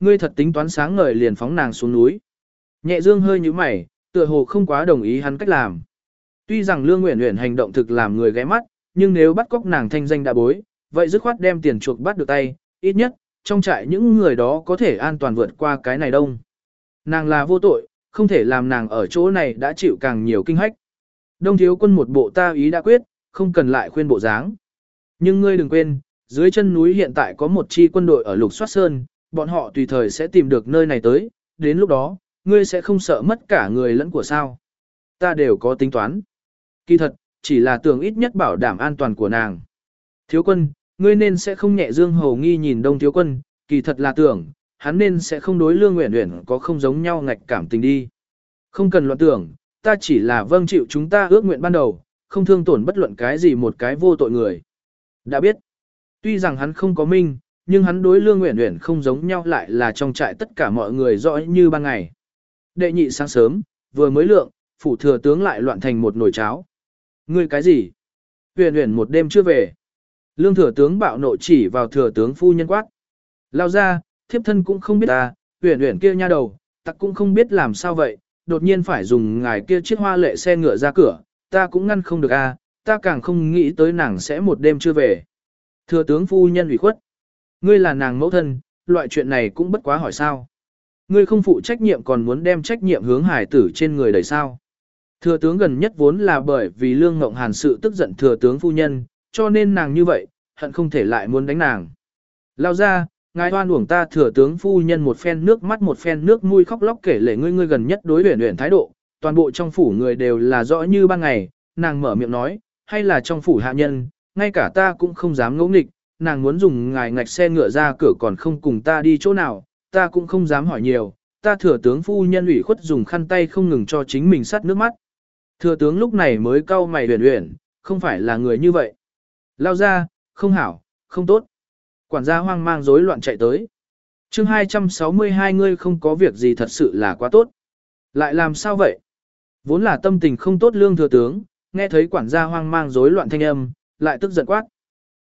ngươi thật tính toán sáng ngời liền phóng nàng xuống núi. Nhẹ dương hơi như mày, tựa hồ không quá đồng ý hắn cách làm. Tuy rằng Lương Uyển Uyển hành động thực làm người ghé mắt, nhưng nếu bắt cóc nàng thanh danh đã bối, vậy dứt khoát đem tiền chuộc bắt được tay, ít nhất, trong trại những người đó có thể an toàn vượt qua cái này đông. Nàng là vô tội, không thể làm nàng ở chỗ này đã chịu càng nhiều kinh hách. Đông thiếu quân một bộ ta ý đã quyết, không cần lại khuyên bộ dáng. Nhưng ngươi đừng quên, dưới chân núi hiện tại có một chi quân đội ở lục soát sơn, bọn họ tùy thời sẽ tìm được nơi này tới, đến lúc đó, ngươi sẽ không sợ mất cả người lẫn của sao. Ta đều có tính toán. Kỳ thật, chỉ là tưởng ít nhất bảo đảm an toàn của nàng. Thiếu quân, ngươi nên sẽ không nhẹ dương hầu nghi nhìn đông thiếu quân, kỳ thật là tưởng, hắn nên sẽ không đối lương nguyện nguyện có không giống nhau ngạch cảm tình đi. Không cần loạn tưởng, ta chỉ là vâng chịu chúng ta ước nguyện ban đầu, không thương tổn bất luận cái gì một cái vô tội người. Đã biết, tuy rằng hắn không có minh, nhưng hắn đối lương uyển uyển không giống nhau lại là trong trại tất cả mọi người rõ như ban ngày. Đệ nhị sáng sớm, vừa mới lượng, phủ thừa tướng lại loạn thành một nồi cháo. Ngươi cái gì? uyển uyển một đêm chưa về. Lương thừa tướng bạo nộ chỉ vào thừa tướng phu nhân quát. Lao ra, thiếp thân cũng không biết ta, uyển uyển kia nha đầu, tặc cũng không biết làm sao vậy, đột nhiên phải dùng ngài kia chiếc hoa lệ xe ngựa ra cửa, ta cũng ngăn không được a, ta càng không nghĩ tới nàng sẽ một đêm chưa về. Thừa tướng phu nhân ủy khuất. Ngươi là nàng mẫu thân, loại chuyện này cũng bất quá hỏi sao. Ngươi không phụ trách nhiệm còn muốn đem trách nhiệm hướng hải tử trên người đầy sao. Thừa tướng gần nhất vốn là bởi vì Lương Ngộng Hàn sự tức giận thừa tướng phu nhân, cho nên nàng như vậy, hận không thể lại muốn đánh nàng. Lao ra, ngài hoan uổng ta thừa tướng phu nhân một phen nước mắt một phen nước mũi khóc lóc kể lể ngươi ngươi gần nhất đối luyện luyện thái độ, toàn bộ trong phủ người đều là rõ như ban ngày, nàng mở miệng nói, hay là trong phủ hạ nhân, ngay cả ta cũng không dám ngỗ nghịch, nàng muốn dùng ngài ngạch xe ngựa ra cửa còn không cùng ta đi chỗ nào, ta cũng không dám hỏi nhiều, ta thừa tướng phu nhân ủy khuất dùng khăn tay không ngừng cho chính mình sắt nước mắt. Thừa tướng lúc này mới cau mày huyền huyền, không phải là người như vậy. Lao ra, không hảo, không tốt. Quản gia hoang mang rối loạn chạy tới. chương 262 ngươi không có việc gì thật sự là quá tốt. Lại làm sao vậy? Vốn là tâm tình không tốt lương thừa tướng, nghe thấy quản gia hoang mang rối loạn thanh âm, lại tức giận quát.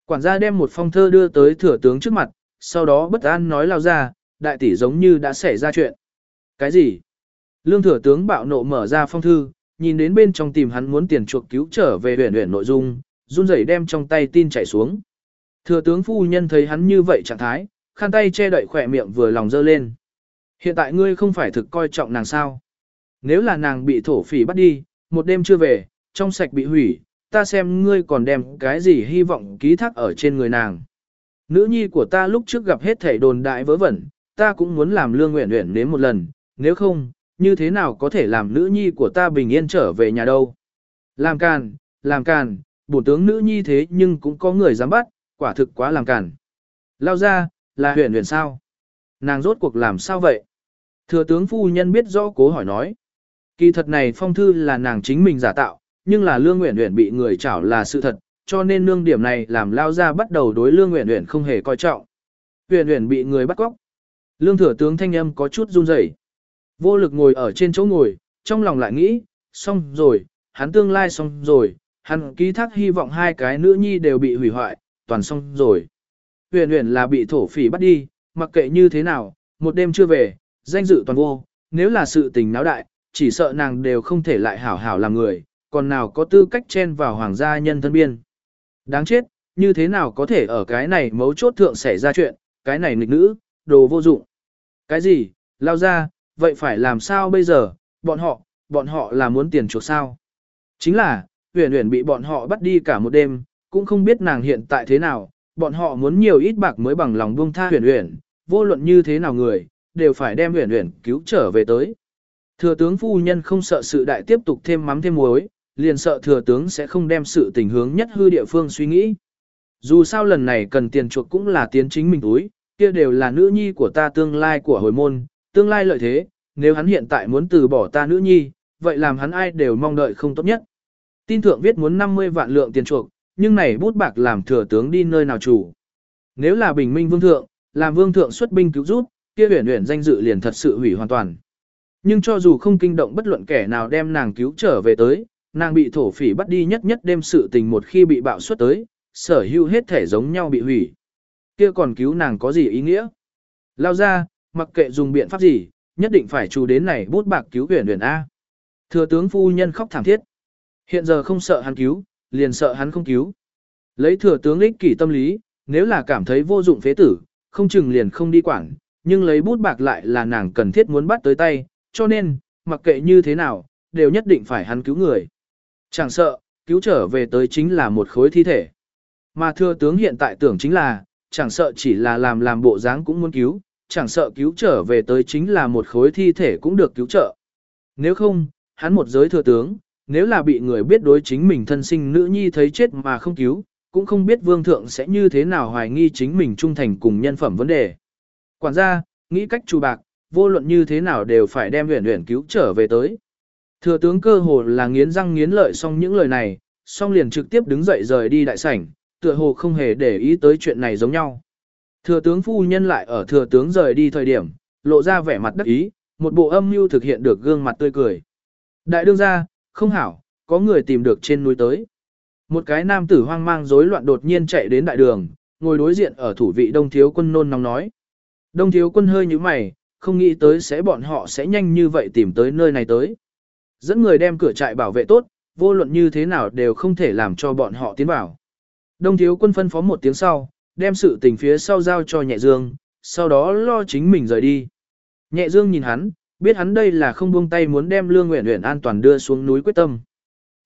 Quản gia đem một phong thơ đưa tới thừa tướng trước mặt, sau đó bất an nói lao ra, đại tỷ giống như đã xảy ra chuyện. Cái gì? Lương thừa tướng bạo nộ mở ra phong thư, nhìn đến bên trong tìm hắn muốn tiền chuộc cứu trở về huyền huyền nội dung, run rẩy đem trong tay tin chảy xuống. Thừa tướng phu nhân thấy hắn như vậy trạng thái, khăn tay che đậy khỏe miệng vừa lòng dơ lên. Hiện tại ngươi không phải thực coi trọng nàng sao. Nếu là nàng bị thổ phỉ bắt đi, một đêm chưa về, trong sạch bị hủy, ta xem ngươi còn đem cái gì hy vọng ký thác ở trên người nàng. Nữ nhi của ta lúc trước gặp hết thảy đồn đại vớ vẩn, ta cũng muốn làm lương nguyện nguyện đến một lần, nếu không, như thế nào có thể làm nữ nhi của ta bình yên trở về nhà đâu. Làm càn, làm càn, bổn tướng nữ nhi thế nhưng cũng có người dám bắt, quả thực quá làm càn. Lao ra, là huyện huyện sao? Nàng rốt cuộc làm sao vậy? Thừa tướng phu nhân biết rõ cố hỏi nói. Kỳ thật này phong thư là nàng chính mình giả tạo, nhưng là lương nguyện nguyện bị người chảo là sự thật, cho nên nương điểm này làm lao ra bắt đầu đối lương nguyện nguyện không hề coi trọng. Nguyện nguyện bị người bắt cóc. Lương thừa tướng thanh âm có chút run rẩy. Vô lực ngồi ở trên chỗ ngồi, trong lòng lại nghĩ, xong rồi, hắn tương lai xong rồi, hắn ký thác hy vọng hai cái nữ nhi đều bị hủy hoại, toàn xong rồi. uyển uyển là bị thổ phỉ bắt đi, mặc kệ như thế nào, một đêm chưa về, danh dự toàn vô, nếu là sự tình náo đại, chỉ sợ nàng đều không thể lại hảo hảo làm người, còn nào có tư cách chen vào hoàng gia nhân thân biên. Đáng chết, như thế nào có thể ở cái này mấu chốt thượng xảy ra chuyện, cái này nghịch nữ, đồ vô dụng. Cái gì, lao ra, vậy phải làm sao bây giờ, bọn họ, bọn họ là muốn tiền chuộc sao? Chính là, huyền huyền bị bọn họ bắt đi cả một đêm, cũng không biết nàng hiện tại thế nào, bọn họ muốn nhiều ít bạc mới bằng lòng buông tha huyền huyền, vô luận như thế nào người, đều phải đem huyền huyền cứu trở về tới. Thừa tướng phu nhân không sợ sự đại tiếp tục thêm mắm thêm muối, liền sợ thừa tướng sẽ không đem sự tình hướng nhất hư địa phương suy nghĩ. Dù sao lần này cần tiền chuộc cũng là tiến chính mình túi, kia đều là nữ nhi của ta tương lai của hồi môn, tương lai lợi thế, nếu hắn hiện tại muốn từ bỏ ta nữ nhi, vậy làm hắn ai đều mong đợi không tốt nhất. Tin thượng viết muốn 50 vạn lượng tiền chuộc, nhưng này bút bạc làm thừa tướng đi nơi nào chủ. Nếu là bình minh vương thượng, làm vương thượng xuất binh cứu rút kia huyền huyền danh dự liền thật sự hủy hoàn toàn. Nhưng cho dù không kinh động bất luận kẻ nào đem nàng cứu trở về tới, nàng bị thổ phỉ bắt đi nhất nhất đêm sự tình một khi bị bạo xuất tới, sở hữu hết thể giống nhau bị hủy. Kia còn cứu nàng có gì ý nghĩa? Lao ra, mặc kệ dùng biện pháp gì, nhất định phải chú đến này bút bạc cứu huyền huyền A. Thừa tướng phu nhân khóc thảm thiết. Hiện giờ không sợ hắn cứu, liền sợ hắn không cứu. Lấy thừa tướng ích kỷ tâm lý, nếu là cảm thấy vô dụng phế tử, không chừng liền không đi quản, nhưng lấy bút bạc lại là nàng cần thiết muốn bắt tới tay, cho nên, mặc kệ như thế nào, đều nhất định phải hắn cứu người. Chẳng sợ, cứu trở về tới chính là một khối thi thể. Mà thưa tướng hiện tại tưởng chính là, chẳng sợ chỉ là làm làm bộ dáng cũng muốn cứu, chẳng sợ cứu trở về tới chính là một khối thi thể cũng được cứu trợ. Nếu không, hắn một giới thừa tướng, nếu là bị người biết đối chính mình thân sinh nữ nhi thấy chết mà không cứu, cũng không biết vương thượng sẽ như thế nào hoài nghi chính mình trung thành cùng nhân phẩm vấn đề. Quản gia, nghĩ cách chủ bạc, vô luận như thế nào đều phải đem huyền huyền cứu trở về tới. Thừa tướng cơ hồ là nghiến răng nghiến lợi xong những lời này, xong liền trực tiếp đứng dậy rời đi đại sảnh, tựa hồ không hề để ý tới chuyện này giống nhau. Thừa tướng phu nhân lại ở thừa tướng rời đi thời điểm, lộ ra vẻ mặt đắc ý, một bộ âm mưu thực hiện được gương mặt tươi cười. Đại đương gia, không hảo, có người tìm được trên núi tới. Một cái nam tử hoang mang rối loạn đột nhiên chạy đến đại đường, ngồi đối diện ở thủ vị đông thiếu quân nôn nóng nói. Đông thiếu quân hơi như mày, không nghĩ tới sẽ bọn họ sẽ nhanh như vậy tìm tới nơi này tới. Dẫn người đem cửa trại bảo vệ tốt, vô luận như thế nào đều không thể làm cho bọn họ tiến vào. Đông thiếu quân phân phó một tiếng sau, đem sự tình phía sau giao cho nhẹ dương, sau đó lo chính mình rời đi. Nhẹ dương nhìn hắn, biết hắn đây là không buông tay muốn đem lương nguyện nguyện an toàn đưa xuống núi quyết tâm.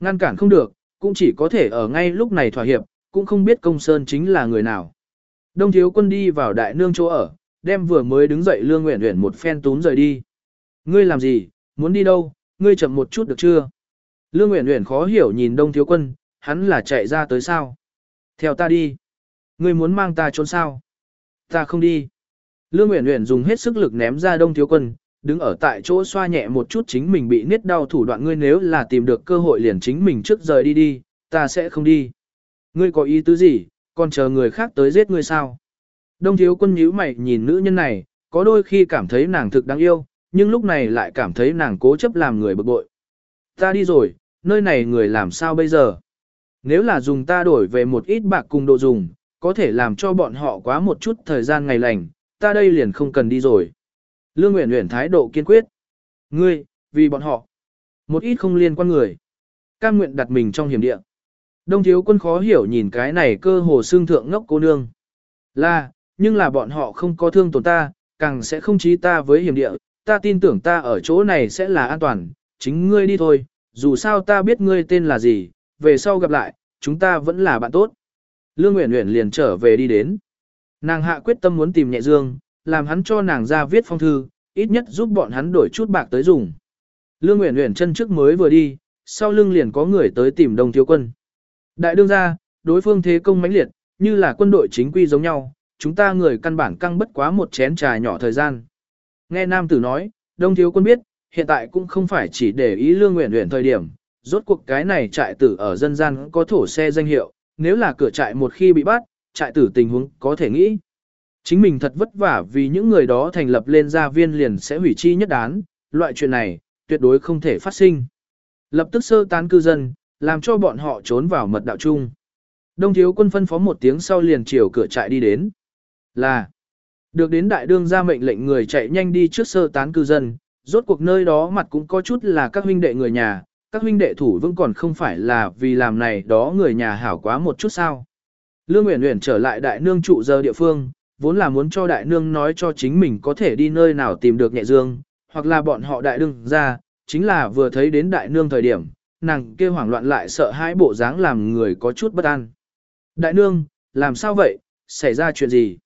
Ngăn cản không được, cũng chỉ có thể ở ngay lúc này thỏa hiệp, cũng không biết công sơn chính là người nào. Đông thiếu quân đi vào đại nương chỗ ở, đem vừa mới đứng dậy lương nguyện nguyện một phen tún rời đi. Ngươi làm gì, muốn đi đâu, ngươi chậm một chút được chưa? Lương Uyển Uyển khó hiểu nhìn đông thiếu quân, hắn là chạy ra tới sao? Theo ta đi. Ngươi muốn mang ta trốn sao? Ta không đi. Lương Uyển Uyển dùng hết sức lực ném ra Đông Thiếu Quân, đứng ở tại chỗ xoa nhẹ một chút chính mình bị niết đau thủ đoạn ngươi nếu là tìm được cơ hội liền chính mình trước rời đi đi, ta sẽ không đi. Ngươi có ý tứ gì, còn chờ người khác tới giết ngươi sao? Đông Thiếu Quân nhíu mày nhìn nữ nhân này, có đôi khi cảm thấy nàng thực đáng yêu, nhưng lúc này lại cảm thấy nàng cố chấp làm người bực bội. Ta đi rồi, nơi này người làm sao bây giờ? Nếu là dùng ta đổi về một ít bạc cùng độ dùng, có thể làm cho bọn họ quá một chút thời gian ngày lành, ta đây liền không cần đi rồi. Lương Nguyễn Nguyễn thái độ kiên quyết. Ngươi, vì bọn họ, một ít không liên quan người. Cam nguyện đặt mình trong hiểm địa. Đông thiếu quân khó hiểu nhìn cái này cơ hồ xương thượng ngốc cô nương. Là, nhưng là bọn họ không có thương tổn ta, càng sẽ không trí ta với hiểm địa, ta tin tưởng ta ở chỗ này sẽ là an toàn, chính ngươi đi thôi, dù sao ta biết ngươi tên là gì, về sau gặp lại, chúng ta vẫn là bạn tốt. Lương Uyển Uyển liền trở về đi đến. Nàng hạ quyết tâm muốn tìm nhẹ dương, làm hắn cho nàng ra viết phong thư, ít nhất giúp bọn hắn đổi chút bạc tới dùng. Lương Uyển Uyển chân trước mới vừa đi, sau lưng liền có người tới tìm Đông Thiếu Quân. Đại đương gia, đối phương thế công mãnh liệt, như là quân đội chính quy giống nhau, chúng ta người căn bản căng bất quá một chén trà nhỏ thời gian. Nghe nam tử nói, Đông Thiếu Quân biết, hiện tại cũng không phải chỉ để ý Lương nguyện nguyện thời điểm, rốt cuộc cái này trại tử ở dân gian có thổ xe danh hiệu, nếu là cửa trại một khi bị bắt, trại tử tình huống có thể nghĩ. Chính mình thật vất vả vì những người đó thành lập lên gia viên liền sẽ hủy chi nhất đán, loại chuyện này, tuyệt đối không thể phát sinh. Lập tức sơ tán cư dân, làm cho bọn họ trốn vào mật đạo chung. Đông thiếu quân phân phó một tiếng sau liền chiều cửa trại đi đến. Là, được đến đại đương ra mệnh lệnh người chạy nhanh đi trước sơ tán cư dân, rốt cuộc nơi đó mặt cũng có chút là các huynh đệ người nhà, các huynh đệ thủ vững còn không phải là vì làm này đó người nhà hảo quá một chút sao. Lương Uyển Uyển trở lại đại nương trụ giờ địa phương, vốn là muốn cho đại nương nói cho chính mình có thể đi nơi nào tìm được nhẹ dương, hoặc là bọn họ đại đương ra, chính là vừa thấy đến đại nương thời điểm, nàng kia hoảng loạn lại sợ hãi bộ dáng làm người có chút bất an. Đại nương, làm sao vậy, xảy ra chuyện gì?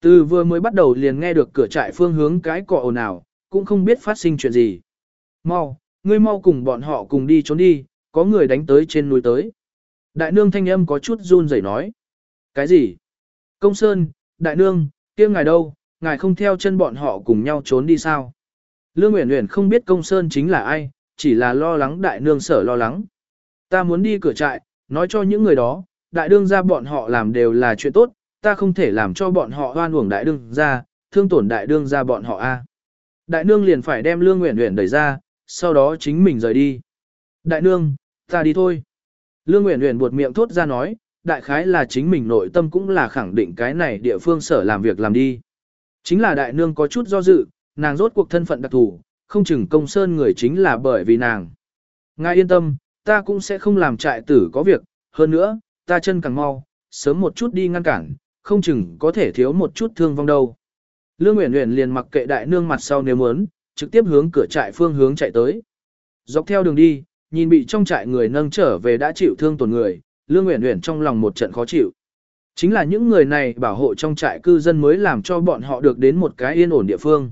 Từ vừa mới bắt đầu liền nghe được cửa trại phương hướng cái cọ ồn ào, cũng không biết phát sinh chuyện gì. Mau, ngươi mau cùng bọn họ cùng đi trốn đi, có người đánh tới trên núi tới. Đại nương thanh âm có chút run rẩy nói. Cái gì? Công Sơn, đại nương, kia ngài đâu, ngài không theo chân bọn họ cùng nhau trốn đi sao? Lương Uyển Uyển không biết Công Sơn chính là ai, chỉ là lo lắng đại nương sở lo lắng. Ta muốn đi cửa trại, nói cho những người đó, đại đương ra bọn họ làm đều là chuyện tốt, ta không thể làm cho bọn họ hoan uổng đại đương ra, thương tổn đại đương ra bọn họ a. Đại nương liền phải đem Lương Uyển Uyển đẩy ra, sau đó chính mình rời đi. Đại nương, ta đi thôi. Lương Uyển Uyển buột miệng thốt ra nói, đại khái là chính mình nội tâm cũng là khẳng định cái này địa phương sở làm việc làm đi. Chính là đại nương có chút do dự, nàng rốt cuộc thân phận đặc thù, không chừng công sơn người chính là bởi vì nàng. Ngài yên tâm, ta cũng sẽ không làm trại tử có việc, hơn nữa, ta chân càng mau, sớm một chút đi ngăn cản, không chừng có thể thiếu một chút thương vong đâu. Lương Uyển Uyển liền mặc kệ đại nương mặt sau nếu muốn, trực tiếp hướng cửa trại phương hướng chạy tới. Dọc theo đường đi, nhìn bị trong trại người nâng trở về đã chịu thương tổn người, Lương Uyển Uyển trong lòng một trận khó chịu. Chính là những người này bảo hộ trong trại cư dân mới làm cho bọn họ được đến một cái yên ổn địa phương.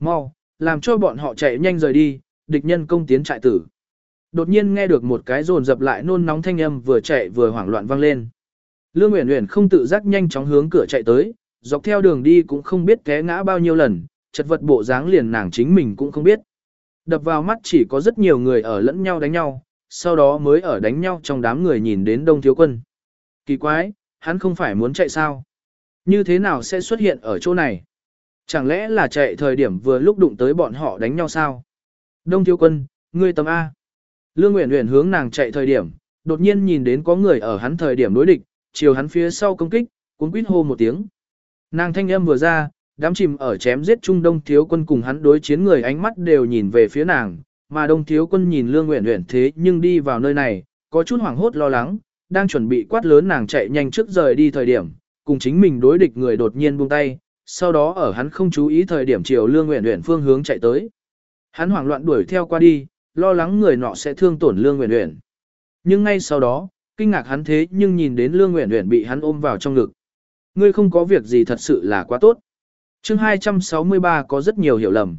Mau, làm cho bọn họ chạy nhanh rời đi, địch nhân công tiến trại tử. Đột nhiên nghe được một cái rồn dập lại nôn nóng thanh âm vừa chạy vừa hoảng loạn vang lên. Lương Uyển Uyển không tự giác nhanh chóng hướng cửa chạy tới, dọc theo đường đi cũng không biết té ngã bao nhiêu lần, chật vật bộ dáng liền nàng chính mình cũng không biết. Đập vào mắt chỉ có rất nhiều người ở lẫn nhau đánh nhau, sau đó mới ở đánh nhau trong đám người nhìn đến đông thiếu quân. Kỳ quái, hắn không phải muốn chạy sao? Như thế nào sẽ xuất hiện ở chỗ này? Chẳng lẽ là chạy thời điểm vừa lúc đụng tới bọn họ đánh nhau sao? Đông thiếu quân, ngươi tầm A. Lương Uyển Uyển hướng nàng chạy thời điểm, đột nhiên nhìn đến có người ở hắn thời điểm đối địch, chiều hắn phía sau công kích, cuốn quýt hô một tiếng. Nàng thanh âm vừa ra, đám chìm ở chém giết trung đông thiếu quân cùng hắn đối chiến người ánh mắt đều nhìn về phía nàng, mà đông thiếu quân nhìn Lương nguyện nguyện thế nhưng đi vào nơi này, có chút hoảng hốt lo lắng, đang chuẩn bị quát lớn nàng chạy nhanh trước rời đi thời điểm, cùng chính mình đối địch người đột nhiên buông tay, sau đó ở hắn không chú ý thời điểm chiều Lương Uyển Uyển phương hướng chạy tới. Hắn hoảng loạn đuổi theo qua đi, lo lắng người nọ sẽ thương tổn Lương Uyển Uyển. Nhưng ngay sau đó, kinh ngạc hắn thế nhưng nhìn đến Lương Uyển Uyển bị hắn ôm vào trong ngực. Ngươi không có việc gì thật sự là quá tốt. Chương 263 có rất nhiều hiểu lầm.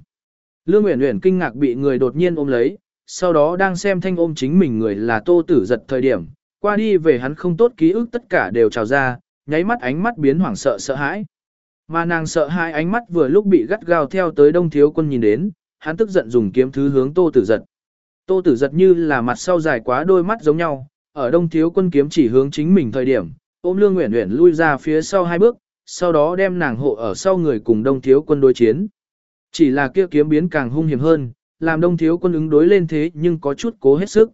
Lương Uyển Uyển kinh ngạc bị người đột nhiên ôm lấy, sau đó đang xem thanh ôm chính mình người là Tô Tử giật thời điểm, qua đi về hắn không tốt ký ức tất cả đều trào ra, nháy mắt ánh mắt biến hoảng sợ sợ hãi. Mà nàng sợ hai ánh mắt vừa lúc bị gắt gao theo tới đông thiếu quân nhìn đến, hắn tức giận dùng kiếm thứ hướng tô tử giật. Tô tử giật như là mặt sau dài quá đôi mắt giống nhau, ở đông thiếu quân kiếm chỉ hướng chính mình thời điểm, ôm lương nguyện nguyện lui ra phía sau hai bước, sau đó đem nàng hộ ở sau người cùng đông thiếu quân đối chiến. Chỉ là kia kiếm biến càng hung hiểm hơn, làm đông thiếu quân ứng đối lên thế nhưng có chút cố hết sức.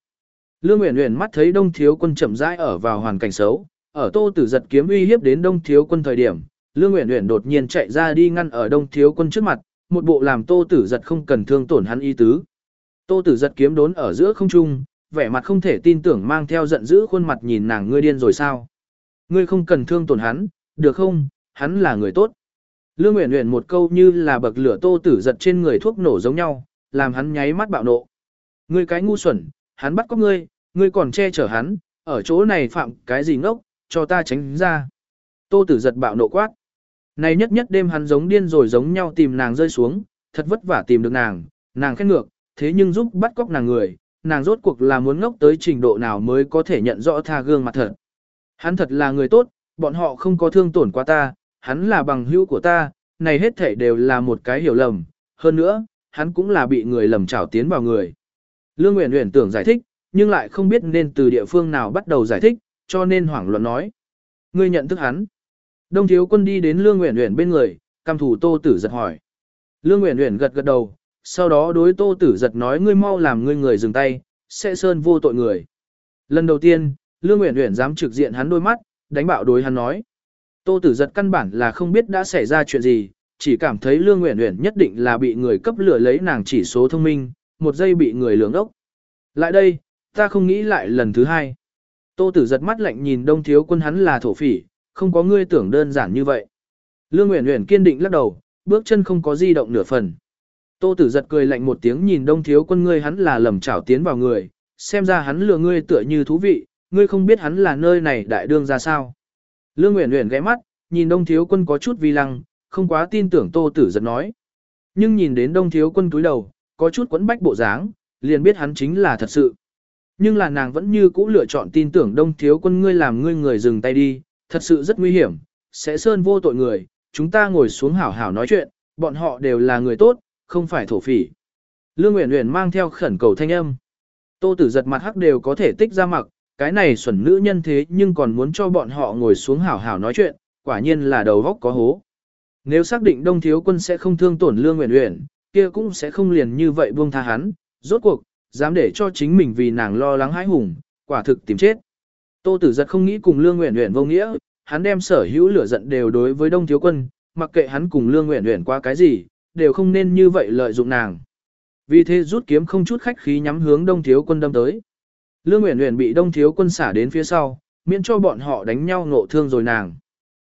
Lương Uyển Uyển mắt thấy Đông Thiếu Quân chậm rãi ở vào hoàn cảnh xấu, ở Tô Tử giật kiếm uy hiếp đến Đông Thiếu Quân thời điểm, Lương Uyển Uyển đột nhiên chạy ra đi ngăn ở Đông Thiếu Quân trước mặt, một bộ làm Tô Tử giật không cần thương tổn hắn ý tứ. Tô Tử giật kiếm đốn ở giữa không trung, vẻ mặt không thể tin tưởng mang theo giận dữ khuôn mặt nhìn nàng ngươi điên rồi sao? Ngươi không cần thương tổn hắn, được không? Hắn là người tốt. Lương Uyển Uyển một câu như là bậc lửa Tô Tử giật trên người thuốc nổ giống nhau, làm hắn nháy mắt bạo nộ. Ngươi cái ngu xuẩn, hắn bắt cóc ngươi, ngươi còn che chở hắn, ở chỗ này phạm cái gì ngốc, cho ta tránh ra. Tô tử giật bạo nộ quát. Này nhất nhất đêm hắn giống điên rồi giống nhau tìm nàng rơi xuống, thật vất vả tìm được nàng, nàng khét ngược, thế nhưng giúp bắt cóc nàng người, nàng rốt cuộc là muốn ngốc tới trình độ nào mới có thể nhận rõ tha gương mặt thật. Hắn thật là người tốt, bọn họ không có thương tổn qua ta, hắn là bằng hữu của ta, này hết thể đều là một cái hiểu lầm, hơn nữa, hắn cũng là bị người lầm trảo tiến vào người. Lương uyển uyển tưởng giải thích, nhưng lại không biết nên từ địa phương nào bắt đầu giải thích, cho nên hoảng loạn nói. Ngươi nhận thức hắn. Đông thiếu quân đi đến Lương uyển uyển bên người, cam thủ Tô Tử giật hỏi. Lương uyển uyển gật gật đầu, sau đó đối Tô Tử giật nói ngươi mau làm ngươi người dừng tay, sẽ sơn vô tội người. Lần đầu tiên, Lương Uyển Uyển dám trực diện hắn đôi mắt, đánh bạo đối hắn nói. Tô Tử giật căn bản là không biết đã xảy ra chuyện gì, chỉ cảm thấy Lương Uyển Uyển nhất định là bị người cấp lửa lấy nàng chỉ số thông minh, một giây bị người lường ốc. Lại đây, ta không nghĩ lại lần thứ hai. Tô tử giật mắt lạnh nhìn đông thiếu quân hắn là thổ phỉ, không có ngươi tưởng đơn giản như vậy. Lương Uyển Uyển kiên định lắc đầu, bước chân không có di động nửa phần. Tô tử giật cười lạnh một tiếng nhìn đông thiếu quân ngươi hắn là lầm chảo tiến vào người, xem ra hắn lừa ngươi tựa như thú vị, ngươi không biết hắn là nơi này đại đương ra sao. Lương Uyển Uyển ghé mắt, nhìn đông thiếu quân có chút vi lăng, không quá tin tưởng tô tử giật nói. Nhưng nhìn đến đông thiếu quân túi đầu, có chút quẫn bách bộ dáng, liền biết hắn chính là thật sự. Nhưng là nàng vẫn như cũ lựa chọn tin tưởng đông thiếu quân ngươi làm ngươi người dừng tay đi, thật sự rất nguy hiểm, sẽ sơn vô tội người, chúng ta ngồi xuống hảo hảo nói chuyện, bọn họ đều là người tốt, không phải thổ phỉ. Lương Uyển Uyển mang theo khẩn cầu thanh âm. Tô Tử giật mặt hắc đều có thể tích ra mặc, cái này xuẩn nữ nhân thế nhưng còn muốn cho bọn họ ngồi xuống hảo hảo nói chuyện, quả nhiên là đầu góc có hố. Nếu xác định Đông Thiếu Quân sẽ không thương tổn Lương Uyển Uyển, kia cũng sẽ không liền như vậy buông tha hắn, rốt cuộc, dám để cho chính mình vì nàng lo lắng hãi hùng, quả thực tìm chết. Tô Tử giật không nghĩ cùng Lương Uyển Uyển vô nghĩa, hắn đem sở hữu lửa giận đều đối với Đông Thiếu Quân, mặc kệ hắn cùng Lương Uyển Uyển qua cái gì, đều không nên như vậy lợi dụng nàng. Vì thế rút kiếm không chút khách khí nhắm hướng Đông Thiếu Quân đâm tới. Lương Uyển Uyển bị Đông Thiếu Quân xả đến phía sau, miễn cho bọn họ đánh nhau ngộ thương rồi nàng.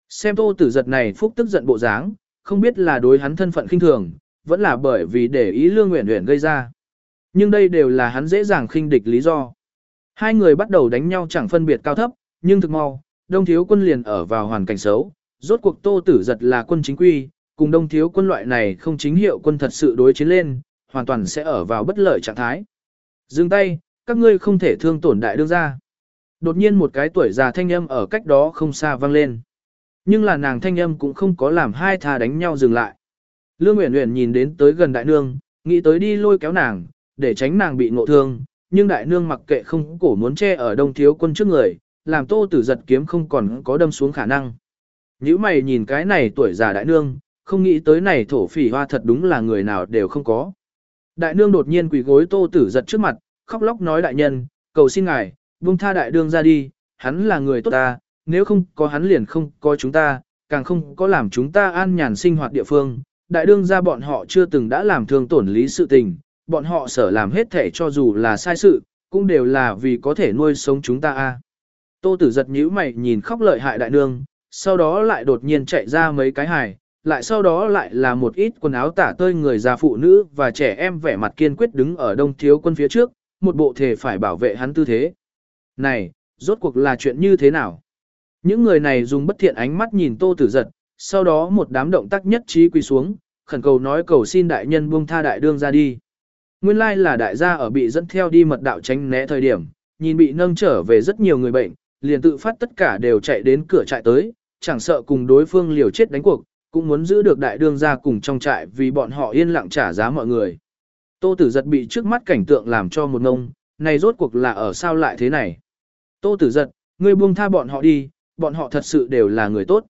Xem Tô Tử giật này phúc tức giận bộ dáng, không biết là đối hắn thân phận khinh thường, vẫn là bởi vì để ý Lương Uyển Uyển gây ra. Nhưng đây đều là hắn dễ dàng khinh địch lý do. Hai người bắt đầu đánh nhau chẳng phân biệt cao thấp, nhưng thực mau, Đông Thiếu Quân liền ở vào hoàn cảnh xấu, rốt cuộc Tô Tử giật là quân chính quy, cùng Đông Thiếu Quân loại này không chính hiệu quân thật sự đối chiến lên, hoàn toàn sẽ ở vào bất lợi trạng thái. Dừng tay, các ngươi không thể thương tổn đại đương gia. Đột nhiên một cái tuổi già thanh âm ở cách đó không xa vang lên. Nhưng là nàng thanh âm cũng không có làm hai thà đánh nhau dừng lại. Lương Uyển Uyển nhìn đến tới gần đại nương, nghĩ tới đi lôi kéo nàng, để tránh nàng bị ngộ thương, nhưng đại nương mặc kệ không cổ muốn che ở đông thiếu quân trước người, làm tô tử giật kiếm không còn có đâm xuống khả năng. Nếu mày nhìn cái này tuổi già đại nương, không nghĩ tới này thổ phỉ hoa thật đúng là người nào đều không có. Đại nương đột nhiên quỳ gối tô tử giật trước mặt, khóc lóc nói đại nhân, cầu xin ngài, buông tha đại đương ra đi, hắn là người tốt ta, nếu không có hắn liền không có chúng ta, càng không có làm chúng ta an nhàn sinh hoạt địa phương. Đại đương ra bọn họ chưa từng đã làm thương tổn lý sự tình, bọn họ sở làm hết thể cho dù là sai sự, cũng đều là vì có thể nuôi sống chúng ta a. Tô tử giật nhíu mày nhìn khóc lợi hại đại nương, sau đó lại đột nhiên chạy ra mấy cái hài, lại sau đó lại là một ít quần áo tả tơi người già phụ nữ và trẻ em vẻ mặt kiên quyết đứng ở đông thiếu quân phía trước, một bộ thể phải bảo vệ hắn tư thế. Này, rốt cuộc là chuyện như thế nào? Những người này dùng bất thiện ánh mắt nhìn tô tử giật, sau đó một đám động tác nhất trí quỳ xuống, khẩn cầu nói cầu xin đại nhân buông tha đại đương ra đi. Nguyên lai là đại gia ở bị dẫn theo đi mật đạo tránh né thời điểm, nhìn bị nâng trở về rất nhiều người bệnh, liền tự phát tất cả đều chạy đến cửa trại tới, chẳng sợ cùng đối phương liều chết đánh cuộc, cũng muốn giữ được đại đương gia cùng trong trại vì bọn họ yên lặng trả giá mọi người. Tô tử giật bị trước mắt cảnh tượng làm cho một ngông, này rốt cuộc là ở sao lại thế này. Tô tử giật, ngươi buông tha bọn họ đi, bọn họ thật sự đều là người tốt.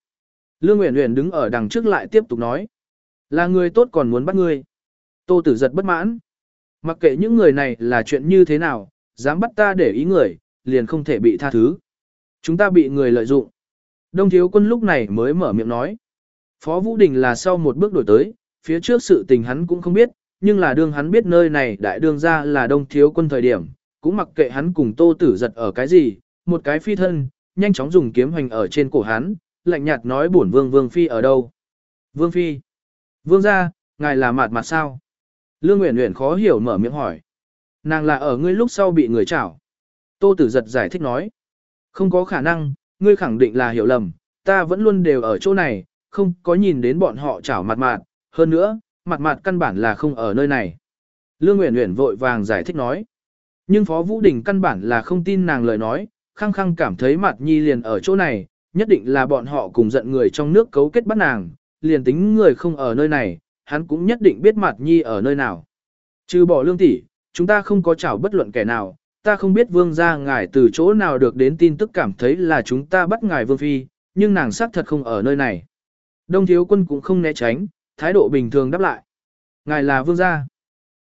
Lương Uyển Uyển đứng ở đằng trước lại tiếp tục nói. Là người tốt còn muốn bắt ngươi. Tô tử giật bất mãn. Mặc kệ những người này là chuyện như thế nào, dám bắt ta để ý người, liền không thể bị tha thứ. Chúng ta bị người lợi dụng. Đông thiếu quân lúc này mới mở miệng nói. Phó Vũ Đình là sau một bước đổi tới, phía trước sự tình hắn cũng không biết, nhưng là đương hắn biết nơi này đại đương ra là đông thiếu quân thời điểm, cũng mặc kệ hắn cùng tô tử giật ở cái gì, một cái phi thân, nhanh chóng dùng kiếm hoành ở trên cổ hắn, lạnh nhạt nói bổn vương vương phi ở đâu. Vương phi. Vương ra, ngài là mạt mặt sao? Lương Nguyễn Nguyễn khó hiểu mở miệng hỏi. Nàng là ở ngươi lúc sau bị người chảo. Tô tử giật giải thích nói. Không có khả năng, ngươi khẳng định là hiểu lầm, ta vẫn luôn đều ở chỗ này, không có nhìn đến bọn họ chảo mặt mạt, hơn nữa, mặt mạt căn bản là không ở nơi này. Lương Nguyễn Nguyễn vội vàng giải thích nói. Nhưng Phó Vũ Đình căn bản là không tin nàng lời nói, khăng khăng cảm thấy mặt nhi liền ở chỗ này, nhất định là bọn họ cùng giận người trong nước cấu kết bắt nàng, liền tính người không ở nơi này, hắn cũng nhất định biết mặt nhi ở nơi nào. Trừ bỏ lương tỷ, chúng ta không có chảo bất luận kẻ nào, ta không biết vương gia ngài từ chỗ nào được đến tin tức cảm thấy là chúng ta bắt ngài vương phi, nhưng nàng xác thật không ở nơi này. Đông thiếu quân cũng không né tránh, thái độ bình thường đáp lại. Ngài là vương gia.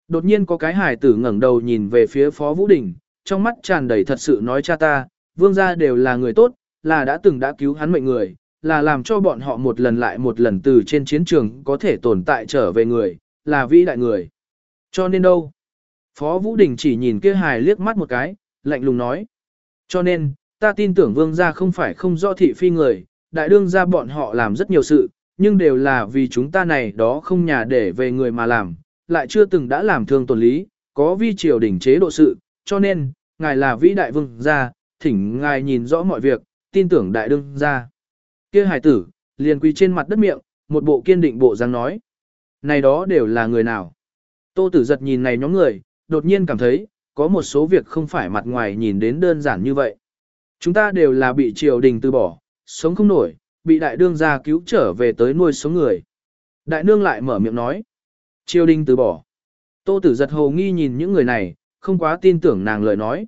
Đột nhiên có cái hải tử ngẩng đầu nhìn về phía Phó Vũ Đình, trong mắt tràn đầy thật sự nói cha ta, vương gia đều là người tốt, là đã từng đã cứu hắn mệnh người, là làm cho bọn họ một lần lại một lần từ trên chiến trường có thể tồn tại trở về người, là vĩ đại người. Cho nên đâu? Phó Vũ Đình chỉ nhìn kia hài liếc mắt một cái, lạnh lùng nói. Cho nên, ta tin tưởng vương gia không phải không do thị phi người, đại đương gia bọn họ làm rất nhiều sự, nhưng đều là vì chúng ta này đó không nhà để về người mà làm, lại chưa từng đã làm thương tổn lý, có vi triều đỉnh chế độ sự, cho nên, ngài là vĩ đại vương gia, thỉnh ngài nhìn rõ mọi việc, tin tưởng đại đương gia. Kia hải tử, liền quỳ trên mặt đất miệng, một bộ kiên định bộ dáng nói. Này đó đều là người nào? Tô tử giật nhìn này nhóm người, đột nhiên cảm thấy, có một số việc không phải mặt ngoài nhìn đến đơn giản như vậy. Chúng ta đều là bị triều đình từ bỏ, sống không nổi, bị đại đương gia cứu trở về tới nuôi sống người. Đại nương lại mở miệng nói. Triều đình từ bỏ. Tô tử giật hồ nghi nhìn những người này, không quá tin tưởng nàng lời nói.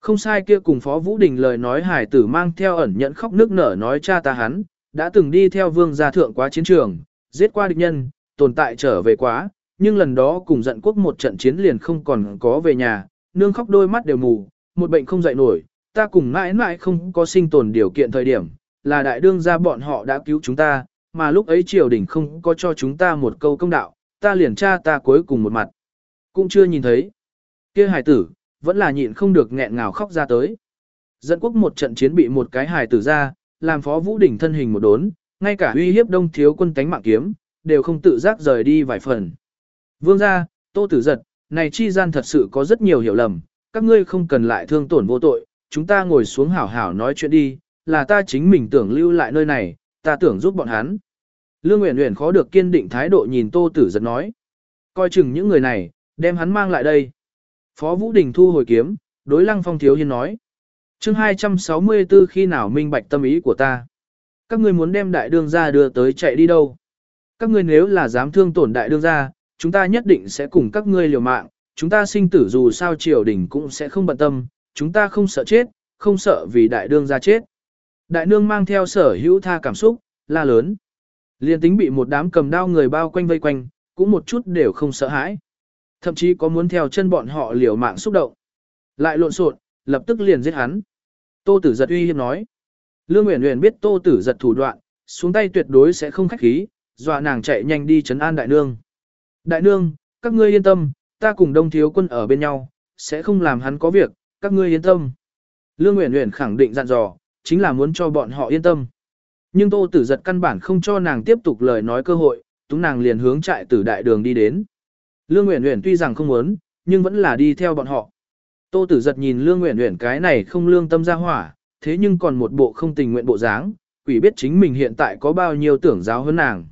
Không sai kia cùng Phó Vũ Đình lời nói hải tử mang theo ẩn nhận khóc nước nở nói cha ta hắn, đã từng đi theo vương gia thượng quá chiến trường, giết qua địch nhân, tồn tại trở về quá, nhưng lần đó cùng giận quốc một trận chiến liền không còn có về nhà, nương khóc đôi mắt đều mù, một bệnh không dậy nổi, ta cùng mãi mãi không có sinh tồn điều kiện thời điểm, là đại đương gia bọn họ đã cứu chúng ta, mà lúc ấy triều đình không có cho chúng ta một câu công đạo, ta liền tra ta cuối cùng một mặt. Cũng chưa nhìn thấy. kia hài tử, vẫn là nhịn không được nghẹn ngào khóc ra tới. Dẫn quốc một trận chiến bị một cái hài tử ra, làm phó vũ đỉnh thân hình một đốn, ngay cả uy hiếp đông thiếu quân tánh mạng kiếm, đều không tự giác rời đi vài phần. Vương gia, tô tử giật, này chi gian thật sự có rất nhiều hiểu lầm, các ngươi không cần lại thương tổn vô tội, chúng ta ngồi xuống hảo hảo nói chuyện đi, là ta chính mình tưởng lưu lại nơi này, ta tưởng giúp bọn hắn. Lương Uyển Uyển khó được kiên định thái độ nhìn Tô Tử giật nói. Coi chừng những người này, đem hắn mang lại đây. Phó Vũ Đình thu hồi kiếm, đối Lăng Phong Thiếu Hiên nói. chương 264 khi nào minh bạch tâm ý của ta. Các ngươi muốn đem đại đương gia đưa tới chạy đi đâu? Các ngươi nếu là dám thương tổn đại đương gia, chúng ta nhất định sẽ cùng các ngươi liều mạng, chúng ta sinh tử dù sao triều đình cũng sẽ không bận tâm, chúng ta không sợ chết, không sợ vì đại đương gia chết. Đại nương mang theo sở hữu tha cảm xúc, la lớn. Liên tính bị một đám cầm đao người bao quanh vây quanh, cũng một chút đều không sợ hãi. Thậm chí có muốn theo chân bọn họ liều mạng xúc động. Lại lộn xộn, lập tức liền giết hắn. Tô Tử Giật uy hiếp nói. Lương Uyển Uyển biết Tô Tử Giật thủ đoạn, xuống tay tuyệt đối sẽ không khách khí, dọa nàng chạy nhanh đi trấn an đại nương. Đại nương, các ngươi yên tâm, ta cùng Đông thiếu quân ở bên nhau, sẽ không làm hắn có việc, các ngươi yên tâm. Lương Uyển Uyển khẳng định dặn dò, chính là muốn cho bọn họ yên tâm. Nhưng Tô Tử Giật căn bản không cho nàng tiếp tục lời nói cơ hội, túng nàng liền hướng trại tử đại đường đi đến. Lương Uyển Uyển tuy rằng không muốn, nhưng vẫn là đi theo bọn họ. Tô Tử Giật nhìn Lương Uyển Uyển cái này không lương tâm ra hỏa, thế nhưng còn một bộ không tình nguyện bộ dáng, quỷ biết chính mình hiện tại có bao nhiêu tưởng giáo hơn nàng.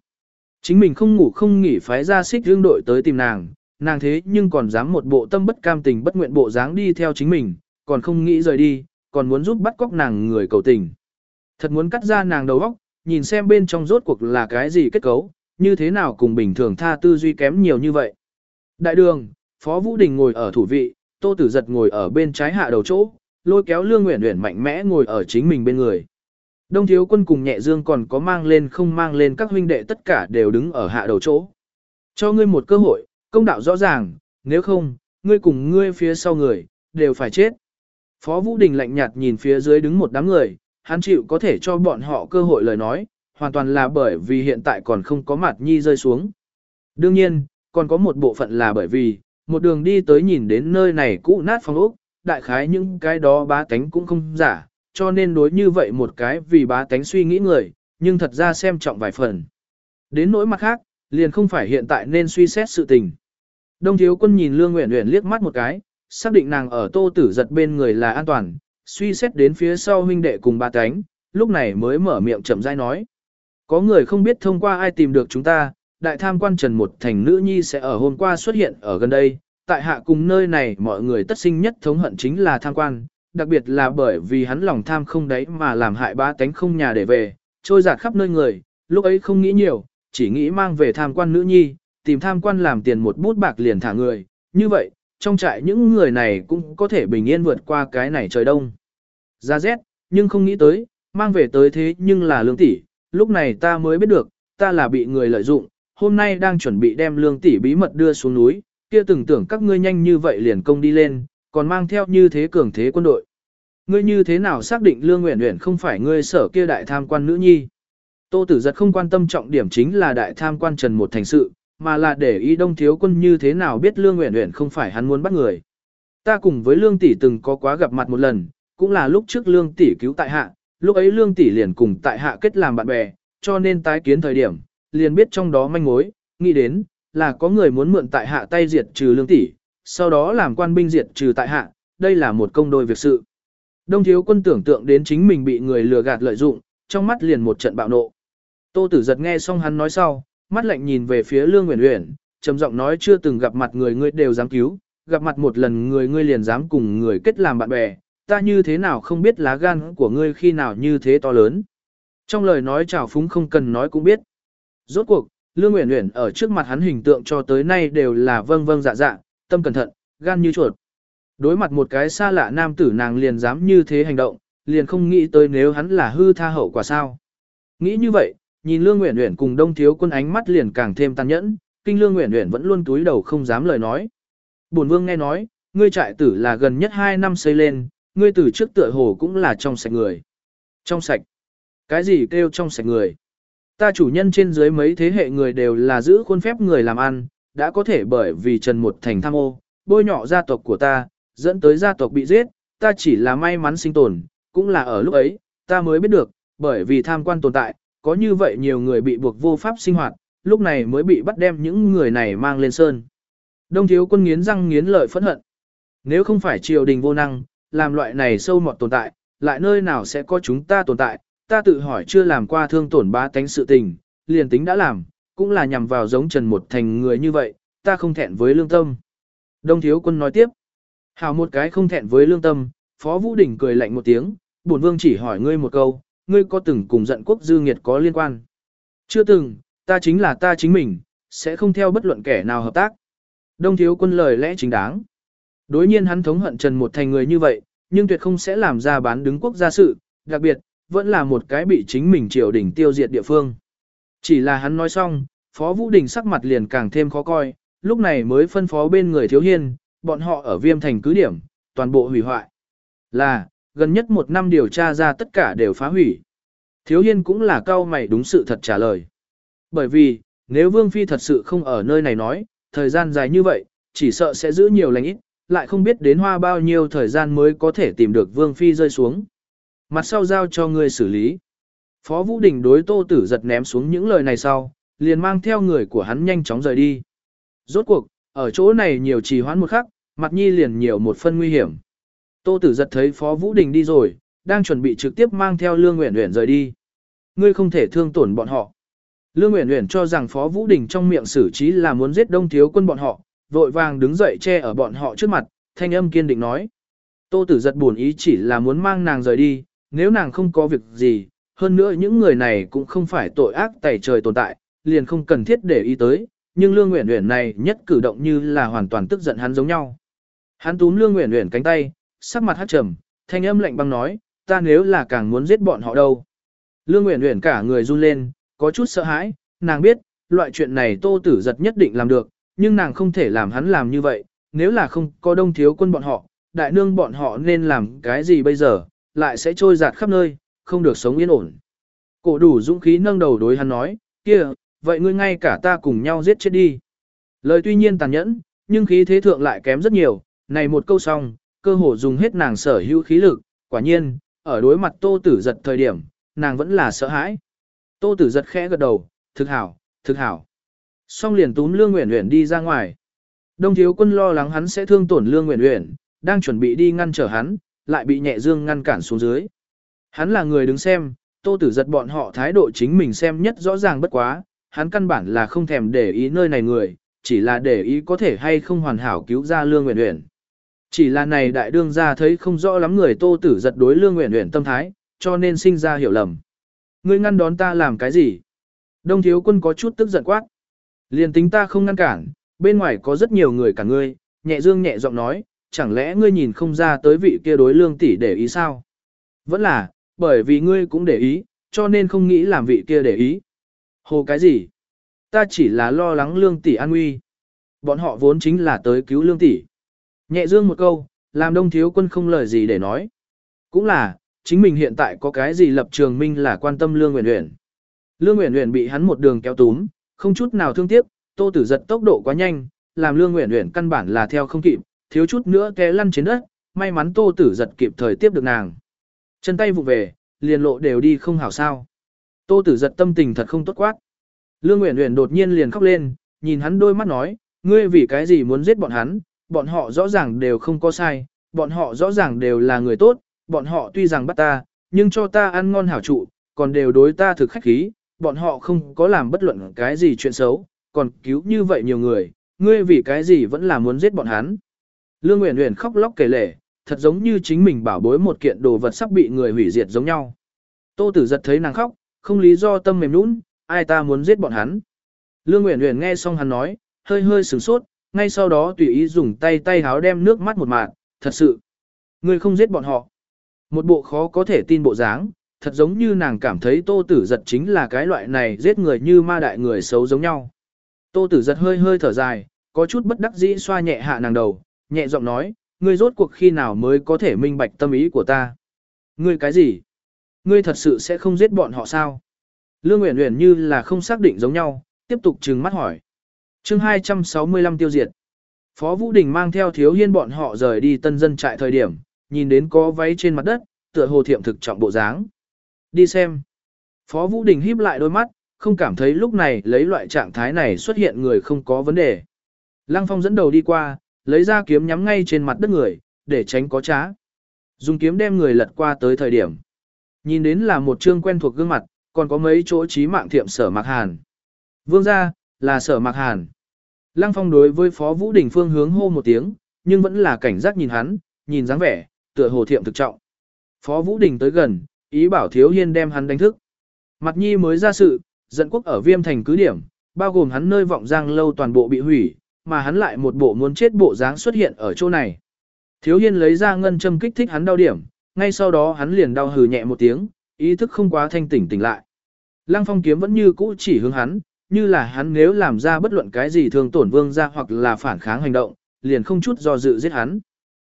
Chính mình không ngủ không nghỉ phái ra xích hương đội tới tìm nàng, nàng thế nhưng còn dám một bộ tâm bất cam tình bất nguyện bộ dáng đi theo chính mình, còn không nghĩ rời đi, còn muốn giúp bắt cóc nàng người cầu tình. Thật muốn cắt ra nàng đầu óc, nhìn xem bên trong rốt cuộc là cái gì kết cấu, như thế nào cùng bình thường tha tư duy kém nhiều như vậy. Đại đường, Phó Vũ Đình ngồi ở thủ vị, Tô Tử Giật ngồi ở bên trái hạ đầu chỗ, lôi kéo Lương Uyển Uyển mạnh mẽ ngồi ở chính mình bên người. Đông thiếu quân cùng nhẹ dương còn có mang lên không mang lên các huynh đệ tất cả đều đứng ở hạ đầu chỗ. Cho ngươi một cơ hội, công đạo rõ ràng, nếu không, ngươi cùng ngươi phía sau người, đều phải chết. Phó Vũ Đình lạnh nhạt nhìn phía dưới đứng một đám người, hắn chịu có thể cho bọn họ cơ hội lời nói, hoàn toàn là bởi vì hiện tại còn không có mặt nhi rơi xuống. Đương nhiên, còn có một bộ phận là bởi vì, một đường đi tới nhìn đến nơi này cũ nát phong ốc, đại khái những cái đó bá tánh cũng không giả, cho nên đối như vậy một cái vì bá tánh suy nghĩ người, nhưng thật ra xem trọng vài phần. Đến nỗi mặt khác, liền không phải hiện tại nên suy xét sự tình. Đông thiếu quân nhìn Lương Nguyện Nguyện liếc mắt một cái, xác định nàng ở tô tử giật bên người là an toàn, suy xét đến phía sau huynh đệ cùng ba cánh, lúc này mới mở miệng chậm rãi nói. Có người không biết thông qua ai tìm được chúng ta, đại tham quan trần một thành nữ nhi sẽ ở hôm qua xuất hiện ở gần đây, tại hạ cùng nơi này mọi người tất sinh nhất thống hận chính là tham quan, đặc biệt là bởi vì hắn lòng tham không đấy mà làm hại ba tánh không nhà để về, trôi giạt khắp nơi người, lúc ấy không nghĩ nhiều, chỉ nghĩ mang về tham quan nữ nhi, tìm tham quan làm tiền một bút bạc liền thả người, như vậy, trong trại những người này cũng có thể bình yên vượt qua cái này trời đông. Ra rét, nhưng không nghĩ tới, mang về tới thế nhưng là lương tỷ, lúc này ta mới biết được, ta là bị người lợi dụng, hôm nay đang chuẩn bị đem lương tỷ bí mật đưa xuống núi, kia từng tưởng các ngươi nhanh như vậy liền công đi lên, còn mang theo như thế cường thế quân đội. Ngươi như thế nào xác định lương nguyện nguyện không phải ngươi sở kia đại tham quan nữ nhi? Tô tử giật không quan tâm trọng điểm chính là đại tham quan trần một thành sự, mà là để ý đông thiếu quân như thế nào biết lương nguyện nguyện không phải hắn muốn bắt người. Ta cùng với lương tỷ từng có quá gặp mặt một lần, cũng là lúc trước lương tỷ cứu tại hạ, lúc ấy lương tỷ liền cùng tại hạ kết làm bạn bè, cho nên tái kiến thời điểm, liền biết trong đó manh mối, nghĩ đến, là có người muốn mượn tại hạ tay diệt trừ lương tỷ, sau đó làm quan binh diệt trừ tại hạ, đây là một công đôi việc sự. Đông thiếu quân tưởng tượng đến chính mình bị người lừa gạt lợi dụng, trong mắt liền một trận bạo nộ. Tô tử giật nghe xong hắn nói sau, mắt lạnh nhìn về phía Lương Uyển Uyển, trầm giọng nói chưa từng gặp mặt người ngươi đều dám cứu, gặp mặt một lần người ngươi liền dám cùng người kết làm bạn bè, ta như thế nào không biết lá gan của ngươi khi nào như thế to lớn. Trong lời nói chào phúng không cần nói cũng biết. Rốt cuộc, Lương Uyển Uyển ở trước mặt hắn hình tượng cho tới nay đều là vâng vâng dạ dạ, tâm cẩn thận, gan như chuột. Đối mặt một cái xa lạ nam tử nàng liền dám như thế hành động, liền không nghĩ tới nếu hắn là hư tha hậu quả sao. Nghĩ như vậy, nhìn Lương Uyển Uyển cùng Đông Thiếu Quân ánh mắt liền càng thêm tàn nhẫn, kinh Lương Uyển Uyển vẫn luôn túi đầu không dám lời nói. Bổn Vương nghe nói, ngươi trại tử là gần nhất 2 năm xây lên, ngươi tử trước tựa hồ cũng là trong sạch người. Trong sạch? Cái gì kêu trong sạch người? Ta chủ nhân trên dưới mấy thế hệ người đều là giữ khuôn phép người làm ăn, đã có thể bởi vì Trần Một Thành tham ô, bôi nhọ gia tộc của ta, dẫn tới gia tộc bị giết, ta chỉ là may mắn sinh tồn, cũng là ở lúc ấy, ta mới biết được, bởi vì tham quan tồn tại, có như vậy nhiều người bị buộc vô pháp sinh hoạt, lúc này mới bị bắt đem những người này mang lên sơn. Đông thiếu quân nghiến răng nghiến lợi phẫn hận. Nếu không phải triều đình vô năng, làm loại này sâu mọt tồn tại, lại nơi nào sẽ có chúng ta tồn tại, ta tự hỏi chưa làm qua thương tổn ba tánh sự tình, liền tính đã làm, cũng là nhằm vào giống Trần Một Thành người như vậy, ta không thẹn với lương tâm. Đông thiếu quân nói tiếp, hào một cái không thẹn với lương tâm, Phó Vũ đỉnh cười lạnh một tiếng, bổn vương chỉ hỏi ngươi một câu, ngươi có từng cùng giận quốc dư nghiệt có liên quan? Chưa từng, ta chính là ta chính mình, sẽ không theo bất luận kẻ nào hợp tác. Đông thiếu quân lời lẽ chính đáng. Đối nhiên hắn thống hận Trần một thành người như vậy, nhưng tuyệt không sẽ làm ra bán đứng quốc gia sự, đặc biệt, vẫn là một cái bị chính mình triều đình tiêu diệt địa phương. Chỉ là hắn nói xong, Phó Vũ Đình sắc mặt liền càng thêm khó coi, lúc này mới phân phó bên người thiếu hiên, bọn họ ở viêm thành cứ điểm, toàn bộ hủy hoại. Là, gần nhất một năm điều tra ra tất cả đều phá hủy. Thiếu hiên cũng là cao mày đúng sự thật trả lời. Bởi vì, nếu Vương Phi thật sự không ở nơi này nói, thời gian dài như vậy, chỉ sợ sẽ giữ nhiều lành ít, lại không biết đến hoa bao nhiêu thời gian mới có thể tìm được Vương Phi rơi xuống. Mặt sau giao cho người xử lý. Phó Vũ Đình đối tô tử giật ném xuống những lời này sau, liền mang theo người của hắn nhanh chóng rời đi. Rốt cuộc, ở chỗ này nhiều trì hoãn một khắc, mặt nhi liền nhiều một phân nguy hiểm. Tô tử giật thấy Phó Vũ Đình đi rồi, đang chuẩn bị trực tiếp mang theo Lương Uyển Uyển rời đi. Ngươi không thể thương tổn bọn họ. Lương Uyển Uyển cho rằng Phó Vũ Đình trong miệng xử trí là muốn giết đông thiếu quân bọn họ, vội vàng đứng dậy che ở bọn họ trước mặt, thanh âm kiên định nói. Tô tử giật buồn ý chỉ là muốn mang nàng rời đi, nếu nàng không có việc gì, hơn nữa những người này cũng không phải tội ác tẩy trời tồn tại, liền không cần thiết để ý tới, nhưng Lương Uyển Uyển này nhất cử động như là hoàn toàn tức giận hắn giống nhau. Hắn túm Lương Uyển Uyển cánh tay, sắc mặt hát trầm, thanh âm lạnh băng nói, ta nếu là càng muốn giết bọn họ đâu. Lương Nguyễn Nguyễn cả người run lên, có chút sợ hãi, nàng biết, loại chuyện này tô tử giật nhất định làm được, nhưng nàng không thể làm hắn làm như vậy, nếu là không có đông thiếu quân bọn họ, đại nương bọn họ nên làm cái gì bây giờ, lại sẽ trôi giạt khắp nơi, không được sống yên ổn. Cổ đủ dũng khí nâng đầu đối hắn nói, kia, vậy ngươi ngay cả ta cùng nhau giết chết đi. Lời tuy nhiên tàn nhẫn, nhưng khí thế thượng lại kém rất nhiều, này một câu xong, cơ hồ dùng hết nàng sở hữu khí lực, quả nhiên, ở đối mặt tô tử giật thời điểm, nàng vẫn là sợ hãi. Tô tử giật khẽ gật đầu, thực hảo, thực hảo. Xong liền túm Lương Nguyễn Nguyễn đi ra ngoài. Đông thiếu quân lo lắng hắn sẽ thương tổn Lương Nguyễn Nguyễn, đang chuẩn bị đi ngăn trở hắn, lại bị nhẹ dương ngăn cản xuống dưới. Hắn là người đứng xem, tô tử giật bọn họ thái độ chính mình xem nhất rõ ràng bất quá, hắn căn bản là không thèm để ý nơi này người, chỉ là để ý có thể hay không hoàn hảo cứu ra Lương Nguyễn Nguyễn. Chỉ là này đại đương gia thấy không rõ lắm người tô tử giật đối Lương nguyện nguyện tâm thái, cho nên sinh ra hiểu lầm. Ngươi ngăn đón ta làm cái gì? Đông thiếu quân có chút tức giận quát. Liền tính ta không ngăn cản, bên ngoài có rất nhiều người cả ngươi, nhẹ dương nhẹ giọng nói, chẳng lẽ ngươi nhìn không ra tới vị kia đối lương tỷ để ý sao? Vẫn là, bởi vì ngươi cũng để ý, cho nên không nghĩ làm vị kia để ý. Hồ cái gì? Ta chỉ là lo lắng lương tỷ an nguy. Bọn họ vốn chính là tới cứu lương tỷ. Nhẹ dương một câu, làm đông thiếu quân không lời gì để nói. Cũng là, chính mình hiện tại có cái gì lập trường minh là quan tâm lương nguyễn uyển. Lương nguyễn uyển bị hắn một đường kéo túm, không chút nào thương tiếc, tô tử giật tốc độ quá nhanh, làm lương nguyễn uyển căn bản là theo không kịp, thiếu chút nữa té lăn trên đất, may mắn tô tử giật kịp thời tiếp được nàng. Chân tay vụ về, liền lộ đều đi không hảo sao. Tô tử giật tâm tình thật không tốt quát. Lương Nguyễn Nguyễn đột nhiên liền khóc lên, nhìn hắn đôi mắt nói, ngươi vì cái gì muốn giết bọn hắn, bọn họ rõ ràng đều không có sai, bọn họ rõ ràng đều là người tốt, bọn họ tuy rằng bắt ta, nhưng cho ta ăn ngon hảo trụ, còn đều đối ta thực khách khí, bọn họ không có làm bất luận cái gì chuyện xấu, còn cứu như vậy nhiều người, ngươi vì cái gì vẫn là muốn giết bọn hắn. Lương Nguyễn Nguyễn khóc lóc kể lể, thật giống như chính mình bảo bối một kiện đồ vật sắp bị người hủy diệt giống nhau. Tô Tử giật thấy nàng khóc, không lý do tâm mềm nhũn, ai ta muốn giết bọn hắn. Lương Uyển Uyển nghe xong hắn nói, hơi hơi sửng sốt, ngay sau đó tùy ý dùng tay tay háo đem nước mắt một mạng, thật sự. Ngươi không giết bọn họ. Một bộ khó có thể tin bộ dáng, thật giống như nàng cảm thấy tô tử giật chính là cái loại này giết người như ma đại người xấu giống nhau. Tô tử giật hơi hơi thở dài, có chút bất đắc dĩ xoa nhẹ hạ nàng đầu, nhẹ giọng nói, ngươi rốt cuộc khi nào mới có thể minh bạch tâm ý của ta. Ngươi cái gì? Ngươi thật sự sẽ không giết bọn họ sao? Lương Uyển Uyển như là không xác định giống nhau, tiếp tục trừng mắt hỏi. Chương 265 tiêu diệt. Phó Vũ Đình mang theo Thiếu Hiên bọn họ rời đi tân dân trại thời điểm, nhìn đến có váy trên mặt đất, tựa hồ thiệm thực trọng bộ dáng. Đi xem. Phó Vũ Đình híp lại đôi mắt, không cảm thấy lúc này lấy loại trạng thái này xuất hiện người không có vấn đề. Lăng Phong dẫn đầu đi qua, lấy ra kiếm nhắm ngay trên mặt đất người, để tránh có trá. Dùng kiếm đem người lật qua tới thời điểm. Nhìn đến là một trương quen thuộc gương mặt, còn có mấy chỗ trí mạng thiệm sở mạc hàn. Vương gia, là sở mạc hàn. Lăng Phong đối với Phó Vũ Đình phương hướng hô một tiếng, nhưng vẫn là cảnh giác nhìn hắn, nhìn dáng vẻ, tựa hồ thiệm thực trọng. Phó Vũ Đình tới gần, ý bảo Thiếu Hiên đem hắn đánh thức. Mặt nhi mới ra sự, dẫn quốc ở viêm thành cứ điểm, bao gồm hắn nơi vọng giang lâu toàn bộ bị hủy, mà hắn lại một bộ muốn chết bộ dáng xuất hiện ở chỗ này. Thiếu Hiên lấy ra ngân châm kích thích hắn đau điểm, ngay sau đó hắn liền đau hừ nhẹ một tiếng, ý thức không quá thanh tỉnh tỉnh lại. Lăng phong kiếm vẫn như cũ chỉ hướng hắn, như là hắn nếu làm ra bất luận cái gì thường tổn vương ra hoặc là phản kháng hành động, liền không chút do dự giết hắn.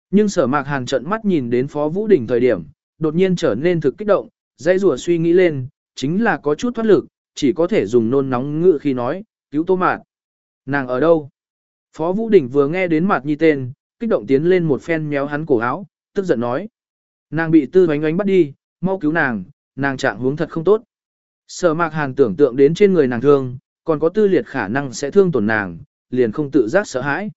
Nhưng sở mạc hàn trận mắt nhìn đến Phó Vũ Đình thời điểm, đột nhiên trở nên thực kích động, dãy rùa suy nghĩ lên, chính là có chút thoát lực, chỉ có thể dùng nôn nóng ngự khi nói, cứu tô mạt. Nàng ở đâu? Phó Vũ Đình vừa nghe đến mặt nhi tên, kích động tiến lên một phen méo hắn cổ áo, tức giận nói. Nàng bị tư oánh oánh bắt đi, mau cứu nàng, nàng trạng huống thật không tốt. Sở mạc hàn tưởng tượng đến trên người nàng thương, còn có tư liệt khả năng sẽ thương tổn nàng, liền không tự giác sợ hãi.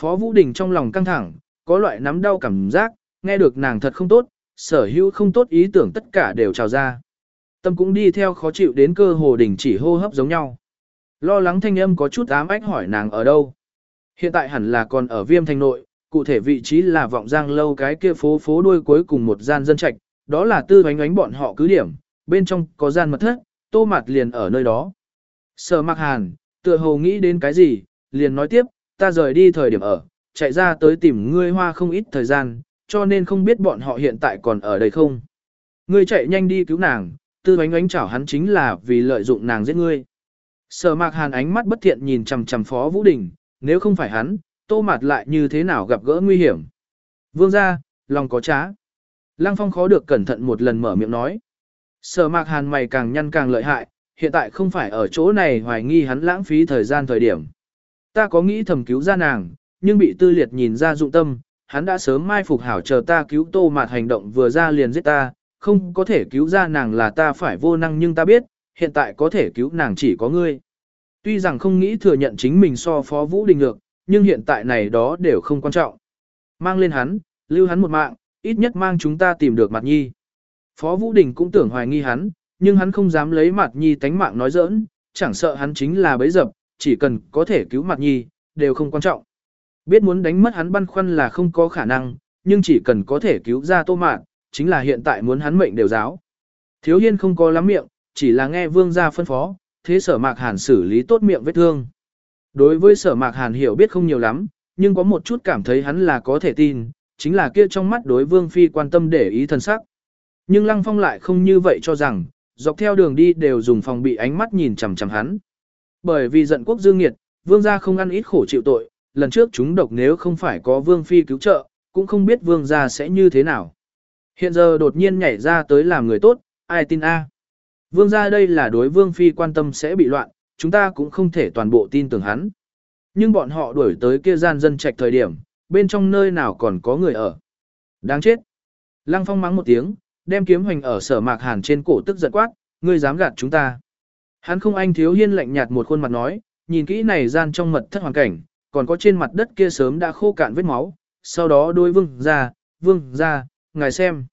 Phó Vũ Đình trong lòng căng thẳng, có loại nắm đau cảm giác, nghe được nàng thật không tốt, sở hữu không tốt ý tưởng tất cả đều trào ra. Tâm cũng đi theo khó chịu đến cơ hồ đình chỉ hô hấp giống nhau. Lo lắng thanh âm có chút ám ách hỏi nàng ở đâu. Hiện tại hẳn là còn ở viêm thành nội, cụ thể vị trí là vọng giang lâu cái kia phố phố đuôi cuối cùng một gian dân trạch, đó là tư bánh ánh bọn họ cứ điểm, bên trong có gian mật thất, tô mặt liền ở nơi đó. Sở mặc hàn, tựa hồ nghĩ đến cái gì, liền nói tiếp, ta rời đi thời điểm ở, chạy ra tới tìm ngươi hoa không ít thời gian, cho nên không biết bọn họ hiện tại còn ở đây không. Ngươi chạy nhanh đi cứu nàng, tư bánh ánh chảo hắn chính là vì lợi dụng nàng giết ngươi. Sở mạc hàn ánh mắt bất thiện nhìn chằm chằm phó Vũ Đình, nếu không phải hắn, tô mạt lại như thế nào gặp gỡ nguy hiểm. Vương ra, lòng có trá. Lăng phong khó được cẩn thận một lần mở miệng nói. Sở mạc hàn mày càng nhăn càng lợi hại, hiện tại không phải ở chỗ này hoài nghi hắn lãng phí thời gian thời điểm. Ta có nghĩ thầm cứu ra nàng, nhưng bị tư liệt nhìn ra dụng tâm, hắn đã sớm mai phục hảo chờ ta cứu tô mạt hành động vừa ra liền giết ta, không có thể cứu ra nàng là ta phải vô năng nhưng ta biết, hiện tại có thể cứu nàng chỉ có ngươi. Tuy rằng không nghĩ thừa nhận chính mình so phó Vũ Đình ngược, nhưng hiện tại này đó đều không quan trọng. Mang lên hắn, lưu hắn một mạng, ít nhất mang chúng ta tìm được mặt nhi. Phó Vũ Đình cũng tưởng hoài nghi hắn, nhưng hắn không dám lấy mặt nhi tánh mạng nói giỡn, chẳng sợ hắn chính là bấy dập, chỉ cần có thể cứu mặt nhi, đều không quan trọng. Biết muốn đánh mất hắn băn khoăn là không có khả năng, nhưng chỉ cần có thể cứu ra tô mạn, chính là hiện tại muốn hắn mệnh đều giáo. Thiếu hiên không có lắm miệng, chỉ là nghe vương gia phân phó, thế sở mạc hàn xử lý tốt miệng vết thương. Đối với sở mạc hàn hiểu biết không nhiều lắm, nhưng có một chút cảm thấy hắn là có thể tin, chính là kia trong mắt đối vương phi quan tâm để ý thân sắc. Nhưng lăng phong lại không như vậy cho rằng, dọc theo đường đi đều dùng phòng bị ánh mắt nhìn chằm chằm hắn. Bởi vì giận quốc dương nghiệt, vương gia không ăn ít khổ chịu tội, lần trước chúng độc nếu không phải có vương phi cứu trợ, cũng không biết vương gia sẽ như thế nào. Hiện giờ đột nhiên nhảy ra tới làm người tốt, ai tin a? Vương gia đây là đối vương phi quan tâm sẽ bị loạn, chúng ta cũng không thể toàn bộ tin tưởng hắn. Nhưng bọn họ đuổi tới kia gian dân trạch thời điểm, bên trong nơi nào còn có người ở. Đáng chết. Lăng phong mắng một tiếng, đem kiếm hoành ở sở mạc hàn trên cổ tức giận quát, ngươi dám gạt chúng ta. Hắn không anh thiếu hiên lạnh nhạt một khuôn mặt nói, nhìn kỹ này gian trong mật thất hoàn cảnh, còn có trên mặt đất kia sớm đã khô cạn vết máu, sau đó đôi vương ra, vương ra, ngài xem.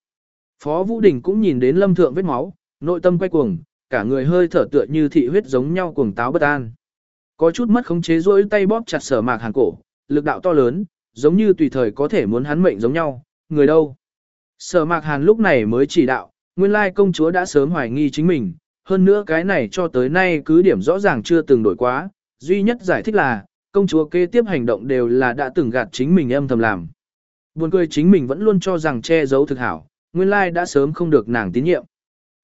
Phó Vũ Đình cũng nhìn đến lâm thượng vết máu, nội tâm quay cuồng, cả người hơi thở tựa như thị huyết giống nhau cuồng táo bất an. Có chút mất khống chế rỗi tay bóp chặt sở mạc hàn cổ, lực đạo to lớn, giống như tùy thời có thể muốn hắn mệnh giống nhau, người đâu. Sở mạc hàn lúc này mới chỉ đạo, nguyên lai công chúa đã sớm hoài nghi chính mình, hơn nữa cái này cho tới nay cứ điểm rõ ràng chưa từng đổi quá, duy nhất giải thích là, công chúa kế tiếp hành động đều là đã từng gạt chính mình âm thầm làm. Buồn cười chính mình vẫn luôn cho rằng che giấu thực hảo, nguyên lai đã sớm không được nàng tín nhiệm.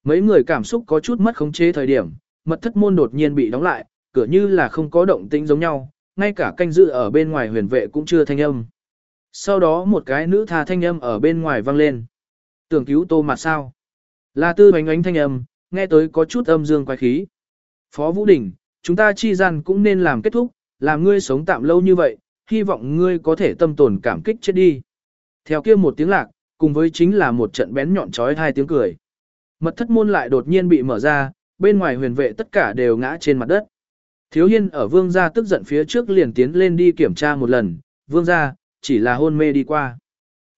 Mấy người cảm xúc có chút mất khống chế thời điểm, mật thất môn đột nhiên bị đóng lại, cửa như là không có động tĩnh giống nhau, ngay cả canh dự ở bên ngoài huyền vệ cũng chưa thanh âm. Sau đó một cái nữ tha thanh âm ở bên ngoài vang lên. Tưởng cứu tô mặt sao? Là tư bánh ánh thanh âm, nghe tới có chút âm dương quái khí. Phó Vũ Đình, chúng ta chi gian cũng nên làm kết thúc, làm ngươi sống tạm lâu như vậy, hy vọng ngươi có thể tâm tồn cảm kích chết đi. Theo kia một tiếng lạc, cùng với chính là một trận bén nhọn trói hai tiếng cười. Mật thất môn lại đột nhiên bị mở ra, bên ngoài huyền vệ tất cả đều ngã trên mặt đất. Thiếu hiên ở vương gia tức giận phía trước liền tiến lên đi kiểm tra một lần, vương gia, chỉ là hôn mê đi qua.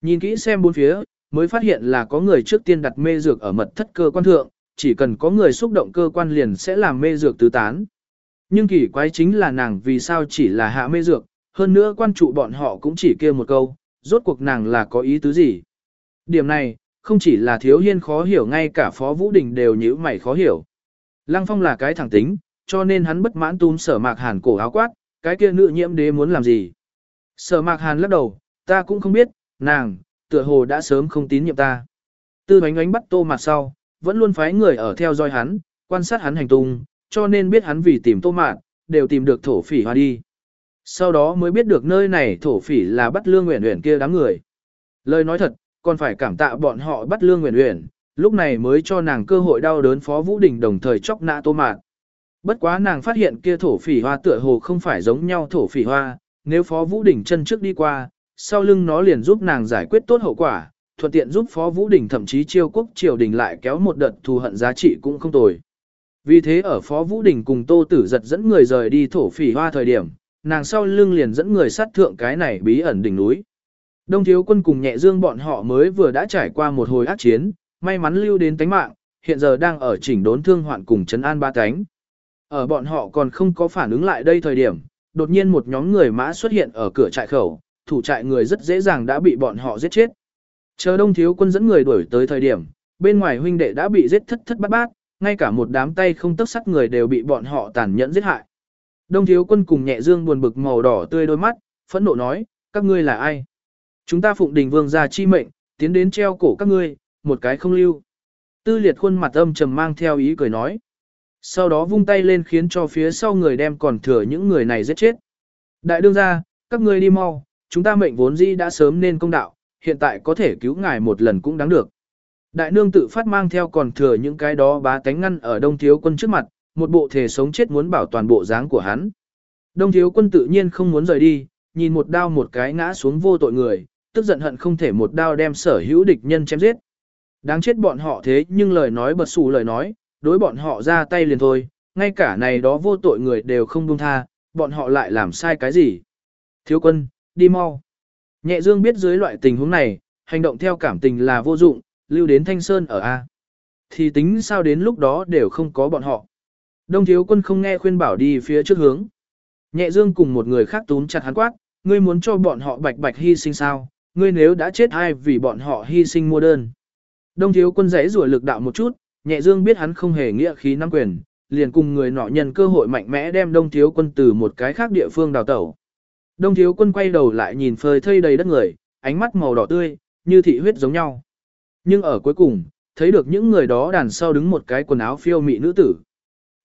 Nhìn kỹ xem bốn phía, mới phát hiện là có người trước tiên đặt mê dược ở mật thất cơ quan thượng, chỉ cần có người xúc động cơ quan liền sẽ làm mê dược tứ tán. Nhưng kỳ quái chính là nàng vì sao chỉ là hạ mê dược, hơn nữa quan trụ bọn họ cũng chỉ kêu một câu, rốt cuộc nàng là có ý tứ gì. Điểm này, không chỉ là thiếu hiên khó hiểu ngay cả Phó Vũ Đình đều nhíu mày khó hiểu. Lăng Phong là cái thẳng tính, cho nên hắn bất mãn túm sở mạc hàn cổ áo quát, cái kia nữ nhiễm đế muốn làm gì. Sở mạc hàn lắc đầu, ta cũng không biết, nàng, tựa hồ đã sớm không tín nhiệm ta. Tư ánh ánh bắt tô mặt sau, vẫn luôn phái người ở theo dõi hắn, quan sát hắn hành tung, cho nên biết hắn vì tìm tô Mạt, đều tìm được thổ phỉ hoa đi. Sau đó mới biết được nơi này thổ phỉ là bắt lương nguyện nguyện kia đám người. Lời nói thật, còn phải cảm tạ bọn họ bắt lương nguyện nguyện, lúc này mới cho nàng cơ hội đau đớn Phó Vũ Đình đồng thời chóc nạ tô Mạt. Bất quá nàng phát hiện kia thổ phỉ hoa tựa hồ không phải giống nhau thổ phỉ hoa, nếu Phó Vũ Đình chân trước đi qua, sau lưng nó liền giúp nàng giải quyết tốt hậu quả, thuận tiện giúp Phó Vũ Đình thậm chí chiêu quốc triều đình lại kéo một đợt thù hận giá trị cũng không tồi. Vì thế ở Phó Vũ Đình cùng Tô Tử giật dẫn người rời đi thổ phỉ hoa thời điểm, nàng sau lưng liền dẫn người sát thượng cái này bí ẩn đỉnh núi. Đông thiếu quân cùng nhẹ dương bọn họ mới vừa đã trải qua một hồi ác chiến, may mắn lưu đến tánh mạng, hiện giờ đang ở chỉnh đốn thương hoạn cùng trấn an ba cánh. Ở bọn họ còn không có phản ứng lại đây thời điểm, đột nhiên một nhóm người mã xuất hiện ở cửa trại khẩu, thủ trại người rất dễ dàng đã bị bọn họ giết chết. Chờ đông thiếu quân dẫn người đuổi tới thời điểm, bên ngoài huynh đệ đã bị giết thất thất bát bát, ngay cả một đám tay không tấc sắt người đều bị bọn họ tàn nhẫn giết hại. Đông thiếu quân cùng nhẹ dương buồn bực màu đỏ tươi đôi mắt, phẫn nộ nói, các ngươi là ai? Chúng ta phụng đình vương gia chi mệnh, tiến đến treo cổ các ngươi, một cái không lưu. Tư liệt khuôn mặt âm trầm mang theo ý cười nói. Sau đó vung tay lên khiến cho phía sau người đem còn thừa những người này giết chết. Đại đương gia, các ngươi đi mau, chúng ta mệnh vốn dĩ đã sớm nên công đạo, hiện tại có thể cứu ngài một lần cũng đáng được. Đại nương tự phát mang theo còn thừa những cái đó bá tánh ngăn ở đông thiếu quân trước mặt, một bộ thể sống chết muốn bảo toàn bộ dáng của hắn. Đông thiếu quân tự nhiên không muốn rời đi, nhìn một đao một cái ngã xuống vô tội người, tức giận hận không thể một đao đem sở hữu địch nhân chém giết. Đáng chết bọn họ thế nhưng lời nói bật xù lời nói, đối bọn họ ra tay liền thôi, ngay cả này đó vô tội người đều không buông tha, bọn họ lại làm sai cái gì. Thiếu quân, đi mau. Nhẹ Dương biết dưới loại tình huống này, hành động theo cảm tình là vô dụng, lưu đến Thanh Sơn ở A. Thì tính sao đến lúc đó đều không có bọn họ. Đông thiếu quân không nghe khuyên bảo đi phía trước hướng. Nhẹ Dương cùng một người khác túm chặt hắn quát, ngươi muốn cho bọn họ bạch bạch hy sinh sao, ngươi nếu đã chết ai vì bọn họ hy sinh mua đơn. Đông thiếu quân giấy rủa lực đạo một chút, nhẹ Dương biết hắn không hề nghĩa khí nắm quyền, liền cùng người nọ nhân cơ hội mạnh mẽ đem đông thiếu quân từ một cái khác địa phương đào tẩu. Đông thiếu quân quay đầu lại nhìn phơi thây đầy đất người, ánh mắt màu đỏ tươi, như thị huyết giống nhau. Nhưng ở cuối cùng, thấy được những người đó đàn sau đứng một cái quần áo phiêu mị nữ tử.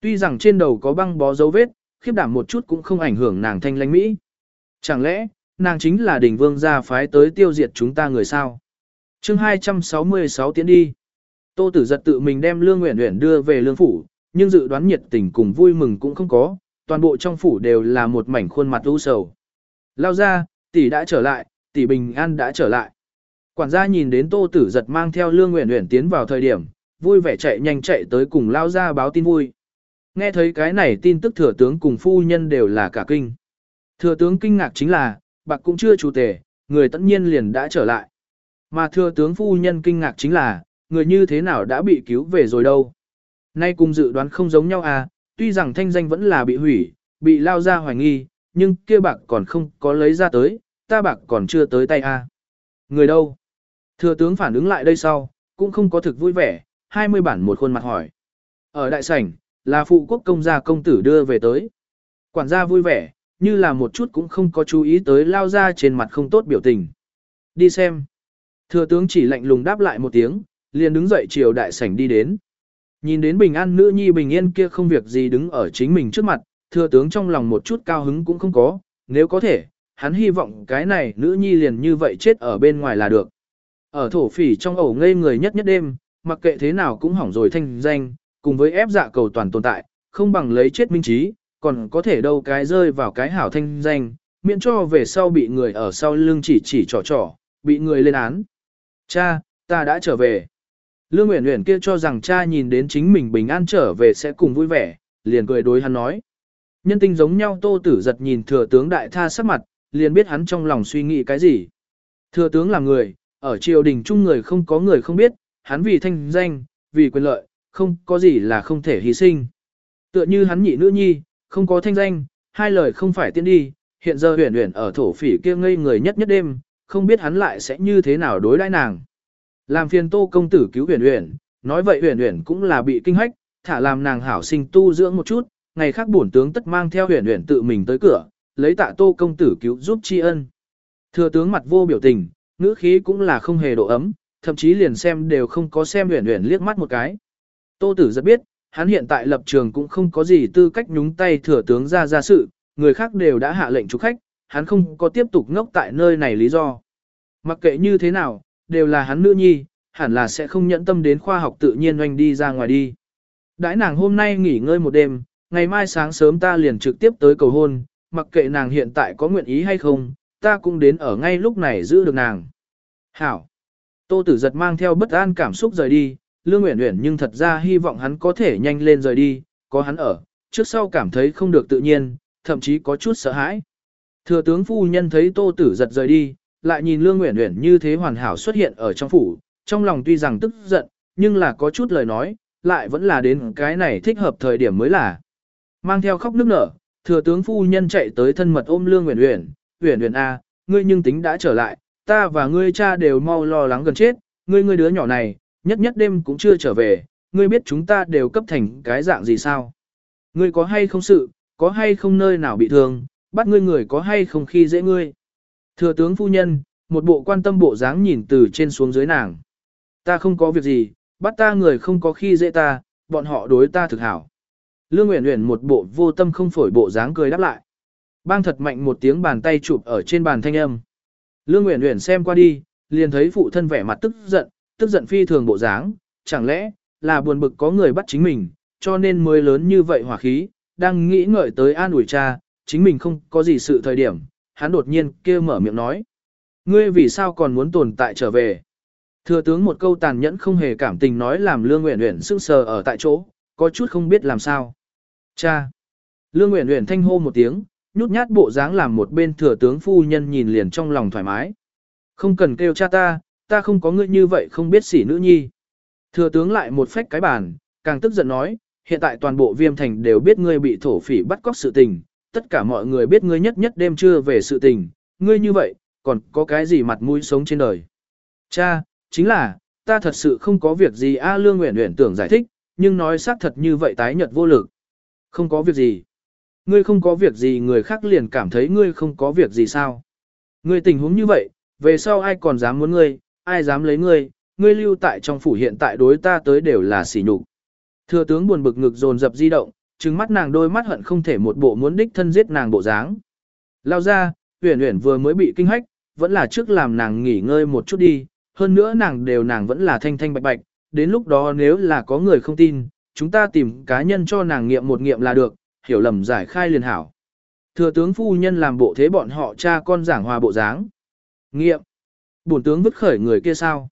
Tuy rằng trên đầu có băng bó dấu vết, khiếp đảm một chút cũng không ảnh hưởng nàng thanh lãnh mỹ. Chẳng lẽ, nàng chính là đỉnh vương gia phái tới tiêu diệt chúng ta người sao? chương 266 tiến đi. Tô tử giật tự mình đem lương nguyện nguyện đưa về lương phủ, nhưng dự đoán nhiệt tình cùng vui mừng cũng không có, toàn bộ trong phủ đều là một mảnh khuôn mặt u sầu. Lao ra, tỷ đã trở lại, tỷ bình an đã trở lại. Quản gia nhìn đến tô tử giật mang theo lương nguyện nguyện tiến vào thời điểm, vui vẻ chạy nhanh chạy tới cùng lao ra báo tin vui. Nghe thấy cái này tin tức thừa tướng cùng phu nhân đều là cả kinh. Thừa tướng kinh ngạc chính là, bạc cũng chưa chủ tề, người tất nhiên liền đã trở lại. Mà thừa tướng phu nhân kinh ngạc chính là, người như thế nào đã bị cứu về rồi đâu. Nay cùng dự đoán không giống nhau à, tuy rằng thanh danh vẫn là bị hủy, bị lao ra hoài nghi, nhưng kia bạc còn không có lấy ra tới, ta bạc còn chưa tới tay à? Người đâu? Thừa tướng phản ứng lại đây sau, cũng không có thực vui vẻ, 20 bản một khuôn mặt hỏi. Ở đại sảnh, là phụ quốc công gia công tử đưa về tới. Quản gia vui vẻ, như là một chút cũng không có chú ý tới lao ra trên mặt không tốt biểu tình. Đi xem. Thừa tướng chỉ lạnh lùng đáp lại một tiếng, liền đứng dậy chiều đại sảnh đi đến. Nhìn đến bình an nữ nhi bình yên kia không việc gì đứng ở chính mình trước mặt, thừa tướng trong lòng một chút cao hứng cũng không có, nếu có thể, hắn hy vọng cái này nữ nhi liền như vậy chết ở bên ngoài là được. Ở thổ phỉ trong ổ ngây người nhất nhất đêm, mặc kệ thế nào cũng hỏng rồi thanh danh, cùng với ép dạ cầu toàn tồn tại, không bằng lấy chết minh trí, còn có thể đâu cái rơi vào cái hảo thanh danh, miễn cho về sau bị người ở sau lưng chỉ chỉ trò trò, bị người lên án. Cha, ta đã trở về. Lương Uyển Uyển kia cho rằng cha nhìn đến chính mình bình an trở về sẽ cùng vui vẻ, liền cười đối hắn nói. Nhân tinh giống nhau Tô Tử giật nhìn thừa tướng đại tha sắc mặt, liền biết hắn trong lòng suy nghĩ cái gì. Thừa tướng là người, ở triều đình chung người không có người không biết, hắn vì thanh danh, vì quyền lợi, không có gì là không thể hy sinh. Tựa như hắn nhị nữ nhi, không có thanh danh, hai lời không phải tiên đi, hiện giờ Uyển Uyển ở thổ phỉ kia ngây người nhất nhất đêm, không biết hắn lại sẽ như thế nào đối đãi nàng. Làm phiền tô công tử cứu huyền huyền, nói vậy huyền huyền cũng là bị kinh hách, thả làm nàng hảo sinh tu dưỡng một chút, ngày khác bổn tướng tất mang theo huyền huyền tự mình tới cửa, lấy tạ tô công tử cứu giúp tri ân. Thừa tướng mặt vô biểu tình, ngữ khí cũng là không hề độ ấm, thậm chí liền xem đều không có xem huyền huyền liếc mắt một cái. Tô tử rất biết, hắn hiện tại lập trường cũng không có gì tư cách nhúng tay thừa tướng ra ra sự, người khác đều đã hạ lệnh chủ khách, hắn không có tiếp tục ngốc tại nơi này lý do. Mặc kệ như thế nào, đều là hắn nữ nhi, hẳn là sẽ không nhẫn tâm đến khoa học tự nhiên oanh đi ra ngoài đi. Đãi nàng hôm nay nghỉ ngơi một đêm, ngày mai sáng sớm ta liền trực tiếp tới cầu hôn, mặc kệ nàng hiện tại có nguyện ý hay không, ta cũng đến ở ngay lúc này giữ được nàng. Hảo! Tô tử giật mang theo bất an cảm xúc rời đi, Lương Uyển Uyển nhưng thật ra hy vọng hắn có thể nhanh lên rời đi, có hắn ở, trước sau cảm thấy không được tự nhiên, thậm chí có chút sợ hãi. Thừa tướng phu nhân thấy Tô Tử giật rời đi, lại nhìn Lương Uyển Uyển như thế hoàn hảo xuất hiện ở trong phủ, trong lòng tuy rằng tức giận, nhưng là có chút lời nói, lại vẫn là đến cái này thích hợp thời điểm mới là. Mang theo khóc nức nở, thừa tướng phu nhân chạy tới thân mật ôm Lương Uyển Uyển, "Uyển Uyển a, ngươi nhưng tính đã trở lại, ta và ngươi cha đều mau lo lắng gần chết, ngươi ngươi đứa nhỏ này, nhất nhất đêm cũng chưa trở về, ngươi biết chúng ta đều cấp thành cái dạng gì sao? Ngươi có hay không sự, có hay không nơi nào bị thương, bắt ngươi người có hay không khi dễ ngươi? Thừa tướng phu nhân, một bộ quan tâm bộ dáng nhìn từ trên xuống dưới nàng. Ta không có việc gì, bắt ta người không có khi dễ ta, bọn họ đối ta thực hảo. Lương Uyển Uyển một bộ vô tâm không phổi bộ dáng cười đáp lại. Bang thật mạnh một tiếng bàn tay chụp ở trên bàn thanh âm. Lương Uyển Uyển xem qua đi, liền thấy phụ thân vẻ mặt tức giận, tức giận phi thường bộ dáng, chẳng lẽ là buồn bực có người bắt chính mình, cho nên mới lớn như vậy hỏa khí, đang nghĩ ngợi tới an ủi cha, chính mình không có gì sự thời điểm, hắn đột nhiên kêu mở miệng nói. Ngươi vì sao còn muốn tồn tại trở về? Thừa tướng một câu tàn nhẫn không hề cảm tình nói làm Lương Uyển Uyển sững sờ ở tại chỗ, có chút không biết làm sao. Cha! Lương Uyển Uyển thanh hô một tiếng, nhút nhát bộ dáng làm một bên thừa tướng phu nhân nhìn liền trong lòng thoải mái. Không cần kêu cha ta, ta không có ngươi như vậy không biết xỉ nữ nhi. Thừa tướng lại một phách cái bàn, càng tức giận nói, hiện tại toàn bộ viêm thành đều biết ngươi bị thổ phỉ bắt cóc sự tình, tất cả mọi người biết ngươi nhất nhất đêm trưa về sự tình, ngươi như vậy, còn có cái gì mặt mũi sống trên đời. Cha, chính là, ta thật sự không có việc gì A Lương Nguyễn Nguyễn tưởng giải thích, nhưng nói xác thật như vậy tái nhật vô lực. Không có việc gì. Ngươi không có việc gì người khác liền cảm thấy ngươi không có việc gì sao. Ngươi tình huống như vậy, về sau ai còn dám muốn ngươi, ai dám lấy ngươi, ngươi lưu tại trong phủ hiện tại đối ta tới đều là sỉ nhục. Thừa tướng buồn bực ngực dồn dập di động, trừng mắt nàng đôi mắt hận không thể một bộ muốn đích thân giết nàng bộ dáng. Lao ra, Uyển Uyển vừa mới bị kinh hách, vẫn là trước làm nàng nghỉ ngơi một chút đi, hơn nữa nàng đều nàng vẫn là thanh thanh bạch bạch, đến lúc đó nếu là có người không tin, chúng ta tìm cá nhân cho nàng nghiệm một nghiệm là được, hiểu lầm giải khai liền hảo. Thừa tướng phu nhân làm bộ thế bọn họ cha con giảng hòa bộ dáng. Nghiệm. Bổn tướng vứt khởi người kia sao?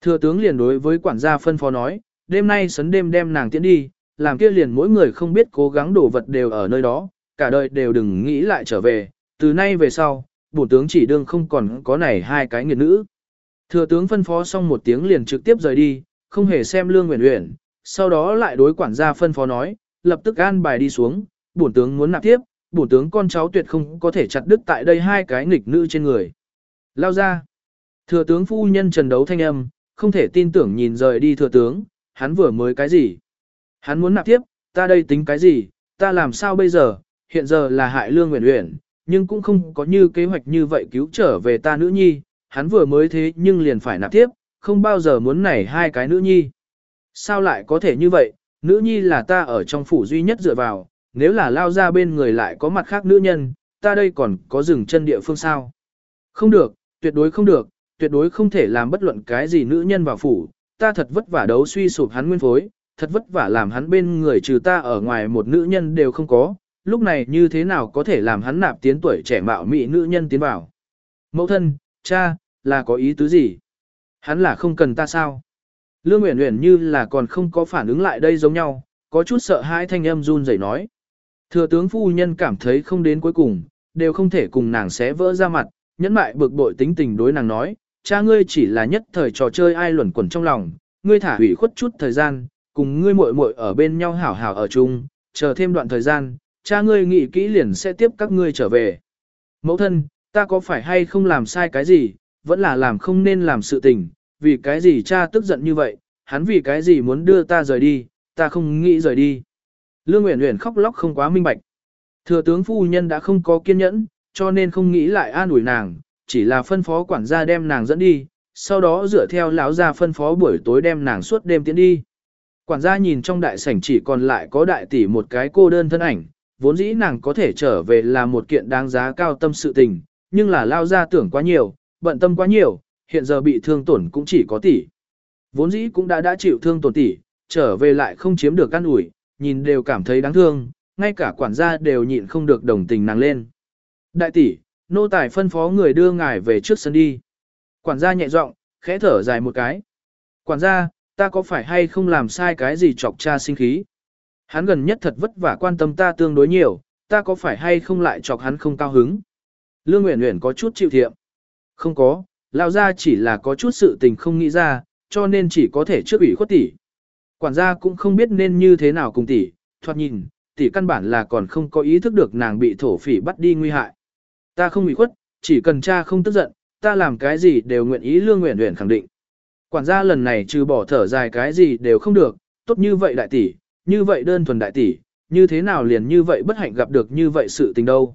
Thừa tướng liền đối với quản gia phân phó nói, đêm nay sấn đêm đem nàng tiễn đi, làm kia liền mỗi người không biết cố gắng đổ vật đều ở nơi đó, cả đời đều đừng nghĩ lại trở về, từ nay về sau, bổ tướng chỉ đương không còn có này hai cái nghiệt nữ. Thừa tướng phân phó xong một tiếng liền trực tiếp rời đi, không hề xem lương nguyện nguyện, sau đó lại đối quản gia phân phó nói, lập tức an bài đi xuống, bổn tướng muốn nạp tiếp, bổn tướng con cháu tuyệt không có thể chặt đứt tại đây hai cái nghịch nữ trên người. Lao ra. Thừa tướng phu nhân trần đấu thanh âm, không thể tin tưởng nhìn rời đi thừa tướng, hắn vừa mới cái gì? Hắn muốn nạp tiếp, ta đây tính cái gì, ta làm sao bây giờ, hiện giờ là hại lương nguyện nguyện, nhưng cũng không có như kế hoạch như vậy cứu trở về ta nữ nhi, hắn vừa mới thế nhưng liền phải nạp tiếp, không bao giờ muốn nảy hai cái nữ nhi. Sao lại có thể như vậy, nữ nhi là ta ở trong phủ duy nhất dựa vào, nếu là lao ra bên người lại có mặt khác nữ nhân, ta đây còn có dừng chân địa phương sao? Không được, tuyệt đối không được, tuyệt đối không thể làm bất luận cái gì nữ nhân vào phủ, ta thật vất vả đấu suy sụp hắn nguyên phối, thật vất vả làm hắn bên người trừ ta ở ngoài một nữ nhân đều không có, lúc này như thế nào có thể làm hắn nạp tiến tuổi trẻ mạo mị nữ nhân tiến vào. Mẫu thân, cha, là có ý tứ gì? Hắn là không cần ta sao? Lương Uyển Uyển như là còn không có phản ứng lại đây giống nhau, có chút sợ hãi thanh âm run rẩy nói. Thừa tướng phu nhân cảm thấy không đến cuối cùng, đều không thể cùng nàng xé vỡ ra mặt, nhẫn mại bực bội tính tình đối nàng nói, cha ngươi chỉ là nhất thời trò chơi ai luẩn quẩn trong lòng, ngươi thả hủy khuất chút thời gian, cùng ngươi muội muội ở bên nhau hảo hảo ở chung, chờ thêm đoạn thời gian, cha ngươi nghĩ kỹ liền sẽ tiếp các ngươi trở về. Mẫu thân, ta có phải hay không làm sai cái gì, vẫn là làm không nên làm sự tình, vì cái gì cha tức giận như vậy, hắn vì cái gì muốn đưa ta rời đi, ta không nghĩ rời đi. Lương Uyển Uyển khóc lóc không quá minh bạch. Thừa tướng phu nhân đã không có kiên nhẫn, cho nên không nghĩ lại an ủi nàng, chỉ là phân phó quản gia đem nàng dẫn đi, sau đó dựa theo lão gia phân phó buổi tối đem nàng suốt đêm tiến đi. Quản gia nhìn trong đại sảnh chỉ còn lại có đại tỷ một cái cô đơn thân ảnh, vốn dĩ nàng có thể trở về là một kiện đáng giá cao tâm sự tình, nhưng là lao ra tưởng quá nhiều, bận tâm quá nhiều, hiện giờ bị thương tổn cũng chỉ có tỷ. Vốn dĩ cũng đã đã chịu thương tổn tỷ, trở về lại không chiếm được căn ủi, nhìn đều cảm thấy đáng thương, ngay cả quản gia đều nhịn không được đồng tình nàng lên. Đại tỷ, nô tài phân phó người đưa ngài về trước sân đi. Quản gia nhẹ giọng, khẽ thở dài một cái. Quản gia, ta có phải hay không làm sai cái gì chọc cha sinh khí? Hắn gần nhất thật vất vả quan tâm ta tương đối nhiều, ta có phải hay không lại chọc hắn không cao hứng? Lương Uyển Uyển có chút chịu thiệm. Không có, lão gia chỉ là có chút sự tình không nghĩ ra, cho nên chỉ có thể trước ủy khuất tỷ. Quản gia cũng không biết nên như thế nào cùng tỷ, thoạt nhìn, tỷ căn bản là còn không có ý thức được nàng bị thổ phỉ bắt đi nguy hại. Ta không ủy khuất, chỉ cần cha không tức giận, ta làm cái gì đều nguyện ý lương nguyễn nguyễn khẳng định. Quản gia lần này trừ bỏ thở dài cái gì đều không được, tốt như vậy đại tỷ, như vậy đơn thuần đại tỷ, như thế nào liền như vậy bất hạnh gặp được như vậy sự tình đâu.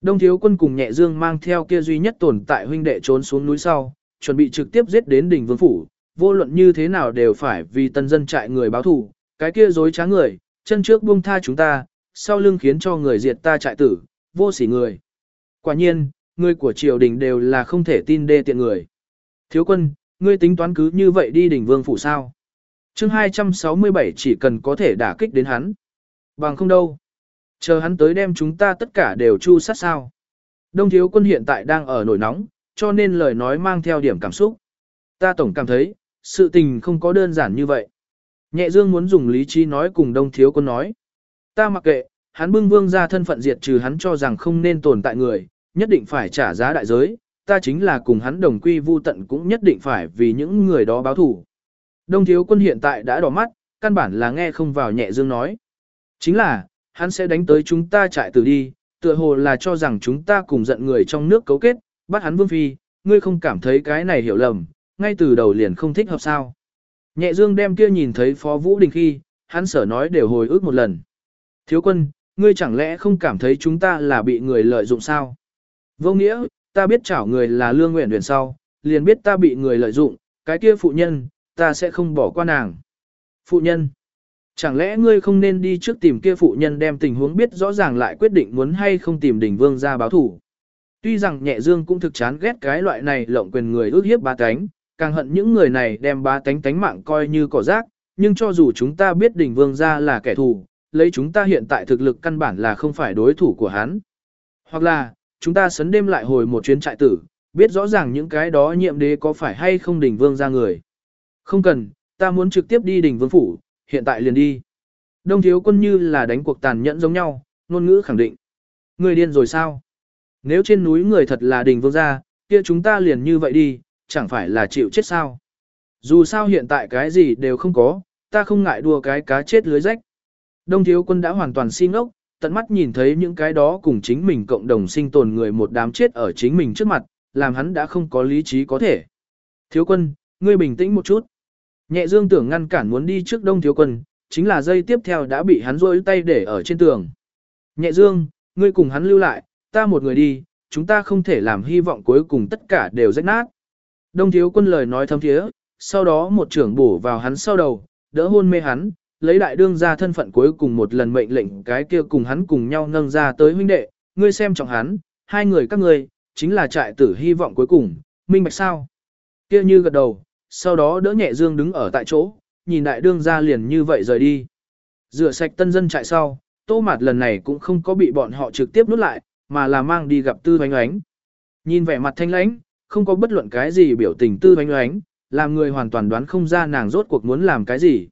Đông thiếu quân cùng nhẹ dương mang theo kia duy nhất tồn tại huynh đệ trốn xuống núi sau, chuẩn bị trực tiếp giết đến đỉnh vương phủ, vô luận như thế nào đều phải vì tân dân trại người báo thù, cái kia dối trá người, chân trước buông tha chúng ta, sau lưng khiến cho người diệt ta trại tử, vô sỉ người. Quả nhiên, người của triều đình đều là không thể tin đê tiện người. Thiếu quân, ngươi tính toán cứ như vậy đi đỉnh vương phủ sao? chương 267 chỉ cần có thể đả kích đến hắn. Bằng không đâu. Chờ hắn tới đem chúng ta tất cả đều chu sát sao. Đông thiếu quân hiện tại đang ở nổi nóng, cho nên lời nói mang theo điểm cảm xúc. Ta tổng cảm thấy, sự tình không có đơn giản như vậy. Nhẹ dương muốn dùng lý trí nói cùng đông thiếu quân nói. Ta mặc kệ, hắn bưng vương ra thân phận diệt trừ hắn cho rằng không nên tồn tại người, nhất định phải trả giá đại giới, ta chính là cùng hắn đồng quy vu tận cũng nhất định phải vì những người đó báo thủ. Đông thiếu quân hiện tại đã đỏ mắt, căn bản là nghe không vào nhẹ dương nói. Chính là, hắn sẽ đánh tới chúng ta chạy từ đi, tựa hồ là cho rằng chúng ta cùng giận người trong nước cấu kết, bắt hắn vương phi, ngươi không cảm thấy cái này hiểu lầm, ngay từ đầu liền không thích hợp sao. Nhẹ dương đem kia nhìn thấy phó vũ đình khi, hắn sở nói đều hồi ức một lần. Thiếu quân, ngươi chẳng lẽ không cảm thấy chúng ta là bị người lợi dụng sao? Vô nghĩa, ta biết chảo người là lương nguyện huyền sau, liền biết ta bị người lợi dụng, cái kia phụ nhân, ta sẽ không bỏ qua nàng. Phụ nhân, chẳng lẽ ngươi không nên đi trước tìm kia phụ nhân đem tình huống biết rõ ràng lại quyết định muốn hay không tìm đỉnh vương ra báo thủ. Tuy rằng nhẹ dương cũng thực chán ghét cái loại này lộng quyền người ước hiếp ba cánh, càng hận những người này đem ba cánh tánh mạng coi như cỏ rác, nhưng cho dù chúng ta biết đỉnh vương gia là kẻ thù, lấy chúng ta hiện tại thực lực căn bản là không phải đối thủ của hắn. Hoặc là, chúng ta sấn đêm lại hồi một chuyến trại tử, biết rõ ràng những cái đó nhiệm đế có phải hay không đỉnh vương ra người. Không cần, ta muốn trực tiếp đi đỉnh vương phủ, hiện tại liền đi. Đông thiếu quân như là đánh cuộc tàn nhẫn giống nhau, ngôn ngữ khẳng định. Người điên rồi sao? Nếu trên núi người thật là đỉnh vương gia, kia chúng ta liền như vậy đi, chẳng phải là chịu chết sao. Dù sao hiện tại cái gì đều không có, ta không ngại đua cái cá chết lưới rách. Đông thiếu quân đã hoàn toàn xin ốc, tận mắt nhìn thấy những cái đó cùng chính mình cộng đồng sinh tồn người một đám chết ở chính mình trước mặt, làm hắn đã không có lý trí có thể. Thiếu quân, ngươi bình tĩnh một chút. Nhẹ dương tưởng ngăn cản muốn đi trước đông thiếu quân, chính là dây tiếp theo đã bị hắn rôi tay để ở trên tường. Nhẹ dương, ngươi cùng hắn lưu lại, ta một người đi, chúng ta không thể làm hy vọng cuối cùng tất cả đều rách nát. Đông thiếu quân lời nói thâm thiế, sau đó một trưởng bổ vào hắn sau đầu, đỡ hôn mê hắn, lấy đại đương ra thân phận cuối cùng một lần mệnh lệnh cái kia cùng hắn cùng nhau nâng ra tới huynh đệ, ngươi xem trọng hắn, hai người các ngươi, chính là trại tử hy vọng cuối cùng, minh bạch sao. Kia như gật đầu, sau đó đỡ nhẹ dương đứng ở tại chỗ, nhìn đại đương ra liền như vậy rời đi. Rửa sạch tân dân trại sau, tô mạt lần này cũng không có bị bọn họ trực tiếp nút lại, mà là mang đi gặp tư hoánh oánh. Nhìn vẻ mặt thanh lãnh, không có bất luận cái gì biểu tình tư hoánh oánh, làm người hoàn toàn đoán không ra nàng rốt cuộc muốn làm cái gì.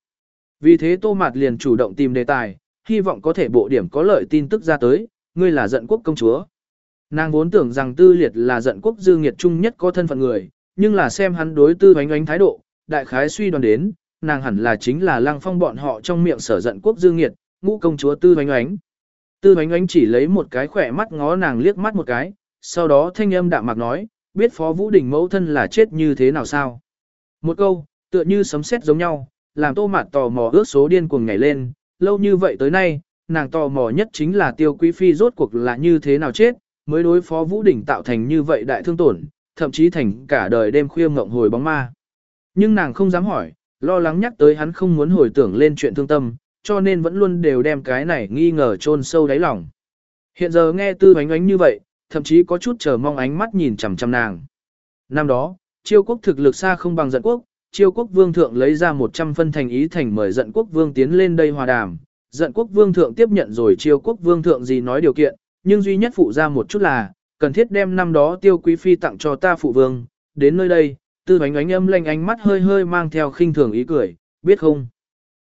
Vì thế tô mạt liền chủ động tìm đề tài, hy vọng có thể bộ điểm có lợi tin tức ra tới, ngươi là giận quốc công chúa. Nàng vốn tưởng rằng tư liệt là giận quốc dư nghiệt trung nhất có thân phận người, nhưng là xem hắn đối tư oánh oánh thái độ, đại khái suy đoán đến, nàng hẳn là chính là lăng phong bọn họ trong miệng sở giận quốc dư nghiệt, ngũ công chúa tư oánh oánh. Tư oánh oánh chỉ lấy một cái khỏe mắt ngó nàng liếc mắt một cái, sau đó thanh âm đạm mạc nói, biết phó vũ đình mẫu thân là chết như thế nào sao. Một câu, tựa như sấm sét giống nhau, làm tô mạt tò mò ước số điên cuồng nhảy lên, lâu như vậy tới nay, nàng tò mò nhất chính là tiêu quý phi rốt cuộc là như thế nào chết, mới đối phó vũ đỉnh tạo thành như vậy đại thương tổn, thậm chí thành cả đời đêm khuya ngộng hồi bóng ma. Nhưng nàng không dám hỏi, lo lắng nhắc tới hắn không muốn hồi tưởng lên chuyện thương tâm, cho nên vẫn luôn đều đem cái này nghi ngờ chôn sâu đáy lòng. Hiện giờ nghe tư ánh ánh như vậy, thậm chí có chút chờ mong ánh mắt nhìn chằm chằm nàng. Năm đó, chiêu quốc thực lực xa không bằng giận quốc, chiêu quốc vương thượng lấy ra 100 phân thành ý thành mời giận quốc vương tiến lên đây hòa đàm. Giận quốc vương thượng tiếp nhận rồi chiêu quốc vương thượng gì nói điều kiện, nhưng duy nhất phụ ra một chút là, cần thiết đem năm đó tiêu quý phi tặng cho ta phụ vương, đến nơi đây, tư ánh ánh âm lanh ánh mắt hơi hơi mang theo khinh thường ý cười, biết không?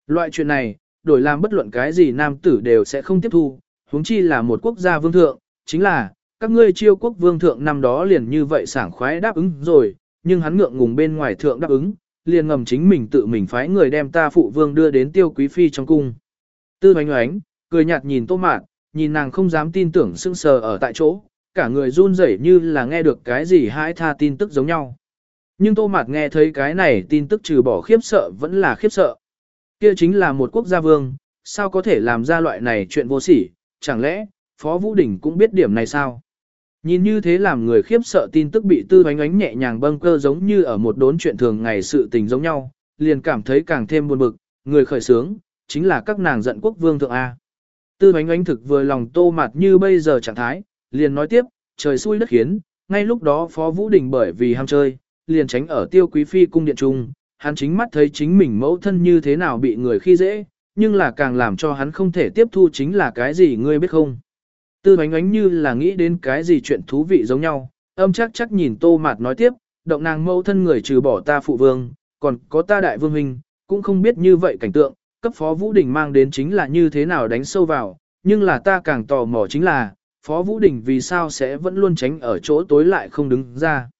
Loại chuyện này, đổi làm bất luận cái gì nam tử đều sẽ không tiếp thu, huống chi là một quốc gia vương thượng, chính là, các ngươi chiêu quốc vương thượng năm đó liền như vậy sảng khoái đáp ứng rồi, nhưng hắn ngượng ngùng bên ngoài thượng đáp ứng, liền ngầm chính mình tự mình phái người đem ta phụ vương đưa đến tiêu quý phi trong cung. Tư oánh oánh, cười nhạt nhìn tô mạn, nhìn nàng không dám tin tưởng sững sờ ở tại chỗ, cả người run rẩy như là nghe được cái gì hãi tha tin tức giống nhau. Nhưng tô mạt nghe thấy cái này tin tức trừ bỏ khiếp sợ vẫn là khiếp sợ. Kia chính là một quốc gia vương, sao có thể làm ra loại này chuyện vô sỉ, chẳng lẽ, Phó Vũ Đình cũng biết điểm này sao? Nhìn như thế làm người khiếp sợ tin tức bị tư ánh ánh nhẹ nhàng bâng cơ giống như ở một đốn chuyện thường ngày sự tình giống nhau, liền cảm thấy càng thêm buồn bực, người khởi sướng, chính là các nàng giận quốc vương thượng A. Tư ánh ánh thực vừa lòng tô mặt như bây giờ trạng thái, liền nói tiếp, trời xui đất khiến, ngay lúc đó Phó Vũ Đình bởi vì ham chơi, liền tránh ở tiêu quý phi cung điện trung, hắn chính mắt thấy chính mình mẫu thân như thế nào bị người khi dễ, nhưng là càng làm cho hắn không thể tiếp thu chính là cái gì ngươi biết không. Tư ánh ánh như là nghĩ đến cái gì chuyện thú vị giống nhau, âm chắc chắc nhìn tô mạt nói tiếp, động nàng mẫu thân người trừ bỏ ta phụ vương, còn có ta đại vương huynh, cũng không biết như vậy cảnh tượng, cấp phó Vũ Đình mang đến chính là như thế nào đánh sâu vào, nhưng là ta càng tò mò chính là, phó Vũ Đình vì sao sẽ vẫn luôn tránh ở chỗ tối lại không đứng ra.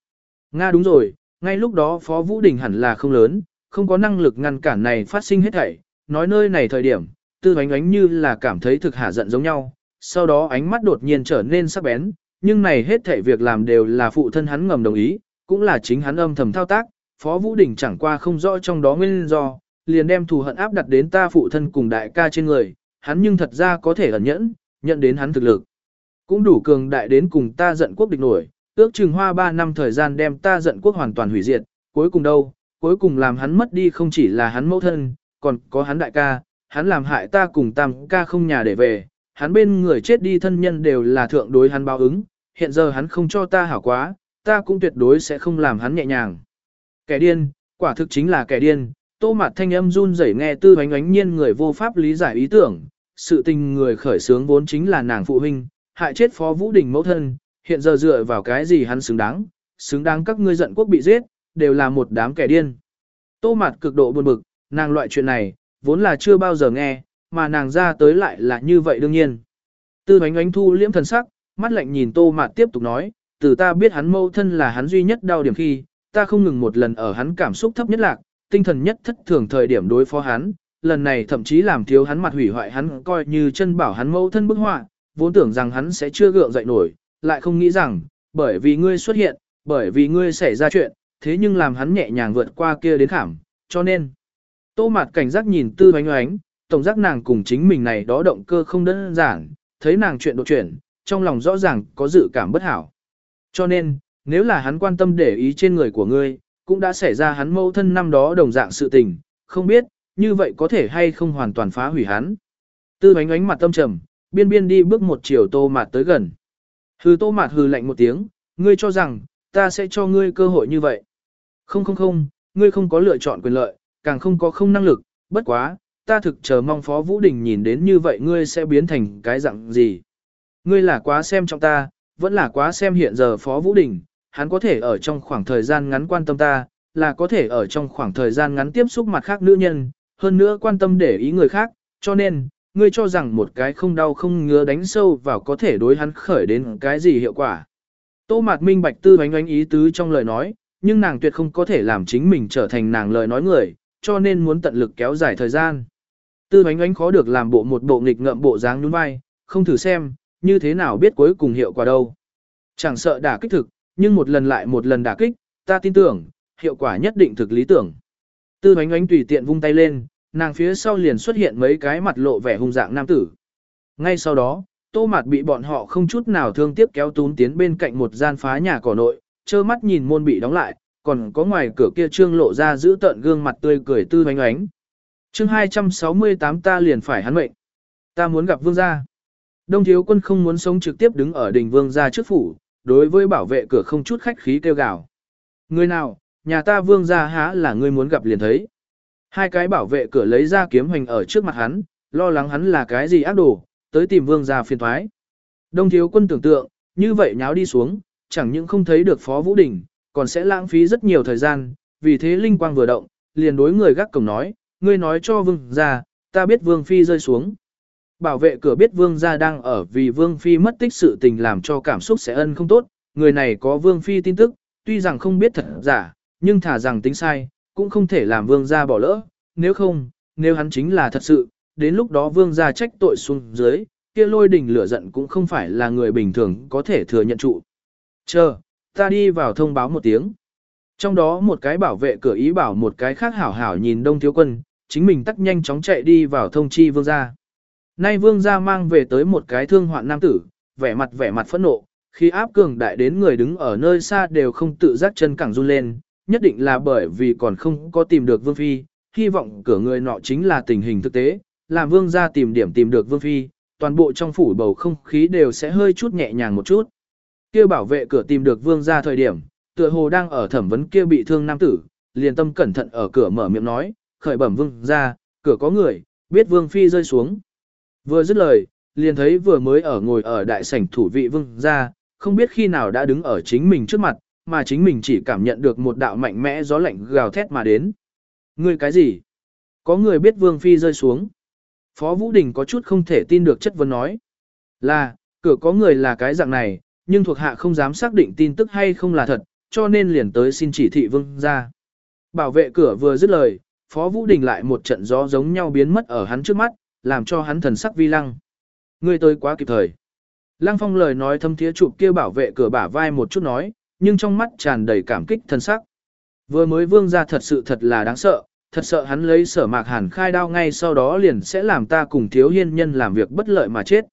Nga đúng rồi, ngay lúc đó phó Vũ Đình hẳn là không lớn, không có năng lực ngăn cản này phát sinh hết thảy, nói nơi này thời điểm, tư ánh ánh như là cảm thấy thực hạ giận giống nhau, sau đó ánh mắt đột nhiên trở nên sắc bén, nhưng này hết thảy việc làm đều là phụ thân hắn ngầm đồng ý, cũng là chính hắn âm thầm thao tác, Phó Vũ Đình chẳng qua không rõ trong đó nguyên do, liền đem thù hận áp đặt đến ta phụ thân cùng đại ca trên người, hắn nhưng thật ra có thể ẩn nhẫn, nhận đến hắn thực lực. Cũng đủ cường đại đến cùng ta giận quốc địch nổi, ước chừng hoa 3 năm thời gian đem ta giận quốc hoàn toàn hủy diệt, cuối cùng đâu, cuối cùng làm hắn mất đi không chỉ là hắn mẫu thân, còn có hắn đại ca, hắn làm hại ta cùng tam ca không nhà để về, hắn bên người chết đi thân nhân đều là thượng đối hắn báo ứng, hiện giờ hắn không cho ta hảo quá, ta cũng tuyệt đối sẽ không làm hắn nhẹ nhàng. Kẻ điên, quả thực chính là kẻ điên, tô mặt thanh âm run rẩy nghe tư ánh ánh nhiên người vô pháp lý giải ý tưởng, sự tình người khởi sướng vốn chính là nàng phụ huynh, hại chết phó vũ đình mẫu thân, hiện giờ dựa vào cái gì hắn xứng đáng, xứng đáng các ngươi giận quốc bị giết, đều là một đám kẻ điên. Tô mặt cực độ buồn bực, nàng loại chuyện này, vốn là chưa bao giờ nghe, mà nàng ra tới lại là như vậy đương nhiên. Tư bánh ánh thu liễm thần sắc, mắt lạnh nhìn tô mạt tiếp tục nói, từ ta biết hắn mâu thân là hắn duy nhất đau điểm khi, ta không ngừng một lần ở hắn cảm xúc thấp nhất lạc, tinh thần nhất thất thường thời điểm đối phó hắn, lần này thậm chí làm thiếu hắn mặt hủy hoại hắn coi như chân bảo hắn mâu thân bức họa, vốn tưởng rằng hắn sẽ chưa gượng dậy nổi, lại không nghĩ rằng, bởi vì ngươi xuất hiện, bởi vì ngươi xảy ra chuyện, thế nhưng làm hắn nhẹ nhàng vượt qua kia đến khảm, cho nên, tô mạt cảnh giác nhìn tư oánh Ánh tổng giác nàng cùng chính mình này đó động cơ không đơn giản, thấy nàng chuyện độ chuyển, trong lòng rõ ràng có dự cảm bất hảo. Cho nên, nếu là hắn quan tâm để ý trên người của ngươi, cũng đã xảy ra hắn mâu thân năm đó đồng dạng sự tình, không biết, như vậy có thể hay không hoàn toàn phá hủy hắn. Tư ánh ánh mặt tâm trầm, biên biên đi bước một chiều tô mạt tới gần. Hừ tô mạt hừ lạnh một tiếng, ngươi cho rằng, ta sẽ cho ngươi cơ hội như vậy. Không không không, ngươi không có lựa chọn quyền lợi, càng không có không năng lực, bất quá, ta thực chờ mong Phó Vũ Đình nhìn đến như vậy ngươi sẽ biến thành cái dạng gì. Ngươi là quá xem trọng ta, vẫn là quá xem hiện giờ Phó Vũ Đình, hắn có thể ở trong khoảng thời gian ngắn quan tâm ta, là có thể ở trong khoảng thời gian ngắn tiếp xúc mặt khác nữ nhân, hơn nữa quan tâm để ý người khác, cho nên, ngươi cho rằng một cái không đau không ngứa đánh sâu vào có thể đối hắn khởi đến cái gì hiệu quả. Tô Mạt Minh bạch tư oánh ánh ý tứ trong lời nói, nhưng nàng tuyệt không có thể làm chính mình trở thành nàng lời nói người, cho nên muốn tận lực kéo dài thời gian. Tư ánh ánh khó được làm bộ một bộ nghịch ngợm bộ dáng nhún vai, không thử xem, như thế nào biết cuối cùng hiệu quả đâu. Chẳng sợ đả kích thực, nhưng một lần lại một lần đả kích, ta tin tưởng, hiệu quả nhất định thực lý tưởng. Tư ánh ánh tùy tiện vung tay lên, nàng phía sau liền xuất hiện mấy cái mặt lộ vẻ hung dạng nam tử. Ngay sau đó, tô mặt bị bọn họ không chút nào thương tiếc kéo tún tiến bên cạnh một gian phá nhà cỏ nội, trơ mắt nhìn môn bị đóng lại, còn có ngoài cửa kia trương lộ ra giữ tận gương mặt tươi cười tư ánh ánh chương 268 ta liền phải hắn mệnh. Ta muốn gặp vương gia. Đông thiếu quân không muốn sống trực tiếp đứng ở đỉnh vương gia trước phủ, đối với bảo vệ cửa không chút khách khí kêu gào. Người nào, nhà ta vương gia há là người muốn gặp liền thấy. Hai cái bảo vệ cửa lấy ra kiếm hoành ở trước mặt hắn, lo lắng hắn là cái gì ác đồ, tới tìm vương gia phiền thoái. Đông thiếu quân tưởng tượng, như vậy nháo đi xuống, chẳng những không thấy được Phó Vũ Đình, còn sẽ lãng phí rất nhiều thời gian, vì thế Linh Quang vừa động, liền đối người gác cổng nói, ngươi nói cho vương gia, ta biết vương phi rơi xuống. Bảo vệ cửa biết vương gia đang ở vì vương phi mất tích sự tình làm cho cảm xúc sẽ ân không tốt, người này có vương phi tin tức, tuy rằng không biết thật giả, nhưng thả rằng tính sai, cũng không thể làm vương gia bỏ lỡ, nếu không, nếu hắn chính là thật sự, đến lúc đó vương gia trách tội xuống dưới, kia lôi đình lửa giận cũng không phải là người bình thường có thể thừa nhận trụ. Chờ, ta đi vào thông báo một tiếng. Trong đó một cái bảo vệ cửa ý bảo một cái khác hảo hảo nhìn đông thiếu quân, chính mình tắt nhanh chóng chạy đi vào thông chi vương gia. Nay vương gia mang về tới một cái thương hoạn nam tử, vẻ mặt vẻ mặt phẫn nộ, khi áp cường đại đến người đứng ở nơi xa đều không tự giác chân cẳng run lên, nhất định là bởi vì còn không có tìm được vương phi, hy vọng cửa người nọ chính là tình hình thực tế, làm vương gia tìm điểm tìm được vương phi, toàn bộ trong phủ bầu không khí đều sẽ hơi chút nhẹ nhàng một chút. Kia bảo vệ cửa tìm được vương gia thời điểm, tựa hồ đang ở thẩm vấn kia bị thương nam tử, liền tâm cẩn thận ở cửa mở miệng nói, khởi bẩm vương gia, cửa có người, biết vương phi rơi xuống. Vừa dứt lời, liền thấy vừa mới ở ngồi ở đại sảnh thủ vị vương gia, không biết khi nào đã đứng ở chính mình trước mặt, mà chính mình chỉ cảm nhận được một đạo mạnh mẽ gió lạnh gào thét mà đến. Người cái gì? Có người biết vương phi rơi xuống. Phó Vũ Đình có chút không thể tin được chất vấn nói. Là, cửa có người là cái dạng này, nhưng thuộc hạ không dám xác định tin tức hay không là thật, cho nên liền tới xin chỉ thị vương ra. Bảo vệ cửa vừa dứt lời, Phó Vũ Đình lại một trận gió giống nhau biến mất ở hắn trước mắt, làm cho hắn thần sắc vi lăng. Ngươi tới quá kịp thời. Lăng Phong lời nói thâm thiế chụp kia bảo vệ cửa bả vai một chút nói, nhưng trong mắt tràn đầy cảm kích thần sắc. Vừa mới vương ra thật sự thật là đáng sợ, thật sợ hắn lấy sở mạc hàn khai đao ngay sau đó liền sẽ làm ta cùng thiếu hiên nhân làm việc bất lợi mà chết.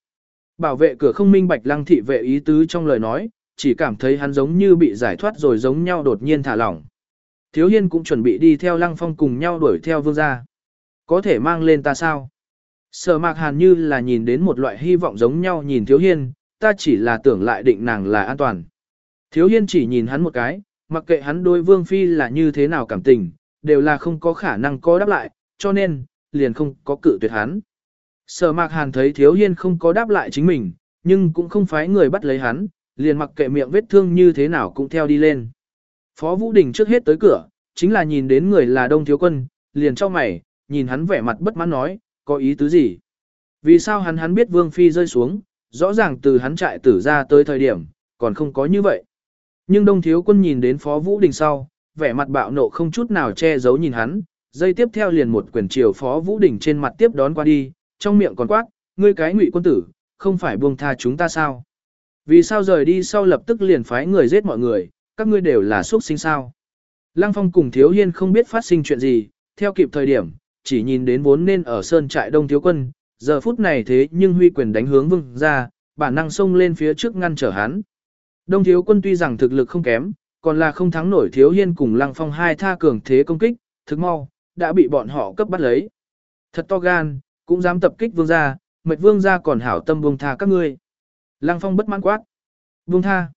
Bảo vệ cửa không minh bạch lăng thị vệ ý tứ trong lời nói, chỉ cảm thấy hắn giống như bị giải thoát rồi giống nhau đột nhiên thả lỏng. Thiếu hiên cũng chuẩn bị đi theo lăng phong cùng nhau đuổi theo vương gia. Có thể mang lên ta sao? Sở mạc hàn như là nhìn đến một loại hy vọng giống nhau nhìn thiếu hiên, ta chỉ là tưởng lại định nàng là an toàn. Thiếu hiên chỉ nhìn hắn một cái, mặc kệ hắn đối vương phi là như thế nào cảm tình, đều là không có khả năng có đáp lại, cho nên, liền không có cự tuyệt hắn. Sở mạc hàn thấy thiếu hiên không có đáp lại chính mình, nhưng cũng không phải người bắt lấy hắn, liền mặc kệ miệng vết thương như thế nào cũng theo đi lên. Phó Vũ Đình trước hết tới cửa, chính là nhìn đến người là đông thiếu quân, liền cho mày, nhìn hắn vẻ mặt bất mãn nói, có ý tứ gì? Vì sao hắn hắn biết Vương Phi rơi xuống, rõ ràng từ hắn trại tử ra tới thời điểm, còn không có như vậy. Nhưng đông thiếu quân nhìn đến Phó Vũ Đình sau, vẻ mặt bạo nộ không chút nào che giấu nhìn hắn, dây tiếp theo liền một quyền chiều Phó Vũ Đình trên mặt tiếp đón qua đi, trong miệng còn quát, ngươi cái ngụy quân tử, không phải buông tha chúng ta sao? Vì sao rời đi sau lập tức liền phái người giết mọi người, các ngươi đều là xuất sinh sao? Lăng Phong cùng Thiếu Hiên không biết phát sinh chuyện gì, theo kịp thời điểm, chỉ nhìn đến vốn nên ở sơn trại đông thiếu quân, giờ phút này thế nhưng huy quyền đánh hướng vương ra, bản năng xông lên phía trước ngăn trở hắn. Đông thiếu quân tuy rằng thực lực không kém, còn là không thắng nổi thiếu hiên cùng lăng phong hai tha cường thế công kích, thực mau, đã bị bọn họ cấp bắt lấy. Thật to gan, cũng dám tập kích vương gia, mệt vương gia còn hảo tâm buông tha các ngươi. Lăng phong bất mãn quát. Buông tha.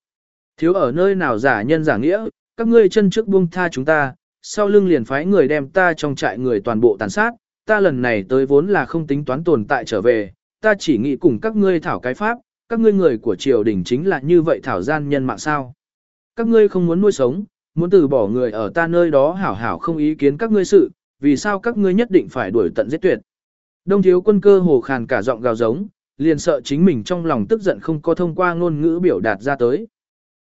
Thiếu ở nơi nào giả nhân giả nghĩa, các ngươi chân trước buông tha chúng ta, sau lưng liền phái người đem ta trong trại người toàn bộ tàn sát, ta lần này tới vốn là không tính toán tồn tại trở về, ta chỉ nghĩ cùng các ngươi thảo cái pháp, các ngươi người của triều đình chính là như vậy thảo gian nhân mạng sao. Các ngươi không muốn nuôi sống, muốn từ bỏ người ở ta nơi đó hảo hảo không ý kiến các ngươi sự, vì sao các ngươi nhất định phải đuổi tận giết tuyệt. Đông thiếu quân cơ hồ khàn cả giọng gào giống, liền sợ chính mình trong lòng tức giận không có thông qua ngôn ngữ biểu đạt ra tới.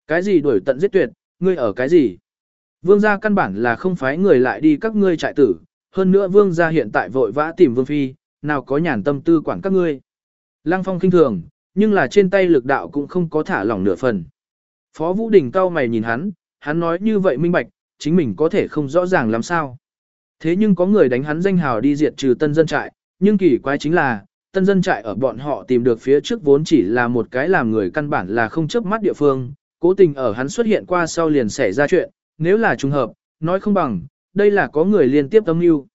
Cái gì đuổi tận giết tuyệt, ngươi ở cái gì? Vương gia căn bản là không phái người lại đi các ngươi trại tử, hơn nữa vương gia hiện tại vội vã tìm vương phi, nào có nhàn tâm tư quản các ngươi. Lăng phong kinh thường, nhưng là trên tay lực đạo cũng không có thả lỏng nửa phần. Phó Vũ Đình cao mày nhìn hắn, hắn nói như vậy minh bạch, chính mình có thể không rõ ràng làm sao. Thế nhưng có người đánh hắn danh hào đi diệt trừ tân dân trại, nhưng kỳ quái chính là, tân dân trại ở bọn họ tìm được phía trước vốn chỉ là một cái làm người căn bản là không chấp mắt địa phương, cố tình ở hắn xuất hiện qua sau liền xảy ra chuyện, nếu là trùng hợp, nói không bằng, đây là có người liên tiếp âm mưu.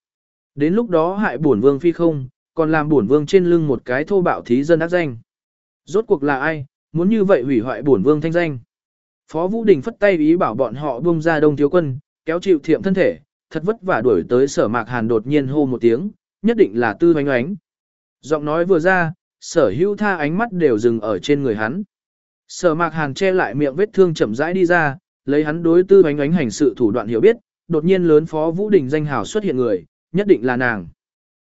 Đến lúc đó hại bổn vương phi không, còn làm bổn vương trên lưng một cái thô bạo thí dân ác danh. Rốt cuộc là ai, muốn như vậy hủy hoại bổn vương thanh danh. Phó Vũ Đình phất tay ý bảo bọn họ buông ra đông thiếu quân, kéo chịu thiệm thân thể, thật vất vả đuổi tới sở mạc hàn đột nhiên hô một tiếng, nhất định là tư hoánh oánh. Giọng nói vừa ra, sở hữu tha ánh mắt đều dừng ở trên người hắn. Sở mạc hàn che lại miệng vết thương chậm rãi đi ra, lấy hắn đối tư ánh ánh hành sự thủ đoạn hiểu biết, đột nhiên lớn phó Vũ Đình danh hào xuất hiện người, nhất định là nàng.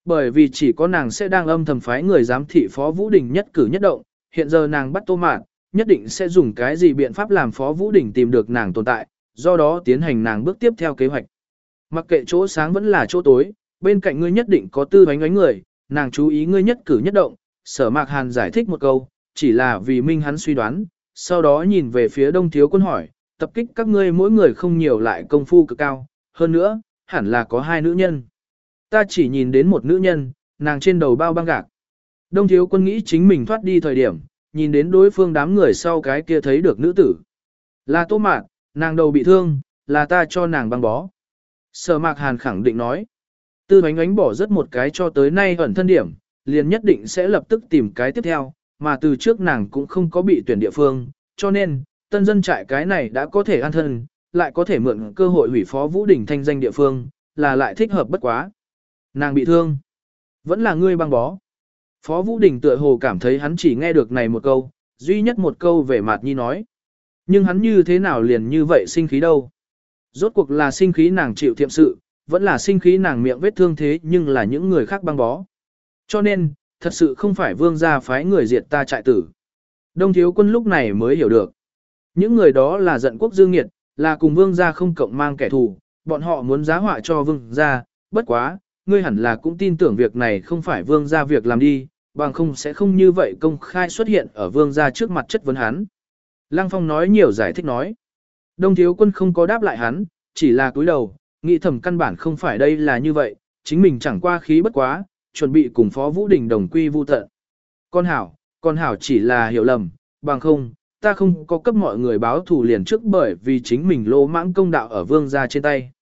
Bởi vì chỉ có nàng sẽ đang âm thầm phái người giám thị phó Vũ Đình nhất cử nhất động, hiện giờ nàng bắt tô mạn, nhất định sẽ dùng cái gì biện pháp làm phó Vũ Đình tìm được nàng tồn tại, do đó tiến hành nàng bước tiếp theo kế hoạch. Mặc kệ chỗ sáng vẫn là chỗ tối, bên cạnh ngươi nhất định có tư ánh ánh người, nàng chú ý ngươi nhất cử nhất động, sở mạc hàn giải thích một câu, chỉ là vì minh hắn suy đoán, sau đó nhìn về phía đông thiếu quân hỏi, tập kích các ngươi mỗi người không nhiều lại công phu cực cao, hơn nữa, hẳn là có hai nữ nhân. Ta chỉ nhìn đến một nữ nhân, nàng trên đầu bao băng gạc. Đông thiếu quân nghĩ chính mình thoát đi thời điểm, nhìn đến đối phương đám người sau cái kia thấy được nữ tử. Là tô mạc, nàng đầu bị thương, là ta cho nàng băng bó. Sở mạc hàn khẳng định nói. Tư bánh ánh bỏ rất một cái cho tới nay ẩn thân điểm, liền nhất định sẽ lập tức tìm cái tiếp theo, mà từ trước nàng cũng không có bị tuyển địa phương, cho nên, tân dân trại cái này đã có thể an thân, lại có thể mượn cơ hội hủy phó Vũ Đình thanh danh địa phương, là lại thích hợp bất quá. Nàng bị thương. Vẫn là ngươi băng bó. Phó Vũ Đình tựa hồ cảm thấy hắn chỉ nghe được này một câu, duy nhất một câu về mặt nhi nói. Nhưng hắn như thế nào liền như vậy sinh khí đâu. Rốt cuộc là sinh khí nàng chịu thiệm sự, vẫn là sinh khí nàng miệng vết thương thế nhưng là những người khác băng bó. Cho nên, thật sự không phải vương gia phái người diệt ta trại tử. Đông thiếu quân lúc này mới hiểu được. Những người đó là giận quốc dương nghiệt, là cùng vương gia không cộng mang kẻ thù, bọn họ muốn giá họa cho vương gia, bất quá, ngươi hẳn là cũng tin tưởng việc này không phải vương gia việc làm đi, bằng không sẽ không như vậy công khai xuất hiện ở vương gia trước mặt chất vấn hắn. Lăng Phong nói nhiều giải thích nói. Đông thiếu quân không có đáp lại hắn, chỉ là cúi đầu, nghĩ thầm căn bản không phải đây là như vậy, chính mình chẳng qua khí bất quá, chuẩn bị cùng Phó Vũ Đình đồng quy vu tận. Con hảo, con hảo chỉ là hiểu lầm, bằng không, ta không có cấp mọi người báo thù liền trước bởi vì chính mình lô mãng công đạo ở vương gia trên tay.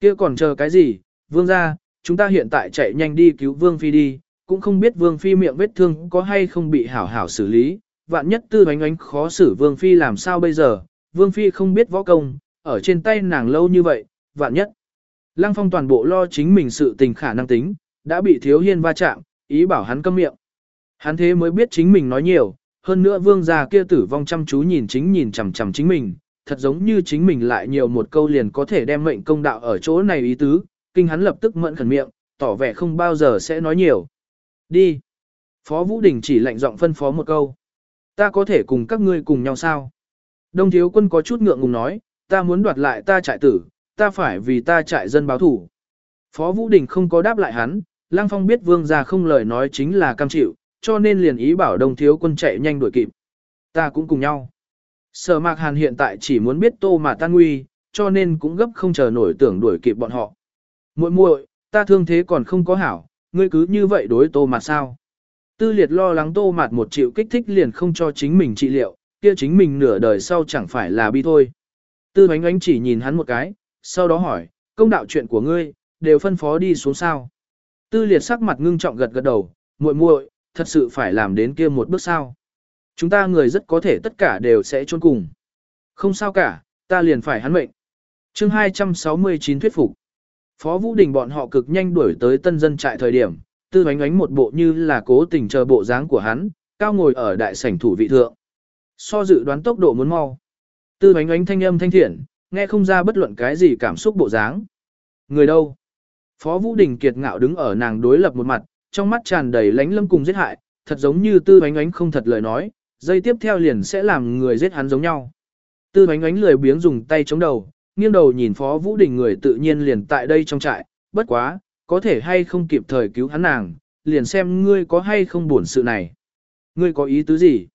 kia còn chờ cái gì, vương gia, chúng ta hiện tại chạy nhanh đi cứu vương phi đi, cũng không biết vương phi miệng vết thương có hay không bị hảo hảo xử lý, vạn nhất tư oánh oánh khó xử vương phi làm sao bây giờ, vương phi không biết võ công, ở trên tay nàng lâu như vậy, vạn nhất. Lăng phong toàn bộ lo chính mình sự tình khả năng tính, đã bị thiếu hiên va chạm, ý bảo hắn câm miệng. Hắn thế mới biết chính mình nói nhiều, hơn nữa vương gia kia tử vong chăm chú nhìn chính nhìn chằm chằm chính mình, thật giống như chính mình lại nhiều một câu liền có thể đem mệnh công đạo ở chỗ này ý tứ, kinh hắn lập tức mẫn khẩn miệng, tỏ vẻ không bao giờ sẽ nói nhiều. Đi. Phó Vũ Đình chỉ lạnh giọng phân phó một câu. Ta có thể cùng các ngươi cùng nhau sao? Đông thiếu quân có chút ngượng ngùng nói, ta muốn đoạt lại ta trại tử, ta phải vì ta trại dân báo thủ. Phó Vũ Đình không có đáp lại hắn, Lăng Phong biết vương gia không lời nói chính là cam chịu, cho nên liền ý bảo đông thiếu quân chạy nhanh đuổi kịp. Ta cũng cùng nhau. Sở mạc hàn hiện tại chỉ muốn biết tô mà tan nguy, cho nên cũng gấp không chờ nổi tưởng đuổi kịp bọn họ. muội muội, ta thương thế còn không có hảo, ngươi cứ như vậy đối tô mà sao. Tư liệt lo lắng tô mạt một triệu kích thích liền không cho chính mình trị liệu, kia chính mình nửa đời sau chẳng phải là bi thôi. Tư ánh ánh chỉ nhìn hắn một cái, sau đó hỏi, công đạo chuyện của ngươi, đều phân phó đi xuống sao. Tư liệt sắc mặt ngưng trọng gật gật đầu, muội muội, thật sự phải làm đến kia một bước sao. Chúng ta người rất có thể tất cả đều sẽ chôn cùng. Không sao cả, ta liền phải hắn mệnh. chương 269 thuyết phục. Phó Vũ Đình bọn họ cực nhanh đuổi tới tân dân trại thời điểm, tư ánh ánh một bộ như là cố tình chờ bộ dáng của hắn, cao ngồi ở đại sảnh thủ vị thượng. So dự đoán tốc độ muốn mau. Tư ánh ánh thanh âm thanh thiện, nghe không ra bất luận cái gì cảm xúc bộ dáng. Người đâu? Phó Vũ Đình kiệt ngạo đứng ở nàng đối lập một mặt, trong mắt tràn đầy lánh lâm cùng giết hại, thật giống như tư ánh ánh không thật lời nói, dây tiếp theo liền sẽ làm người giết hắn giống nhau. Tư ánh ánh lười biếng dùng tay chống đầu, nghiêng đầu nhìn Phó Vũ Đình người tự nhiên liền tại đây trong trại, bất quá, có thể hay không kịp thời cứu hắn nàng, liền xem ngươi có hay không buồn sự này. Ngươi có ý tứ gì?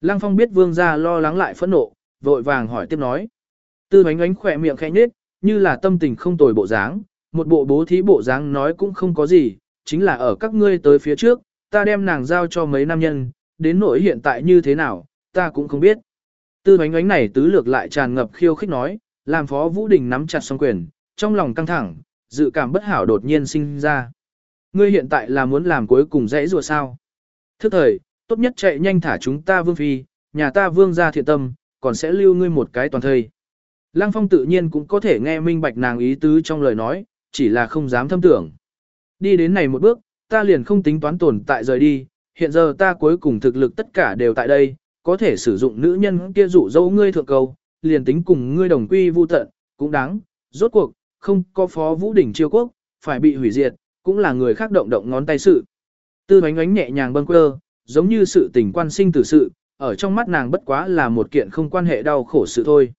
Lăng Phong biết vương gia lo lắng lại phẫn nộ, vội vàng hỏi tiếp nói. Tư ánh ánh khỏe miệng khẽ nhếch, như là tâm tình không tồi bộ dáng, một bộ bố thí bộ dáng nói cũng không có gì, chính là ở các ngươi tới phía trước, ta đem nàng giao cho mấy nam nhân, đến nỗi hiện tại như thế nào, ta cũng không biết. Tư bánh ánh này tứ lược lại tràn ngập khiêu khích nói, làm phó Vũ Đình nắm chặt song quyền, trong lòng căng thẳng, dự cảm bất hảo đột nhiên sinh ra. Ngươi hiện tại là muốn làm cuối cùng dãy rùa sao? Thức thời, tốt nhất chạy nhanh thả chúng ta vương phi, nhà ta vương ra thiện tâm, còn sẽ lưu ngươi một cái toàn thời. Lăng Phong tự nhiên cũng có thể nghe minh bạch nàng ý tứ trong lời nói, chỉ là không dám thâm tưởng. Đi đến này một bước, ta liền không tính toán tồn tại rời đi, hiện giờ ta cuối cùng thực lực tất cả đều tại đây, có thể sử dụng nữ nhân kia dụ dâu ngươi thượng cầu, liền tính cùng ngươi đồng quy vu tận, cũng đáng, rốt cuộc, không có phó vũ đỉnh chiêu quốc, phải bị hủy diệt, cũng là người khác động động ngón tay sự. Tư ánh ánh nhẹ nhàng bâng quơ, giống như sự tình quan sinh tử sự, ở trong mắt nàng bất quá là một kiện không quan hệ đau khổ sự thôi.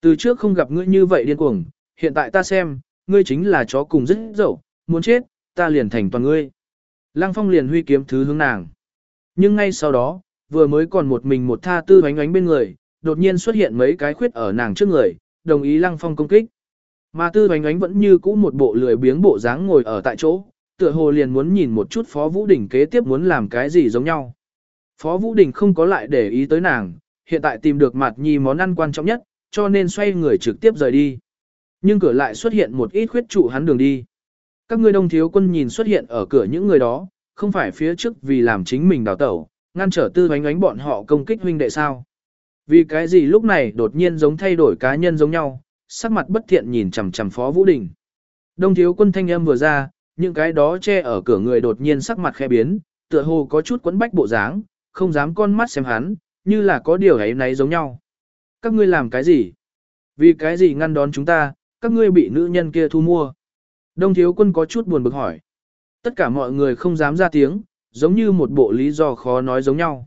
Từ trước không gặp ngươi như vậy điên cuồng, hiện tại ta xem, ngươi chính là chó cùng rất dậu, muốn chết, ta liền thành toàn ngươi. Lăng phong liền huy kiếm thứ hướng nàng. Nhưng ngay sau đó, vừa mới còn một mình một tha tư ánh ánh bên người, đột nhiên xuất hiện mấy cái khuyết ở nàng trước người, đồng ý lăng phong công kích. Mà tư ánh ánh vẫn như cũ một bộ lười biếng bộ dáng ngồi ở tại chỗ, tựa hồ liền muốn nhìn một chút Phó Vũ Đình kế tiếp muốn làm cái gì giống nhau. Phó Vũ Đình không có lại để ý tới nàng, hiện tại tìm được mặt nhi món ăn quan trọng nhất, cho nên xoay người trực tiếp rời đi. Nhưng cửa lại xuất hiện một ít khuyết trụ hắn đường đi. Các ngươi đông thiếu quân nhìn xuất hiện ở cửa những người đó, không phải phía trước vì làm chính mình đào tẩu, ngăn trở tư ánh ánh bọn họ công kích huynh đệ sao. Vì cái gì lúc này đột nhiên giống thay đổi cá nhân giống nhau, sắc mặt bất thiện nhìn chằm chằm Phó Vũ Đình. Đông thiếu quân thanh âm vừa ra, những cái đó che ở cửa người đột nhiên sắc mặt khẽ biến, tựa hồ có chút quấn bách bộ dáng, không dám con mắt xem hắn, như là có điều ấy nấy giống nhau. Các ngươi làm cái gì? Vì cái gì ngăn đón chúng ta, các ngươi bị nữ nhân kia thu mua? Đông thiếu quân có chút buồn bực hỏi. Tất cả mọi người không dám ra tiếng, giống như một bộ lý do khó nói giống nhau.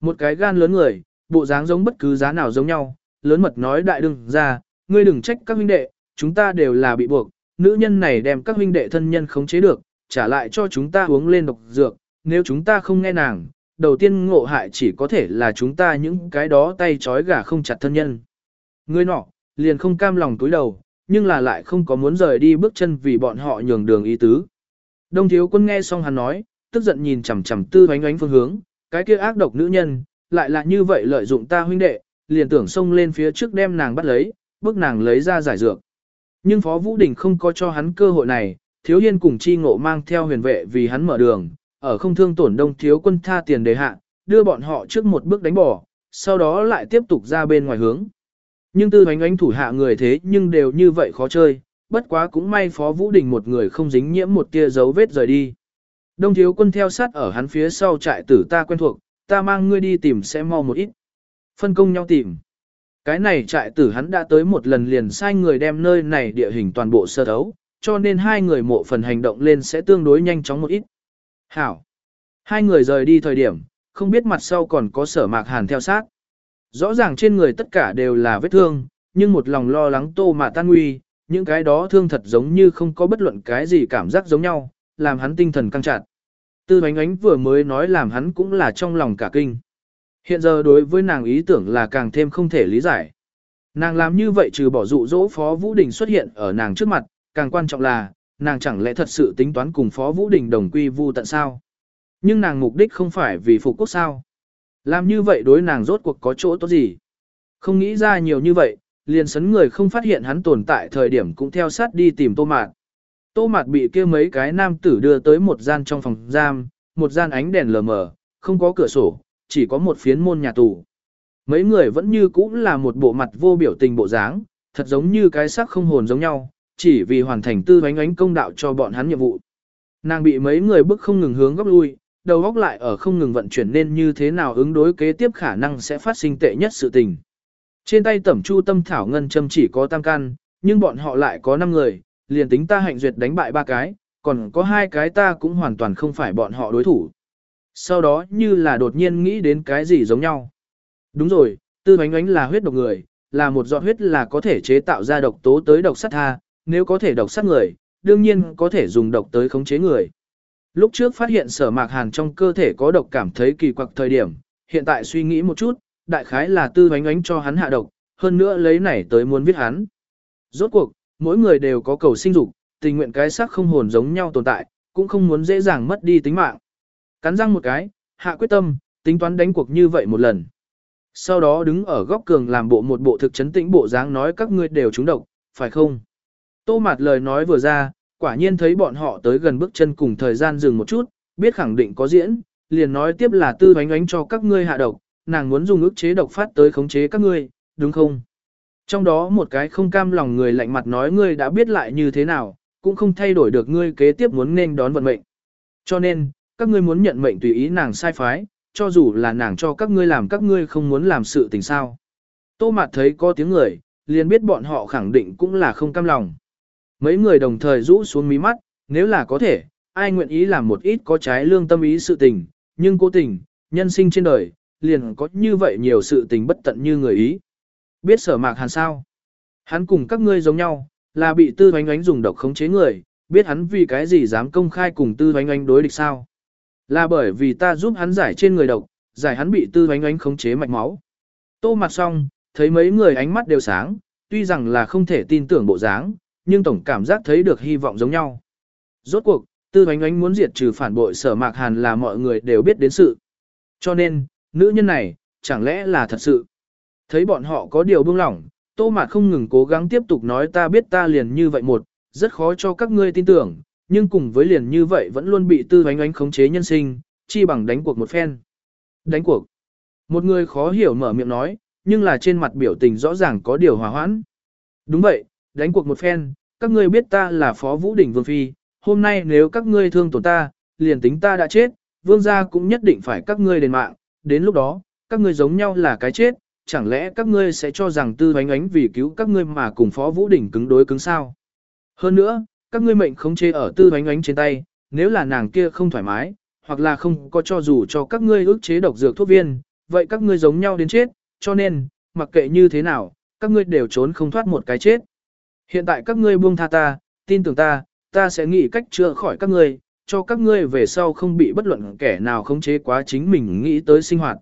Một cái gan lớn người, bộ dáng giống bất cứ giá nào giống nhau, lớn mật nói đại đừng ra, ngươi đừng trách các huynh đệ, chúng ta đều là bị buộc, nữ nhân này đem các huynh đệ thân nhân khống chế được, trả lại cho chúng ta uống lên độc dược, nếu chúng ta không nghe nàng, đầu tiên ngộ hại chỉ có thể là chúng ta những cái đó tay trói gà không chặt thân nhân. Ngươi nọ, liền không cam lòng túi đầu, nhưng là lại không có muốn rời đi bước chân vì bọn họ nhường đường ý tứ. Đông thiếu quân nghe xong hắn nói, tức giận nhìn chằm chằm tư oánh oánh phương hướng, cái kia ác độc nữ nhân, lại là như vậy lợi dụng ta huynh đệ, liền tưởng xông lên phía trước đem nàng bắt lấy, bước nàng lấy ra giải dược. Nhưng Phó Vũ Đình không có cho hắn cơ hội này, thiếu hiên cùng chi ngộ mang theo huyền vệ vì hắn mở đường, ở không thương tổn đông thiếu quân tha tiền đề hạ, đưa bọn họ trước một bước đánh bỏ, sau đó lại tiếp tục ra bên ngoài hướng. Nhưng tư hoánh ánh thủ hạ người thế nhưng đều như vậy khó chơi, bất quá cũng may Phó Vũ Đình một người không dính nhiễm một tia dấu vết rời đi. Đông thiếu quân theo sát ở hắn phía sau trại tử ta quen thuộc, ta mang ngươi đi tìm sẽ mau một ít. Phân công nhau tìm. Cái này trại tử hắn đã tới một lần liền sai người đem nơi này địa hình toàn bộ sơ thấu, cho nên hai người mộ phần hành động lên sẽ tương đối nhanh chóng một ít. Hảo. Hai người rời đi thời điểm, không biết mặt sau còn có sở mạc hàn theo sát. Rõ ràng trên người tất cả đều là vết thương, nhưng một lòng lo lắng tô mà tan nguy, những cái đó thương thật giống như không có bất luận cái gì cảm giác giống nhau, làm hắn tinh thần căng chặt. Tư Ánh ánh vừa mới nói làm hắn cũng là trong lòng cả kinh. Hiện giờ đối với nàng ý tưởng là càng thêm không thể lý giải. Nàng làm như vậy trừ bỏ dụ dỗ Phó Vũ Đình xuất hiện ở nàng trước mặt, càng quan trọng là, nàng chẳng lẽ thật sự tính toán cùng Phó Vũ Đình đồng quy vu tận sao? Nhưng nàng mục đích không phải vì phục quốc sao? Làm như vậy đối nàng rốt cuộc có chỗ tốt gì? Không nghĩ ra nhiều như vậy, liền sấn người không phát hiện hắn tồn tại thời điểm cũng theo sát đi tìm Tô Mạt. Tô Mạt bị kia mấy cái nam tử đưa tới một gian trong phòng giam, một gian ánh đèn lờ mờ, không có cửa sổ, chỉ có một phiến môn nhà tù. Mấy người vẫn như cũ là một bộ mặt vô biểu tình bộ dáng, thật giống như cái xác không hồn giống nhau, chỉ vì hoàn thành tư ánh ánh công đạo cho bọn hắn nhiệm vụ. Nàng bị mấy người bức không ngừng hướng góc lui, đầu óc lại ở không ngừng vận chuyển nên như thế nào ứng đối kế tiếp khả năng sẽ phát sinh tệ nhất sự tình. Trên tay tẩm chu tâm thảo ngân châm chỉ có tam căn, nhưng bọn họ lại có 5 người, liền tính ta hạnh duyệt đánh bại ba cái, còn có hai cái ta cũng hoàn toàn không phải bọn họ đối thủ. Sau đó như là đột nhiên nghĩ đến cái gì giống nhau. Đúng rồi, tư bánh ánh là huyết độc người, là một giọt huyết là có thể chế tạo ra độc tố tới độc sát tha, nếu có thể độc sát người, đương nhiên có thể dùng độc tới khống chế người. Lúc trước phát hiện sở mạc hàn trong cơ thể có độc cảm thấy kỳ quặc thời điểm, hiện tại suy nghĩ một chút, đại khái là tư ánh ánh cho hắn hạ độc, hơn nữa lấy này tới muốn viết hắn. Rốt cuộc, mỗi người đều có cầu sinh dục, tình nguyện cái sắc không hồn giống nhau tồn tại, cũng không muốn dễ dàng mất đi tính mạng. Cắn răng một cái, hạ quyết tâm, tính toán đánh cuộc như vậy một lần. Sau đó đứng ở góc cường làm bộ một bộ thực chấn tĩnh bộ dáng nói các ngươi đều trúng độc, phải không? Tô mạt lời nói vừa ra, quả nhiên thấy bọn họ tới gần bước chân cùng thời gian dừng một chút, biết khẳng định có diễn, liền nói tiếp là tư ánh ánh cho các ngươi hạ độc, nàng muốn dùng ức chế độc phát tới khống chế các ngươi, đúng không? Trong đó một cái không cam lòng người lạnh mặt nói ngươi đã biết lại như thế nào, cũng không thay đổi được ngươi kế tiếp muốn nên đón vận mệnh. Cho nên, các ngươi muốn nhận mệnh tùy ý nàng sai phái, cho dù là nàng cho các ngươi làm các ngươi không muốn làm sự tình sao. Tô Mạt thấy có tiếng người, liền biết bọn họ khẳng định cũng là không cam lòng. Mấy người đồng thời rũ xuống mí mắt, nếu là có thể, ai nguyện ý làm một ít có trái lương tâm ý sự tình, nhưng cố tình, nhân sinh trên đời, liền có như vậy nhiều sự tình bất tận như người ý. Biết sở mạc hàn sao? Hắn cùng các ngươi giống nhau, là bị tư oánh oánh dùng độc khống chế người, biết hắn vì cái gì dám công khai cùng tư oánh oánh đối địch sao? Là bởi vì ta giúp hắn giải trên người độc, giải hắn bị tư oánh oánh khống chế mạch máu. Tô mặt xong, thấy mấy người ánh mắt đều sáng, tuy rằng là không thể tin tưởng bộ dáng, nhưng tổng cảm giác thấy được hy vọng giống nhau. Rốt cuộc, tư ánh ánh muốn diệt trừ phản bội sở mạc hàn là mọi người đều biết đến sự. Cho nên, nữ nhân này, chẳng lẽ là thật sự. Thấy bọn họ có điều buông lỏng, tô mạc không ngừng cố gắng tiếp tục nói ta biết ta liền như vậy một, rất khó cho các ngươi tin tưởng, nhưng cùng với liền như vậy vẫn luôn bị tư ánh ánh khống chế nhân sinh, chi bằng đánh cuộc một phen. Đánh cuộc. Một người khó hiểu mở miệng nói, nhưng là trên mặt biểu tình rõ ràng có điều hòa hoãn. Đúng vậy, đánh cuộc một phen, các ngươi biết ta là Phó Vũ Đỉnh Vương Phi, hôm nay nếu các ngươi thương tổn ta, liền tính ta đã chết, vương gia cũng nhất định phải các ngươi đền mạng, đến lúc đó, các ngươi giống nhau là cái chết, chẳng lẽ các ngươi sẽ cho rằng tư ánh ánh vì cứu các ngươi mà cùng Phó Vũ Đỉnh cứng đối cứng sao? Hơn nữa, các ngươi mệnh không chế ở tư ánh ánh trên tay, nếu là nàng kia không thoải mái, hoặc là không có cho dù cho các ngươi ước chế độc dược thuốc viên, vậy các ngươi giống nhau đến chết, cho nên, mặc kệ như thế nào, các ngươi đều trốn không thoát một cái chết. Hiện tại các ngươi buông tha ta, tin tưởng ta, ta sẽ nghĩ cách chữa khỏi các ngươi, cho các ngươi về sau không bị bất luận kẻ nào khống chế quá chính mình nghĩ tới sinh hoạt.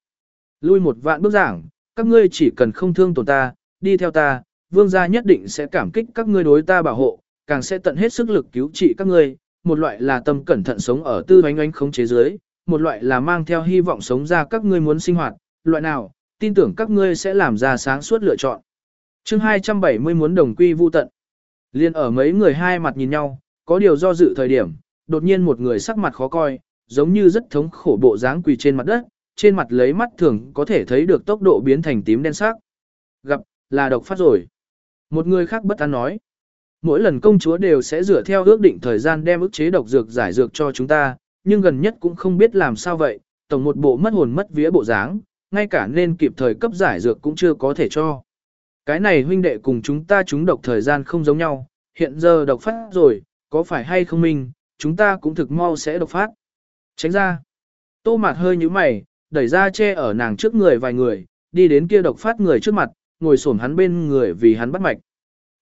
Lui một vạn bước giảng, các ngươi chỉ cần không thương tổn ta, đi theo ta, vương gia nhất định sẽ cảm kích các ngươi đối ta bảo hộ, càng sẽ tận hết sức lực cứu trị các ngươi, một loại là tâm cẩn thận sống ở tư oánh oánh khống chế dưới, một loại là mang theo hy vọng sống ra các ngươi muốn sinh hoạt, loại nào, tin tưởng các ngươi sẽ làm ra sáng suốt lựa chọn chương 270 muốn đồng quy vu tận. Liên ở mấy người hai mặt nhìn nhau, có điều do dự thời điểm, đột nhiên một người sắc mặt khó coi, giống như rất thống khổ bộ dáng quỳ trên mặt đất, trên mặt lấy mắt thường có thể thấy được tốc độ biến thành tím đen sắc. Gặp, là độc phát rồi. Một người khác bất an nói. Mỗi lần công chúa đều sẽ dựa theo ước định thời gian đem ức chế độc dược giải dược cho chúng ta, nhưng gần nhất cũng không biết làm sao vậy, tổng một bộ mất hồn mất vía bộ dáng, ngay cả nên kịp thời cấp giải dược cũng chưa có thể cho. Cái này huynh đệ cùng chúng ta chúng độc thời gian không giống nhau, hiện giờ độc phát rồi, có phải hay không minh, chúng ta cũng thực mau sẽ độc phát. Tránh ra. Tô mạt hơi như mày, đẩy ra che ở nàng trước người vài người, đi đến kia độc phát người trước mặt, ngồi xổm hắn bên người vì hắn bắt mạch.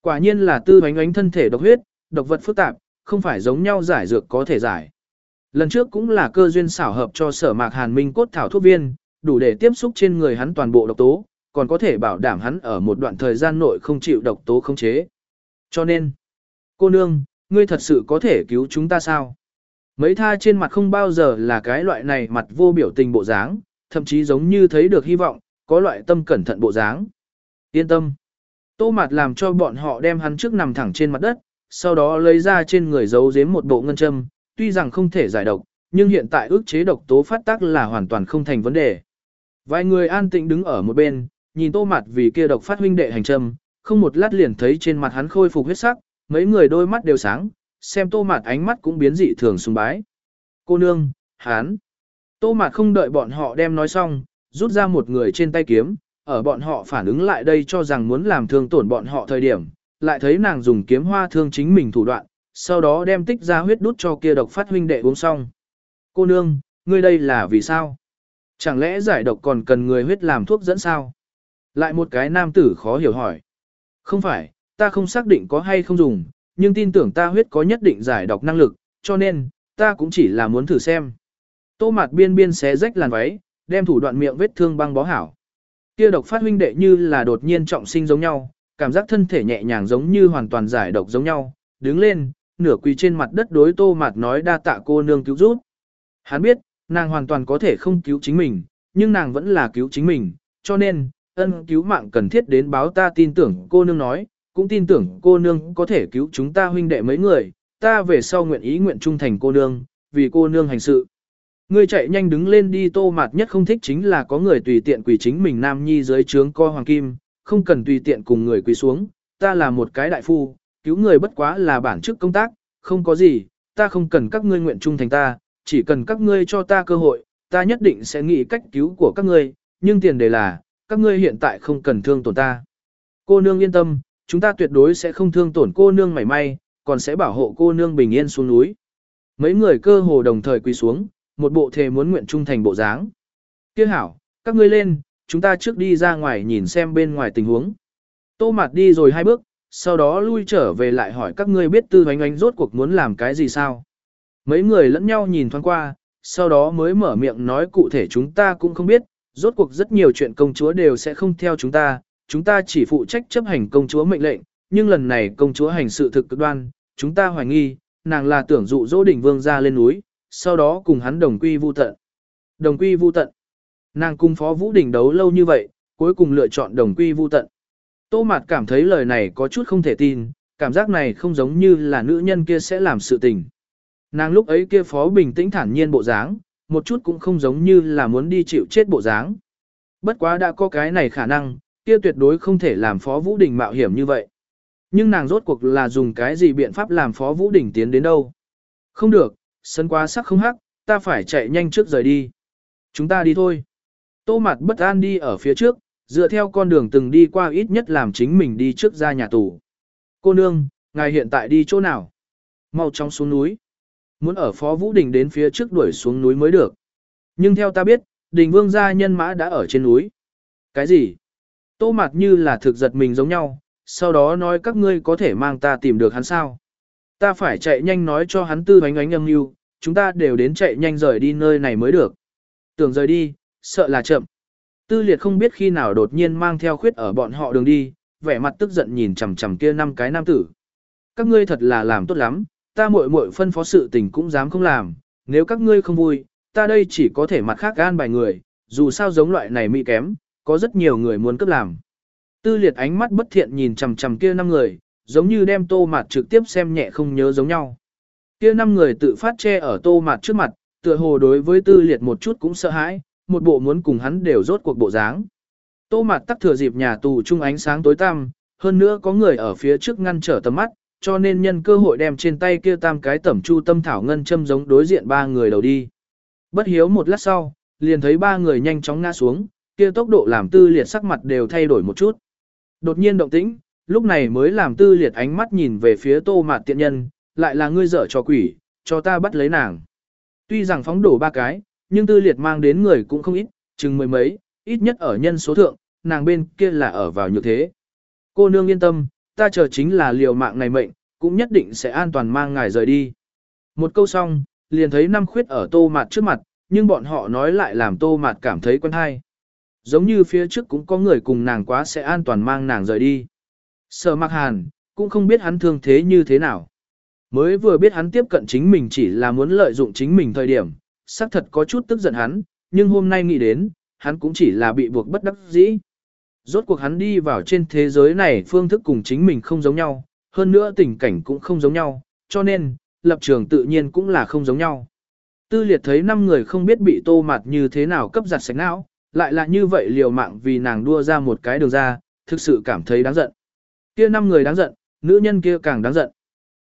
Quả nhiên là tư bánh ánh thân thể độc huyết, độc vật phức tạp, không phải giống nhau giải dược có thể giải. Lần trước cũng là cơ duyên xảo hợp cho sở mạc hàn minh cốt thảo thuốc viên, đủ để tiếp xúc trên người hắn toàn bộ độc tố, còn có thể bảo đảm hắn ở một đoạn thời gian nội không chịu độc tố khống chế. Cho nên, cô nương, ngươi thật sự có thể cứu chúng ta sao? Mấy tha trên mặt không bao giờ là cái loại này mặt vô biểu tình bộ dáng, thậm chí giống như thấy được hy vọng, có loại tâm cẩn thận bộ dáng. Yên tâm. Tô mặt làm cho bọn họ đem hắn trước nằm thẳng trên mặt đất, sau đó lấy ra trên người giấu giếm một bộ ngân châm, tuy rằng không thể giải độc, nhưng hiện tại ước chế độc tố phát tác là hoàn toàn không thành vấn đề. Vài người an tĩnh đứng ở một bên, nhìn tô mặt vì kia độc phát huynh đệ hành trầm, không một lát liền thấy trên mặt hắn khôi phục huyết sắc, mấy người đôi mắt đều sáng, xem tô mạt ánh mắt cũng biến dị thường sùng bái. Cô nương, hắn. Tô mạt không đợi bọn họ đem nói xong, rút ra một người trên tay kiếm, ở bọn họ phản ứng lại đây cho rằng muốn làm thương tổn bọn họ thời điểm, lại thấy nàng dùng kiếm hoa thương chính mình thủ đoạn, sau đó đem tích ra huyết đút cho kia độc phát huynh đệ uống xong. Cô nương, ngươi đây là vì sao? Chẳng lẽ giải độc còn cần người huyết làm thuốc dẫn sao? Lại một cái nam tử khó hiểu hỏi. Không phải, ta không xác định có hay không dùng, nhưng tin tưởng ta huyết có nhất định giải độc năng lực, cho nên, ta cũng chỉ là muốn thử xem. Tô mặt biên biên xé rách làn váy, đem thủ đoạn miệng vết thương băng bó hảo. Kia độc phát huynh đệ như là đột nhiên trọng sinh giống nhau, cảm giác thân thể nhẹ nhàng giống như hoàn toàn giải độc giống nhau, đứng lên, nửa quỳ trên mặt đất đối tô mặt nói đa tạ cô nương cứu giúp. Hắn biết, nàng hoàn toàn có thể không cứu chính mình, nhưng nàng vẫn là cứu chính mình, cho nên, ân cứu mạng cần thiết đến báo ta tin tưởng cô nương nói, cũng tin tưởng cô nương có thể cứu chúng ta huynh đệ mấy người, ta về sau nguyện ý nguyện trung thành cô nương, vì cô nương hành sự. Ngươi chạy nhanh đứng lên đi tô mạt nhất không thích chính là có người tùy tiện quỳ chính mình nam nhi dưới trướng co hoàng kim, không cần tùy tiện cùng người quỳ xuống, ta là một cái đại phu, cứu người bất quá là bản chức công tác, không có gì, ta không cần các ngươi nguyện trung thành ta, chỉ cần các ngươi cho ta cơ hội, ta nhất định sẽ nghĩ cách cứu của các ngươi, nhưng tiền đề là, các ngươi hiện tại không cần thương tổn ta. Cô nương yên tâm, chúng ta tuyệt đối sẽ không thương tổn cô nương mảy may, còn sẽ bảo hộ cô nương bình yên xuống núi. Mấy người cơ hồ đồng thời quỳ xuống, một bộ thề muốn nguyện trung thành bộ dáng. Kia hảo, các ngươi lên, chúng ta trước đi ra ngoài nhìn xem bên ngoài tình huống. Tô mặt đi rồi hai bước, sau đó lui trở về lại hỏi các ngươi biết tư hoánh Oánh rốt cuộc muốn làm cái gì sao. Mấy người lẫn nhau nhìn thoáng qua, sau đó mới mở miệng nói cụ thể chúng ta cũng không biết, rốt cuộc rất nhiều chuyện công chúa đều sẽ không theo chúng ta, chúng ta chỉ phụ trách chấp hành công chúa mệnh lệnh, nhưng lần này công chúa hành sự thực cực đoan, chúng ta hoài nghi, nàng là tưởng dụ dỗ đỉnh vương ra lên núi, sau đó cùng hắn đồng quy vu tận. Đồng quy vu tận. Nàng cung phó vũ đỉnh đấu lâu như vậy, cuối cùng lựa chọn đồng quy vu tận. Tô Mạt cảm thấy lời này có chút không thể tin, cảm giác này không giống như là nữ nhân kia sẽ làm sự tình. Nàng lúc ấy kia phó bình tĩnh thản nhiên bộ dáng, một chút cũng không giống như là muốn đi chịu chết bộ dáng. Bất quá đã có cái này khả năng, kia tuyệt đối không thể làm phó vũ đình mạo hiểm như vậy. Nhưng nàng rốt cuộc là dùng cái gì biện pháp làm phó vũ đình tiến đến đâu. Không được, sân quá sắc không hắc, ta phải chạy nhanh trước rời đi. Chúng ta đi thôi. Tô mặt bất an đi ở phía trước, dựa theo con đường từng đi qua ít nhất làm chính mình đi trước ra nhà tù. Cô nương, ngài hiện tại đi chỗ nào? Mau trong xuống núi. Muốn ở Phó Vũ Đình đến phía trước đuổi xuống núi mới được. Nhưng theo ta biết, Đình Vương gia nhân mã đã ở trên núi. Cái gì? Tô mặt như là thực giật mình giống nhau, sau đó nói các ngươi có thể mang ta tìm được hắn sao. Ta phải chạy nhanh nói cho hắn tư bánh ánh âm mưu, chúng ta đều đến chạy nhanh rời đi nơi này mới được. Tưởng rời đi, sợ là chậm. Tư liệt không biết khi nào đột nhiên mang theo khuyết ở bọn họ đường đi, vẻ mặt tức giận nhìn chằm chằm kia năm cái nam tử. Các ngươi thật là làm tốt lắm, ta muội muội phân phó sự tình cũng dám không làm, nếu các ngươi không vui, ta đây chỉ có thể mặt khác gan bài người, dù sao giống loại này mỹ kém, có rất nhiều người muốn cấp làm. Tư liệt ánh mắt bất thiện nhìn chằm chằm kia năm người, giống như đem tô mặt trực tiếp xem nhẹ không nhớ giống nhau. Kia năm người tự phát che ở tô mặt trước mặt, tựa hồ đối với tư liệt một chút cũng sợ hãi, một bộ muốn cùng hắn đều rốt cuộc bộ dáng. Tô mặt tắc thừa dịp nhà tù trung ánh sáng tối tăm, hơn nữa có người ở phía trước ngăn trở tầm mắt, cho nên nhân cơ hội đem trên tay kia tam cái tẩm chu tâm thảo ngân châm giống đối diện ba người đầu đi. Bất hiếu một lát sau, liền thấy ba người nhanh chóng ngã xuống, kia tốc độ làm tư liệt sắc mặt đều thay đổi một chút. Đột nhiên động tĩnh, lúc này mới làm tư liệt ánh mắt nhìn về phía tô mạt tiện nhân, lại là ngươi dở cho quỷ, cho ta bắt lấy nàng. Tuy rằng phóng đổ ba cái, nhưng tư liệt mang đến người cũng không ít, chừng mười mấy, ít nhất ở nhân số thượng, nàng bên kia là ở vào như thế. Cô nương yên tâm, ta chờ chính là liều mạng này mệnh, cũng nhất định sẽ an toàn mang ngài rời đi. Một câu xong, liền thấy năm khuyết ở tô mạt trước mặt, nhưng bọn họ nói lại làm tô mạt cảm thấy quen hay. Giống như phía trước cũng có người cùng nàng quá sẽ an toàn mang nàng rời đi. Sở mặc hàn, cũng không biết hắn thương thế như thế nào. Mới vừa biết hắn tiếp cận chính mình chỉ là muốn lợi dụng chính mình thời điểm, xác thật có chút tức giận hắn, nhưng hôm nay nghĩ đến, hắn cũng chỉ là bị buộc bất đắc dĩ. Rốt cuộc hắn đi vào trên thế giới này phương thức cùng chính mình không giống nhau, hơn nữa tình cảnh cũng không giống nhau, cho nên, lập trường tự nhiên cũng là không giống nhau. Tư liệt thấy năm người không biết bị tô mặt như thế nào cấp giặt sạch não, lại là như vậy liều mạng vì nàng đua ra một cái đường ra, thực sự cảm thấy đáng giận. kia năm người đáng giận, nữ nhân kia càng đáng giận.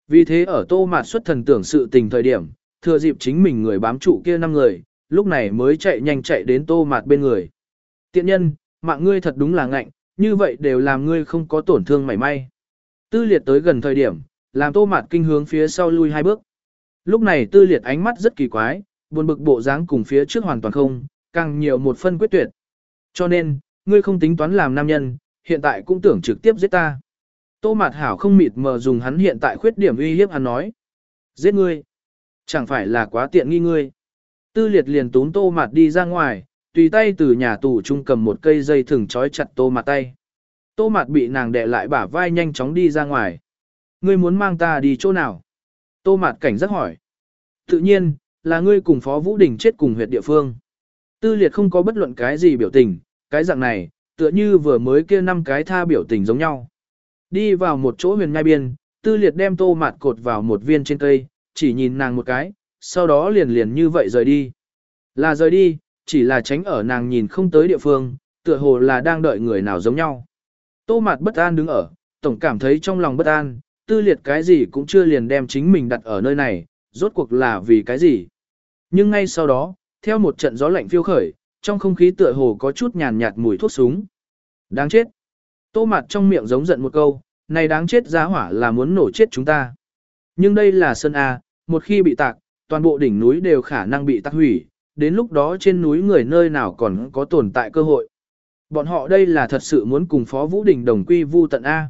Vì thế ở tô mạt xuất thần tưởng sự tình thời điểm, thừa dịp chính mình người bám trụ kia năm người, lúc này mới chạy nhanh chạy đến tô mạt bên người. Tiện nhân, mạng ngươi thật đúng là ngạnh, như vậy đều làm ngươi không có tổn thương mảy may. Tư liệt tới gần thời điểm, làm tô mạt kinh hướng phía sau lui hai bước. Lúc này tư liệt ánh mắt rất kỳ quái, buồn bực bộ dáng cùng phía trước hoàn toàn không, càng nhiều một phân quyết tuyệt. Cho nên, ngươi không tính toán làm nam nhân, hiện tại cũng tưởng trực tiếp giết ta. Tô Mạt Hảo không mịt mờ dùng hắn hiện tại khuyết điểm uy hiếp hắn nói. Giết ngươi. Chẳng phải là quá tiện nghi ngươi. Tư liệt liền tún Tô Mạt đi ra ngoài, tùy tay từ nhà tù trung cầm một cây dây thừng trói chặt Tô mặt tay. Tô mặt bị nàng đè lại bả vai nhanh chóng đi ra ngoài. Ngươi muốn mang ta đi chỗ nào? Tô mặt cảnh giác hỏi. Tự nhiên, là ngươi cùng Phó Vũ Đình chết cùng huyệt địa phương. Tư liệt không có bất luận cái gì biểu tình, cái dạng này, tựa như vừa mới kia năm cái tha biểu tình giống nhau. Đi vào một chỗ huyền ngai biên, tư liệt đem tô mạt cột vào một viên trên cây, chỉ nhìn nàng một cái, sau đó liền liền như vậy rời đi. Là rời đi, chỉ là tránh ở nàng nhìn không tới địa phương, tựa hồ là đang đợi người nào giống nhau. Tô mạt bất an đứng ở, tổng cảm thấy trong lòng bất an, tư liệt cái gì cũng chưa liền đem chính mình đặt ở nơi này, rốt cuộc là vì cái gì. Nhưng ngay sau đó, theo một trận gió lạnh phiêu khởi, trong không khí tựa hồ có chút nhàn nhạt mùi thuốc súng. Đáng chết. Tô Mạt trong miệng giống giận một câu, này đáng chết giá hỏa là muốn nổ chết chúng ta. Nhưng đây là sân A, một khi bị tạc, toàn bộ đỉnh núi đều khả năng bị tạc hủy, đến lúc đó trên núi người nơi nào còn có tồn tại cơ hội. Bọn họ đây là thật sự muốn cùng Phó Vũ Đình đồng quy vu tận A.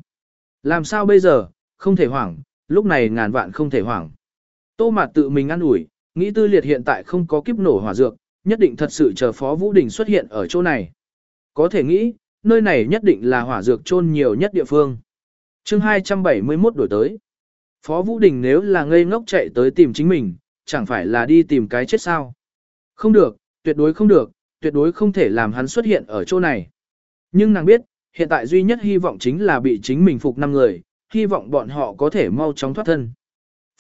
Làm sao bây giờ, không thể hoảng, lúc này ngàn vạn không thể hoảng. Tô Mạt tự mình ăn ủi, nghĩ tư liệt hiện tại không có kiếp nổ hỏa dược, nhất định thật sự chờ Phó Vũ Đình xuất hiện ở chỗ này. Có thể nghĩ, nơi này nhất định là hỏa dược chôn nhiều nhất địa phương. chương 271 đổi tới. Phó Vũ Đình nếu là ngây ngốc chạy tới tìm chính mình, chẳng phải là đi tìm cái chết sao. Không được, tuyệt đối không được, tuyệt đối không thể làm hắn xuất hiện ở chỗ này. Nhưng nàng biết, hiện tại duy nhất hy vọng chính là bị chính mình phục năm người, hy vọng bọn họ có thể mau chóng thoát thân.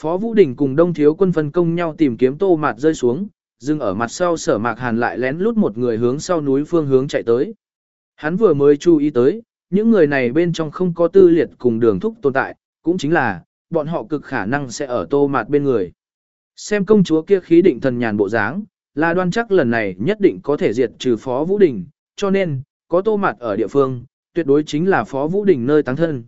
Phó Vũ Đình cùng Đông Thiếu quân phân công nhau tìm kiếm tô mạt rơi xuống, dừng ở mặt sau sở mạc hàn lại lén lút một người hướng sau núi phương hướng chạy tới. Hắn vừa mới chú ý tới, những người này bên trong không có tư liệt cùng đường thúc tồn tại, cũng chính là, bọn họ cực khả năng sẽ ở tô mạt bên người. Xem công chúa kia khí định thần nhàn bộ dáng, là đoan chắc lần này nhất định có thể diệt trừ Phó Vũ Đình, cho nên, có tô mạt ở địa phương, tuyệt đối chính là Phó Vũ Đình nơi tăng thân.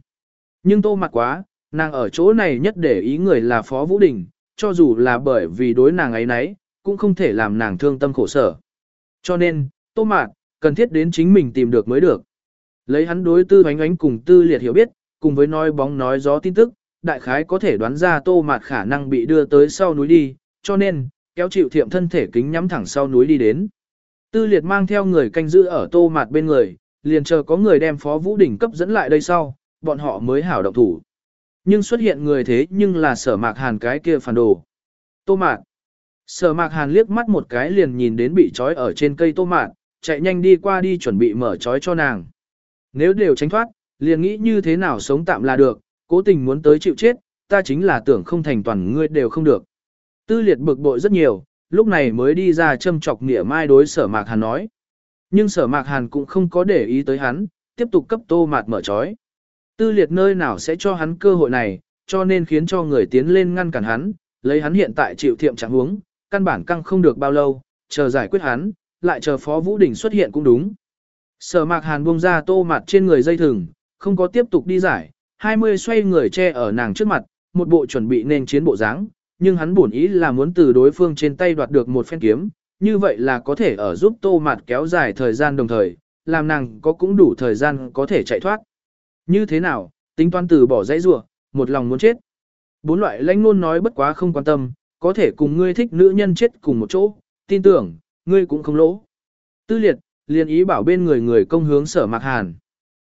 Nhưng tô mạt quá, nàng ở chỗ này nhất để ý người là Phó Vũ Đình, cho dù là bởi vì đối nàng ấy nấy, cũng không thể làm nàng thương tâm khổ sở. Cho nên, tô mạt, cần thiết đến chính mình tìm được mới được. Lấy hắn đối tư ánh ánh cùng tư liệt hiểu biết, cùng với nói bóng nói gió tin tức, đại khái có thể đoán ra tô mạt khả năng bị đưa tới sau núi đi, cho nên, kéo chịu thiệm thân thể kính nhắm thẳng sau núi đi đến. Tư liệt mang theo người canh giữ ở tô mạt bên người, liền chờ có người đem phó vũ đỉnh cấp dẫn lại đây sau, bọn họ mới hảo động thủ. Nhưng xuất hiện người thế nhưng là sở mạc hàn cái kia phản đồ. Tô mạt. Sở mạc hàn liếc mắt một cái liền nhìn đến bị trói ở trên cây tô mạt, chạy nhanh đi qua đi chuẩn bị mở trói cho nàng. Nếu đều tránh thoát, liền nghĩ như thế nào sống tạm là được, cố tình muốn tới chịu chết, ta chính là tưởng không thành toàn ngươi đều không được. Tư liệt bực bội rất nhiều, lúc này mới đi ra châm chọc nghĩa mai đối sở mạc hàn nói. Nhưng sở mạc hàn cũng không có để ý tới hắn, tiếp tục cấp tô mạt mở trói. Tư liệt nơi nào sẽ cho hắn cơ hội này, cho nên khiến cho người tiến lên ngăn cản hắn, lấy hắn hiện tại chịu thiệm trạng huống, căn bản căng không được bao lâu, chờ giải quyết hắn, lại chờ Phó Vũ Đình xuất hiện cũng đúng. Sở mạc hàn buông ra tô mặt trên người dây thừng, không có tiếp tục đi giải, 20 xoay người che ở nàng trước mặt, một bộ chuẩn bị nên chiến bộ dáng, nhưng hắn bổn ý là muốn từ đối phương trên tay đoạt được một phen kiếm, như vậy là có thể ở giúp tô mạt kéo dài thời gian đồng thời, làm nàng có cũng đủ thời gian có thể chạy thoát. Như thế nào, tính toán từ bỏ dãy rủa một lòng muốn chết. Bốn loại lãnh ngôn nói bất quá không quan tâm, có thể cùng ngươi thích nữ nhân chết cùng một chỗ, tin tưởng, ngươi cũng không lỗ. Tư liệt, liền ý bảo bên người người công hướng sở mạc hàn.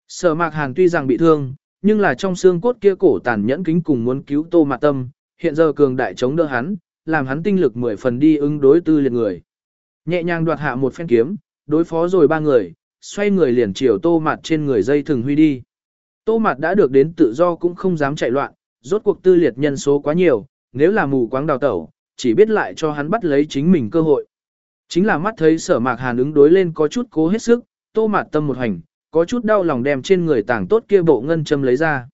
Sở mạc hàn tuy rằng bị thương, nhưng là trong xương cốt kia cổ tàn nhẫn kính cùng muốn cứu tô mạc tâm, hiện giờ cường đại chống đỡ hắn, làm hắn tinh lực mười phần đi ứng đối tư liệt người. Nhẹ nhàng đoạt hạ một phen kiếm, đối phó rồi ba người, xoay người liền chiều tô mặt trên người dây thường huy đi. Tô mặt đã được đến tự do cũng không dám chạy loạn, rốt cuộc tư liệt nhân số quá nhiều, nếu là mù quáng đào tẩu, chỉ biết lại cho hắn bắt lấy chính mình cơ hội. Chính là mắt thấy sở mạc hàn ứng đối lên có chút cố hết sức, tô mặt tâm một hành, có chút đau lòng đem trên người tảng tốt kia bộ ngân châm lấy ra.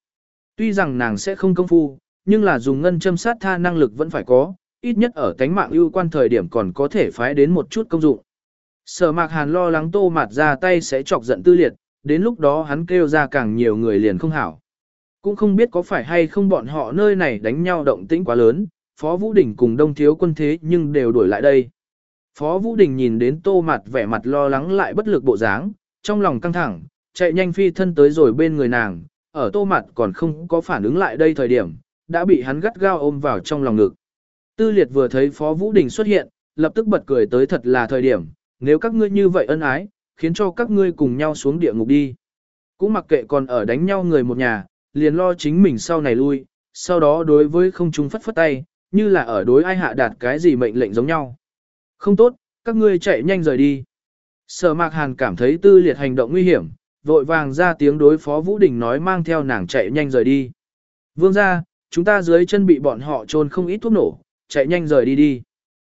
Tuy rằng nàng sẽ không công phu, nhưng là dùng ngân châm sát tha năng lực vẫn phải có, ít nhất ở cánh mạng ưu quan thời điểm còn có thể phái đến một chút công dụng. Sở mạc hàn lo lắng tô mạt ra tay sẽ chọc giận tư liệt, đến lúc đó hắn kêu ra càng nhiều người liền không hảo. Cũng không biết có phải hay không bọn họ nơi này đánh nhau động tĩnh quá lớn, Phó Vũ Đình cùng đông thiếu quân thế nhưng đều đuổi lại đây. Phó Vũ Đình nhìn đến tô mặt vẻ mặt lo lắng lại bất lực bộ dáng, trong lòng căng thẳng, chạy nhanh phi thân tới rồi bên người nàng, ở tô mặt còn không có phản ứng lại đây thời điểm, đã bị hắn gắt gao ôm vào trong lòng ngực. Tư liệt vừa thấy Phó Vũ Đình xuất hiện, lập tức bật cười tới thật là thời điểm, nếu các ngươi như vậy ân ái, khiến cho các ngươi cùng nhau xuống địa ngục đi. Cũng mặc kệ còn ở đánh nhau người một nhà, liền lo chính mình sau này lui, sau đó đối với không chúng phất phất tay, như là ở đối ai hạ đạt cái gì mệnh lệnh giống nhau. Không tốt, các ngươi chạy nhanh rời đi. Sở mạc hàn cảm thấy tư liệt hành động nguy hiểm, vội vàng ra tiếng đối phó Vũ Đình nói mang theo nàng chạy nhanh rời đi. Vương ra, chúng ta dưới chân bị bọn họ trôn không ít thuốc nổ, chạy nhanh rời đi đi.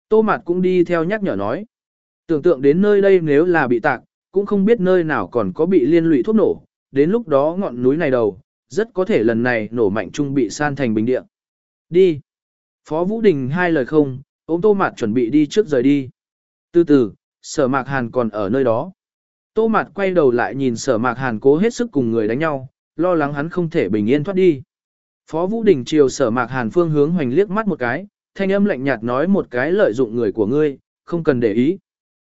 Tô Mạt cũng đi theo nhắc nhở nói. Tưởng tượng đến nơi đây nếu là bị tạc, cũng không biết nơi nào còn có bị liên lụy thuốc nổ, đến lúc đó ngọn núi này đầu, rất có thể lần này nổ mạnh trung bị san thành bình địa. Đi. Phó Vũ Đình hai lời không, ôm Tô Mạt chuẩn bị đi trước rời đi. Từ từ, sở mạc hàn còn ở nơi đó. Tô Mạt quay đầu lại nhìn sở mạc hàn cố hết sức cùng người đánh nhau, lo lắng hắn không thể bình yên thoát đi. Phó Vũ Đình chiều sở mạc hàn phương hướng hoành liếc mắt một cái, thanh âm lạnh nhạt nói một cái lợi dụng người của ngươi, không cần để ý.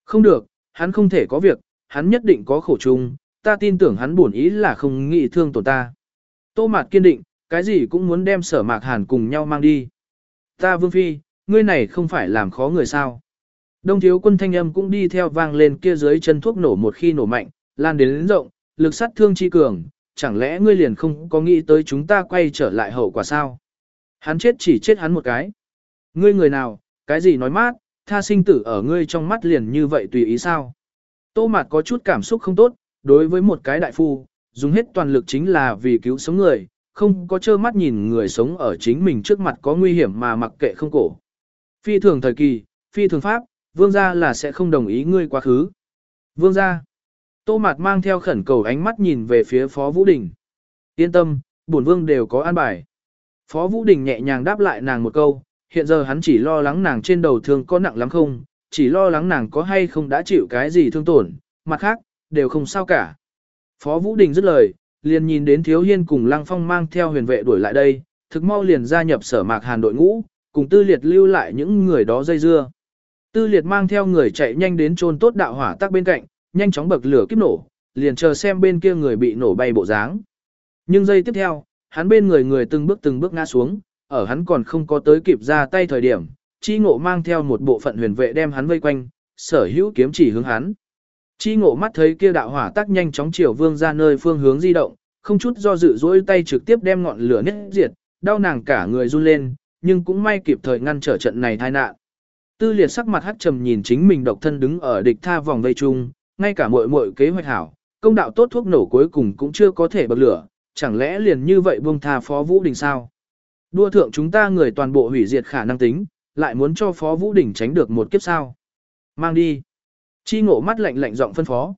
Không được, hắn không thể có việc, hắn nhất định có khổ chung, ta tin tưởng hắn buồn ý là không nghĩ thương tổn ta. Tô Mạt kiên định, cái gì cũng muốn đem sở mạc hàn cùng nhau mang đi. Ta Vương Phi, ngươi này không phải làm khó người sao. Đông thiếu quân thanh âm cũng đi theo vang lên kia dưới chân thuốc nổ một khi nổ mạnh, lan đến lớn rộng, lực sát thương chi cường, chẳng lẽ ngươi liền không có nghĩ tới chúng ta quay trở lại hậu quả sao? Hắn chết chỉ chết hắn một cái. Ngươi người nào, cái gì nói mát, tha sinh tử ở ngươi trong mắt liền như vậy tùy ý sao? Tô Mạt có chút cảm xúc không tốt, đối với một cái đại phu, dùng hết toàn lực chính là vì cứu sống người, không có trơ mắt nhìn người sống ở chính mình trước mặt có nguy hiểm mà mặc kệ không cổ. Phi thường thời kỳ, phi thường pháp, vương gia là sẽ không đồng ý ngươi quá khứ. Vương gia. Tô Mạt mang theo khẩn cầu ánh mắt nhìn về phía Phó Vũ Đình. Yên tâm, bổn vương đều có an bài. Phó Vũ Đình nhẹ nhàng đáp lại nàng một câu, hiện giờ hắn chỉ lo lắng nàng trên đầu thương có nặng lắm không, chỉ lo lắng nàng có hay không đã chịu cái gì thương tổn, mặt khác, đều không sao cả. Phó Vũ Đình dứt lời, liền nhìn đến Thiếu Hiên cùng Lăng Phong mang theo huyền vệ đuổi lại đây, thực mau liền gia nhập sở mạc hàn đội ngũ, cùng tư liệt lưu lại những người đó dây dưa. Tư liệt mang theo người chạy nhanh đến trôn tốt đạo hỏa tắc bên cạnh, nhanh chóng bậc lửa kiếp nổ, liền chờ xem bên kia người bị nổ bay bộ dáng. Nhưng giây tiếp theo, hắn bên người người từng bước từng bước ngã xuống, ở hắn còn không có tới kịp ra tay thời điểm, chi ngộ mang theo một bộ phận huyền vệ đem hắn vây quanh, sở hữu kiếm chỉ hướng hắn. Chi ngộ mắt thấy kia đạo hỏa tác nhanh chóng chiều vương ra nơi phương hướng di động, không chút do dự dỗi tay trực tiếp đem ngọn lửa nứt diệt, đau nàng cả người run lên, nhưng cũng may kịp thời ngăn trở trận này tai nạn. Tư liệt sắc mặt hắc trầm nhìn chính mình độc thân đứng ở địch tha vòng vây chung, ngay cả muội muội kế hoạch hảo, công đạo tốt thuốc nổ cuối cùng cũng chưa có thể bật lửa, chẳng lẽ liền như vậy buông tha Phó Vũ Đình sao? Đua thượng chúng ta người toàn bộ hủy diệt khả năng tính, lại muốn cho Phó Vũ Đình tránh được một kiếp sao? Mang đi. Chi ngộ mắt lạnh lạnh giọng phân phó.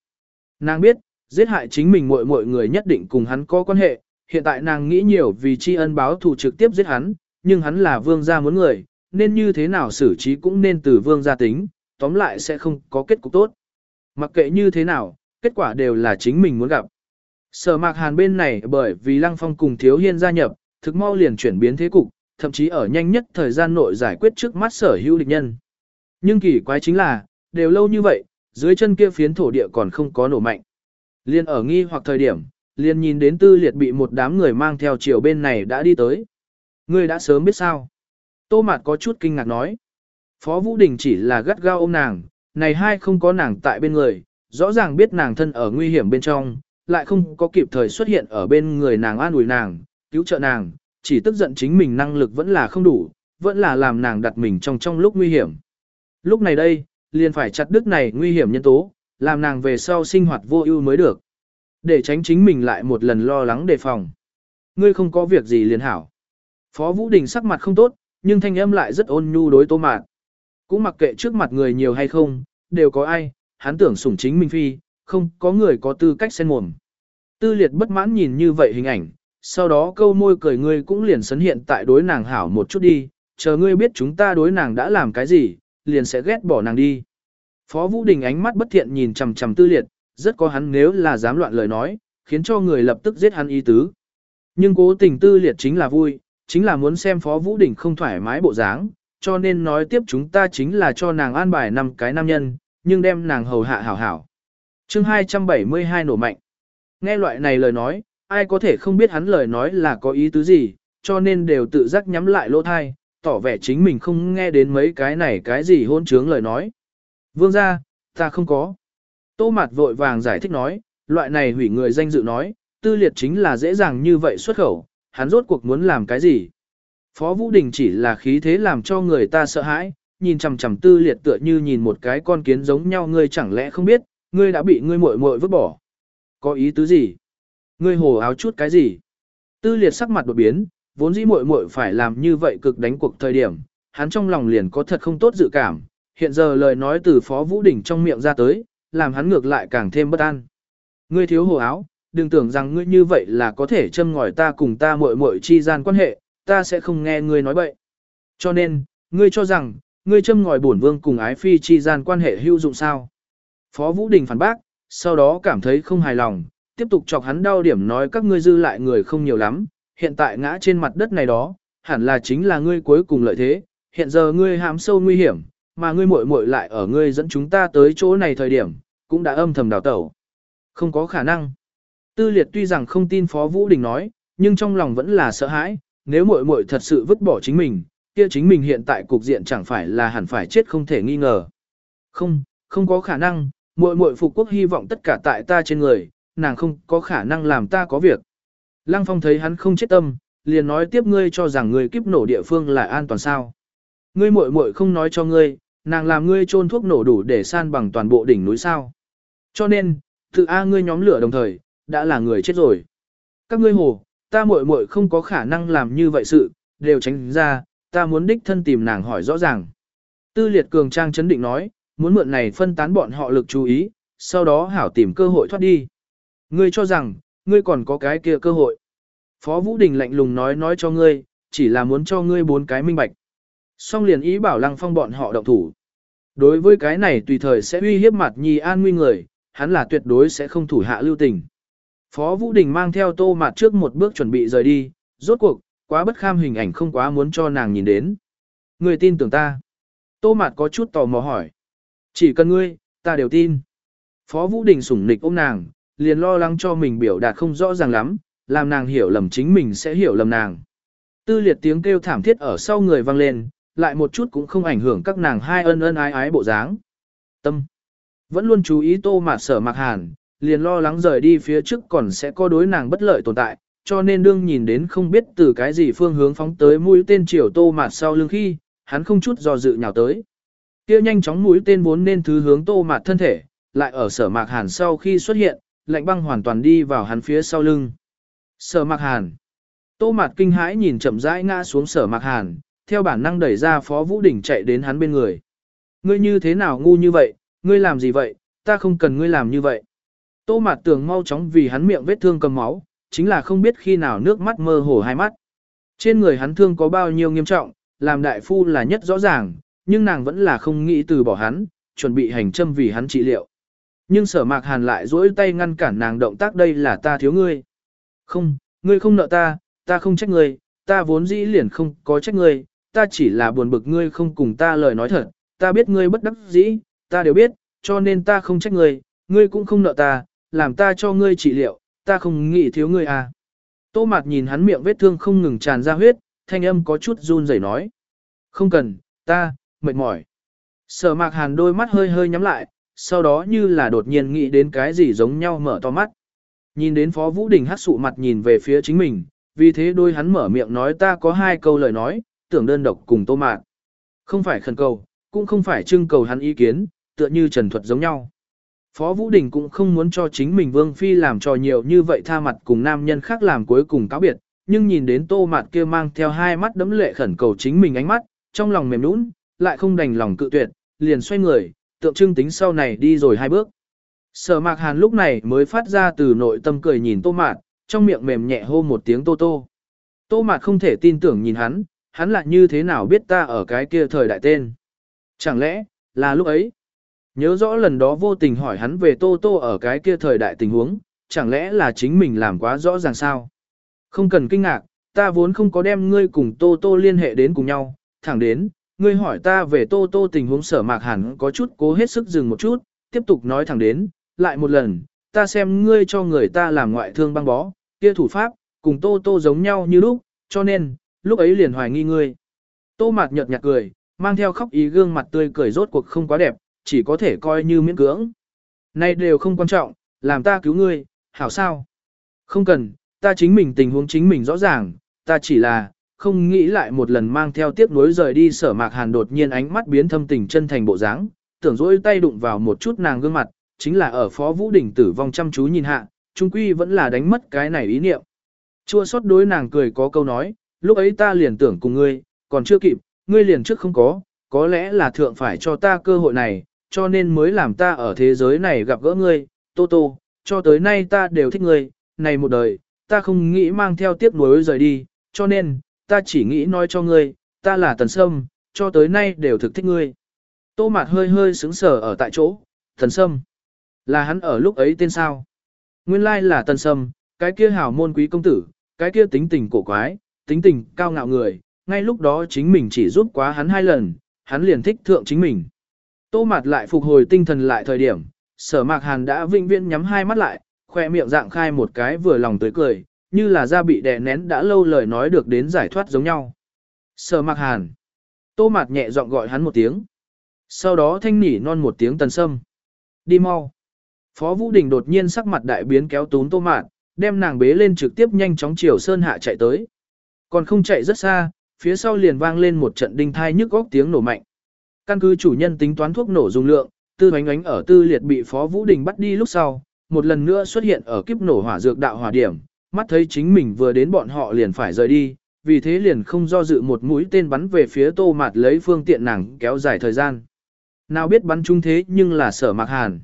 Nàng biết, giết hại chính mình muội muội người nhất định cùng hắn có quan hệ, hiện tại nàng nghĩ nhiều vì tri ân báo thù trực tiếp giết hắn, nhưng hắn là vương gia muốn người, nên như thế nào xử trí cũng nên từ vương gia tính, tóm lại sẽ không có kết cục tốt. Mặc kệ như thế nào, kết quả đều là chính mình muốn gặp. Sở mạc hàn bên này bởi vì Lăng Phong cùng Thiếu Hiên gia nhập, thực mau liền chuyển biến thế cục, thậm chí ở nhanh nhất thời gian nội giải quyết trước mắt sở hữu địch nhân. Nhưng kỳ quái chính là, đều lâu như vậy, dưới chân kia phiến thổ địa còn không có nổ mạnh. Liên ở nghi hoặc thời điểm, liền nhìn đến tư liệt bị một đám người mang theo chiều bên này đã đi tới. Ngươi đã sớm biết sao? Tô Mạt có chút kinh ngạc nói. Phó Vũ Đình chỉ là gắt gao ôm nàng, này hai không có nàng tại bên người, rõ ràng biết nàng thân ở nguy hiểm bên trong, lại không có kịp thời xuất hiện ở bên người nàng an ủi nàng, cứu trợ nàng, chỉ tức giận chính mình năng lực vẫn là không đủ, vẫn là làm nàng đặt mình trong trong lúc nguy hiểm. Lúc này đây, liền phải chặt đứt này nguy hiểm nhân tố, làm nàng về sau sinh hoạt vô ưu mới được. Để tránh chính mình lại một lần lo lắng đề phòng. Ngươi không có việc gì liền hảo. Phó Vũ Đình sắc mặt không tốt, nhưng thanh âm lại rất ôn nhu đối Tô Mạt. Cũng mặc kệ trước mặt người nhiều hay không, đều có ai, hắn tưởng sủng chính mình phi, không có người có tư cách xen mồm. Tư liệt bất mãn nhìn như vậy hình ảnh, sau đó câu môi cười ngươi cũng liền sấn hiện tại đối nàng hảo một chút đi, chờ ngươi biết chúng ta đối nàng đã làm cái gì, liền sẽ ghét bỏ nàng đi. Phó Vũ Đình ánh mắt bất thiện nhìn chằm chằm tư liệt, rất có hắn nếu là dám loạn lời nói, khiến cho người lập tức giết hắn ý tứ. Nhưng cố tình tư liệt chính là vui, chính là muốn xem Phó Vũ Đình không thoải mái bộ dáng, cho nên nói tiếp chúng ta chính là cho nàng an bài năm cái nam nhân, nhưng đem nàng hầu hạ hảo hảo. chương 272 nổ mạnh. Nghe loại này lời nói, ai có thể không biết hắn lời nói là có ý tứ gì, cho nên đều tự giác nhắm lại lỗ thai, tỏ vẻ chính mình không nghe đến mấy cái này cái gì hôn trướng lời nói. Vương ra, ta không có. Tô Mạt vội vàng giải thích nói, loại này hủy người danh dự nói, tư liệt chính là dễ dàng như vậy xuất khẩu, hắn rốt cuộc muốn làm cái gì. Phó Vũ Đình chỉ là khí thế làm cho người ta sợ hãi, nhìn chằm chằm tư liệt tựa như nhìn một cái con kiến giống nhau ngươi chẳng lẽ không biết, ngươi đã bị ngươi muội muội vứt bỏ. Có ý tứ gì? Ngươi hồ áo chút cái gì? Tư liệt sắc mặt đột biến, vốn dĩ muội muội phải làm như vậy cực đánh cuộc thời điểm, hắn trong lòng liền có thật không tốt dự cảm, hiện giờ lời nói từ Phó Vũ Đình trong miệng ra tới, làm hắn ngược lại càng thêm bất an. Ngươi thiếu hồ áo, đừng tưởng rằng ngươi như vậy là có thể châm ngòi ta cùng ta muội muội chi gian quan hệ, ta sẽ không nghe ngươi nói bậy. Cho nên, ngươi cho rằng, ngươi châm ngòi bổn vương cùng ái phi chi gian quan hệ hữu dụng sao? Phó Vũ Đình phản bác, sau đó cảm thấy không hài lòng, tiếp tục chọc hắn đau điểm nói các ngươi dư lại người không nhiều lắm, hiện tại ngã trên mặt đất này đó, hẳn là chính là ngươi cuối cùng lợi thế, hiện giờ ngươi hãm sâu nguy hiểm, mà ngươi muội muội lại ở ngươi dẫn chúng ta tới chỗ này thời điểm, cũng đã âm thầm đào tẩu. Không có khả năng. Tư liệt tuy rằng không tin Phó Vũ Đình nói, nhưng trong lòng vẫn là sợ hãi, nếu muội muội thật sự vứt bỏ chính mình, kia chính mình hiện tại cục diện chẳng phải là hẳn phải chết không thể nghi ngờ. Không, không có khả năng, muội muội phục quốc hy vọng tất cả tại ta trên người, nàng không có khả năng làm ta có việc. Lăng Phong thấy hắn không chết tâm, liền nói tiếp ngươi cho rằng ngươi kiếp nổ địa phương là an toàn sao. Ngươi muội muội không nói cho ngươi, nàng làm ngươi trôn thuốc nổ đủ để san bằng toàn bộ đỉnh núi sao. Cho nên, tự A ngươi nhóm lửa đồng thời, đã là người chết rồi. Các ngươi hồ, ta muội muội không có khả năng làm như vậy sự, đều tránh ra, ta muốn đích thân tìm nàng hỏi rõ ràng. Tư liệt cường trang chấn định nói, muốn mượn này phân tán bọn họ lực chú ý, sau đó hảo tìm cơ hội thoát đi. Ngươi cho rằng, ngươi còn có cái kia cơ hội. Phó Vũ Đình lạnh lùng nói nói cho ngươi, chỉ là muốn cho ngươi bốn cái minh bạch. Song liền ý bảo Lăng Phong bọn họ động thủ. Đối với cái này tùy thời sẽ uy hiếp mặt nhi an nguy người, hắn là tuyệt đối sẽ không thủ hạ lưu tình. Phó Vũ Đình mang theo tô mặt trước một bước chuẩn bị rời đi, rốt cuộc, quá bất kham hình ảnh không quá muốn cho nàng nhìn đến. Người tin tưởng ta. Tô mặt có chút tò mò hỏi. Chỉ cần ngươi, ta đều tin. Phó Vũ Đình sủng nịch ôm nàng, liền lo lắng cho mình biểu đạt không rõ ràng lắm, làm nàng hiểu lầm chính mình sẽ hiểu lầm nàng. Tư liệt tiếng kêu thảm thiết ở sau người vang lên, lại một chút cũng không ảnh hưởng các nàng hai ân ân ái ái bộ dáng. Tâm. Vẫn luôn chú ý tô mạt sở mặc hàn, liền lo lắng rời đi phía trước còn sẽ có đối nàng bất lợi tồn tại, cho nên đương nhìn đến không biết từ cái gì phương hướng phóng tới mũi tên chiều tô mạt sau lưng khi, hắn không chút do dự nhào tới. Kia nhanh chóng mũi tên vốn nên thứ hướng tô mạt thân thể, lại ở sở mạc hàn sau khi xuất hiện, lạnh băng hoàn toàn đi vào hắn phía sau lưng. Sở mạc hàn. Tô mạt kinh hãi nhìn chậm rãi ngã xuống sở mạc hàn, theo bản năng đẩy ra phó vũ đỉnh chạy đến hắn bên người. Ngươi như thế nào ngu như vậy, ngươi làm gì vậy, ta không cần ngươi làm như vậy. Tô mạt tưởng mau chóng vì hắn miệng vết thương cầm máu, chính là không biết khi nào nước mắt mơ hồ hai mắt. Trên người hắn thương có bao nhiêu nghiêm trọng, làm đại phu là nhất rõ ràng, nhưng nàng vẫn là không nghĩ từ bỏ hắn, chuẩn bị hành châm vì hắn trị liệu. Nhưng sở mạc hàn lại duỗi tay ngăn cản nàng động tác đây là ta thiếu ngươi. Không, ngươi không nợ ta, ta không trách ngươi, ta vốn dĩ liền không có trách ngươi, ta chỉ là buồn bực ngươi không cùng ta lời nói thật, ta biết ngươi bất đắc dĩ, ta đều biết, cho nên ta không trách ngươi, ngươi cũng không nợ ta, làm ta cho ngươi trị liệu, ta không nghĩ thiếu ngươi à. Tô mạt nhìn hắn miệng vết thương không ngừng tràn ra huyết, thanh âm có chút run rẩy nói. Không cần, ta, mệt mỏi. Sở mạc hàn đôi mắt hơi hơi nhắm lại, sau đó như là đột nhiên nghĩ đến cái gì giống nhau mở to mắt. Nhìn đến Phó Vũ Đình hát sụ mặt nhìn về phía chính mình, vì thế đôi hắn mở miệng nói ta có hai câu lời nói, tưởng đơn độc cùng tô mạn. Không phải khẩn cầu, cũng không phải trưng cầu hắn ý kiến, tựa như trần thuật giống nhau. Phó Vũ Đình cũng không muốn cho chính mình Vương Phi làm trò nhiều như vậy tha mặt cùng nam nhân khác làm cuối cùng cáo biệt, nhưng nhìn đến tô mặt kia mang theo hai mắt đấm lệ khẩn cầu chính mình ánh mắt, trong lòng mềm nũng, lại không đành lòng cự tuyệt, liền xoay người, tượng trưng tính sau này đi rồi hai bước. Sở mạc hàn lúc này mới phát ra từ nội tâm cười nhìn tô mạt, trong miệng mềm nhẹ hô một tiếng tô tô. Tô mạt không thể tin tưởng nhìn hắn, hắn lại như thế nào biết ta ở cái kia thời đại tên. Chẳng lẽ, là lúc ấy? Nhớ rõ lần đó vô tình hỏi hắn về tô tô ở cái kia thời đại tình huống, chẳng lẽ là chính mình làm quá rõ ràng sao? Không cần kinh ngạc, ta vốn không có đem ngươi cùng tô tô liên hệ đến cùng nhau, thẳng đến, ngươi hỏi ta về tô tô tình huống sở mạc hẳn có chút cố hết sức dừng một chút, tiếp tục nói thẳng đến, lại một lần, ta xem ngươi cho người ta làm ngoại thương băng bó, kia thủ pháp, cùng tô tô giống nhau như lúc, cho nên, lúc ấy liền hoài nghi ngươi. Tô mạt nhợt nhạt cười, mang theo khóc ý gương mặt tươi cười rốt cuộc không quá đẹp, chỉ có thể coi như miễn cưỡng. Này đều không quan trọng, làm ta cứu ngươi, hảo sao? Không cần, ta chính mình tình huống chính mình rõ ràng, ta chỉ là, không nghĩ lại một lần mang theo tiếc nuối rời đi sở mạc hàn đột nhiên ánh mắt biến thâm tình chân thành bộ dáng, tưởng dỗi tay đụng vào một chút nàng gương mặt, chính là ở phó vũ đỉnh tử vong chăm chú nhìn hạ, trung quy vẫn là đánh mất cái này ý niệm. Chua xót đối nàng cười có câu nói, lúc ấy ta liền tưởng cùng ngươi, còn chưa kịp, ngươi liền trước không có, có lẽ là thượng phải cho ta cơ hội này, cho nên mới làm ta ở thế giới này gặp gỡ ngươi, Tô Tô, cho tới nay ta đều thích ngươi, này một đời, ta không nghĩ mang theo tiếc nuối rời đi, cho nên, ta chỉ nghĩ nói cho ngươi, ta là Tần Sâm, cho tới nay đều thực thích ngươi. Tô Mạt hơi hơi sững sờ ở tại chỗ, Tần Sâm, là hắn ở lúc ấy tên sao? Nguyên lai là Tần Sâm, cái kia hảo môn quý công tử, cái kia tính tình cổ quái, tính tình cao ngạo người, ngay lúc đó chính mình chỉ giúp quá hắn hai lần, hắn liền thích thượng chính mình. Tô Mạt lại phục hồi tinh thần lại thời điểm, sở mạc hàn đã vinh viễn nhắm hai mắt lại, khoe miệng dạng khai một cái vừa lòng tới cười, như là da bị đè nén đã lâu lời nói được đến giải thoát giống nhau. Sở mạc hàn. Tô Mạt nhẹ giọng gọi hắn một tiếng. Sau đó thanh nỉ non một tiếng tần sâm. Đi mau. Phó Vũ Đình đột nhiên sắc mặt đại biến kéo tún Tô Mạt, đem nàng bế lên trực tiếp nhanh chóng chiều sơn hạ chạy tới. Còn không chạy rất xa, phía sau liền vang lên một trận đinh thai nhức góc tiếng nổ mạnh. Căn cứ chủ nhân tính toán thuốc nổ dung lượng, tư Hoánh ánh ở tư liệt bị Phó Vũ Đình bắt đi lúc sau, một lần nữa xuất hiện ở kiếp nổ hỏa dược đạo hỏa điểm, mắt thấy chính mình vừa đến bọn họ liền phải rời đi, vì thế liền không do dự một mũi tên bắn về phía tô mạt lấy phương tiện nàng kéo dài thời gian. Nào biết bắn chung thế nhưng là sở mạc hàn.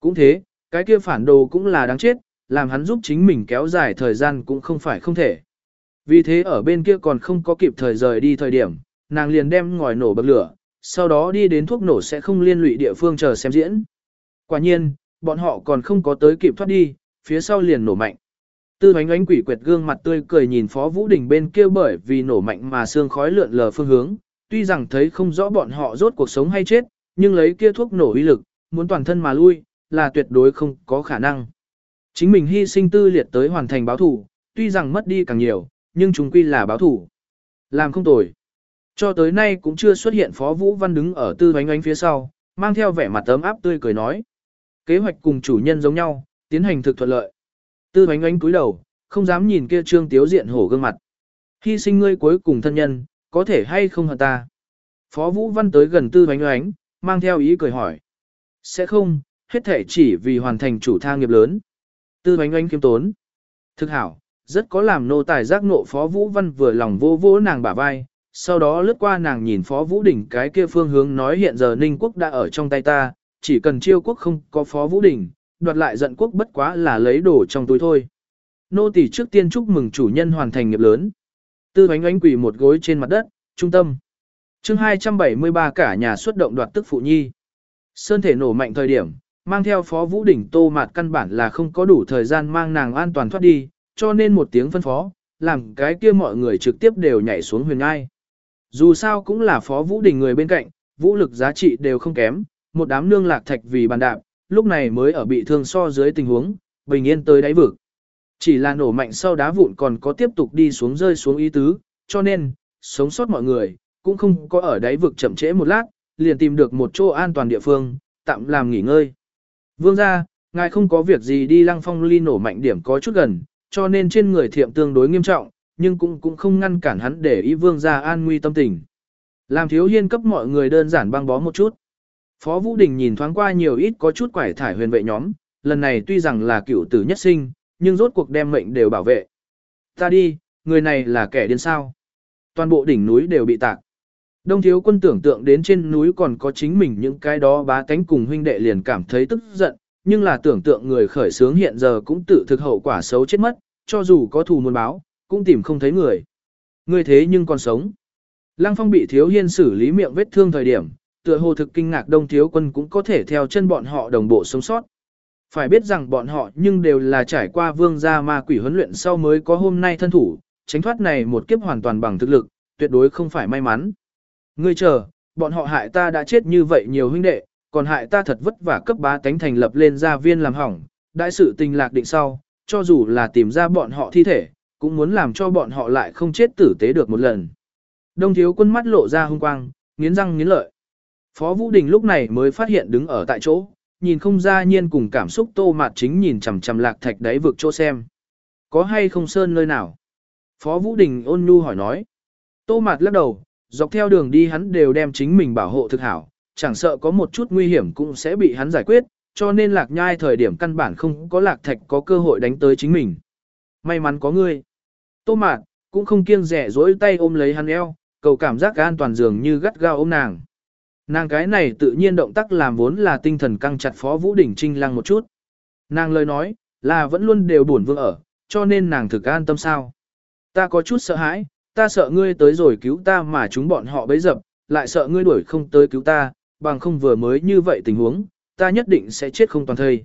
Cũng thế, cái kia phản đồ cũng là đáng chết, làm hắn giúp chính mình kéo dài thời gian cũng không phải không thể. Vì thế ở bên kia còn không có kịp thời rời đi thời điểm, nàng liền đem ngòi nổ bậc lửa, sau đó đi đến thuốc nổ sẽ không liên lụy địa phương chờ xem diễn. Quả nhiên, bọn họ còn không có tới kịp thoát đi, phía sau liền nổ mạnh. Tư ánh ánh quỷ quệt gương mặt tươi cười nhìn Phó Vũ Đình bên kia bởi vì nổ mạnh mà xương khói lượn lờ phương hướng, tuy rằng thấy không rõ bọn họ rốt cuộc sống hay chết, nhưng lấy kia thuốc nổ uy lực, muốn toàn thân mà lui, là tuyệt đối không có khả năng. Chính mình hy sinh tư liệt tới hoàn thành báo thủ, tuy rằng mất đi càng nhiều, nhưng chúng quy là báo thủ. Làm không tồi. Cho tới nay cũng chưa xuất hiện Phó Vũ Văn đứng ở tư ánh ánh phía sau, mang theo vẻ mặt tấm áp tươi cười nói. Kế hoạch cùng chủ nhân giống nhau, tiến hành thực thuận lợi. Tư ánh ánh cúi đầu, không dám nhìn kia trương tiếu diện hổ gương mặt. Hy sinh ngươi cuối cùng thân nhân, có thể hay không hả ta. Phó Vũ Văn tới gần tư ánh ánh, mang theo ý cười hỏi. Sẽ không, hết thể chỉ vì hoàn thành chủ thang nghiệp lớn. Tư ánh ánh kiêm tốn. Thực hảo, rất có làm nô tài giác nộ Phó Vũ Văn vừa lòng vô vô nàng bả vai, sau đó lướt qua nàng nhìn Phó Vũ Đình cái kia phương hướng nói hiện giờ Ninh Quốc đã ở trong tay ta, chỉ cần chiêu quốc không có Phó Vũ Đình, đoạt lại giận quốc bất quá là lấy đồ trong túi thôi. Nô tỳ trước tiên chúc mừng chủ nhân hoàn thành nghiệp lớn. Tư bánh ánh quỷ một gối trên mặt đất, trung tâm. chương 273 cả nhà xuất động đoạt tức phụ nhi. Sơn thể nổ mạnh thời điểm, mang theo phó vũ đỉnh tô mạt căn bản là không có đủ thời gian mang nàng an toàn thoát đi, cho nên một tiếng phân phó, làm cái kia mọi người trực tiếp đều nhảy xuống huyền ngai. Dù sao cũng là phó vũ đình người bên cạnh, vũ lực giá trị đều không kém, một đám nương lạc thạch vì bàn đạp, lúc này mới ở bị thương so dưới tình huống, bình yên tới đáy vực. Chỉ là nổ mạnh sau đá vụn còn có tiếp tục đi xuống rơi xuống ý tứ, cho nên, sống sót mọi người, cũng không có ở đáy vực chậm trễ một lát, liền tìm được một chỗ an toàn địa phương, tạm làm nghỉ ngơi. Vương ra, ngài không có việc gì đi lăng phong ly nổ mạnh điểm có chút gần, cho nên trên người thiệm tương đối nghiêm trọng, nhưng cũng cũng không ngăn cản hắn để ý vương gia an nguy tâm tình. Làm thiếu hiên cấp mọi người đơn giản băng bó một chút. Phó Vũ Đình nhìn thoáng qua nhiều ít có chút quải thải huyền vệ nhóm, lần này tuy rằng là cựu tử nhất sinh, nhưng rốt cuộc đem mệnh đều bảo vệ. Ta đi, người này là kẻ điên sao. Toàn bộ đỉnh núi đều bị tạc. Đông thiếu quân tưởng tượng đến trên núi còn có chính mình những cái đó bá tánh cùng huynh đệ liền cảm thấy tức giận, nhưng là tưởng tượng người khởi sướng hiện giờ cũng tự thực hậu quả xấu chết mất, cho dù có thù muốn báo, cũng tìm không thấy người. Người thế nhưng còn sống. Lăng Phong bị thiếu hiên xử lý miệng vết thương thời điểm, tựa hồ thực kinh ngạc đông thiếu quân cũng có thể theo chân bọn họ đồng bộ sống sót. Phải biết rằng bọn họ nhưng đều là trải qua vương gia ma quỷ huấn luyện sau mới có hôm nay thân thủ, tránh thoát này một kiếp hoàn toàn bằng thực lực, tuyệt đối không phải may mắn. Ngươi chờ, bọn họ hại ta đã chết như vậy nhiều huynh đệ, còn hại ta thật vất vả cấp bá tánh thành lập lên gia viên làm hỏng, đại sự tình lạc định sau, cho dù là tìm ra bọn họ thi thể, cũng muốn làm cho bọn họ lại không chết tử tế được một lần. Đông thiếu quân mắt lộ ra hung quang, nghiến răng nghiến lợi. Phó Vũ Đình lúc này mới phát hiện đứng ở tại chỗ, nhìn không ra nhiên cùng cảm xúc tô mạt chính nhìn chằm chằm lạc thạch đáy vực chỗ xem. Có hay không sơn nơi nào? Phó Vũ Đình ôn nhu hỏi nói. Tô mạt lắc đầu, dọc theo đường đi hắn đều đem chính mình bảo hộ thực hảo, chẳng sợ có một chút nguy hiểm cũng sẽ bị hắn giải quyết, cho nên lạc nhai thời điểm căn bản không có lạc thạch có cơ hội đánh tới chính mình. May mắn có ngươi. Tô mạt, cũng không kiêng rẻ dối tay ôm lấy hắn eo, cầu cảm giác an toàn dường như gắt gao ôm nàng. Nàng cái này tự nhiên động tác làm vốn là tinh thần căng chặt Phó Vũ Đỉnh Trinh lăng một chút. Nàng lời nói, là vẫn luôn đều buồn vương ở, cho nên nàng thực an tâm sao. Ta có chút sợ hãi, ta sợ ngươi tới rồi cứu ta mà chúng bọn họ bấy dập, lại sợ ngươi đuổi không tới cứu ta, bằng không vừa mới như vậy tình huống, ta nhất định sẽ chết không toàn thây.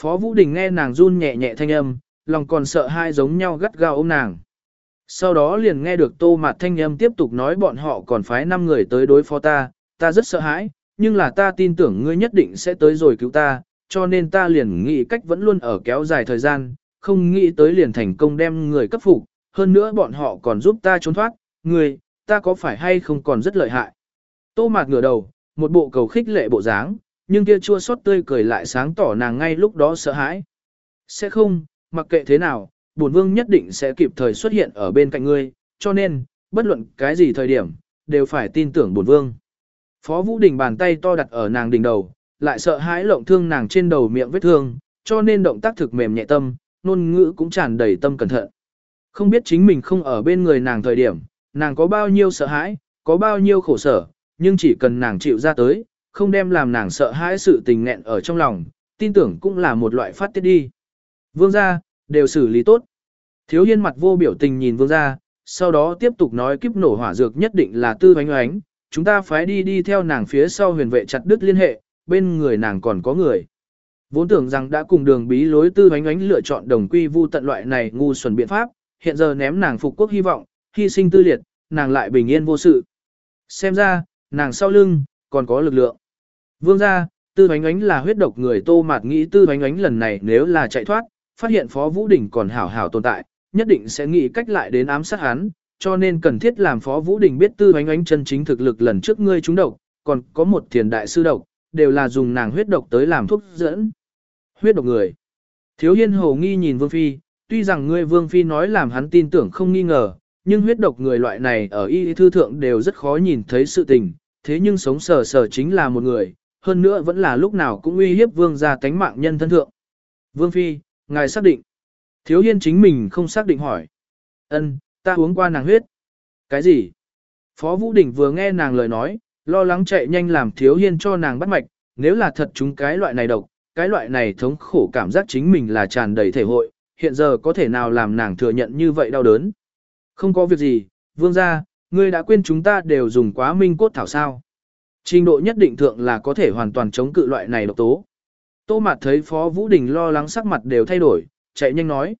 Phó Vũ Đình nghe nàng run nhẹ nhẹ thanh âm, lòng còn sợ hai giống nhau gắt gao ôm nàng. Sau đó liền nghe được tô mạt thanh âm tiếp tục nói bọn họ còn phái 5 người tới đối phó ta, ta rất sợ hãi, nhưng là ta tin tưởng ngươi nhất định sẽ tới rồi cứu ta, cho nên ta liền nghĩ cách vẫn luôn ở kéo dài thời gian, không nghĩ tới liền thành công đem người cấp phục, hơn nữa bọn họ còn giúp ta trốn thoát, ngươi, ta có phải hay không còn rất lợi hại. Tô mạt ngửa đầu, một bộ cầu khích lệ bộ dáng, nhưng kia chua xót tươi cười lại sáng tỏ nàng ngay lúc đó sợ hãi. Sẽ không, mặc kệ thế nào, bổn vương nhất định sẽ kịp thời xuất hiện ở bên cạnh ngươi, cho nên, bất luận cái gì thời điểm, đều phải tin tưởng bổn vương. Phó Vũ Đình bàn tay to đặt ở nàng đỉnh đầu, lại sợ hãi lộng thương nàng trên đầu miệng vết thương, cho nên động tác thực mềm nhẹ tâm, ngôn ngữ cũng tràn đầy tâm cẩn thận. Không biết chính mình không ở bên người nàng thời điểm, nàng có bao nhiêu sợ hãi, có bao nhiêu khổ sở, nhưng chỉ cần nàng chịu ra tới, không đem làm nàng sợ hãi sự tình nghẹn ở trong lòng, tin tưởng cũng là một loại phát tiết đi. Vương gia, đều xử lý tốt. Thiếu hiên mặt vô biểu tình nhìn vương gia, sau đó tiếp tục nói kiếp nổ hỏa dược nhất định là tư oánh oánh, chúng ta phải đi đi theo nàng phía sau huyền vệ chặt đứt liên hệ, bên người nàng còn có người. Vốn tưởng rằng đã cùng đường bí lối tư oánh oánh lựa chọn đồng quy vu tận loại này ngu xuẩn biện pháp, hiện giờ ném nàng phục quốc hy vọng, hy sinh tư liệt, nàng lại bình yên vô sự. Xem ra, nàng sau lưng, còn có lực lượng. Vương gia, tư oánh oánh là huyết độc người tô mạt nghĩ tư oánh oánh lần này nếu là chạy thoát, phát hiện Phó Vũ đỉnh còn hảo hảo tồn tại, nhất định sẽ nghĩ cách lại đến ám sát hắn, cho nên cần thiết làm Phó Vũ Đình biết tư oánh oánh chân chính thực lực lần trước ngươi trúng độc, còn có một thiền đại sư độc, đều là dùng nàng huyết độc tới làm thuốc dẫn. Huyết độc người. Thiếu hiên hồ nghi nhìn Vương Phi, tuy rằng ngươi Vương Phi nói làm hắn tin tưởng không nghi ngờ, nhưng huyết độc người loại này ở y thư thượng đều rất khó nhìn thấy sự tình, thế nhưng sống sờ sờ chính là một người, hơn nữa vẫn là lúc nào cũng uy hiếp vương gia tánh mạng nhân thân thượng. Vương Phi, ngài xác định. Thiếu hiên chính mình không xác định hỏi. Ân, ta uống qua nàng huyết. Cái gì? Phó Vũ Đình vừa nghe nàng lời nói, lo lắng chạy nhanh làm thiếu hiên cho nàng bắt mạch, nếu là thật chúng cái loại này độc, cái loại này thống khổ cảm giác chính mình là tràn đầy thể hội, hiện giờ có thể nào làm nàng thừa nhận như vậy đau đớn. Không có việc gì, vương gia, ngươi đã quên chúng ta đều dùng quá minh cốt thảo sao. Trình độ nhất định thượng là có thể hoàn toàn chống cự loại này độc tố. Tô Mạt thấy Phó Vũ Đình lo lắng sắc mặt đều thay đổi, chạy nhanh nói.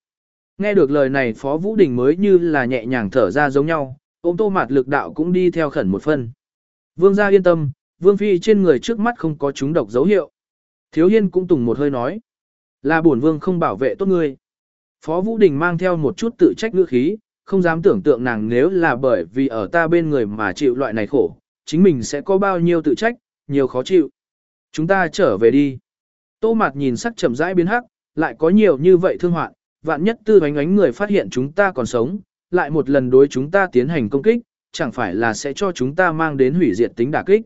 Nghe được lời này Phó Vũ Đình mới như là nhẹ nhàng thở ra giống nhau, ôm Tô Mạt lực đạo cũng đi theo khẩn một phần Vương gia yên tâm, Vương Phi trên người trước mắt không có chúng độc dấu hiệu. Thiếu Hiên cũng tùng một hơi nói. Là bổn Vương không bảo vệ tốt ngươi. Phó Vũ Đình mang theo một chút tự trách ngữ khí, không dám tưởng tượng nàng nếu là bởi vì ở ta bên người mà chịu loại này khổ, chính mình sẽ có bao nhiêu tự trách, nhiều khó chịu. Chúng ta trở về đi. Tô Mạt nhìn sắc chậm rãi biến hắc, lại có nhiều như vậy thương hoạn, vạn nhất tư ánh ánh người phát hiện chúng ta còn sống, lại một lần đối chúng ta tiến hành công kích, chẳng phải là sẽ cho chúng ta mang đến hủy diệt tính đả kích.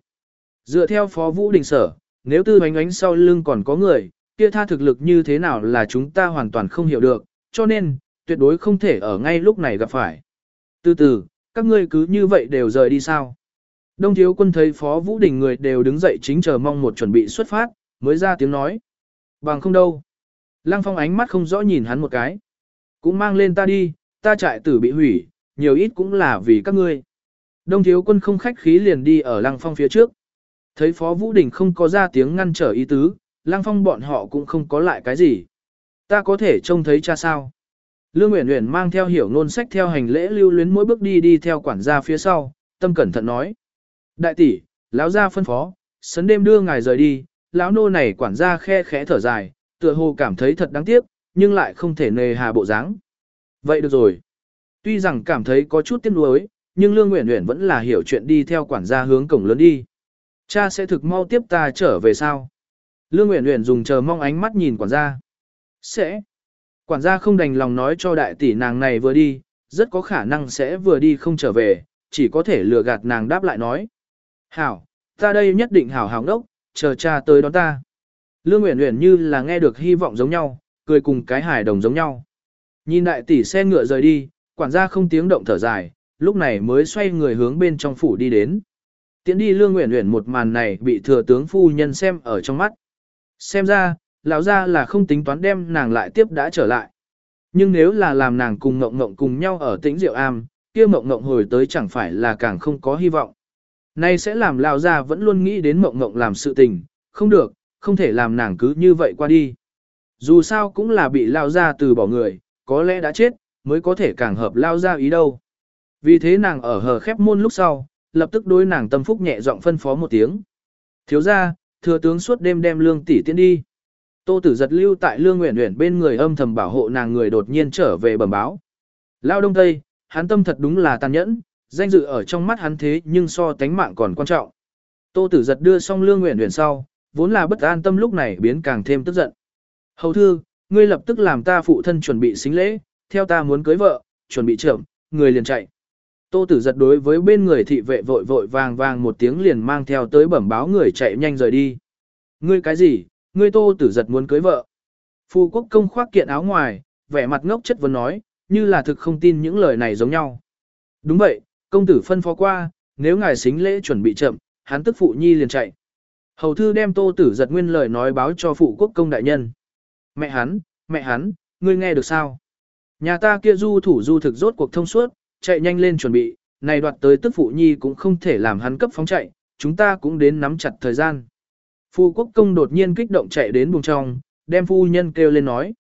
Dựa theo Phó Vũ Đình sở, nếu tư ánh ánh sau lưng còn có người, kia tha thực lực như thế nào là chúng ta hoàn toàn không hiểu được, cho nên, tuyệt đối không thể ở ngay lúc này gặp phải. Từ từ, các ngươi cứ như vậy đều rời đi sao? Đông thiếu quân thấy Phó Vũ Đình người đều đứng dậy chính chờ mong một chuẩn bị xuất phát, mới ra tiếng nói. Bằng không đâu. Lăng phong ánh mắt không rõ nhìn hắn một cái. Cũng mang lên ta đi, ta trại tử bị hủy, nhiều ít cũng là vì các ngươi. Đông thiếu quân không khách khí liền đi ở lăng phong phía trước. Thấy phó vũ đình không có ra tiếng ngăn trở ý tứ, lăng phong bọn họ cũng không có lại cái gì. Ta có thể trông thấy cha sao. Lương Uyển Uyển mang theo hiểu ngôn sách theo hành lễ lưu luyến mỗi bước đi đi theo quản gia phía sau, tâm cẩn thận nói. Đại tỷ, lão gia phân phó, sấn đêm đưa ngài rời đi, lão nô này quản gia khe khẽ thở dài, tựa hồ cảm thấy thật đáng tiếc, nhưng lại không thể nề hà bộ dáng. Vậy được rồi. Tuy rằng cảm thấy có chút tiếc nuối, nhưng Lương Uyển Uyển vẫn là hiểu chuyện đi theo quản gia hướng cổng lớn đi. Cha sẽ thực mau tiếp ta trở về sao? Lương Uyển Uyển dùng chờ mong ánh mắt nhìn quản gia. Sẽ. Quản gia không đành lòng nói cho đại tỷ nàng này vừa đi, rất có khả năng sẽ vừa đi không trở về, chỉ có thể lừa gạt nàng đáp lại nói. Hảo, ta đây nhất định hảo hảo đốc, chờ cha tới đón ta. Lương Uyển Uyển như là nghe được hy vọng giống nhau, cười cùng cái hài đồng giống nhau. Nhìn đại tỷ xe ngựa rời đi, quản gia không tiếng động thở dài, lúc này mới xoay người hướng bên trong phủ đi đến. Tiến đi Lương Uyển Uyển một màn này bị thừa tướng phu nhân xem ở trong mắt. Xem ra, lão gia là không tính toán đem nàng lại tiếp đã trở lại. Nhưng nếu là làm nàng cùng ngộng ngộng cùng nhau ở tĩnh Diệu Am, kia Ngộng ngộng hồi tới chẳng phải là càng không có hy vọng. Nay sẽ làm lão gia vẫn luôn nghĩ đến Ngộng ngộng làm sự tình, không được, không thể làm nàng cứ như vậy qua đi. Dù sao cũng là bị lao ra từ bỏ người, có lẽ đã chết, mới có thể càng hợp lao ra ý đâu. Vì thế nàng ở hờ khép môn lúc sau, lập tức đối nàng tâm phúc nhẹ giọng phân phó một tiếng. Thiếu gia, thừa tướng suốt đêm đem lương tỷ tiến đi. Tô tử giật lưu tại lương nguyện nguyện bên người âm thầm bảo hộ nàng người đột nhiên trở về bẩm báo. Lao đông tây, hắn tâm thật đúng là tàn nhẫn, danh dự ở trong mắt hắn thế nhưng so tánh mạng còn quan trọng. Tô tử giật đưa xong lương nguyện nguyện sau, vốn là bất an tâm lúc này biến càng thêm tức giận. Hầu thư, ngươi lập tức làm ta phụ thân chuẩn bị xính lễ, theo ta muốn cưới vợ, chuẩn bị trưởng, người liền chạy. Tô tử giật đối với bên người thị vệ vội vội vàng vàng một tiếng liền mang theo tới bẩm báo người chạy nhanh rời đi. Ngươi cái gì, ngươi tô tử giật muốn cưới vợ. Phu quốc công khoác kiện áo ngoài, vẻ mặt ngốc chất vấn nói, như là thực không tin những lời này giống nhau. Đúng vậy, công tử phân phó qua, nếu ngài xính lễ chuẩn bị chậm, hắn tức phụ nhi liền chạy. Hầu thư đem tô tử giật nguyên lời nói báo cho phụ quốc công đại nhân. Mẹ hắn, mẹ hắn, ngươi nghe được sao? Nhà ta kia du thủ du thực rốt cuộc thông suốt, chạy nhanh lên chuẩn bị, này đoạt tới tức phụ nhi cũng không thể làm hắn cấp phóng chạy, chúng ta cũng đến nắm chặt thời gian. Phu quốc công đột nhiên kích động chạy đến buồng trong, đem phu nhân kêu lên nói.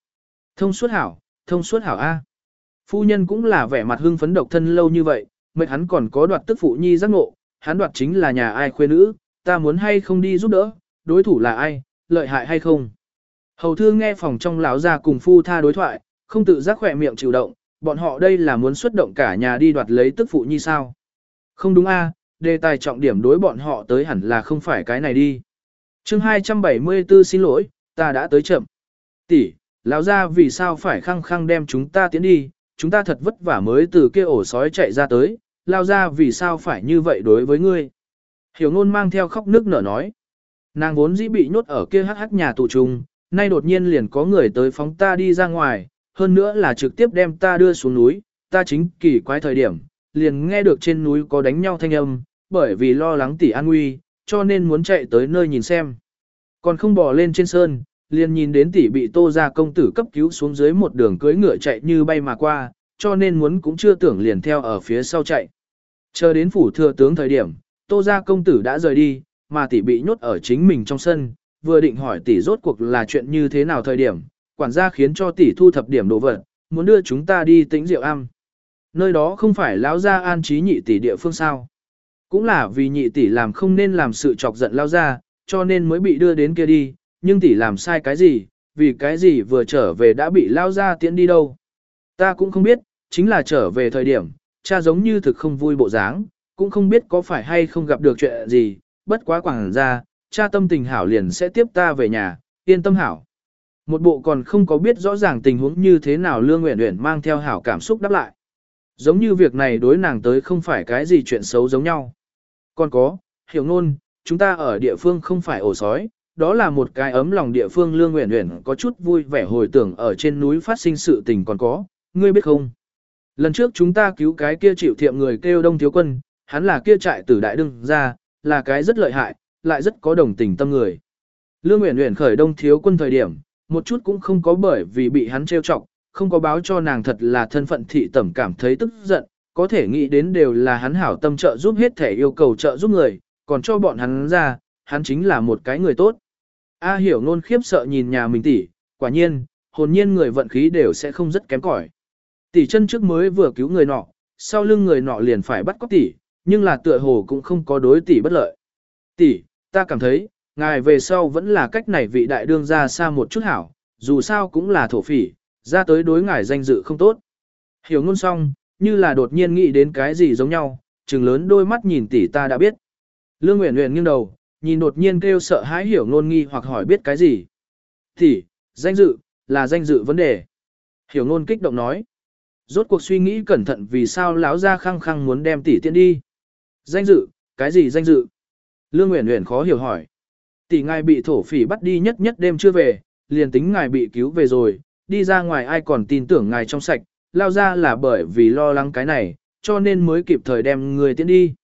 Thông suốt hảo, thông suốt hảo A. Phu nhân cũng là vẻ mặt hưng phấn độc thân lâu như vậy, mệt hắn còn có đoạt tức phụ nhi giác ngộ, hắn đoạt chính là nhà ai khuê nữ, ta muốn hay không đi giúp đỡ, đối thủ là ai, lợi hại hay không. Hầu thư nghe phòng trong lão ra cùng phu tha đối thoại, không tự giác khỏe miệng chịu động, bọn họ đây là muốn xuất động cả nhà đi đoạt lấy tức phụ như sao. Không đúng a, đề tài trọng điểm đối bọn họ tới hẳn là không phải cái này đi. chương 274 xin lỗi, ta đã tới chậm. Tỷ, lão ra vì sao phải khăng khăng đem chúng ta tiến đi, chúng ta thật vất vả mới từ kia ổ sói chạy ra tới, lao ra vì sao phải như vậy đối với ngươi. Hiểu ngôn mang theo khóc nước nở nói. Nàng vốn dĩ bị nhốt ở kia hắc hắc nhà tù trùng, nay đột nhiên liền có người tới phóng ta đi ra ngoài, hơn nữa là trực tiếp đem ta đưa xuống núi, ta chính kỳ quái thời điểm, liền nghe được trên núi có đánh nhau thanh âm, bởi vì lo lắng tỷ an nguy, cho nên muốn chạy tới nơi nhìn xem. Còn không bỏ lên trên sơn, liền nhìn đến tỷ bị tô ra công tử cấp cứu xuống dưới một đường cưới ngựa chạy như bay mà qua, cho nên muốn cũng chưa tưởng liền theo ở phía sau chạy. Chờ đến phủ thừa tướng thời điểm, tô gia công tử đã rời đi, mà tỷ bị nhốt ở chính mình trong sân, vừa định hỏi tỷ rốt cuộc là chuyện như thế nào thời điểm, quản gia khiến cho tỷ thu thập điểm đồ vật, muốn đưa chúng ta đi tĩnh rượu am. Nơi đó không phải lão gia an trí nhị tỷ địa phương sao. Cũng là vì nhị tỷ làm không nên làm sự chọc giận lão gia, cho nên mới bị đưa đến kia đi, nhưng tỷ làm sai cái gì, vì cái gì vừa trở về đã bị lão gia tiễn đi đâu. Ta cũng không biết, chính là trở về thời điểm, cha giống như thực không vui bộ dáng, cũng không biết có phải hay không gặp được chuyện gì, bất quá quảng ra, cha tâm tình hảo liền sẽ tiếp ta về nhà, yên tâm hảo. Một bộ còn không có biết rõ ràng tình huống như thế nào Lương Uyển Uyển mang theo hảo cảm xúc đáp lại. Giống như việc này đối nàng tới không phải cái gì chuyện xấu giống nhau. Còn có, hiểu ngôn, chúng ta ở địa phương không phải ổ sói, đó là một cái ấm lòng địa phương Lương Uyển Uyển có chút vui vẻ hồi tưởng ở trên núi phát sinh sự tình còn có, ngươi biết không? Lần trước chúng ta cứu cái kia chịu thiệm người kêu đông thiếu quân, hắn là kia trại tử đại đương ra, là cái rất lợi hại, lại rất có đồng tình tâm người. Lương Uyển Uyển khởi đông thiếu quân thời điểm, một chút cũng không có bởi vì bị hắn trêu chọc, không có báo cho nàng thật là thân phận thị tẩm cảm thấy tức giận, có thể nghĩ đến đều là hắn hảo tâm trợ giúp hết thể yêu cầu trợ giúp người, còn cho bọn hắn ra, hắn chính là một cái người tốt. A hiểu ngôn khiếp sợ nhìn nhà mình tỷ, quả nhiên, hồn nhiên người vận khí đều sẽ không rất kém cỏi. Tỷ chân trước mới vừa cứu người nọ, sau lưng người nọ liền phải bắt cóc tỷ, nhưng là tựa hồ cũng không có đối tỷ bất lợi. Tỷ, ta cảm thấy, ngài về sau vẫn là cách này vị đại đương ra xa một chút hảo, dù sao cũng là thổ phỉ, ra tới đối ngài danh dự không tốt. Hiểu ngôn xong, như là đột nhiên nghĩ đến cái gì giống nhau, trừng lớn đôi mắt nhìn tỷ ta đã biết. Lương Uyển Uyển nghiêng đầu, nhìn đột nhiên kêu sợ hãi hiểu ngôn nghi hoặc hỏi biết cái gì. Tỷ, danh dự, là danh dự vấn đề. Hiểu ngôn kích động nói. Rốt cuộc suy nghĩ cẩn thận vì sao lão gia khăng khăng muốn đem tỷ tiện đi. Danh dự, cái gì danh dự? Lương Uyển Uyển khó hiểu hỏi. Tỷ ngài bị thổ phỉ bắt đi nhất nhất đêm chưa về, liền tính ngài bị cứu về rồi, đi ra ngoài ai còn tin tưởng ngài trong sạch, lao ra là bởi vì lo lắng cái này, cho nên mới kịp thời đem người tiến đi.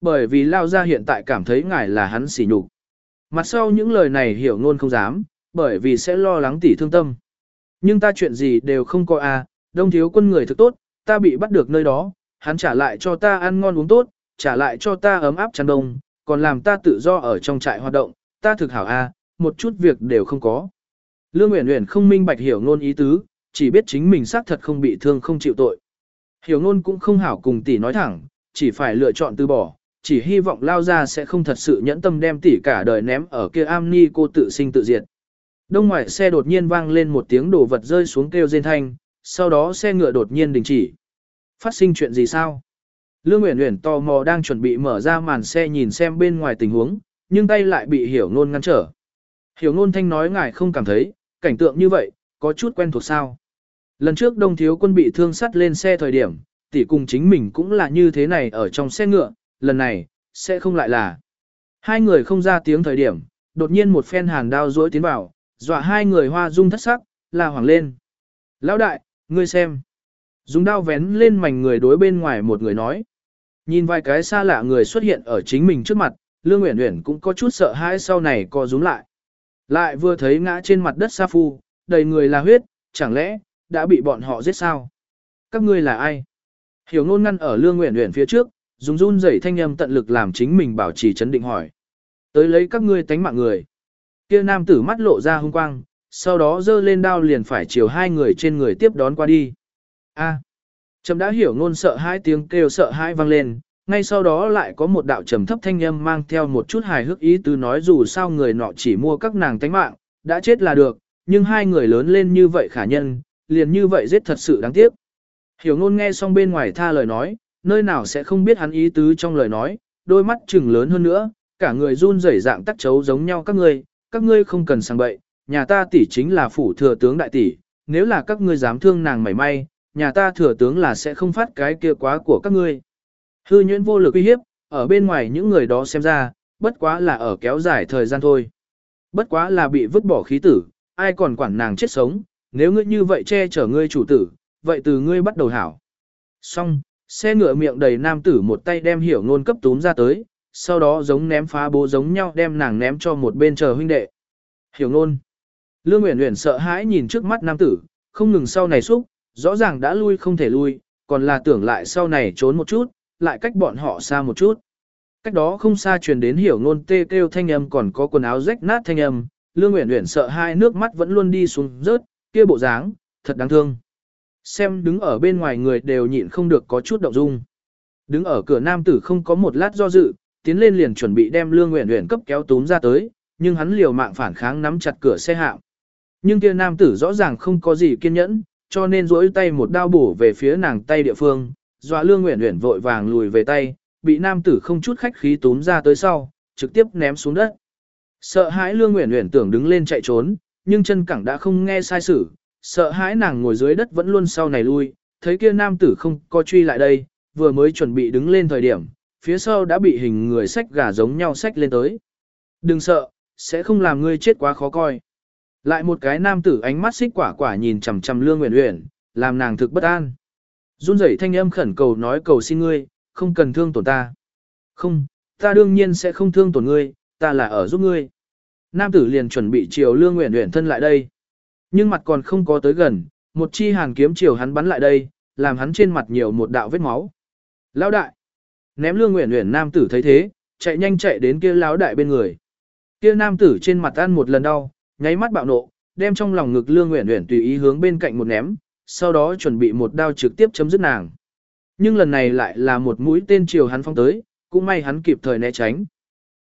Bởi vì lao ra hiện tại cảm thấy ngài là hắn xỉ nhục. Mặt sau những lời này hiểu ngôn không dám, bởi vì sẽ lo lắng tỷ thương tâm. Nhưng ta chuyện gì đều không có à, đông thiếu quân người thực tốt, ta bị bắt được nơi đó, hắn trả lại cho ta ăn ngon uống tốt, trả lại cho ta ấm áp chăn đông, còn làm ta tự do ở trong trại hoạt động, ta thực hảo a, à, một chút việc đều không có. Lương Uyển Uyển không minh bạch hiểu ngôn ý tứ, chỉ biết chính mình xác thật không bị thương không chịu tội. Hiểu ngôn cũng không hảo cùng tỷ nói thẳng, chỉ phải lựa chọn từ bỏ, chỉ hy vọng lao ra sẽ không thật sự nhẫn tâm đem tỷ cả đời ném ở kia am ni cô tự sinh tự diệt. Đông ngoài xe đột nhiên vang lên một tiếng đồ vật rơi xuống kêu rên thanh, sau đó xe ngựa đột nhiên đình chỉ. Phát sinh chuyện gì sao? Lương Uyển Uyển tò mò đang chuẩn bị mở ra màn xe nhìn xem bên ngoài tình huống, nhưng tay lại bị hiểu nôn ngăn trở. Hiểu nôn thanh nói ngài không cảm thấy, cảnh tượng như vậy, có chút quen thuộc sao. Lần trước đông thiếu quân bị thương sắt lên xe thời điểm, tỷ cùng chính mình cũng là như thế này ở trong xe ngựa, lần này, sẽ không lại là. Hai người không ra tiếng thời điểm, đột nhiên một phen hàn đao rỗi tiến vào, dọa hai người hoa dung thất sắc, là hoảng lên. Lão đại, ngươi xem. Dùng đao vén lên mảnh người đối bên ngoài một người nói. Nhìn vài cái xa lạ người xuất hiện ở chính mình trước mặt, Lương Uyển Uyển cũng có chút sợ hãi sau này co rúm lại. Lại vừa thấy ngã trên mặt đất Sa Phu, đầy người là huyết, chẳng lẽ, đã bị bọn họ giết sao? Các ngươi là ai? Hiểu ngôn ngăn ở Lương Uyển Uyển phía trước, dùng run rẩy thanh âm tận lực làm chính mình bảo trì chấn định hỏi. Tới lấy các ngươi tánh mạng người. Kia nam tử mắt lộ ra hung quang, sau đó giơ lên đao liền phải chiều hai người trên người tiếp đón qua đi. A. Trầm đã hiểu ngôn sợ hai tiếng kêu sợ hãi vang lên, ngay sau đó lại có một đạo trầm thấp thanh âm mang theo một chút hài hước ý tứ nói dù sao người nọ chỉ mua các nàng tánh mạng, đã chết là được, nhưng hai người lớn lên như vậy khả nhân, liền như vậy giết thật sự đáng tiếc. Hiểu ngôn nghe xong bên ngoài tha lời nói, nơi nào sẽ không biết hắn ý tứ trong lời nói, đôi mắt chừng lớn hơn nữa, cả người run rẩy dạng tắc chấu giống nhau các ngươi, các ngươi không cần sang bậy, nhà ta tỷ chính là phủ thừa tướng đại tỷ, nếu là các ngươi dám thương nàng mảy may, nhà ta thừa tướng là sẽ không phát cái kia quá của các ngươi. Hư nhuyễn vô lực uy hiếp, ở bên ngoài những người đó xem ra, bất quá là ở kéo dài thời gian thôi. Bất quá là bị vứt bỏ khí tử, ai còn quản nàng chết sống, nếu ngươi như vậy che chở ngươi chủ tử, vậy từ ngươi bắt đầu hảo. Xong, xe ngựa miệng đầy nam tử một tay đem hiểu ngôn cấp túm ra tới, sau đó giống ném phá bố giống nhau đem nàng ném cho một bên chờ huynh đệ. Hiểu ngôn. Lương Uyển Uyển sợ hãi nhìn trước mắt nam tử, không ngừng sau này xúc, rõ ràng đã lui không thể lui, còn là tưởng lại sau này trốn một chút, lại cách bọn họ xa một chút. Cách đó không xa truyền đến hiểu ngôn tê kêu thanh âm còn có quần áo rách nát thanh âm, Lương Uyển Uyển sợ hai nước mắt vẫn luôn đi xuống rớt, kia bộ dáng, thật đáng thương. Xem đứng ở bên ngoài người đều nhịn không được có chút động dung. Đứng ở cửa nam tử không có một lát do dự, tiến lên liền chuẩn bị đem Lương Uyển Uyển cấp kéo túm ra tới, nhưng hắn liều mạng phản kháng nắm chặt cửa xe hạng. Nhưng kia nam tử rõ ràng không có gì kiên nhẫn, cho nên duỗi tay một đao bổ về phía nàng tay địa phương, dọa Lương Uyển Uyển vội vàng lùi về tay, bị nam tử không chút khách khí túm ra tới sau, trực tiếp ném xuống đất. Sợ hãi Lương Uyển Uyển tưởng đứng lên chạy trốn, nhưng chân cẳng đã không nghe sai sử, sợ hãi nàng ngồi dưới đất vẫn luôn sau này lui, thấy kia nam tử không có truy lại đây, vừa mới chuẩn bị đứng lên thời điểm, phía sau đã bị hình người sách gà giống nhau sách lên tới. Đừng sợ, sẽ không làm ngươi chết quá khó coi. Lại một cái nam tử ánh mắt xích quả quả nhìn chằm chằm Lương Uyển Uyển, làm nàng thực bất an. Run rẩy thanh âm khẩn cầu nói cầu xin ngươi, không cần thương tổn ta. Không, ta đương nhiên sẽ không thương tổn ngươi, ta là ở giúp ngươi. Nam tử liền chuẩn bị chiều Lương Uyển Uyển thân lại đây. Nhưng mặt còn không có tới gần, một chi hàn kiếm chiều hắn bắn lại đây, làm hắn trên mặt nhiều một đạo vết máu. Lão đại! Ném lương uyển uyển nam tử thấy thế, chạy nhanh chạy đến kia lão đại bên người. Kia nam tử trên mặt ăn một lần đau, nháy mắt bạo nộ, đem trong lòng ngực lương nguyện nguyện tùy ý hướng bên cạnh một ném, sau đó chuẩn bị một đao trực tiếp chấm dứt nàng. Nhưng lần này lại là một mũi tên chiều hắn phong tới, cũng may hắn kịp thời né tránh.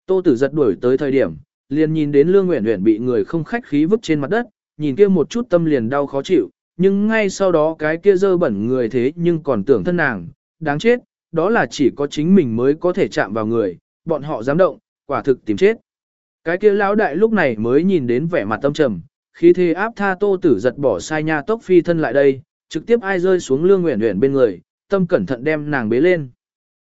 Tô Tử giật đuổi tới thời điểm, liền nhìn đến Lương Uyển Uyển bị người không khách khí vứt trên mặt đất, nhìn kia một chút tâm liền đau khó chịu, nhưng ngay sau đó cái kia dơ bẩn người thế nhưng còn tưởng thân nàng, đáng chết, đó là chỉ có chính mình mới có thể chạm vào người, bọn họ dám động, quả thực tìm chết. Cái kia lão đại lúc này mới nhìn đến vẻ mặt tâm trầm, khí thế áp tha Tô Tử giật bỏ sai nha tốc phi thân lại đây, trực tiếp ai rơi xuống Lương nguyện nguyện bên người, tâm cẩn thận đem nàng bế lên.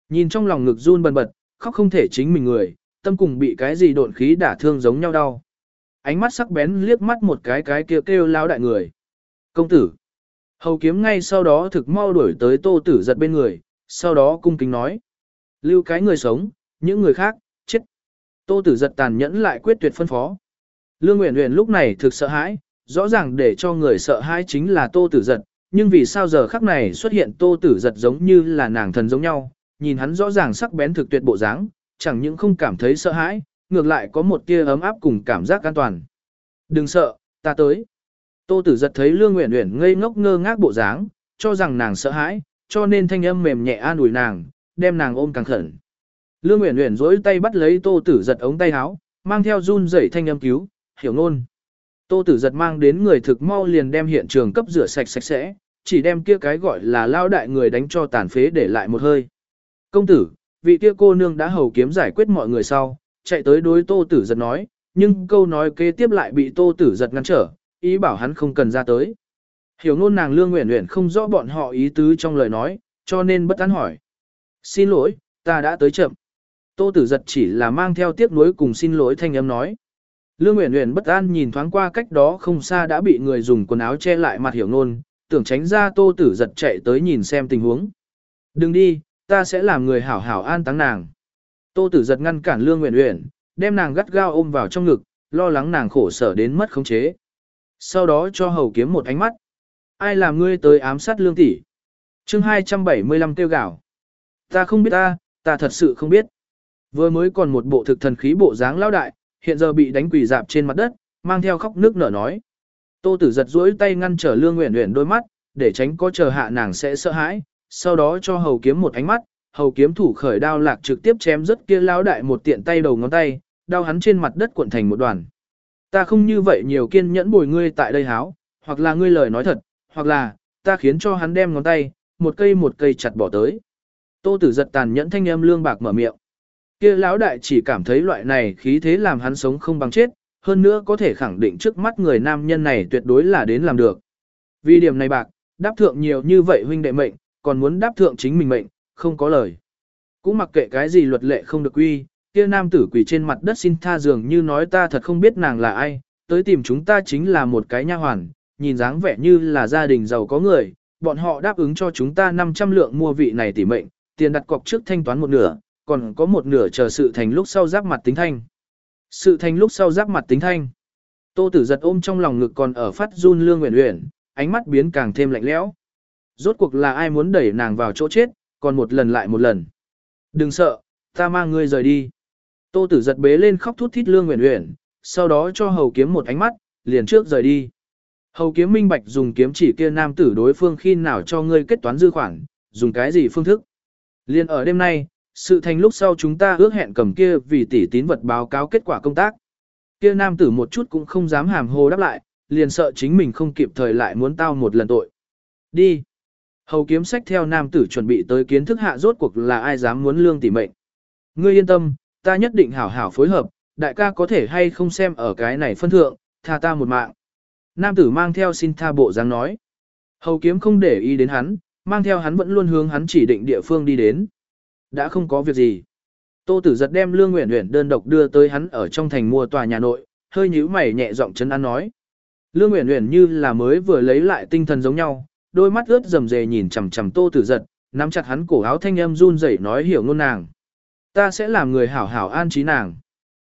Nhìn trong lòng ngực run bần bật, khóc không thể chính mình người, tâm cùng bị cái gì độn khí đả thương giống nhau đau. Ánh mắt sắc bén liếc mắt một cái cái kia kêu, kêu lão đại người. Công tử. Hầu kiếm ngay sau đó thực mau đuổi tới tô tử giật bên người, sau đó cung kính nói. Lưu cái người sống, những người khác. Tô tử giật tàn nhẫn lại quyết tuyệt phân phó. Lương Uyển Uyển lúc này thực sợ hãi, rõ ràng để cho người sợ hãi chính là tô tử giật, nhưng vì sao giờ khắc này xuất hiện tô tử giật giống như là nàng thần giống nhau, nhìn hắn rõ ràng sắc bén thực tuyệt bộ dáng, chẳng những không cảm thấy sợ hãi, ngược lại có một tia ấm áp cùng cảm giác an toàn. Đừng sợ, ta tới. Tô tử giật thấy Lương Uyển Uyển ngây ngốc ngơ ngác bộ dáng, cho rằng nàng sợ hãi, cho nên thanh âm mềm nhẹ an ủi nàng, đem nàng ôm càng khẩn. Lương Uyển Uyển dối tay bắt lấy tô tử giật ống tay áo, mang theo run rẩy thanh âm cứu, hiểu ngôn. Tô tử giật mang đến người thực mau liền đem hiện trường cấp rửa sạch sạch sẽ, chỉ đem kia cái gọi là lao đại người đánh cho tàn phế để lại một hơi. Công tử, vị kia cô nương đã hầu kiếm giải quyết mọi người sau, chạy tới đối tô tử giật nói, nhưng câu nói kế tiếp lại bị tô tử giật ngăn trở, ý bảo hắn không cần ra tới. Hiểu ngôn nàng lương Uyển Uyển không rõ bọn họ ý tứ trong lời nói, cho nên bất tán hỏi. Xin lỗi, ta đã tới chậm. Tô tử giật chỉ là mang theo tiếc nuối cùng xin lỗi thanh âm nói. Lương Uyển Uyển bất an nhìn thoáng qua cách đó không xa đã bị người dùng quần áo che lại mặt hiểu ngôn, tưởng tránh ra tô tử giật chạy tới nhìn xem tình huống. Đừng đi, ta sẽ làm người hảo hảo an táng nàng. Tô tử giật ngăn cản Lương Uyển Uyển, đem nàng gắt gao ôm vào trong ngực, lo lắng nàng khổ sở đến mất khống chế. Sau đó cho hầu kiếm một ánh mắt. Ai làm ngươi tới ám sát lương tỷ? chương 275 tiêu gạo. Ta không biết ta, ta thật sự không biết. Vừa mới còn một bộ thực thần khí bộ dáng lao đại, hiện giờ bị đánh quỳ dạp trên mặt đất, mang theo khóc nước nở nói. Tô tử giật duỗi tay ngăn trở lương nguyện nguyện đôi mắt, để tránh có chờ hạ nàng sẽ sợ hãi, sau đó cho hầu kiếm một ánh mắt, hầu kiếm thủ khởi đao lạc trực tiếp chém rất kia lão đại một tiện tay đầu ngón tay, đao hắn trên mặt đất cuộn thành một đoàn. Ta không như vậy nhiều kiên nhẫn bồi ngươi tại đây háo, hoặc là ngươi lời nói thật, hoặc là, ta khiến cho hắn đem ngón tay, một cây một cây chặt bỏ tới. Tô tử giật tàn nhẫn thanh âm lương bạc mở miệng. Kia lão đại chỉ cảm thấy loại này khí thế làm hắn sống không bằng chết, hơn nữa có thể khẳng định trước mắt người nam nhân này tuyệt đối là đến làm được. Vì điểm này bạc, đáp thượng nhiều như vậy huynh đệ mệnh, còn muốn đáp thượng chính mình mệnh, không có lời. Cũng mặc kệ cái gì luật lệ không được quy, kia nam tử quỳ trên mặt đất xin tha dường như nói ta thật không biết nàng là ai, tới tìm chúng ta chính là một cái nha hoàn, nhìn dáng vẻ như là gia đình giàu có người, bọn họ đáp ứng cho chúng ta 500 lượng mua vị này tỷ mệnh, tiền đặt cọc trước thanh toán một nửa, còn có một nửa chờ sự thành lúc sau giáp mặt tính thanh. Sự thành lúc sau giáp mặt tính thanh. Tô tử giật ôm trong lòng ngực còn ở phát run lương nguyện nguyện, ánh mắt biến càng thêm lạnh lẽo. Rốt cuộc là ai muốn đẩy nàng vào chỗ chết, còn một lần lại một lần. Đừng sợ, ta mang ngươi rời đi. Tô tử giật bế lên khóc thút thít lương nguyện nguyện, sau đó cho hầu kiếm một ánh mắt, liền trước rời đi. Hầu kiếm minh bạch dùng kiếm chỉ kia nam tử đối phương khi nào cho ngươi kết toán dư khoản, dùng cái gì phương thức. Liên ở đêm nay, sự thành lúc sau chúng ta ước hẹn cầm kia vì tỷ tín vật báo cáo kết quả công tác. Kia nam tử một chút cũng không dám hàm hồ đáp lại, liền sợ chính mình không kịp thời lại muốn tao một lần tội. Đi. Hầu kiếm sách theo nam tử chuẩn bị tới kiến thức hạ rốt cuộc là ai dám muốn lương tỷ mệnh. Ngươi yên tâm, ta nhất định hảo hảo phối hợp, đại ca có thể hay không xem ở cái này phân thượng, tha ta một mạng. Nam tử mang theo xin tha bộ dáng nói. Hầu kiếm không để ý đến hắn, mang theo hắn vẫn luôn hướng hắn chỉ định địa phương đi đến. Đã không có việc gì. Tô tử giật đem lương nguyện Uyển đơn độc đưa tới hắn ở trong thành mua tòa nhà nội, hơi nhíu mày nhẹ giọng trấn an nói. Lương nguyện Uyển như là mới vừa lấy lại tinh thần giống nhau, đôi mắt ướt rầm rề nhìn chằm chằm tô tử giật, nắm chặt hắn cổ áo thanh âm run rẩy nói hiểu ngôn nàng. Ta sẽ làm người hảo hảo an trí nàng.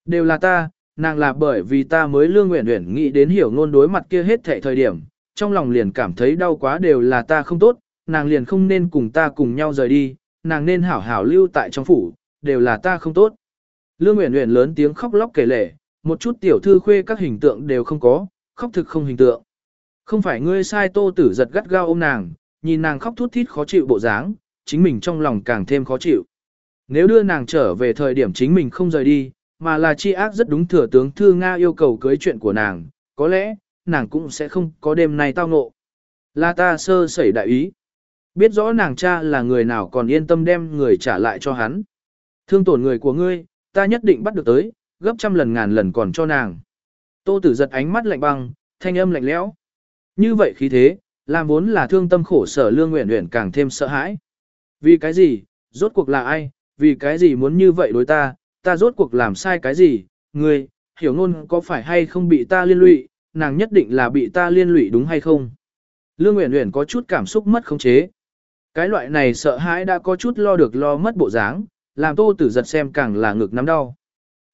Đều là ta, nàng là bởi vì ta mới lương nguyện Uyển nghĩ đến hiểu ngôn đối mặt kia hết thảy thời điểm, trong lòng liền cảm thấy đau quá đều là ta không tốt, nàng liền không nên cùng ta cùng nhau rời đi, nàng nên hảo hảo lưu tại trong phủ, đều là ta không tốt. Lương Uyển Uyển lớn tiếng khóc lóc kể lể, một chút tiểu thư khuê các hình tượng đều không có, khóc thực không hình tượng. Không phải ngươi sai tô tử giật gắt gao ôm nàng, nhìn nàng khóc thút thít khó chịu bộ dáng, chính mình trong lòng càng thêm khó chịu. Nếu đưa nàng trở về thời điểm chính mình không rời đi, mà là chi ác rất đúng thừa tướng Thư Nga yêu cầu cưới chuyện của nàng, có lẽ, nàng cũng sẽ không có đêm nay tao ngộ. Là ta sơ sẩy đại ý. Biết rõ nàng cha là người nào còn yên tâm đem người trả lại cho hắn. Thương tổn người của ngươi, ta nhất định bắt được tới, gấp trăm lần ngàn lần còn cho nàng. Tô tử giật ánh mắt lạnh băng, thanh âm lạnh lẽo. Như vậy khí thế, làm vốn là thương tâm khổ sở lương nguyện nguyện càng thêm sợ hãi. Vì cái gì, rốt cuộc là ai, vì cái gì muốn như vậy đối ta, ta rốt cuộc làm sai cái gì, ngươi, hiểu ngôn có phải hay không bị ta liên lụy, nàng nhất định là bị ta liên lụy đúng hay không. Lương Uyển Uyển có chút cảm xúc mất khống chế. Cái loại này sợ hãi đã có chút lo được lo mất bộ dáng, làm tô tử giật xem càng là ngực nắm đau.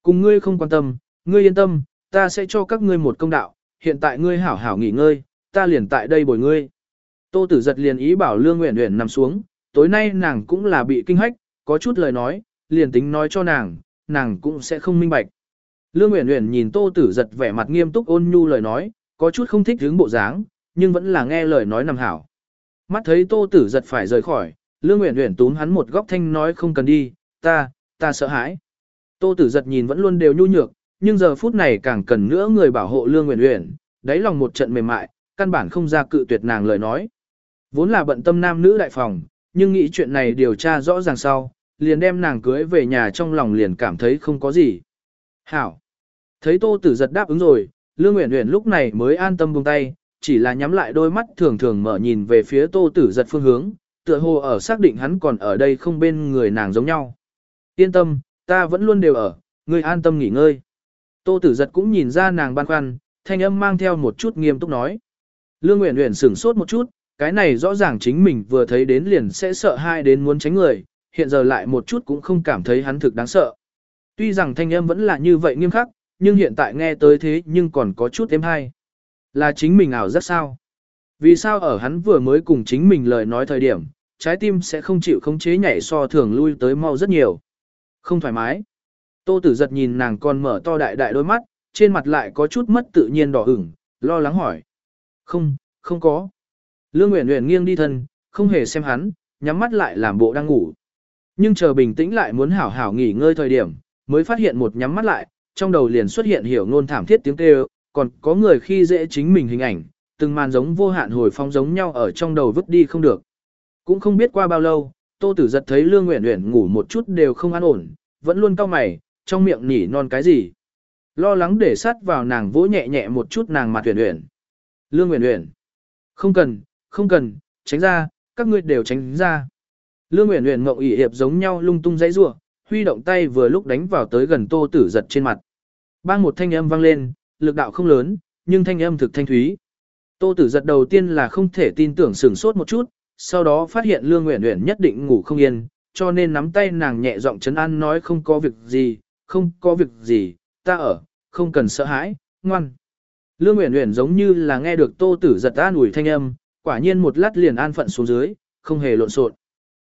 Cùng ngươi không quan tâm, ngươi yên tâm, ta sẽ cho các ngươi một công đạo, hiện tại ngươi hảo hảo nghỉ ngơi, ta liền tại đây bồi ngươi. Tô tử giật liền ý bảo Lương Uyển Uyển nằm xuống, tối nay nàng cũng là bị kinh hách, có chút lời nói, liền tính nói cho nàng, nàng cũng sẽ không minh bạch. Lương Uyển Uyển nhìn Tô Tử Giật vẻ mặt nghiêm túc ôn nhu lời nói, có chút không thích hướng bộ dáng, nhưng vẫn là nghe lời nói nằm hảo. Mắt thấy Tô Tử Giật phải rời khỏi, Lương Uyển Uyển túm hắn một góc thanh nói không cần đi, ta, ta sợ hãi. Tô Tử Giật nhìn vẫn luôn đều nhu nhược, nhưng giờ phút này càng cần nữa người bảo hộ Lương Uyển Uyển, đáy lòng một trận mềm mại, căn bản không ra cự tuyệt nàng lời nói. Vốn là bận tâm nam nữ đại phòng, nhưng nghĩ chuyện này điều tra rõ ràng sau, liền đem nàng cưới về nhà trong lòng liền cảm thấy không có gì. Hảo. Thấy Tô Tử giật đáp ứng rồi, Lương Uyển Uyển lúc này mới an tâm buông tay, chỉ là nhắm lại đôi mắt thường thường mở nhìn về phía Tô Tử giật phương hướng, tựa hồ ở xác định hắn còn ở đây không bên người nàng giống nhau. Yên tâm, ta vẫn luôn đều ở, ngươi an tâm nghỉ ngơi. Tô Tử giật cũng nhìn ra nàng băn khoăn, thanh âm mang theo một chút nghiêm túc nói. Lương Uyển Uyển sửng sốt một chút, cái này rõ ràng chính mình vừa thấy đến liền sẽ sợ hai đến muốn tránh người, hiện giờ lại một chút cũng không cảm thấy hắn thực đáng sợ. Tuy rằng thanh âm vẫn là như vậy nghiêm khắc, nhưng hiện tại nghe tới thế nhưng còn có chút êm hay. Là chính mình ảo rất sao? Vì sao ở hắn vừa mới cùng chính mình lời nói thời điểm, trái tim sẽ không chịu khống chế nhảy so thường lui tới mau rất nhiều. Không thoải mái. Tô tử giật nhìn nàng còn mở to đại đại đôi mắt, trên mặt lại có chút mất tự nhiên đỏ ửng, lo lắng hỏi. Không, không có. Lương Nguyễn Nguyễn nghiêng đi thân, không hề xem hắn, nhắm mắt lại làm bộ đang ngủ. Nhưng chờ bình tĩnh lại muốn hảo hảo nghỉ ngơi thời điểm, mới phát hiện một nhắm mắt lại, trong đầu liền xuất hiện hiểu ngôn thảm thiết tiếng kêu, còn có người khi dễ chính mình hình ảnh, từng màn giống vô hạn hồi phong giống nhau ở trong đầu vứt đi không được. Cũng không biết qua bao lâu, Tô Tử giật thấy Lương Uyển Uyển ngủ một chút đều không an ổn, vẫn luôn cau mày, trong miệng nỉ non cái gì. Lo lắng để sát vào nàng vỗ nhẹ nhẹ một chút nàng mặt Uyển Uyển. Lương Uyển Uyển, không cần, không cần, tránh ra, các ngươi đều tránh ra. Lương Uyển Uyển ngậm ỉ hiệp giống nhau lung tung giãy giụa, huy động tay vừa lúc đánh vào tới gần Tô Tử giật trên mặt. Bang một thanh âm vang lên, lực đạo không lớn, nhưng thanh âm thực thanh thúy. Tô Tử giật đầu tiên là không thể tin tưởng sửng sốt một chút, sau đó phát hiện Lương Uyển Uyển nhất định ngủ không yên, cho nên nắm tay nàng nhẹ giọng trấn an nói không có việc gì, không có việc gì, ta ở, không cần sợ hãi, ngoan. Lương Uyển Uyển giống như là nghe được Tô Tử giật an ủi thanh âm, quả nhiên một lát liền an phận xuống dưới, không hề lộn xộn.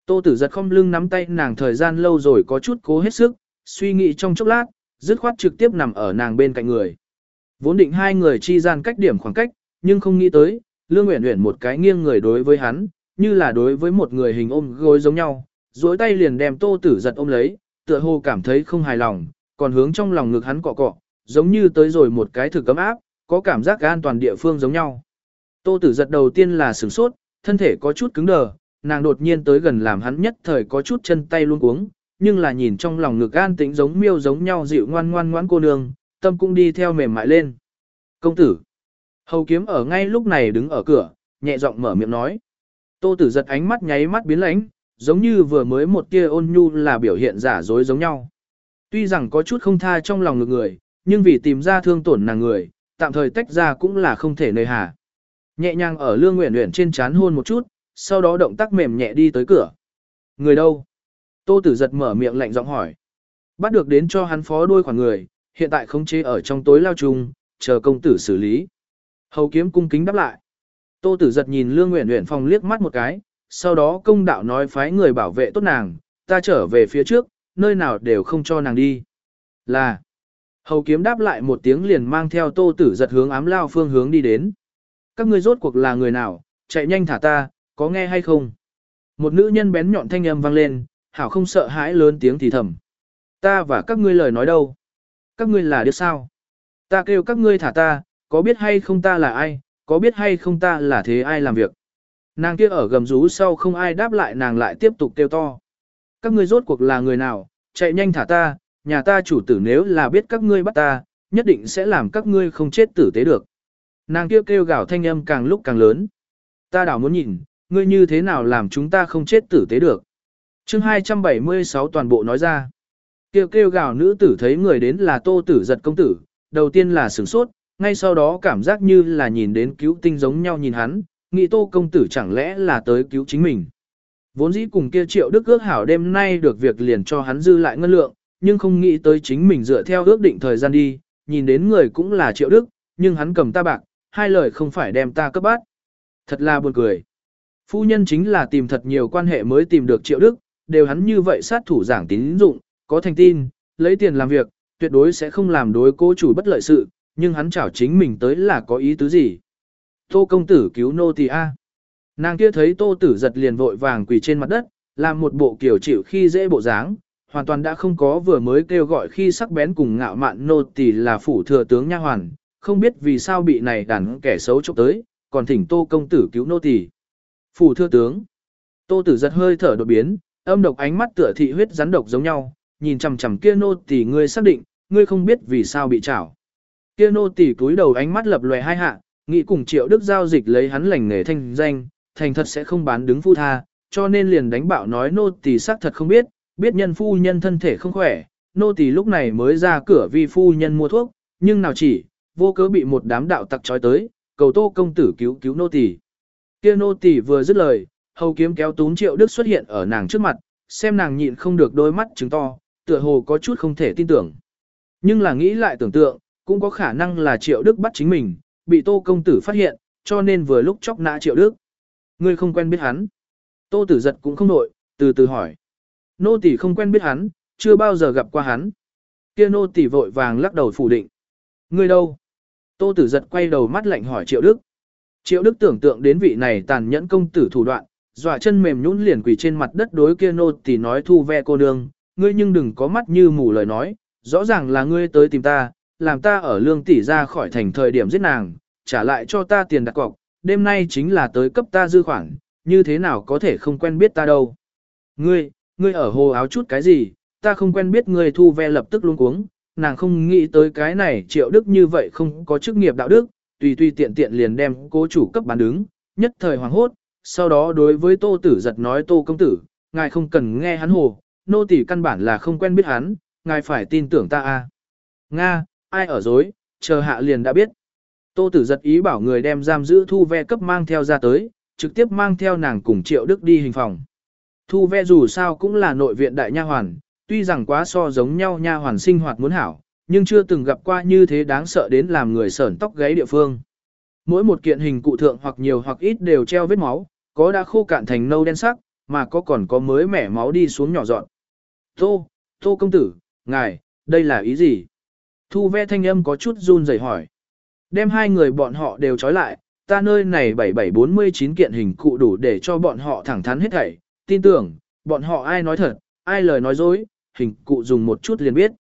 Tô tử giật không lưng nắm tay nàng thời gian lâu rồi có chút cố hết sức, suy nghĩ trong chốc lát, dứt khoát trực tiếp nằm ở nàng bên cạnh người. Vốn định hai người chi gian cách điểm khoảng cách, nhưng không nghĩ tới, Lương Uyển Uyển một cái nghiêng người đối với hắn, như là đối với một người hình ôm gối giống nhau, duỗi tay liền đem Tô Tử giật ôm lấy, tựa hồ cảm thấy không hài lòng, còn hướng trong lòng ngực hắn cọ cọ, giống như tới rồi một cái thực cấm áp, có cảm giác an toàn địa phương giống nhau. Tô Tử giật đầu tiên là sửng sốt, thân thể có chút cứng đờ, nàng đột nhiên tới gần làm hắn nhất thời có chút chân tay luôn cuống, nhưng là nhìn trong lòng ngực an tĩnh giống miêu giống nhau dịu ngoan ngoan ngoãn cô nương, tâm cũng đi theo mềm mại lên. Công tử. Hầu kiếm ở ngay lúc này đứng ở cửa, nhẹ giọng mở miệng nói. Tô tử giật ánh mắt nháy mắt biến lãnh, giống như vừa mới một tia ôn nhu là biểu hiện giả dối giống nhau. Tuy rằng có chút không tha trong lòng ngược người, nhưng vì tìm ra thương tổn nàng người, tạm thời tách ra cũng là không thể nơi hà. Nhẹ nhàng ở lương nguyện nguyện trên chán hôn một chút, sau đó động tác mềm nhẹ đi tới cửa. Người đâu? Tô tử giật mở miệng lạnh giọng hỏi. Bắt được đến cho hắn phó đuôi khoảng người, hiện tại khống chế ở trong tối lao chung, chờ công tử xử lý. Hầu kiếm cung kính đáp lại. Tô tử giật nhìn Lương Nguyễn Nguyễn Phong liếc mắt một cái, sau đó công đạo nói phái người bảo vệ tốt nàng, ta trở về phía trước, nơi nào đều không cho nàng đi. Là, hầu kiếm đáp lại một tiếng liền mang theo tô tử giật hướng ám lao phương hướng đi đến. Các ngươi rốt cuộc là người nào, chạy nhanh thả ta, có nghe hay không? Một nữ nhân bén nhọn thanh âm vang lên, hảo không sợ hãi lớn tiếng thì thầm. Ta và các ngươi lời nói đâu? Các ngươi là đứa sao? Ta kêu các ngươi thả ta, có biết hay không ta là ai, có biết hay không ta là thế ai làm việc? Nàng kia ở gầm rú sau không ai đáp lại nàng lại tiếp tục kêu to. Các ngươi rốt cuộc là người nào, chạy nhanh thả ta, nhà ta chủ tử nếu là biết các ngươi bắt ta, nhất định sẽ làm các ngươi không chết tử tế được. Nàng kia kêu gào thanh âm càng lúc càng lớn. Ta đảo muốn nhìn, ngươi như thế nào làm chúng ta không chết tử tế được. chương 276 toàn bộ nói ra. Kêu kêu gào nữ tử thấy người đến là tô tử giật công tử, đầu tiên là sửng sốt, ngay sau đó cảm giác như là nhìn đến cứu tinh giống nhau nhìn hắn, nghĩ tô công tử chẳng lẽ là tới cứu chính mình. Vốn dĩ cùng kia triệu đức ước hảo đêm nay được việc liền cho hắn dư lại ngân lượng, nhưng không nghĩ tới chính mình dựa theo ước định thời gian đi, nhìn đến người cũng là triệu đức, nhưng hắn cầm ta bạc, hai lời không phải đem ta cấp bát. Thật là buồn cười. Phu nhân chính là tìm thật nhiều quan hệ mới tìm được triệu đức, đều hắn như vậy sát thủ giảng tín dụng, có thành tin, lấy tiền làm việc, tuyệt đối sẽ không làm đối cố chủ bất lợi sự, nhưng hắn chảo chính mình tới là có ý tứ gì. Tô công tử cứu nô tỳ a. Nàng kia thấy tô tử giật liền vội vàng quỳ trên mặt đất, làm một bộ kiểu chịu khi dễ bộ dáng, hoàn toàn đã không có vừa mới kêu gọi khi sắc bén cùng ngạo mạn nô tỳ là phủ thừa tướng nha hoàn, không biết vì sao bị này đàn kẻ xấu chụp tới, còn thỉnh tô công tử cứu nô tỳ. Phủ thừa tướng. Tô tử giật hơi thở đột biến, âm độc ánh mắt tựa thị huyết rắn độc giống nhau, nhìn chằm chằm kia nô tỳ ngươi xác định, ngươi không biết vì sao bị trảo. Kia nô tỳ cúi đầu ánh mắt lập lòe hai hạ, nghĩ cùng triệu đức giao dịch lấy hắn lành nghề thanh danh, thành thật sẽ không bán đứng phu tha, cho nên liền đánh bạo nói nô tỳ xác thật không biết, biết nhân phu nhân thân thể không khỏe, nô tỳ lúc này mới ra cửa vì phu nhân mua thuốc, nhưng nào chỉ, vô cớ bị một đám đạo tặc trói tới, cầu tô công tử cứu cứu nô tỳ. Kia nô tỳ vừa dứt lời, hầu kiếm kéo túm triệu đức xuất hiện ở nàng trước mặt, xem nàng nhịn không được đôi mắt trứng to, tựa hồ có chút không thể tin tưởng. Nhưng là nghĩ lại tưởng tượng, cũng có khả năng là triệu đức bắt chính mình, bị tô công tử phát hiện, cho nên vừa lúc chóc nã triệu đức. Ngươi không quen biết hắn. Tô tử giật cũng không nội, từ từ hỏi. Nô tỳ không quen biết hắn, chưa bao giờ gặp qua hắn. Kia nô tỳ vội vàng lắc đầu phủ định. Ngươi đâu? Tô tử giật quay đầu mắt lạnh hỏi triệu đức. Triệu đức tưởng tượng đến vị này tàn nhẫn công tử thủ đoạn, dọa chân mềm nhũn liền quỳ trên mặt đất đối kia nô tỳ nói thu ve cô nương, ngươi nhưng đừng có mắt như mù lời nói, rõ ràng là ngươi tới tìm ta, làm ta ở lương tỷ ra khỏi thành thời điểm giết nàng, trả lại cho ta tiền đặt cọc, đêm nay chính là tới cấp ta dư khoản, như thế nào có thể không quen biết ta đâu. Ngươi, ngươi ở hồ áo chút cái gì, ta không quen biết ngươi thu ve lập tức luôn cuống, nàng không nghĩ tới cái này triệu đức như vậy không có chức nghiệp đạo đức, tùy tùy tiện tiện liền đem cố chủ cấp bán đứng, nhất thời hoàng hốt, sau đó đối với tô tử giật nói tô công tử, ngài không cần nghe hắn hồ, nô tỳ căn bản là không quen biết hắn, ngài phải tin tưởng ta a. Nga, ai ở dối, chờ hạ liền đã biết. Tô tử giật ý bảo người đem giam giữ thu ve cấp mang theo ra tới, trực tiếp mang theo nàng cùng triệu đức đi hình phòng. Thu ve dù sao cũng là nội viện đại nha hoàn, tuy rằng quá so giống nhau nha hoàn sinh hoạt muốn hảo, nhưng chưa từng gặp qua như thế đáng sợ đến làm người sởn tóc gáy địa phương. Mỗi một kiện hình cụ thượng hoặc nhiều hoặc ít đều treo vết máu, có đã khô cạn thành nâu đen sắc, mà có còn có mới mẻ máu đi xuống nhỏ dọn. Tô, Tô công tử, ngài, đây là ý gì? Thu ve thanh âm có chút run rẩy hỏi. Đem hai người bọn họ đều trói lại, ta nơi này 7749 kiện hình cụ đủ để cho bọn họ thẳng thắn hết thảy, tin tưởng, bọn họ ai nói thật, ai lời nói dối, hình cụ dùng một chút liền biết.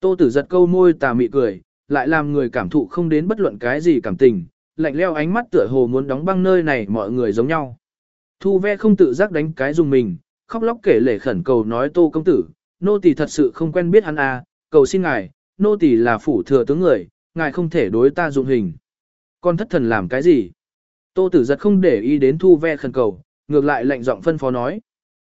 Tô tử giật câu môi tà mị cười, lại làm người cảm thụ không đến bất luận cái gì cảm tình, lạnh leo ánh mắt tựa hồ muốn đóng băng nơi này mọi người giống nhau. Thu ve không tự giác đánh cái dùng mình, khóc lóc kể lể khẩn cầu nói tô công tử, nô tỳ thật sự không quen biết hắn à, cầu xin ngài, nô tỳ là phủ thừa tướng người, ngài không thể đối ta dụng hình. Con thất thần làm cái gì? Tô tử giật không để ý đến thu ve khẩn cầu, ngược lại lệnh giọng phân phó nói.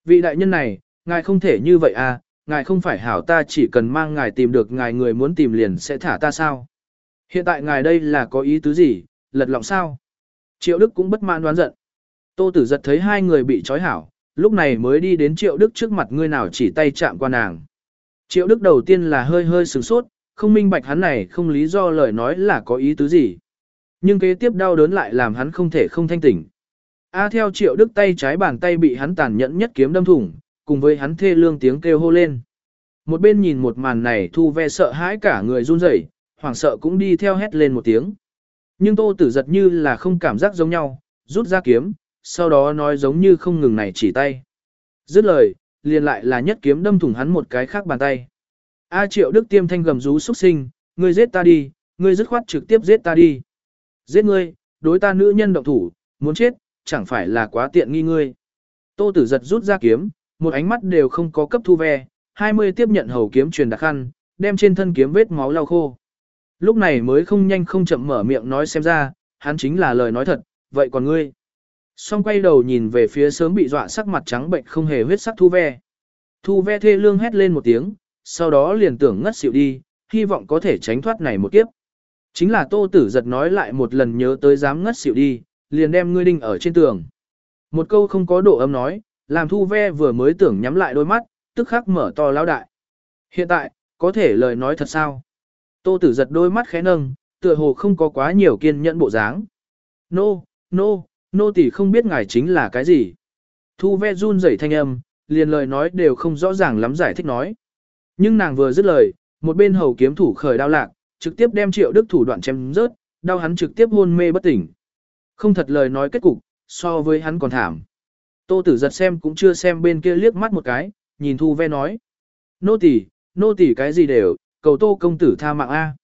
Vị đại nhân này, ngài không thể như vậy à, ngài không phải hảo ta chỉ cần mang ngài tìm được ngài người muốn tìm liền sẽ thả ta sao? Hiện tại ngài đây là có ý tứ gì, lật lọng sao? Triệu Đức cũng bất mãn đoán giận. Tô tử giật thấy hai người bị trói hảo, lúc này mới đi đến Triệu Đức trước mặt ngươi nào chỉ tay chạm qua nàng. Triệu Đức đầu tiên là hơi hơi sửng sốt, không minh bạch hắn này không lý do lời nói là có ý tứ gì. Nhưng kế tiếp đau đớn lại làm hắn không thể không thanh tỉnh. A theo triệu đức tay trái bàn tay bị hắn tàn nhẫn nhất kiếm đâm thủng, cùng với hắn thê lương tiếng kêu hô lên. Một bên nhìn một màn này thu ve sợ hãi cả người run rẩy, hoảng sợ cũng đi theo hét lên một tiếng. Nhưng tô tử giật như là không cảm giác giống nhau, rút ra kiếm, sau đó nói giống như không ngừng này chỉ tay. Dứt lời, liền lại là nhất kiếm đâm thủng hắn một cái khác bàn tay. A triệu đức tiêm thanh gầm rú xuất sinh, ngươi giết ta đi, ngươi dứt khoát trực tiếp giết ta đi. Giết ngươi, đối ta nữ nhân động thủ, muốn chết, chẳng phải là quá tiện nghi ngươi. Tô tử giật rút ra kiếm, một ánh mắt đều không có cấp thu ve, 20 tiếp nhận hầu kiếm truyền đặc khăn, đem trên thân kiếm vết máu lau khô. Lúc này mới không nhanh không chậm mở miệng nói xem ra, hắn chính là lời nói thật, vậy còn ngươi? Song quay đầu nhìn về phía sớm bị dọa sắc mặt trắng bệnh không hề huyết sắc thu ve. Thu ve thê lương hét lên một tiếng, sau đó liền tưởng ngất xỉu đi, hy vọng có thể tránh thoát này một kiếp. Chính là tô tử giật nói lại một lần nhớ tới dám ngất xỉu đi, liền đem ngươi đinh ở trên tường. Một câu không có độ âm nói, làm thu ve vừa mới tưởng nhắm lại đôi mắt, tức khắc mở to lão đại. Hiện tại, có thể lời nói thật sao? Tô tử giật đôi mắt khẽ nâng, tựa hồ không có quá nhiều kiên nhẫn bộ dáng. Nô, nô, nô tỳ không biết ngài chính là cái gì. Thu ve run rẩy thanh âm, liền lời nói đều không rõ ràng lắm giải thích nói. Nhưng nàng vừa dứt lời, một bên hầu kiếm thủ khởi đao lạc, trực tiếp đem triệu đức thủ đoạn chém rớt, đau hắn trực tiếp hôn mê bất tỉnh. Không thật lời nói kết cục, so với hắn còn thảm. Tô tử giật xem cũng chưa xem bên kia liếc mắt một cái, nhìn thu ve nói. Nô tỳ, nô tỳ cái gì đều, cầu tô công tử tha mạng A.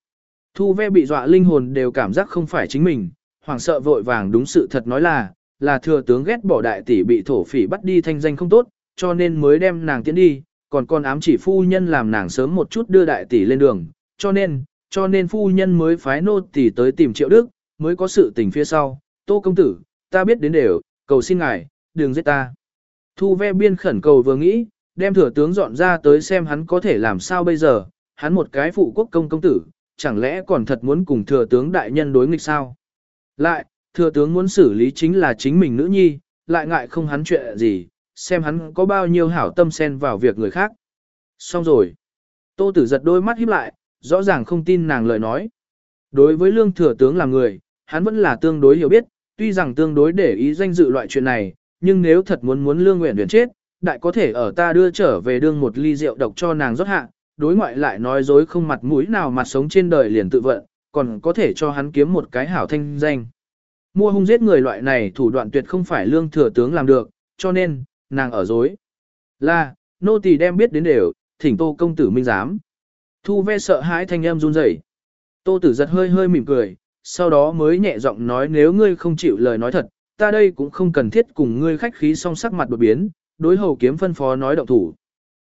Thu ve bị dọa linh hồn đều cảm giác không phải chính mình, hoảng sợ vội vàng đúng sự thật nói là, là thừa tướng ghét bỏ đại tỷ bị thổ phỉ bắt đi thanh danh không tốt, cho nên mới đem nàng tiến đi, còn con ám chỉ phu nhân làm nàng sớm một chút đưa đại tỷ lên đường, cho nên, cho nên phu nhân mới phái nô tỷ tới tìm triệu đức, mới có sự tình phía sau, tô công tử, ta biết đến đều, cầu xin ngài, đừng giết ta. Thu ve biên khẩn cầu vừa nghĩ, đem thừa tướng dọn ra tới xem hắn có thể làm sao bây giờ, hắn một cái phụ quốc công công tử, chẳng lẽ còn thật muốn cùng thừa tướng đại nhân đối nghịch sao? Lại, thừa tướng muốn xử lý chính là chính mình nữ nhi, lại ngại không hắn chuyện gì, xem hắn có bao nhiêu hảo tâm xen vào việc người khác. Xong rồi. Tô tử giật đôi mắt híp lại, rõ ràng không tin nàng lời nói. Đối với lương thừa tướng là người, hắn vẫn là tương đối hiểu biết, tuy rằng tương đối để ý danh dự loại chuyện này, nhưng nếu thật muốn muốn lương nguyện nguyện chết, đại có thể ở ta đưa trở về đương một ly rượu độc cho nàng rót hạ, đối ngoại lại nói dối không mặt mũi nào mặt sống trên đời liền tự vận, còn có thể cho hắn kiếm một cái hảo thanh danh. Mua hung giết người loại này thủ đoạn tuyệt không phải lương thừa tướng làm được, cho nên, nàng ở dối. Là, nô tỳ đem biết đến đều, thỉnh tô công tử minh giám. Thu ve sợ hãi thanh em run rẩy. Tô tử giật hơi hơi mỉm cười, sau đó mới nhẹ giọng nói nếu ngươi không chịu lời nói thật, ta đây cũng không cần thiết cùng ngươi khách khí song sắc mặt đột biến, đối hầu kiếm phân phó nói động thủ.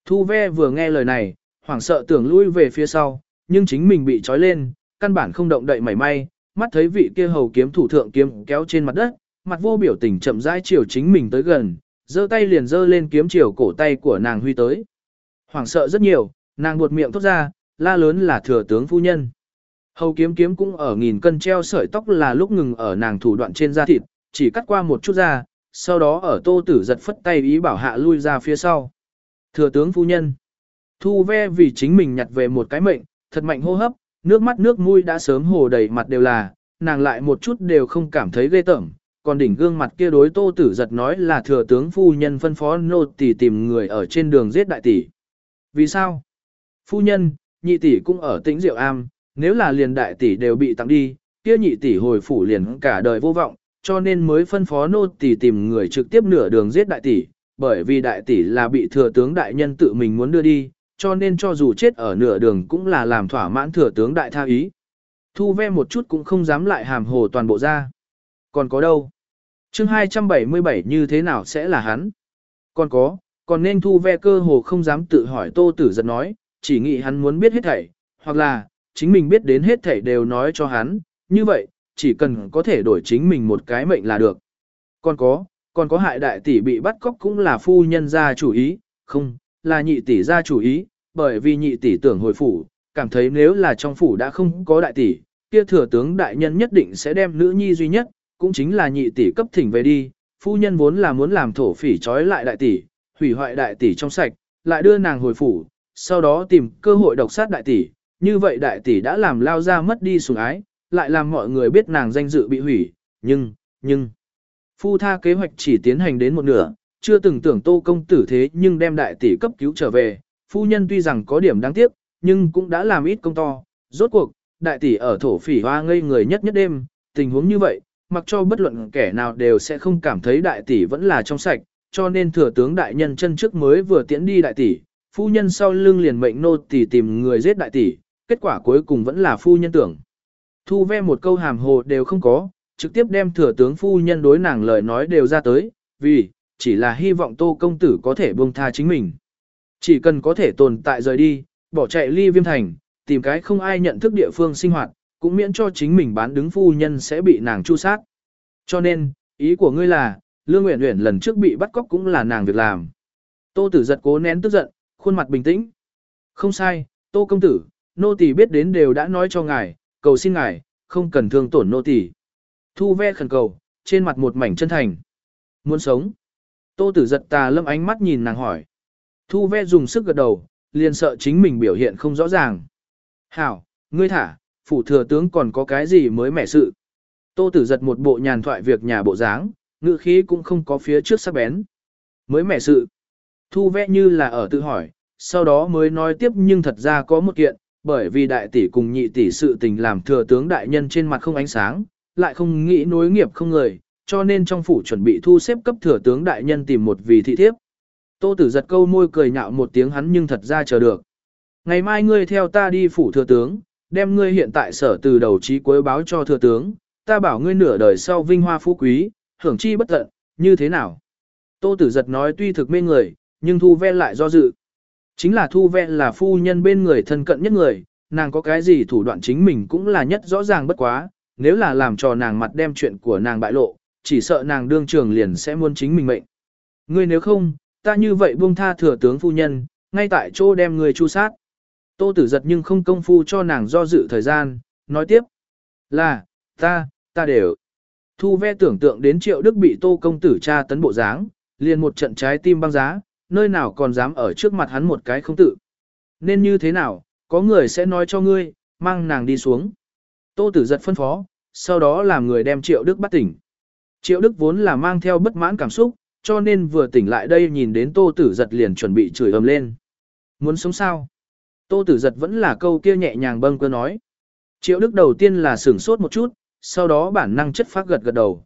Thu ve vừa nghe lời này, hoảng sợ tưởng lui về phía sau, nhưng chính mình bị trói lên, căn bản không động đậy mảy may, mắt thấy vị kia hầu kiếm thủ thượng kiếm kéo trên mặt đất, mặt vô biểu tình chậm rãi chiều chính mình tới gần, giơ tay liền giơ lên kiếm chiều cổ tay của nàng huy tới. Hoảng sợ rất nhiều, nàng buột miệng thốt ra, la lớn là thừa tướng phu nhân. Hầu kiếm kiếm cũng ở nghìn cân treo sợi tóc là lúc ngừng ở nàng thủ đoạn trên da thịt, chỉ cắt qua một chút ra, sau đó ở tô tử giật phất tay ý bảo hạ lui ra phía sau. Thừa tướng phu nhân. Thu ve vì chính mình nhặt về một cái mệnh, thật mạnh hô hấp, nước mắt nước mũi đã sớm hồ đầy mặt đều là, nàng lại một chút đều không cảm thấy ghê tởm, còn đỉnh gương mặt kia đối tô tử giật nói là thừa tướng phu nhân phân phó nô tỷ tìm người ở trên đường giết đại tỷ. Vì sao? Phu nhân, nhị tỷ cũng ở tĩnh Diệu Am, nếu là liền đại tỷ đều bị tặng đi, kia nhị tỷ hồi phủ liền cả đời vô vọng, cho nên mới phân phó nô tỷ tìm người trực tiếp nửa đường giết đại tỷ, bởi vì đại tỷ là bị thừa tướng đại nhân tự mình muốn đưa đi, cho nên cho dù chết ở nửa đường cũng là làm thỏa mãn thừa tướng đại tha ý. Thu ve một chút cũng không dám lại hàm hồ toàn bộ ra. Còn có đâu? chương 277 như thế nào sẽ là hắn? Còn có, còn nên thu ve cơ hồ không dám tự hỏi tô tử giật nói, chỉ nghĩ hắn muốn biết hết thảy, hoặc là, chính mình biết đến hết thảy đều nói cho hắn, như vậy, chỉ cần có thể đổi chính mình một cái mệnh là được. Còn có, còn có hại đại tỷ bị bắt cóc cũng là phu nhân gia chủ ý, không, là nhị tỷ gia chủ ý, bởi vì nhị tỷ tưởng hồi phủ, cảm thấy nếu là trong phủ đã không có đại tỷ, kia thừa tướng đại nhân nhất định sẽ đem nữ nhi duy nhất, cũng chính là nhị tỷ cấp thỉnh về đi, phu nhân vốn là muốn làm thổ phỉ trói lại đại tỷ, hủy hoại đại tỷ trong sạch, lại đưa nàng hồi phủ, sau đó tìm cơ hội độc sát đại tỷ, như vậy đại tỷ đã làm lao ra mất đi sủng ái, lại làm mọi người biết nàng danh dự bị hủy, nhưng, nhưng, phu tha kế hoạch chỉ tiến hành đến một nửa, chưa từng tưởng tô công tử thế nhưng đem đại tỷ cấp cứu trở về, phu nhân tuy rằng có điểm đáng tiếc, nhưng cũng đã làm ít công to, rốt cuộc, đại tỷ ở thổ phỉ hoa ngây người nhất nhất đêm, tình huống như vậy, mặc cho bất luận kẻ nào đều sẽ không cảm thấy đại tỷ vẫn là trong sạch, cho nên thừa tướng đại nhân chân trước mới vừa tiễn đi đại tỷ, phu nhân sau lưng liền mệnh nô tỷ tìm người giết đại tỷ, kết quả cuối cùng vẫn là phu nhân tưởng. Thu ve một câu hàm hồ đều không có, trực tiếp đem thừa tướng phu nhân đối nàng lời nói đều ra tới, vì, chỉ là hy vọng tô công tử có thể buông tha chính mình. Chỉ cần có thể tồn tại rời đi, bỏ chạy ly viêm thành, tìm cái không ai nhận thức địa phương sinh hoạt, cũng miễn cho chính mình bán đứng phu nhân sẽ bị nàng chu sát. Cho nên, ý của ngươi là, Lương Uyển Uyển lần trước bị bắt cóc cũng là nàng việc làm. Tô Tử giật cố nén tức giận, khuôn mặt bình tĩnh. Không sai, Tô công tử, nô tỳ biết đến đều đã nói cho ngài, cầu xin ngài, không cần thương tổn nô tỳ. Thu ve khẩn cầu, trên mặt một mảnh chân thành. Muốn sống. Tô Tử giật tà lâm ánh mắt nhìn nàng hỏi. Thu ve dùng sức gật đầu, liền sợ chính mình biểu hiện không rõ ràng. Hảo, ngươi thả, phủ thừa tướng còn có cái gì mới mẻ sự. Tô tử giật một bộ nhàn thoại việc nhà bộ dáng, ngự khí cũng không có phía trước sắc bén. Mới mẻ sự. Thu vẽ như là ở tự hỏi, sau đó mới nói tiếp nhưng thật ra có một kiện, bởi vì đại tỷ cùng nhị tỷ sự tình làm thừa tướng đại nhân trên mặt không ánh sáng, lại không nghĩ nối nghiệp không người, cho nên trong phủ chuẩn bị thu xếp cấp thừa tướng đại nhân tìm một vị thị thiếp. Tô tử giật câu môi cười nhạo một tiếng hắn nhưng thật ra chờ được. Ngày mai ngươi theo ta đi phủ thừa tướng, đem ngươi hiện tại sở từ đầu chí cuối báo cho thừa tướng, ta bảo ngươi nửa đời sau vinh hoa phú quý, hưởng chi bất tận, như thế nào? Tô tử giật nói tuy thực mê người, nhưng thu ve lại do dự. Chính là thu ve là phu nhân bên người thân cận nhất người, nàng có cái gì thủ đoạn chính mình cũng là nhất rõ ràng bất quá, nếu là làm cho nàng mặt đem chuyện của nàng bại lộ, chỉ sợ nàng đương trường liền sẽ muốn chính mình mệnh. Ngươi nếu không, ta như vậy buông tha thừa tướng phu nhân, ngay tại chỗ đem người chu sát. Tô tử giật nhưng không công phu cho nàng do dự thời gian, nói tiếp. Là, ta, ta đều. Thu ve tưởng tượng đến triệu đức bị tô công tử tra tấn bộ dáng, liền một trận trái tim băng giá, nơi nào còn dám ở trước mặt hắn một cái không tự. Nên như thế nào, có người sẽ nói cho ngươi, mang nàng đi xuống. Tô tử giật phân phó, sau đó làm người đem triệu đức bắt tỉnh. Triệu đức vốn là mang theo bất mãn cảm xúc, cho nên vừa tỉnh lại đây nhìn đến tô tử giật liền chuẩn bị chửi ầm lên. Muốn sống sao? Tô tử giật vẫn là câu kia nhẹ nhàng bâng cơ nói. Triệu đức đầu tiên là sửng sốt một chút, sau đó bản năng chất phát gật gật đầu.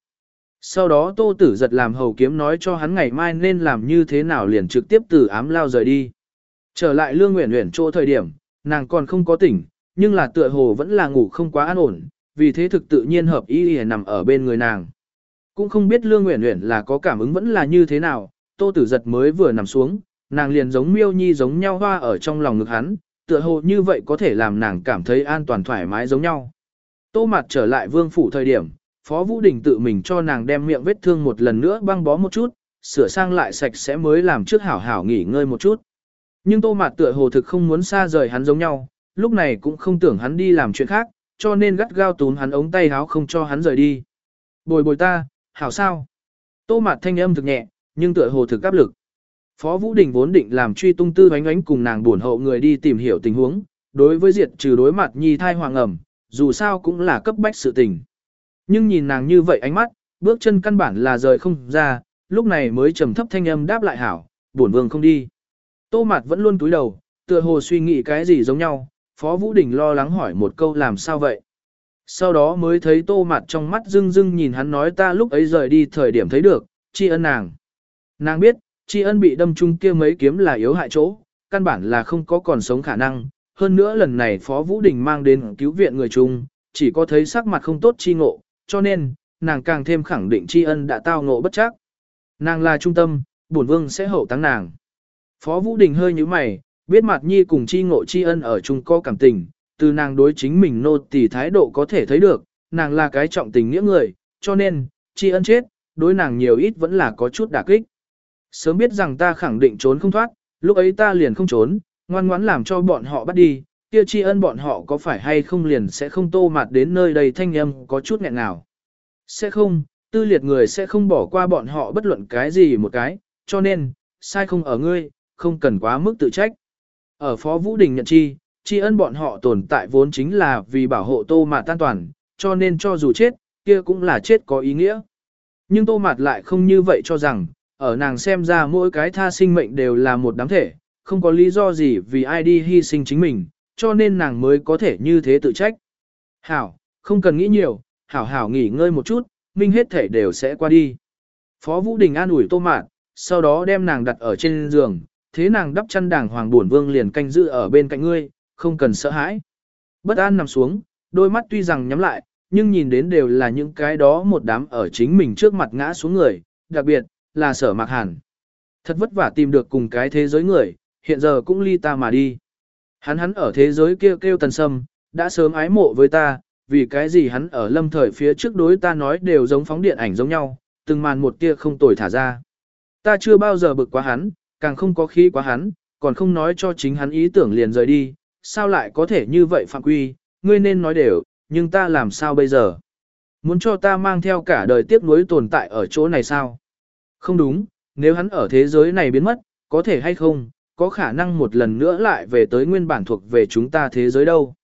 Sau đó tô tử giật làm hầu kiếm nói cho hắn ngày mai nên làm như thế nào liền trực tiếp từ ám lao rời đi. Trở lại lương nguyện nguyện chỗ thời điểm, nàng còn không có tỉnh, nhưng là tựa hồ vẫn là ngủ không quá an ổn, vì thế thực tự nhiên hợp ý y nằm ở bên người nàng. Cũng không biết lương nguyện nguyện là có cảm ứng vẫn là như thế nào, tô tử giật mới vừa nằm xuống, nàng liền giống miêu nhi giống nhau hoa ở trong lòng ngực hắn, tựa hồ như vậy có thể làm nàng cảm thấy an toàn thoải mái giống nhau. Tô mặt trở lại vương phủ thời điểm, Phó Vũ Đình tự mình cho nàng đem miệng vết thương một lần nữa băng bó một chút, sửa sang lại sạch sẽ mới làm trước hảo hảo nghỉ ngơi một chút. Nhưng tô mạt tựa hồ thực không muốn xa rời hắn giống nhau, lúc này cũng không tưởng hắn đi làm chuyện khác, cho nên gắt gao túm hắn ống tay háo không cho hắn rời đi. Bồi bồi ta, hảo sao? Tô mặt thanh âm thực nhẹ, nhưng tựa hồ thực áp lực. Phó Vũ Đình vốn định làm truy tung tư ánh ánh cùng nàng buồn hậu người đi tìm hiểu tình huống, đối với diệt trừ đối mặt nhi thai hoàng ẩm, dù sao cũng là cấp bách sự tình. Nhưng nhìn nàng như vậy ánh mắt, bước chân căn bản là rời không ra, lúc này mới trầm thấp thanh âm đáp lại hảo, buồn vương không đi. Tô mặt vẫn luôn túi đầu, tựa hồ suy nghĩ cái gì giống nhau, Phó Vũ Đình lo lắng hỏi một câu làm sao vậy. Sau đó mới thấy tô mặt trong mắt dưng dưng nhìn hắn nói ta lúc ấy rời đi thời điểm thấy được, tri ân nàng. Nàng biết, tri ân bị đâm chung kia mấy kiếm là yếu hại chỗ, căn bản là không có còn sống khả năng. Hơn nữa lần này Phó Vũ Đình mang đến cứu viện người chung, chỉ có thấy sắc mặt không tốt chi ngộ, cho nên, nàng càng thêm khẳng định tri ân đã tao ngộ bất chắc. Nàng là trung tâm, bổn vương sẽ hậu táng nàng. Phó Vũ Đình hơi như mày, biết mặt nhi cùng chi ngộ tri ân ở chung có cảm tình, từ nàng đối chính mình nô tỳ thái độ có thể thấy được, nàng là cái trọng tình nghĩa người, cho nên, tri ân chết, đối nàng nhiều ít vẫn là có chút đả kích. Sớm biết rằng ta khẳng định trốn không thoát, lúc ấy ta liền không trốn, ngoan ngoãn làm cho bọn họ bắt đi, kia tri ân bọn họ có phải hay không liền sẽ không tô mặt đến nơi đây thanh âm có chút nghẹn nào. Sẽ không, tư liệt người sẽ không bỏ qua bọn họ bất luận cái gì một cái, cho nên, sai không ở ngươi, không cần quá mức tự trách. Ở Phó Vũ Đình nhận chi, tri ân bọn họ tồn tại vốn chính là vì bảo hộ tô mạt an toàn, cho nên cho dù chết, kia cũng là chết có ý nghĩa. Nhưng tô mạt lại không như vậy cho rằng, ở nàng xem ra mỗi cái tha sinh mệnh đều là một đám thể, không có lý do gì vì ai đi hy sinh chính mình, cho nên nàng mới có thể như thế tự trách. Hảo, không cần nghĩ nhiều, hảo hảo nghỉ ngơi một chút, minh hết thể đều sẽ qua đi. Phó Vũ Đình an ủi tô mạt, sau đó đem nàng đặt ở trên giường, thế nàng đắp chăn đàng hoàng buồn vương liền canh giữ ở bên cạnh ngươi, không cần sợ hãi. Bất an nằm xuống, đôi mắt tuy rằng nhắm lại, nhưng nhìn đến đều là những cái đó một đám ở chính mình trước mặt ngã xuống người, đặc biệt, là sở mạc hàn. Thật vất vả tìm được cùng cái thế giới người, hiện giờ cũng ly ta mà đi. Hắn hắn ở thế giới kia kêu, kêu tần sâm, đã sớm ái mộ với ta, vì cái gì hắn ở lâm thời phía trước đối ta nói đều giống phóng điện ảnh giống nhau, từng màn một tia không tồi thả ra. Ta chưa bao giờ bực quá hắn, càng không có khí quá hắn, còn không nói cho chính hắn ý tưởng liền rời đi, sao lại có thể như vậy phạm quy, ngươi nên nói đều, nhưng ta làm sao bây giờ? Muốn cho ta mang theo cả đời tiếc nuối tồn tại ở chỗ này sao? Không đúng, nếu hắn ở thế giới này biến mất, có thể hay không, có khả năng một lần nữa lại về tới nguyên bản thuộc về chúng ta thế giới đâu.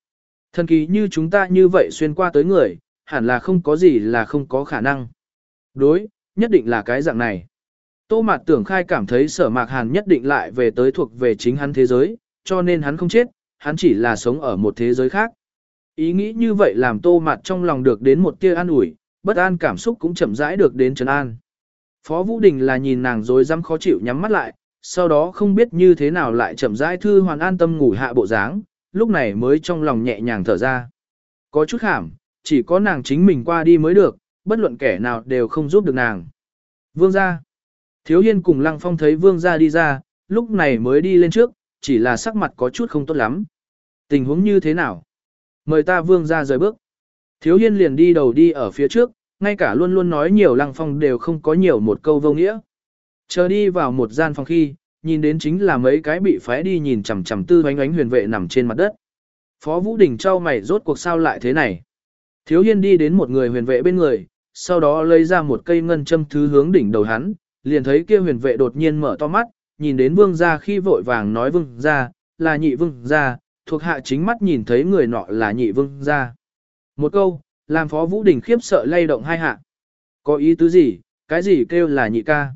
Thần kỳ như chúng ta như vậy xuyên qua tới người, hẳn là không có gì là không có khả năng. Đối, nhất định là cái dạng này. Tô Mạt Tưởng Khai cảm thấy sở mạc hàn nhất định lại về tới thuộc về chính hắn thế giới, cho nên hắn không chết, hắn chỉ là sống ở một thế giới khác. Ý nghĩ như vậy làm Tô Mạt trong lòng được đến một tia an ủi, bất an cảm xúc cũng chậm rãi được đến trấn an. Phó Vũ Đình là nhìn nàng rồi dám khó chịu nhắm mắt lại, sau đó không biết như thế nào lại chậm rãi thư hoàn an tâm ngủ hạ bộ dáng, lúc này mới trong lòng nhẹ nhàng thở ra. Có chút khảm, chỉ có nàng chính mình qua đi mới được, bất luận kẻ nào đều không giúp được nàng. Vương gia. Thiếu hiên cùng lăng phong thấy vương gia đi ra, lúc này mới đi lên trước, chỉ là sắc mặt có chút không tốt lắm. Tình huống như thế nào? Mời ta vương ra rời bước. Thiếu hiên liền đi đầu đi ở phía trước, ngay cả luôn luôn nói nhiều lăng phong đều không có nhiều một câu vô nghĩa. Chờ đi vào một gian phòng khi, nhìn đến chính là mấy cái bị phái đi nhìn chằm chằm tư ánh ánh huyền vệ nằm trên mặt đất. Phó Vũ Đình trao mày rốt cuộc sao lại thế này. Thiếu hiên đi đến một người huyền vệ bên người, sau đó lấy ra một cây ngân châm thứ hướng đỉnh đầu hắn, liền thấy kia huyền vệ đột nhiên mở to mắt, nhìn đến vương gia khi vội vàng nói vương gia, là nhị vương gia, thuộc hạ chính mắt nhìn thấy người nọ là nhị vương gia. Một câu, làm phó vũ đình khiếp sợ lay động hai hạ. Có ý tứ gì, cái gì kêu là nhị ca?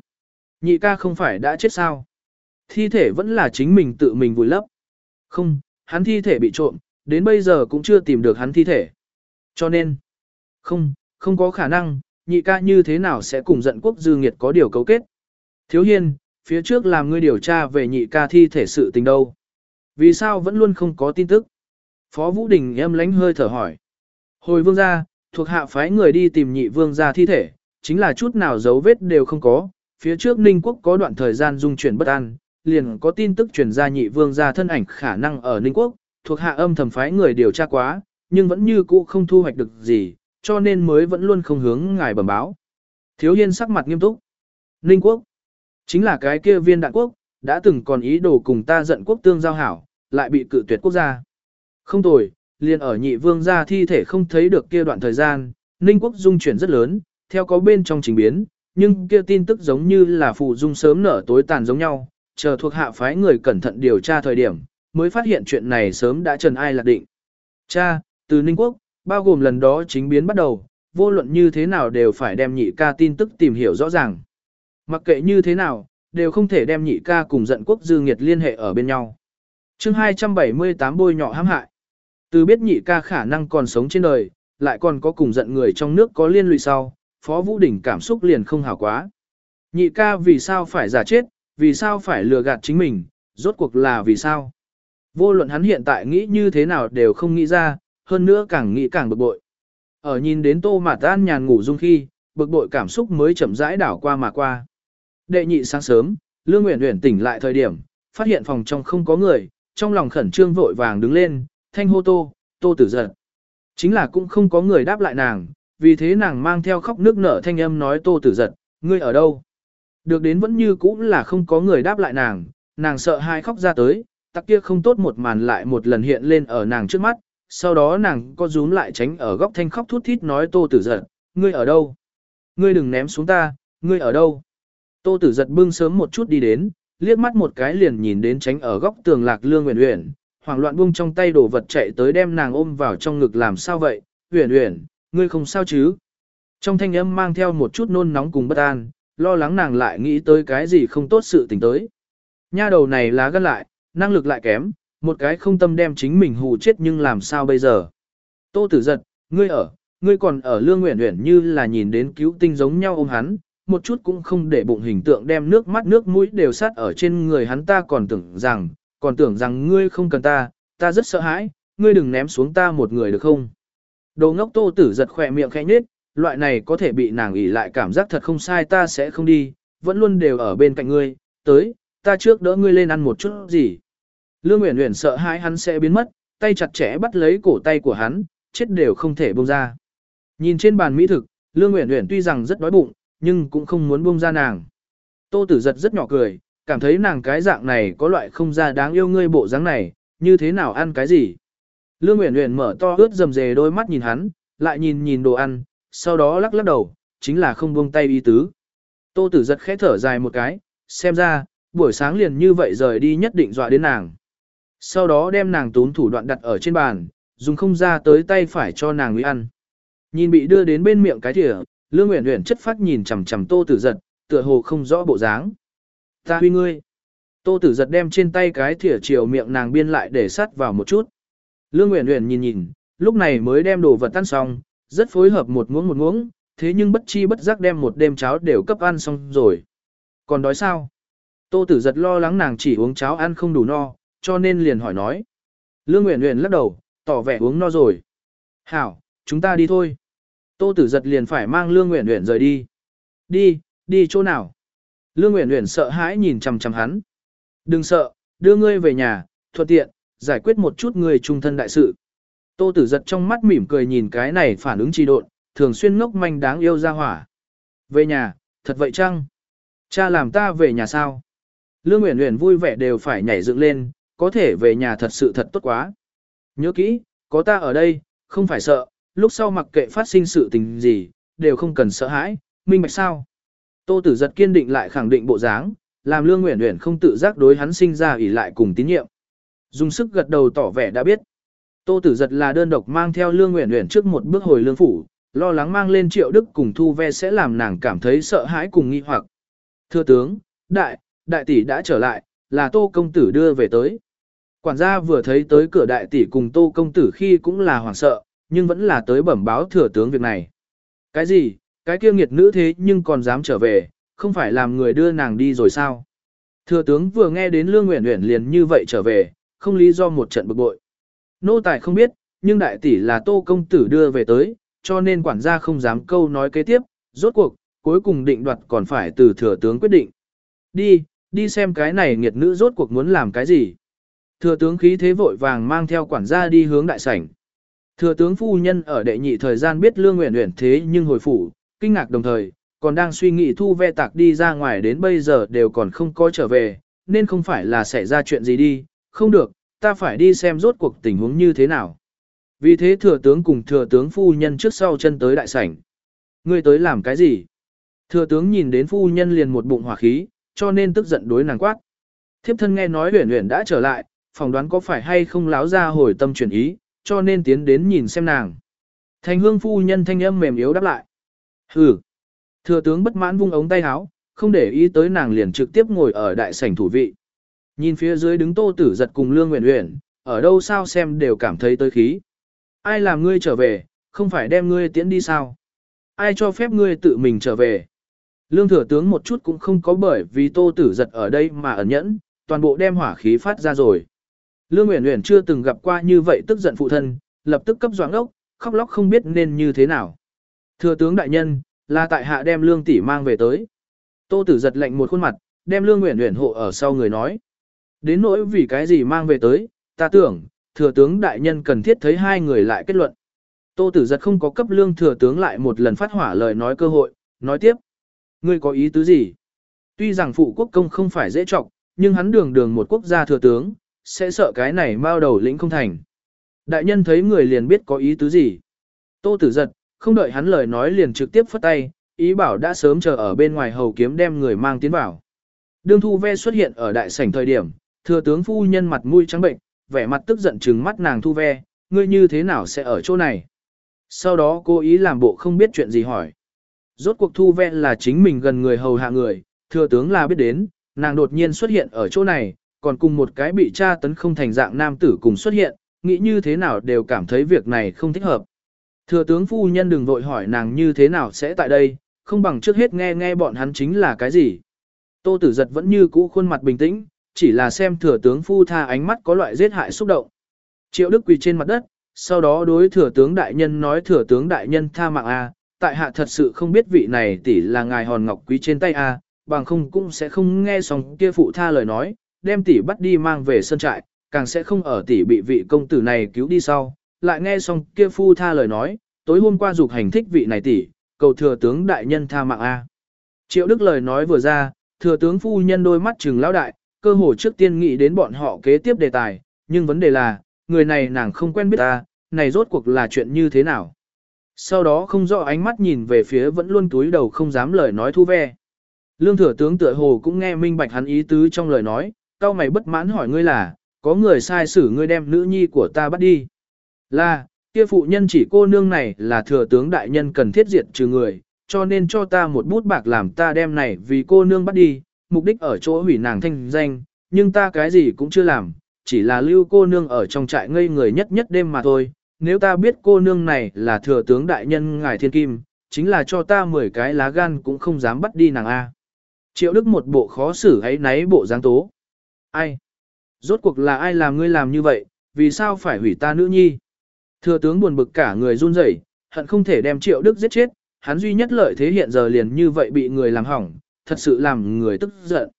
Nhị ca không phải đã chết sao? Thi thể vẫn là chính mình tự mình vùi lấp. Không, hắn thi thể bị trộm, đến bây giờ cũng chưa tìm được hắn thi thể. Cho nên, không, không có khả năng, nhị ca như thế nào sẽ cùng giận quốc dư nghiệt có điều cấu kết. Thiếu hiên, phía trước làm ngươi điều tra về nhị ca thi thể sự tình đâu. Vì sao vẫn luôn không có tin tức? Phó Vũ Đình em lánh hơi thở hỏi. Hồi vương gia, thuộc hạ phái người đi tìm nhị vương gia thi thể, chính là chút nào dấu vết đều không có. Phía trước Ninh Quốc có đoạn thời gian dung chuyển bất an, liền có tin tức truyền ra nhị vương gia thân ảnh khả năng ở Ninh Quốc, thuộc hạ âm thầm phái người điều tra quá, nhưng vẫn như cũ không thu hoạch được gì, cho nên mới vẫn luôn không hướng ngài bẩm báo. Thiếu hiên sắc mặt nghiêm túc. Ninh quốc, chính là cái kia viên đạn quốc, đã từng còn ý đồ cùng ta giận quốc tương giao hảo, lại bị cự tuyệt quốc gia. Không tồi, liền ở nhị vương gia thi thể không thấy được kia đoạn thời gian, Ninh quốc dung chuyển rất lớn, theo có bên trong trình biến, nhưng kia tin tức giống như là phụ dung sớm nở tối tàn giống nhau, chờ thuộc hạ phái người cẩn thận điều tra thời điểm, mới phát hiện chuyện này sớm đã trần ai lạc định. Cha, từ Ninh quốc, bao gồm lần đó chính biến bắt đầu, vô luận như thế nào đều phải đem nhị ca tin tức tìm hiểu rõ ràng. Mặc kệ như thế nào, đều không thể đem nhị ca cùng giận quốc dư nghiệt liên hệ ở bên nhau. chương 278 bôi nhỏ hãm hại. Từ biết nhị ca khả năng còn sống trên đời, lại còn có cùng giận người trong nước có liên lụy sau, Phó Vũ Đỉnh cảm xúc liền không hảo quá. Nhị ca vì sao phải giả chết, vì sao phải lừa gạt chính mình, rốt cuộc là vì sao? Vô luận hắn hiện tại nghĩ như thế nào đều không nghĩ ra, hơn nữa càng nghĩ càng bực bội. Ở nhìn đến tô mà tan nhàn ngủ dung khi, bực bội cảm xúc mới chậm rãi đảo qua mà qua. Đệ nhị sáng sớm, Lương Nguyễn Nguyễn tỉnh lại thời điểm, phát hiện phòng trong không có người, trong lòng khẩn trương vội vàng đứng lên, thanh hô tô, tô tử giật. Chính là cũng không có người đáp lại nàng, vì thế nàng mang theo khóc nước nở thanh âm nói tô tử giật, ngươi ở đâu? Được đến vẫn như cũ là không có người đáp lại nàng, nàng sợ hai khóc ra tới, tắc kia không tốt một màn lại một lần hiện lên ở nàng trước mắt, sau đó nàng có rúm lại tránh ở góc thanh khóc thút thít nói tô tử giật, ngươi ở đâu? Ngươi đừng ném xuống ta, ngươi ở đâu? Tô tử giật bưng sớm một chút đi đến, liếc mắt một cái liền nhìn đến tránh ở góc tường lạc lương Uyển Uyển, hoảng loạn buông trong tay đồ vật chạy tới đem nàng ôm vào trong ngực làm sao vậy, Uyển Uyển, ngươi không sao chứ? Trong thanh âm mang theo một chút nôn nóng cùng bất an, lo lắng nàng lại nghĩ tới cái gì không tốt sự tình tới. Nha đầu này lá gan lại, năng lực lại kém, một cái không tâm đem chính mình hù chết nhưng làm sao bây giờ. Tô tử giật, ngươi ở, ngươi còn ở lương Uyển Uyển như là nhìn đến cứu tinh giống nhau ôm hắn, một chút cũng không để bụng hình tượng đem nước mắt nước mũi đều sát ở trên người hắn ta còn tưởng rằng, còn tưởng rằng ngươi không cần ta, ta rất sợ hãi, ngươi đừng ném xuống ta một người được không. Đồ ngốc tô tử giật khỏe miệng khẽ nhết, loại này có thể bị nàng ỉ lại cảm giác thật không sai ta sẽ không đi, vẫn luôn đều ở bên cạnh ngươi, tới, ta trước đỡ ngươi lên ăn một chút gì. Lương Uyển Uyển sợ hãi hắn sẽ biến mất, tay chặt chẽ bắt lấy cổ tay của hắn, chết đều không thể buông ra. Nhìn trên bàn mỹ thực, Lương Uyển Uyển tuy rằng rất đói bụng, nhưng cũng không muốn buông ra nàng. Tô Tử giật rất nhỏ cười, cảm thấy nàng cái dạng này có loại không ra đáng yêu ngươi bộ dáng này, như thế nào ăn cái gì. Lương Uyển Uyển mở to ướt rầm rề đôi mắt nhìn hắn, lại nhìn nhìn đồ ăn, sau đó lắc lắc đầu, chính là không buông tay ý tứ. Tô Tử giật khẽ thở dài một cái, xem ra, buổi sáng liền như vậy rời đi nhất định dọa đến nàng. Sau đó đem nàng tốn thủ đoạn đặt ở trên bàn, dùng không ra tới tay phải cho nàng nguy ăn. Nhìn bị đưa đến bên miệng cái thìa, Lương Uyển Uyển chất phát nhìn chằm chằm Tô Tử Giật, tựa hồ không rõ bộ dáng. "Ta huy ngươi." Tô Tử Giật đem trên tay cái thìa chiều miệng nàng biên lại để sát vào một chút. Lương Uyển Uyển nhìn nhìn, lúc này mới đem đồ vật tan xong, rất phối hợp một muỗng một muỗng, thế nhưng bất chi bất giác đem một đêm cháo đều cấp ăn xong rồi. Còn đói sao? Tô Tử Giật lo lắng nàng chỉ uống cháo ăn không đủ no, cho nên liền hỏi nói. Lương Uyển Uyển lắc đầu, tỏ vẻ uống no rồi. "Hảo, chúng ta đi thôi." Tô Tử Giật liền phải mang Lương Uyển Uyển rời đi. "Đi, đi chỗ nào?" Lương Uyển Uyển sợ hãi nhìn chằm chằm hắn. "Đừng sợ, đưa ngươi về nhà, thuận tiện giải quyết một chút người trung thân đại sự." Tô Tử Giật trong mắt mỉm cười nhìn cái này phản ứng trì độn, thường xuyên ngốc manh đáng yêu ra hỏa. "Về nhà, thật vậy chăng? Cha làm ta về nhà sao?" Lương Uyển Uyển vui vẻ đều phải nhảy dựng lên, có thể về nhà thật sự thật tốt quá. Nhớ kỹ, có ta ở đây, không phải sợ, lúc sau mặc kệ phát sinh sự tình gì, đều không cần sợ hãi, minh bạch sao. Tô Tử giật kiên định lại khẳng định bộ dáng, làm Lương Uyển Uyển không tự giác đối hắn sinh ra ủy lại cùng tín nhiệm. Dùng sức gật đầu tỏ vẻ đã biết. Tô Tử giật là đơn độc mang theo Lương Uyển Uyển trước một bước hồi lương phủ, lo lắng mang lên Triệu Đức cùng Thu Ve sẽ làm nàng cảm thấy sợ hãi cùng nghi hoặc. Thưa tướng, đại, đại tỷ đã trở lại, là Tô công tử đưa về tới. Quản gia vừa thấy tới cửa đại tỷ cùng Tô công tử khi cũng là hoảng sợ, nhưng vẫn là tới bẩm báo thừa tướng việc này. Cái gì, cái kia nghiệt nữ thế nhưng còn dám trở về, không phải làm người đưa nàng đi rồi sao? Thừa tướng vừa nghe đến Lương Uyển Uyển liền như vậy trở về, không lý do một trận bực bội. Nô tài không biết, nhưng đại tỷ là Tô công tử đưa về tới, cho nên quản gia không dám câu nói kế tiếp, rốt cuộc, cuối cùng định đoạt còn phải từ thừa tướng quyết định. Đi, đi xem cái này nghiệt nữ rốt cuộc muốn làm cái gì. Thừa tướng khí thế vội vàng mang theo quản gia đi hướng đại sảnh. Thừa tướng phu nhân ở đệ nhị thời gian biết lương uyển uyển thế nhưng hồi phủ, kinh ngạc đồng thời, còn đang suy nghĩ thu ve tạc đi ra ngoài đến bây giờ đều còn không có trở về, nên không phải là xảy ra chuyện gì đi, không được, ta phải đi xem rốt cuộc tình huống như thế nào. Vì thế thừa tướng cùng thừa tướng phu nhân trước sau chân tới đại sảnh. Ngươi tới làm cái gì? Thừa tướng nhìn đến phu nhân liền một bụng hỏa khí, cho nên tức giận đối nàng quát. Thiếp thân nghe nói uyển uyển đã trở lại, phỏng đoán có phải hay không láo ra hồi tâm chuyển ý, cho nên tiến đến nhìn xem nàng. Thành hương phu nhân thanh âm mềm yếu đáp lại. Hừ. Thừa tướng bất mãn vung ống tay áo, không để ý tới nàng liền trực tiếp ngồi ở đại sảnh thủ vị. Nhìn phía dưới đứng tô tử giật cùng lương nguyện nguyện, ở đâu sao xem đều cảm thấy tới khí. Ai làm ngươi trở về, không phải đem ngươi tiễn đi sao? Ai cho phép ngươi tự mình trở về? Lương thừa tướng một chút cũng không có bởi vì tô tử giật ở đây mà ẩn nhẫn, toàn bộ đem hỏa khí phát ra rồi. Lương Uyển Uyển chưa từng gặp qua như vậy tức giận phụ thân, lập tức cấp doãn ốc, khóc lóc không biết nên như thế nào. Thừa tướng đại nhân, là tại hạ đem Lương tỷ mang về tới. Tô Tử giật lạnh một khuôn mặt, đem Lương Uyển Uyển hộ ở sau người nói. Đến nỗi vì cái gì mang về tới, ta tưởng, thừa tướng đại nhân cần thiết thấy hai người lại kết luận. Tô Tử giật không có cấp Lương thừa tướng lại một lần phát hỏa lời nói cơ hội, nói tiếp. Ngươi có ý tứ gì? Tuy rằng phụ quốc công không phải dễ trọng, nhưng hắn đường đường một quốc gia thừa tướng, sẽ sợ cái này bao đầu lĩnh không thành. Đại nhân thấy người liền biết có ý tứ gì. Tô tử giật, không đợi hắn lời nói liền trực tiếp phất tay, ý bảo đã sớm chờ ở bên ngoài hầu kiếm đem người mang tiến vào. Đương thu ve xuất hiện ở đại sảnh thời điểm, thừa tướng phu nhân mặt mũi trắng bệnh, vẻ mặt tức giận trừng mắt nàng thu ve, ngươi như thế nào sẽ ở chỗ này. Sau đó cô ý làm bộ không biết chuyện gì hỏi. Rốt cuộc thu ve là chính mình gần người hầu hạ người, thừa tướng là biết đến, nàng đột nhiên xuất hiện ở chỗ này, còn cùng một cái bị tra tấn không thành dạng nam tử cùng xuất hiện, nghĩ như thế nào đều cảm thấy việc này không thích hợp. Thừa tướng phu nhân đừng vội hỏi nàng như thế nào sẽ tại đây, không bằng trước hết nghe nghe bọn hắn chính là cái gì. Tô tử giật vẫn như cũ khuôn mặt bình tĩnh, chỉ là xem thừa tướng phu tha ánh mắt có loại giết hại xúc động. Triệu Đức quỳ trên mặt đất, sau đó đối thừa tướng đại nhân nói thừa tướng đại nhân tha mạng a, tại hạ thật sự không biết vị này tỷ là ngài hòn ngọc quý trên tay a, bằng không cũng sẽ không nghe xong kia phụ tha lời nói, đem tỷ bắt đi mang về sân trại, càng sẽ không ở tỷ bị vị công tử này cứu đi sau, lại nghe xong kia phu tha lời nói, tối hôm qua dục hành thích vị này tỷ, cầu thừa tướng đại nhân tha mạng a. Triệu Đức lời nói vừa ra, thừa tướng phu nhân đôi mắt trừng lão đại, cơ hồ trước tiên nghĩ đến bọn họ kế tiếp đề tài, nhưng vấn đề là, người này nàng không quen biết ta, này rốt cuộc là chuyện như thế nào. Sau đó không rõ ánh mắt nhìn về phía vẫn luôn túi đầu không dám lời nói thu ve. Lương thừa tướng tựa hồ cũng nghe minh bạch hắn ý tứ trong lời nói, cao mày bất mãn hỏi ngươi là, có người sai xử ngươi đem nữ nhi của ta bắt đi. Là, kia phụ nhân chỉ cô nương này là thừa tướng đại nhân cần thiết diệt trừ người, cho nên cho ta một bút bạc làm ta đem này vì cô nương bắt đi, mục đích ở chỗ hủy nàng thanh danh, nhưng ta cái gì cũng chưa làm, chỉ là lưu cô nương ở trong trại ngây người nhất nhất đêm mà thôi. Nếu ta biết cô nương này là thừa tướng đại nhân ngài thiên kim, chính là cho ta 10 cái lá gan cũng không dám bắt đi nàng A. Triệu Đức một bộ khó xử ấy náy bộ giáng tố. Ai? Rốt cuộc là ai làm ngươi làm như vậy, vì sao phải hủy ta nữ nhi? Thừa tướng buồn bực cả người run rẩy, hận không thể đem Triệu Đức giết chết, hắn duy nhất lợi thế hiện giờ liền như vậy bị người làm hỏng, thật sự làm người tức giận.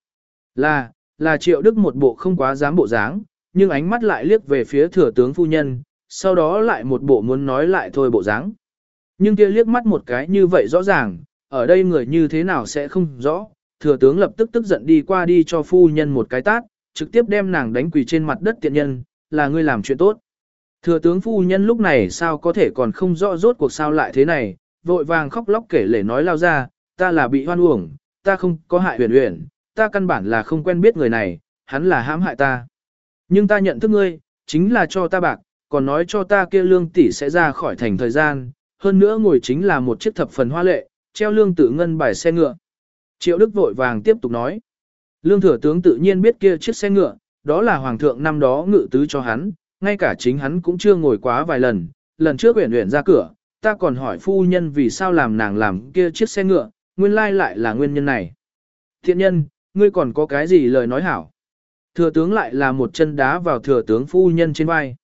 Là, là Triệu Đức một bộ không quá dám bộ dáng, nhưng ánh mắt lại liếc về phía thừa tướng phu nhân, sau đó lại một bộ muốn nói lại thôi bộ dáng. Nhưng kia liếc mắt một cái như vậy rõ ràng, ở đây người như thế nào sẽ không rõ, thừa tướng lập tức tức giận đi qua đi cho phu nhân một cái tát, trực tiếp đem nàng đánh quỳ trên mặt đất tiện nhân, là ngươi làm chuyện tốt. Thừa tướng phu nhân lúc này sao có thể còn không rõ rốt cuộc sao lại thế này, vội vàng khóc lóc kể lể nói lao ra, ta là bị hoan uổng, ta không có hại huyền huyền, ta căn bản là không quen biết người này, hắn là hãm hại ta. Nhưng ta nhận thức ngươi, chính là cho ta bạc, còn nói cho ta kia lương tỷ sẽ ra khỏi thành thời gian, hơn nữa ngồi chính là một chiếc thập phần hoa lệ, treo lương tử ngân bài xe ngựa. Triệu Đức vội vàng tiếp tục nói. Lương thừa tướng tự nhiên biết kia chiếc xe ngựa, đó là hoàng thượng năm đó ngự tứ cho hắn, ngay cả chính hắn cũng chưa ngồi quá vài lần, lần trước uyển uyển ra cửa, ta còn hỏi phu nhân vì sao làm nàng làm kia chiếc xe ngựa, nguyên lai lại là nguyên nhân này. Thiện nhân, ngươi còn có cái gì lời nói hảo? Thừa tướng lại là một chân đá vào thừa tướng phu nhân trên vai.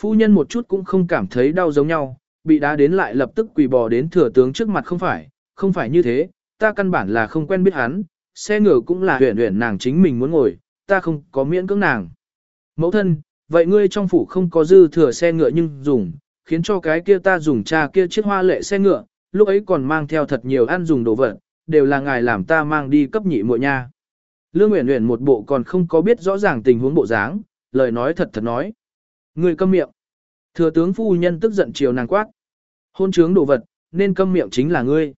Phu nhân một chút cũng không cảm thấy đau giống nhau, bị đá đến lại lập tức quỳ bò đến thừa tướng trước mặt không phải, không phải như thế, ta căn bản là không quen biết hắn, xe ngựa cũng là huyền huyền nàng chính mình muốn ngồi, ta không có miễn cưỡng nàng. Mẫu thân, vậy ngươi trong phủ không có dư thừa xe ngựa nhưng dùng, khiến cho cái kia ta dùng cha kia chiếc hoa lệ xe ngựa, lúc ấy còn mang theo thật nhiều ăn dùng đồ vật, đều là ngài làm ta mang đi cấp nhị muội nha. Lương Uyển Uyển một bộ còn không có biết rõ ràng tình huống bộ dáng, lời nói thật thật nói. Ngươi câm miệng. Thừa tướng phu nhân tức giận chiều nàng quát. Hôn trướng đồ vật, nên câm miệng chính là ngươi.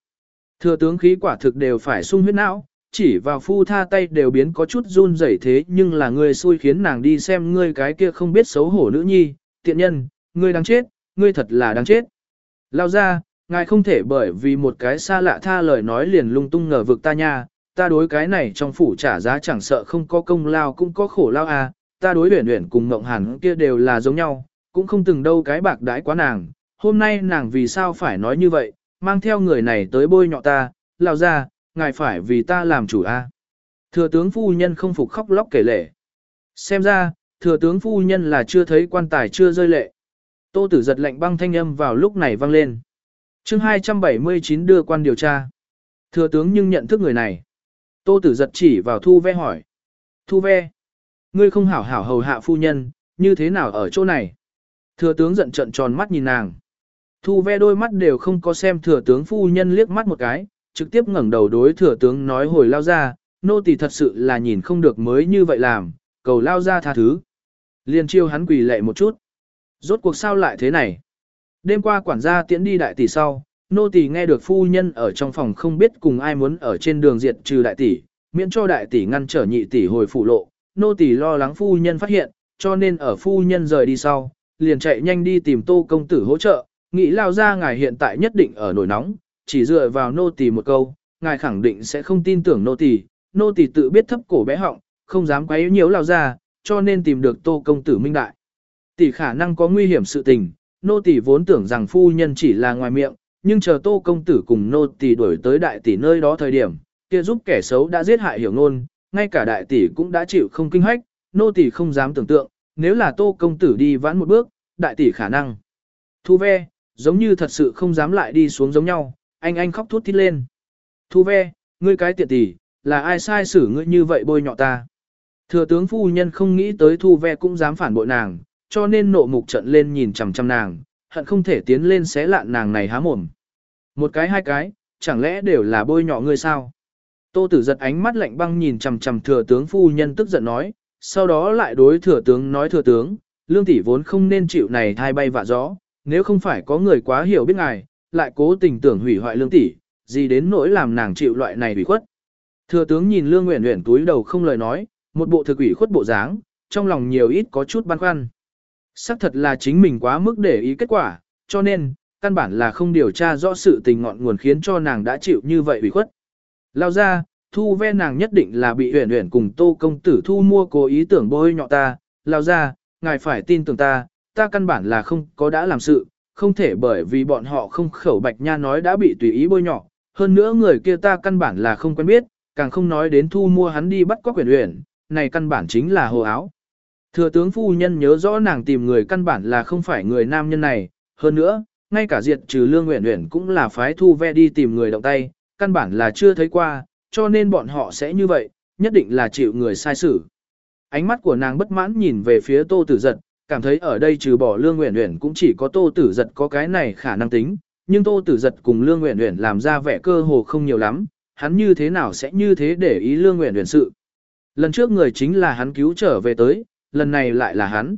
Thừa tướng khí quả thực đều phải sung huyết não, chỉ vào phu tha tay đều biến có chút run rẩy thế nhưng là ngươi xui khiến nàng đi xem ngươi cái kia không biết xấu hổ nữ nhi, tiện nhân, ngươi đang chết, ngươi thật là đáng chết. Lao ra, ngài không thể bởi vì một cái xa lạ tha lời nói liền lung tung ngờ vực ta nha, ta đối cái này trong phủ trả giá chẳng sợ không có công lao cũng có khổ lao à, ta đối luyện luyện cùng mộng hẳn kia đều là giống nhau, cũng không từng đâu cái bạc đãi quá nàng, hôm nay nàng vì sao phải nói như vậy, mang theo người này tới bôi nhọ ta, lao ra, ngài phải vì ta làm chủ a. À. Thừa tướng phu nhân không phục khóc lóc kể lệ. Xem ra, thừa tướng phu nhân là chưa thấy quan tài chưa rơi lệ. Tô tử giật lệnh băng thanh âm vào lúc này vang lên. chương 279 đưa quan điều tra. Thừa tướng nhưng nhận thức người này. Tô tử giật chỉ vào thu ve hỏi. Thu ve. Ngươi không hảo hảo hầu hạ phu nhân, như thế nào ở chỗ này? Thừa tướng giận trận tròn mắt nhìn nàng. Thu ve đôi mắt đều không có xem thừa tướng phu nhân liếc mắt một cái, trực tiếp ngẩng đầu đối thừa tướng nói hồi lao ra, nô tỳ thật sự là nhìn không được mới như vậy làm, cầu lao ra tha thứ. Liên chiêu hắn quỳ lệ một chút. Rốt cuộc sao lại thế này? Đêm qua quản gia tiễn đi đại tỷ sau, nô tỳ nghe được phu nhân ở trong phòng không biết cùng ai muốn ở trên đường diệt trừ đại tỷ, miễn cho đại tỷ ngăn trở nhị tỷ hồi phụ lộ. Nô tỳ lo lắng phu nhân phát hiện, cho nên ở phu nhân rời đi sau, liền chạy nhanh đi tìm tô công tử hỗ trợ, nghĩ lao ra ngài hiện tại nhất định ở nổi nóng, chỉ dựa vào nô tỳ một câu, ngài khẳng định sẽ không tin tưởng nô tỳ, nô tỳ tự biết thấp cổ bé họng, không dám quấy nhiễu lao ra, cho nên tìm được tô công tử minh đại. Tỷ khả năng có nguy hiểm sự tình, nô tỳ vốn tưởng rằng phu nhân chỉ là ngoài miệng, nhưng chờ tô công tử cùng nô tỳ đuổi tới đại tỷ nơi đó thời điểm, kia giúp kẻ xấu đã giết hại hiểu ngôn, ngay cả đại tỷ cũng đã chịu không kinh hách, nô tỳ không dám tưởng tượng, nếu là tô công tử đi vãn một bước, đại tỷ khả năng. Thu ve, giống như thật sự không dám lại đi xuống giống nhau, anh anh khóc thút thít lên. Thu ve, ngươi cái tiện tỷ, là ai sai xử ngươi như vậy bôi nhọ ta. Thừa tướng phu nhân không nghĩ tới thu ve cũng dám phản bội nàng, cho nên nộ mục trận lên nhìn chằm chằm nàng, hận không thể tiến lên xé lạn nàng này há mồm. Một cái hai cái, chẳng lẽ đều là bôi nhọ ngươi sao? Tô tử giật ánh mắt lạnh băng nhìn chằm chằm thừa tướng phu nhân tức giận nói, sau đó lại đối thừa tướng nói thừa tướng, lương tỷ vốn không nên chịu này thai bay vạ gió, nếu không phải có người quá hiểu biết ngài, lại cố tình tưởng hủy hoại lương tỷ, gì đến nỗi làm nàng chịu loại này ủy khuất. Thừa tướng nhìn lương nguyện nguyện túi đầu không lời nói, một bộ thực ủy khuất bộ dáng, trong lòng nhiều ít có chút băn khoăn. xác thật là chính mình quá mức để ý kết quả, cho nên, căn bản là không điều tra rõ sự tình ngọn nguồn khiến cho nàng đã chịu như vậy ủy khuất. Lao ra, thu ve nàng nhất định là bị huyền huyền cùng tô công tử thu mua cố ý tưởng bôi nhọ ta. Lao ra, ngài phải tin tưởng ta, ta căn bản là không có đã làm sự, không thể bởi vì bọn họ không khẩu bạch nha nói đã bị tùy ý bôi nhọ. Hơn nữa người kia ta căn bản là không quen biết, càng không nói đến thu mua hắn đi bắt cóc quyền uyển, này căn bản chính là hồ áo. Thừa tướng phu nhân nhớ rõ nàng tìm người căn bản là không phải người nam nhân này, hơn nữa, ngay cả diệt trừ lương nguyện uyển cũng là phái thu ve đi tìm người động tay, căn bản là chưa thấy qua, cho nên bọn họ sẽ như vậy, nhất định là chịu người sai xử. Ánh mắt của nàng bất mãn nhìn về phía tô tử giật, cảm thấy ở đây trừ bỏ lương Uyển Uyển cũng chỉ có tô tử giật có cái này khả năng tính, nhưng tô tử giật cùng lương Uyển Uyển làm ra vẻ cơ hồ không nhiều lắm, hắn như thế nào sẽ như thế để ý lương Uyển Uyển sự. Lần trước người chính là hắn cứu trở về tới, lần này lại là hắn.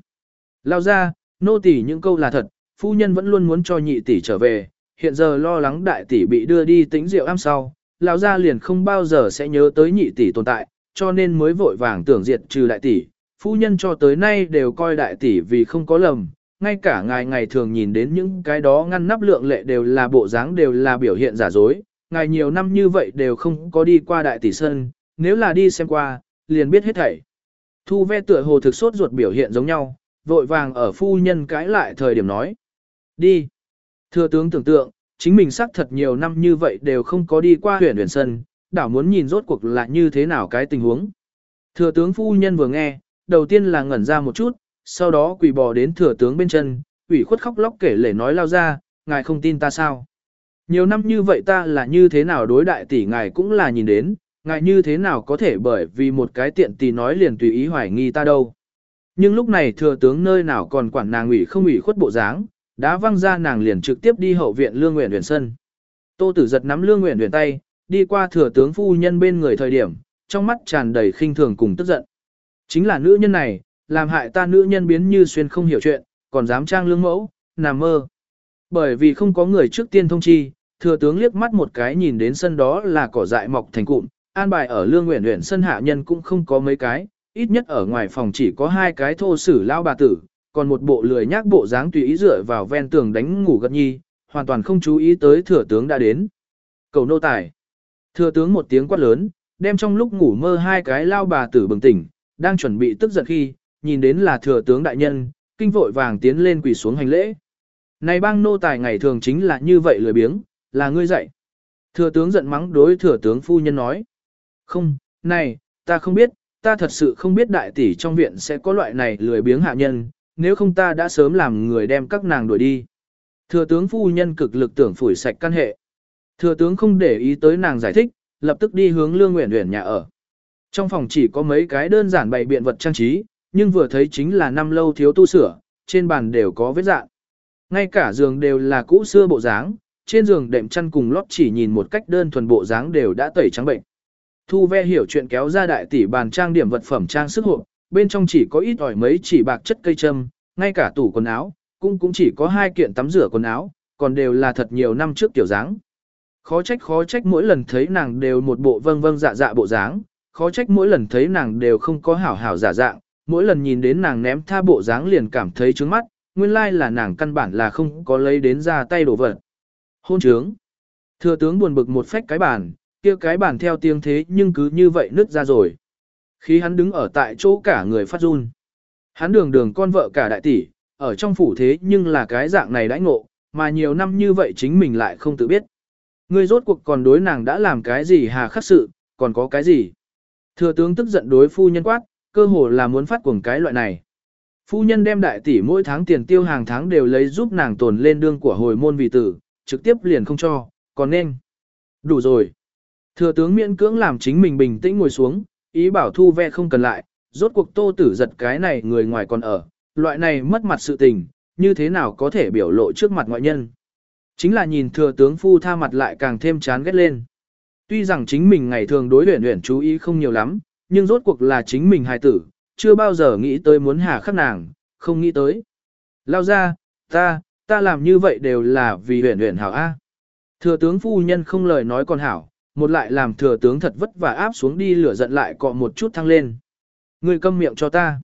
Lao ra, nô tỳ những câu là thật, phu nhân vẫn luôn muốn cho nhị tỷ trở về, hiện giờ lo lắng đại tỷ bị đưa đi tính rượu am sau, lão gia liền không bao giờ sẽ nhớ tới nhị tỷ tồn tại, cho nên mới vội vàng tưởng diệt trừ đại tỷ. Phu nhân cho tới nay đều coi đại tỷ vì không có lầm, ngay cả ngài ngày thường nhìn đến những cái đó ngăn nắp lượng lệ đều là bộ dáng đều là biểu hiện giả dối, ngài nhiều năm như vậy đều không có đi qua đại tỷ sân, nếu là đi xem qua, liền biết hết thảy. Thu ve tựa hồ thực sốt ruột biểu hiện giống nhau, vội vàng ở phu nhân cãi lại thời điểm nói. Đi. Thừa tướng tưởng tượng, chính mình xác thật nhiều năm như vậy đều không có đi qua huyện huyền sân, đảo muốn nhìn rốt cuộc là như thế nào cái tình huống. Thừa tướng phu nhân vừa nghe, đầu tiên là ngẩn ra một chút, sau đó quỳ bò đến thừa tướng bên chân, ủy khuất khóc lóc kể lể nói lao ra, ngài không tin ta sao. Nhiều năm như vậy ta là như thế nào đối đại tỷ ngài cũng là nhìn đến, ngài như thế nào có thể bởi vì một cái tiện tỷ nói liền tùy ý hoài nghi ta đâu. Nhưng lúc này thừa tướng nơi nào còn quản nàng ủy không ủy khuất bộ dáng, đã văng ra nàng liền trực tiếp đi hậu viện Lương Nguyện Huyền Sân. Tô Tử giật nắm Lương Nguyện Huyền tay, đi qua thừa tướng phu nhân bên người thời điểm, trong mắt tràn đầy khinh thường cùng tức giận. Chính là nữ nhân này, làm hại ta nữ nhân biến như xuyên không hiểu chuyện, còn dám trang lương mẫu, nằm mơ. Bởi vì không có người trước tiên thông chi, thừa tướng liếc mắt một cái nhìn đến sân đó là cỏ dại mọc thành cụm, an bài ở Lương Nguyện nguyện sân hạ nhân cũng không có mấy cái, ít nhất ở ngoài phòng chỉ có hai cái thô sử lao bà tử, còn một bộ lười nhác bộ dáng tùy ý dựa vào ven tường đánh ngủ gật nhi, hoàn toàn không chú ý tới thừa tướng đã đến. Cầu nô tài. Thừa tướng một tiếng quát lớn, đem trong lúc ngủ mơ hai cái lao bà tử bừng tỉnh, đang chuẩn bị tức giận khi, nhìn đến là thừa tướng đại nhân, kinh vội vàng tiến lên quỳ xuống hành lễ. Này bang nô tài ngày thường chính là như vậy lười biếng, là ngươi dạy. Thừa tướng giận mắng đối thừa tướng phu nhân nói. Không, này, ta không biết, ta thật sự không biết đại tỷ trong viện sẽ có loại này lười biếng hạ nhân, nếu không ta đã sớm làm người đem các nàng đuổi đi. Thừa tướng phu nhân cực lực tưởng phủi sạch căn hệ. Thừa tướng không để ý tới nàng giải thích, lập tức đi hướng Lương Uyển Uyển nhà ở. Trong phòng chỉ có mấy cái đơn giản bày biện vật trang trí, nhưng vừa thấy chính là năm lâu thiếu tu sửa, trên bàn đều có vết dạng. Ngay cả giường đều là cũ xưa bộ dáng, trên giường đệm chăn cùng lót chỉ nhìn một cách đơn thuần bộ dáng đều đã tẩy trắng bệnh. Thu ve hiểu chuyện kéo ra đại tỷ bàn trang điểm vật phẩm trang sức hộp, bên trong chỉ có ít ỏi mấy chỉ bạc chất cây châm, ngay cả tủ quần áo, cũng cũng chỉ có hai kiện tắm rửa quần áo, còn đều là thật nhiều năm trước tiểu dáng. Khó trách khó trách mỗi lần thấy nàng đều một bộ vâng vâng dạ dạ bộ dáng, khó trách mỗi lần thấy nàng đều không có hảo hảo giả dạng, mỗi lần nhìn đến nàng ném tha bộ dáng liền cảm thấy trướng mắt, nguyên lai là nàng căn bản là không có lấy đến ra tay đổ vật. Hôn trướng. Thừa tướng buồn bực một phách cái bàn, kia cái bàn theo tiếng thế nhưng cứ như vậy nứt ra rồi. Khi hắn đứng ở tại chỗ cả người phát run. Hắn đường đường con vợ cả đại tỷ, ở trong phủ thế nhưng là cái dạng này đãi ngộ, mà nhiều năm như vậy chính mình lại không tự biết. Ngươi rốt cuộc còn đối nàng đã làm cái gì hà khắc sự, còn có cái gì? Thừa tướng tức giận đối phu nhân quát, cơ hồ là muốn phát cuồng cái loại này. Phu nhân đem đại tỷ mỗi tháng tiền tiêu hàng tháng đều lấy giúp nàng tồn lên đương của hồi môn vì tử, trực tiếp liền không cho, còn nên. Đủ rồi. Thừa tướng miễn cưỡng làm chính mình bình tĩnh ngồi xuống, ý bảo thu ve không cần lại, rốt cuộc tô tử giật cái này người ngoài còn ở, loại này mất mặt sự tình, như thế nào có thể biểu lộ trước mặt ngoại nhân. Chính là nhìn thừa tướng phu tha mặt lại càng thêm chán ghét lên. Tuy rằng chính mình ngày thường đối luyện luyện chú ý không nhiều lắm, nhưng rốt cuộc là chính mình hài tử, chưa bao giờ nghĩ tới muốn hà khắc nàng, không nghĩ tới. Lao ra, ta, ta làm như vậy đều là vì luyện luyện hảo A. Thừa tướng phu nhân không lời nói còn hảo, một lại làm thừa tướng thật vất vả áp xuống đi lửa giận lại cọ một chút thăng lên. Người câm miệng cho ta.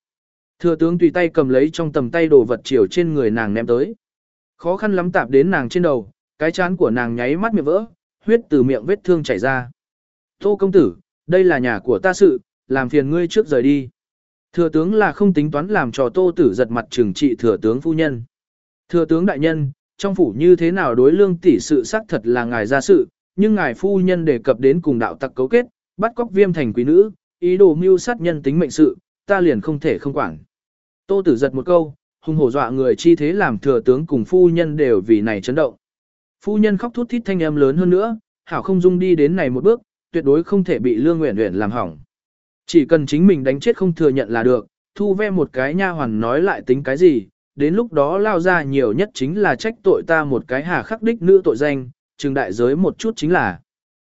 Thừa tướng tùy tay cầm lấy trong tầm tay đồ vật chiều trên người nàng ném tới. Khó khăn lắm tạp đến nàng trên đầu, cái chán của nàng nháy mắt miệng vỡ, huyết từ miệng vết thương chảy ra. Tô công tử, đây là nhà của ta sự, làm phiền ngươi trước rời đi. Thừa tướng là không tính toán làm cho tô tử giật mặt trừng trị thừa tướng phu nhân. Thừa tướng đại nhân, trong phủ như thế nào đối lương tỷ sự xác thật là ngài ra sự, nhưng ngài phu nhân đề cập đến cùng đạo tặc cấu kết, bắt cóc viêm thành quý nữ, ý đồ mưu sát nhân tính mệnh sự, ta liền không thể không quản. Tô tử giật một câu, hung hổ dọa người chi thế làm thừa tướng cùng phu nhân đều vì này chấn động. Phu nhân khóc thút thít thanh âm lớn hơn nữa, hảo không dung đi đến này một bước, tuyệt đối không thể bị lương nguyện nguyện làm hỏng. Chỉ cần chính mình đánh chết không thừa nhận là được, thu ve một cái nha hoàn nói lại tính cái gì, đến lúc đó lao ra nhiều nhất chính là trách tội ta một cái hà khắc đích nữ tội danh, trừng đại giới một chút chính là.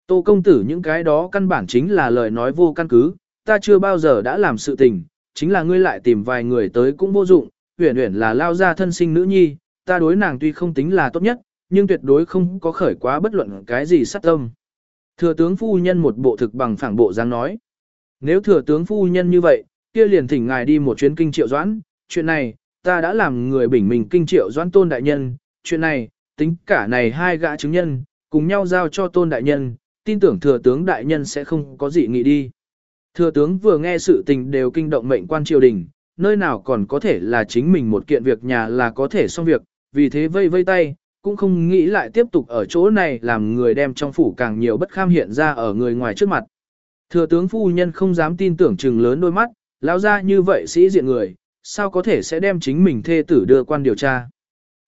Tô công tử những cái đó căn bản chính là lời nói vô căn cứ, ta chưa bao giờ đã làm sự tình, chính là ngươi lại tìm vài người tới cũng vô dụng, Uyển uyển là lao ra thân sinh nữ nhi, ta đối nàng tuy không tính là tốt nhất, nhưng tuyệt đối không có khởi quá bất luận cái gì sát tâm. Thừa tướng phu nhân một bộ thực bằng phẳng bộ dáng nói. Nếu thừa tướng phu nhân như vậy, kia liền thỉnh ngài đi một chuyến kinh triệu doãn, chuyện này, ta đã làm người bình mình kinh triệu doãn tôn đại nhân, chuyện này, tính cả này hai gã chứng nhân, cùng nhau giao cho tôn đại nhân, tin tưởng thừa tướng đại nhân sẽ không có gì nghĩ đi. Thừa tướng vừa nghe sự tình đều kinh động mệnh quan triều đình, nơi nào còn có thể là chính mình một kiện việc nhà là có thể xong việc, vì thế vây vây tay, cũng không nghĩ lại tiếp tục ở chỗ này làm người đem trong phủ càng nhiều bất kham hiện ra ở người ngoài trước mặt. Thừa tướng phu nhân không dám tin tưởng chừng lớn đôi mắt, lão ra như vậy sĩ diện người, sao có thể sẽ đem chính mình thê tử đưa quan điều tra.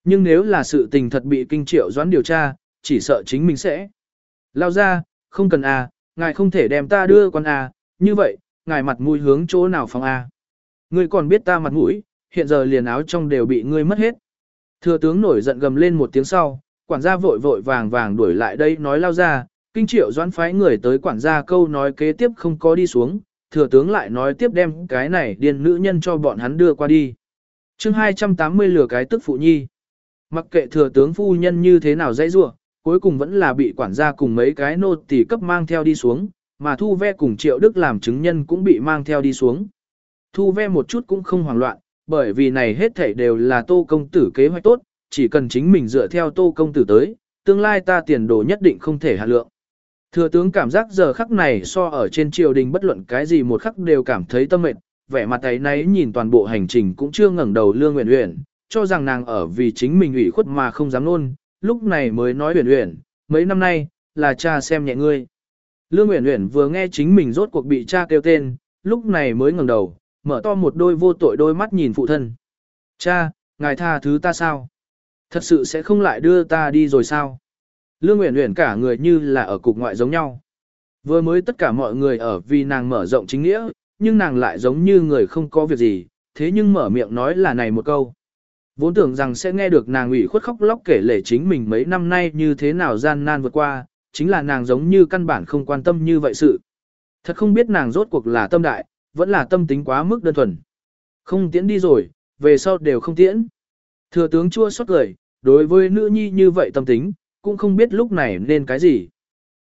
Nhưng nếu là sự tình thật bị kinh triệu doãn điều tra, chỉ sợ chính mình sẽ. Lao ra, không cần à, ngài không thể đem ta đưa quan à, như vậy, ngài mặt mũi hướng chỗ nào phòng à. Ngươi còn biết ta mặt mũi, hiện giờ liền áo trong đều bị ngươi mất hết. Thừa tướng nổi giận gầm lên một tiếng sau, quản gia vội vội vàng vàng đuổi lại đây nói lao ra, kinh triệu doãn phái người tới quản gia câu nói kế tiếp không có đi xuống, thừa tướng lại nói tiếp đem cái này điên nữ nhân cho bọn hắn đưa qua đi. chương 280 lừa cái tức phụ nhi. Mặc kệ thừa tướng phu nhân như thế nào dãy rua, cuối cùng vẫn là bị quản gia cùng mấy cái nô tỳ cấp mang theo đi xuống, mà thu ve cùng triệu đức làm chứng nhân cũng bị mang theo đi xuống. Thu ve một chút cũng không hoảng loạn, bởi vì này hết thảy đều là tô công tử kế hoạch tốt, chỉ cần chính mình dựa theo tô công tử tới, tương lai ta tiền đồ nhất định không thể hạ lượng. Thừa tướng cảm giác giờ khắc này so ở trên triều đình bất luận cái gì một khắc đều cảm thấy tâm mệt, vẻ mặt ấy nấy nhìn toàn bộ hành trình cũng chưa ngẩng đầu lương nguyện nguyện, cho rằng nàng ở vì chính mình ủy khuất mà không dám luôn, lúc này mới nói huyền huyền, mấy năm nay, là cha xem nhẹ ngươi. Lương Uyển Uyển vừa nghe chính mình rốt cuộc bị cha kêu tên, lúc này mới ngẩng đầu, mở to một đôi vô tội đôi mắt nhìn phụ thân. Cha, ngài tha thứ ta sao? Thật sự sẽ không lại đưa ta đi rồi sao? Lương Uyển Uyển cả người như là ở cục ngoại giống nhau. Vừa mới tất cả mọi người ở vì nàng mở rộng chính nghĩa, nhưng nàng lại giống như người không có việc gì, thế nhưng mở miệng nói là này một câu. Vốn tưởng rằng sẽ nghe được nàng ủy khuất khóc lóc kể lể chính mình mấy năm nay như thế nào gian nan vượt qua, chính là nàng giống như căn bản không quan tâm như vậy sự. Thật không biết nàng rốt cuộc là tâm đại, vẫn là tâm tính quá mức đơn thuần. Không tiễn đi rồi, về sau đều không tiễn. Thừa tướng chua xót cười, đối với nữ nhi như vậy tâm tính, cũng không biết lúc này nên cái gì.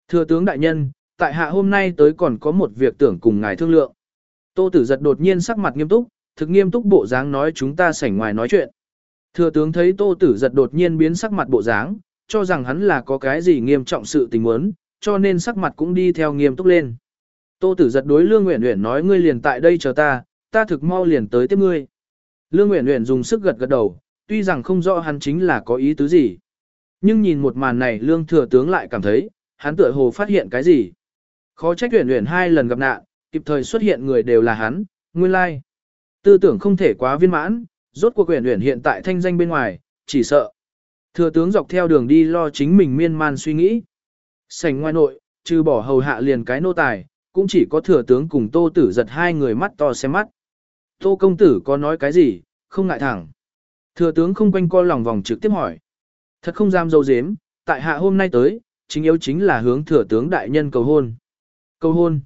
Thừa tướng đại nhân, tại hạ hôm nay tới còn có một việc tưởng cùng ngài thương lượng. Tô tử giật đột nhiên sắc mặt nghiêm túc, thực nghiêm túc bộ dáng nói chúng ta sảnh ngoài nói chuyện. Thừa tướng thấy tô tử giật đột nhiên biến sắc mặt bộ dáng, cho rằng hắn là có cái gì nghiêm trọng sự tình muốn, cho nên sắc mặt cũng đi theo nghiêm túc lên. Tô tử giật đối Lương Uyển Uyển nói ngươi liền tại đây chờ ta, ta thực mau liền tới tiếp ngươi. Lương Uyển Uyển dùng sức gật gật đầu, tuy rằng không rõ hắn chính là có ý tứ gì. Nhưng nhìn một màn này Lương Thừa Tướng lại cảm thấy, hắn tựa hồ phát hiện cái gì. Khó trách Uyển Uyển hai lần gặp nạn, kịp thời xuất hiện người đều là hắn, nguyên lai. Tư tưởng không thể quá viên mãn, rốt cuộc Uyển Uyển hiện tại thanh danh bên ngoài, chỉ sợ. Thừa tướng dọc theo đường đi lo chính mình miên man suy nghĩ. Sành ngoài nội, trừ bỏ hầu hạ liền cái nô tài, cũng chỉ có thừa tướng cùng tô tử giật hai người mắt to xem mắt. Tô công tử có nói cái gì, không ngại thẳng. Thừa tướng không quanh co lòng vòng trực tiếp hỏi. Thật không dám dâu dếm, tại hạ hôm nay tới, chính yếu chính là hướng thừa tướng đại nhân cầu hôn. Cầu hôn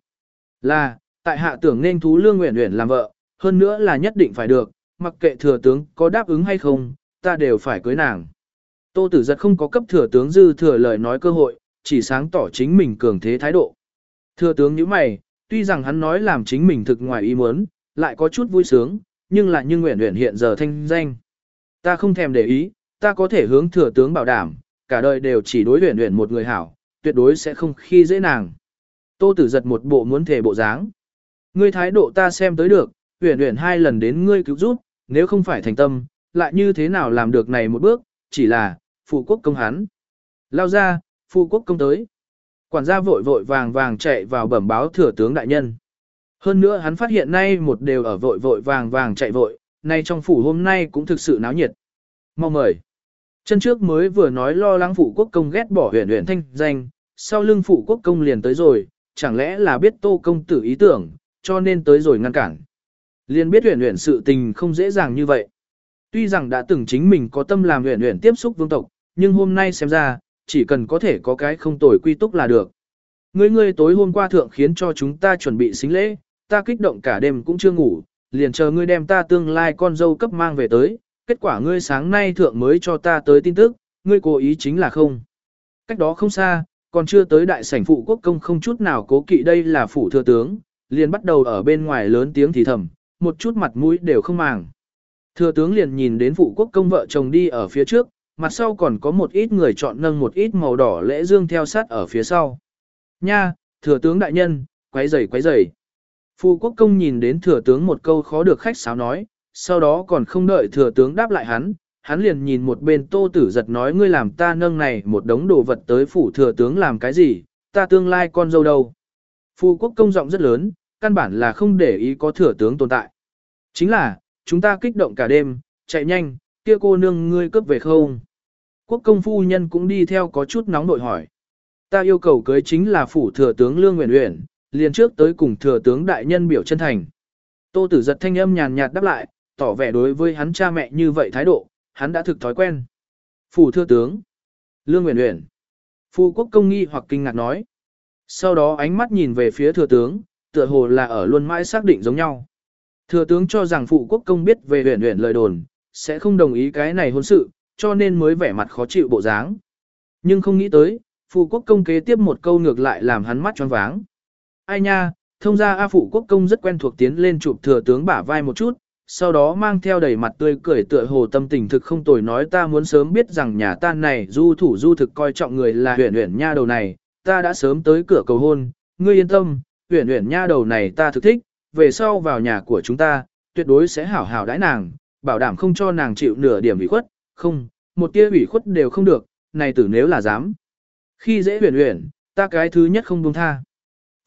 là, tại hạ tưởng nên thú lương nguyện nguyện làm vợ, hơn nữa là nhất định phải được, mặc kệ thừa tướng có đáp ứng hay không, ta đều phải cưới nàng. Tô tử giật không có cấp thừa tướng dư thừa lời nói cơ hội, chỉ sáng tỏ chính mình cường thế thái độ. Thừa tướng như mày, tuy rằng hắn nói làm chính mình thực ngoài ý muốn, lại có chút vui sướng, nhưng lại như nguyện nguyện hiện giờ thanh danh. Ta không thèm để ý, ta có thể hướng thừa tướng bảo đảm, cả đời đều chỉ đối nguyện nguyện một người hảo, tuyệt đối sẽ không khi dễ nàng. Tô tử giật một bộ muốn thể bộ dáng. Ngươi thái độ ta xem tới được, nguyện nguyện hai lần đến ngươi cứu giúp, nếu không phải thành tâm, lại như thế nào làm được này một bước, chỉ là, phụ quốc công hắn. Lao ra, phụ quốc công tới. Quản gia vội vội vàng vàng chạy vào bẩm báo thừa tướng đại nhân. Hơn nữa hắn phát hiện nay một đều ở vội vội vàng vàng chạy vội, nay trong phủ hôm nay cũng thực sự náo nhiệt. Mau mời. Chân trước mới vừa nói lo lắng phụ quốc công ghét bỏ huyền huyền thanh danh, sau lưng phụ quốc công liền tới rồi, chẳng lẽ là biết tô công tử ý tưởng, cho nên tới rồi ngăn cản. Liền biết huyền huyền sự tình không dễ dàng như vậy. Tuy rằng đã từng chính mình có tâm làm huyền huyền tiếp xúc vương tộc, nhưng hôm nay xem ra, chỉ cần có thể có cái không tồi quy túc là được. Ngươi ngươi tối hôm qua thượng khiến cho chúng ta chuẩn bị xính lễ, ta kích động cả đêm cũng chưa ngủ, liền chờ ngươi đem ta tương lai con dâu cấp mang về tới, kết quả ngươi sáng nay thượng mới cho ta tới tin tức, ngươi cố ý chính là không. Cách đó không xa, còn chưa tới đại sảnh phụ quốc công không chút nào cố kỵ đây là phủ thừa tướng, liền bắt đầu ở bên ngoài lớn tiếng thì thầm, một chút mặt mũi đều không màng. Thừa tướng liền nhìn đến phụ quốc công vợ chồng đi ở phía trước, mặt sau còn có một ít người chọn nâng một ít màu đỏ lễ dương theo sát ở phía sau. Nha, thừa tướng đại nhân, quấy rầy quấy rầy. Phu quốc công nhìn đến thừa tướng một câu khó được khách sáo nói, sau đó còn không đợi thừa tướng đáp lại hắn, hắn liền nhìn một bên tô tử giật nói ngươi làm ta nâng này một đống đồ vật tới phủ thừa tướng làm cái gì, ta tương lai con dâu đâu. Phu quốc công giọng rất lớn, căn bản là không để ý có thừa tướng tồn tại. Chính là, chúng ta kích động cả đêm, chạy nhanh, kia cô nương ngươi cướp về không? Quốc công phu nhân cũng đi theo có chút nóng nội hỏi. Ta yêu cầu cưới chính là phủ thừa tướng Lương Nguyễn Uyển, liền trước tới cùng thừa tướng đại nhân biểu chân thành. Tô Tử giật thanh âm nhàn nhạt đáp lại, tỏ vẻ đối với hắn cha mẹ như vậy thái độ, hắn đã thực thói quen. Phủ thừa tướng, Lương Nguyễn Uyển. Phu quốc công nghi hoặc kinh ngạc nói. Sau đó ánh mắt nhìn về phía thừa tướng, tựa hồ là ở luôn mãi xác định giống nhau. Thừa tướng cho rằng phụ quốc công biết về huyền huyền lời đồn, sẽ không đồng ý cái này hôn sự, cho nên mới vẻ mặt khó chịu bộ dáng. Nhưng không nghĩ tới, phụ quốc công kế tiếp một câu ngược lại làm hắn mắt choáng váng. Ai nha, thông ra A phụ quốc công rất quen thuộc tiến lên chụp thừa tướng bả vai một chút, sau đó mang theo đầy mặt tươi cười tựa hồ tâm tình thực không tồi nói ta muốn sớm biết rằng nhà ta này du thủ du thực coi trọng người là huyền huyền nha đầu này, ta đã sớm tới cửa cầu hôn, ngươi yên tâm, huyền huyền nha đầu này ta thực thích, về sau vào nhà của chúng ta, tuyệt đối sẽ hảo hảo đãi nàng, bảo đảm không cho nàng chịu nửa điểm bị khuất, không, một tia ủy khuất đều không được, này tử nếu là dám. Khi dễ huyền huyền, ta cái thứ nhất không buông tha.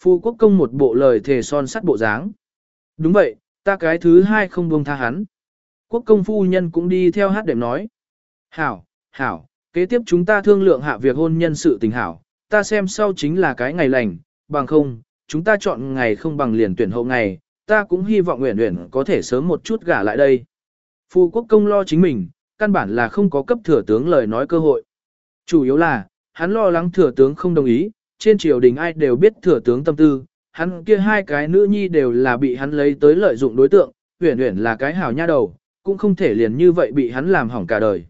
Phu quốc công một bộ lời thề son sắt bộ dáng. Đúng vậy, ta cái thứ hai không buông tha hắn. Quốc công phu nhân cũng đi theo hát đệm nói. Hảo, hảo, kế tiếp chúng ta thương lượng hạ việc hôn nhân sự tình hảo, ta xem sau chính là cái ngày lành, bằng không, chúng ta chọn ngày không bằng liền tuyển hậu ngày, ta cũng hy vọng Uyển Uyển có thể sớm một chút gả lại đây. Phu quốc công lo chính mình, căn bản là không có cấp thừa tướng lời nói cơ hội. Chủ yếu là, hắn lo lắng thừa tướng không đồng ý, trên triều đình ai đều biết thừa tướng tâm tư, hắn kia hai cái nữ nhi đều là bị hắn lấy tới lợi dụng đối tượng, Huyền Huyền là cái hảo nha đầu, cũng không thể liền như vậy bị hắn làm hỏng cả đời.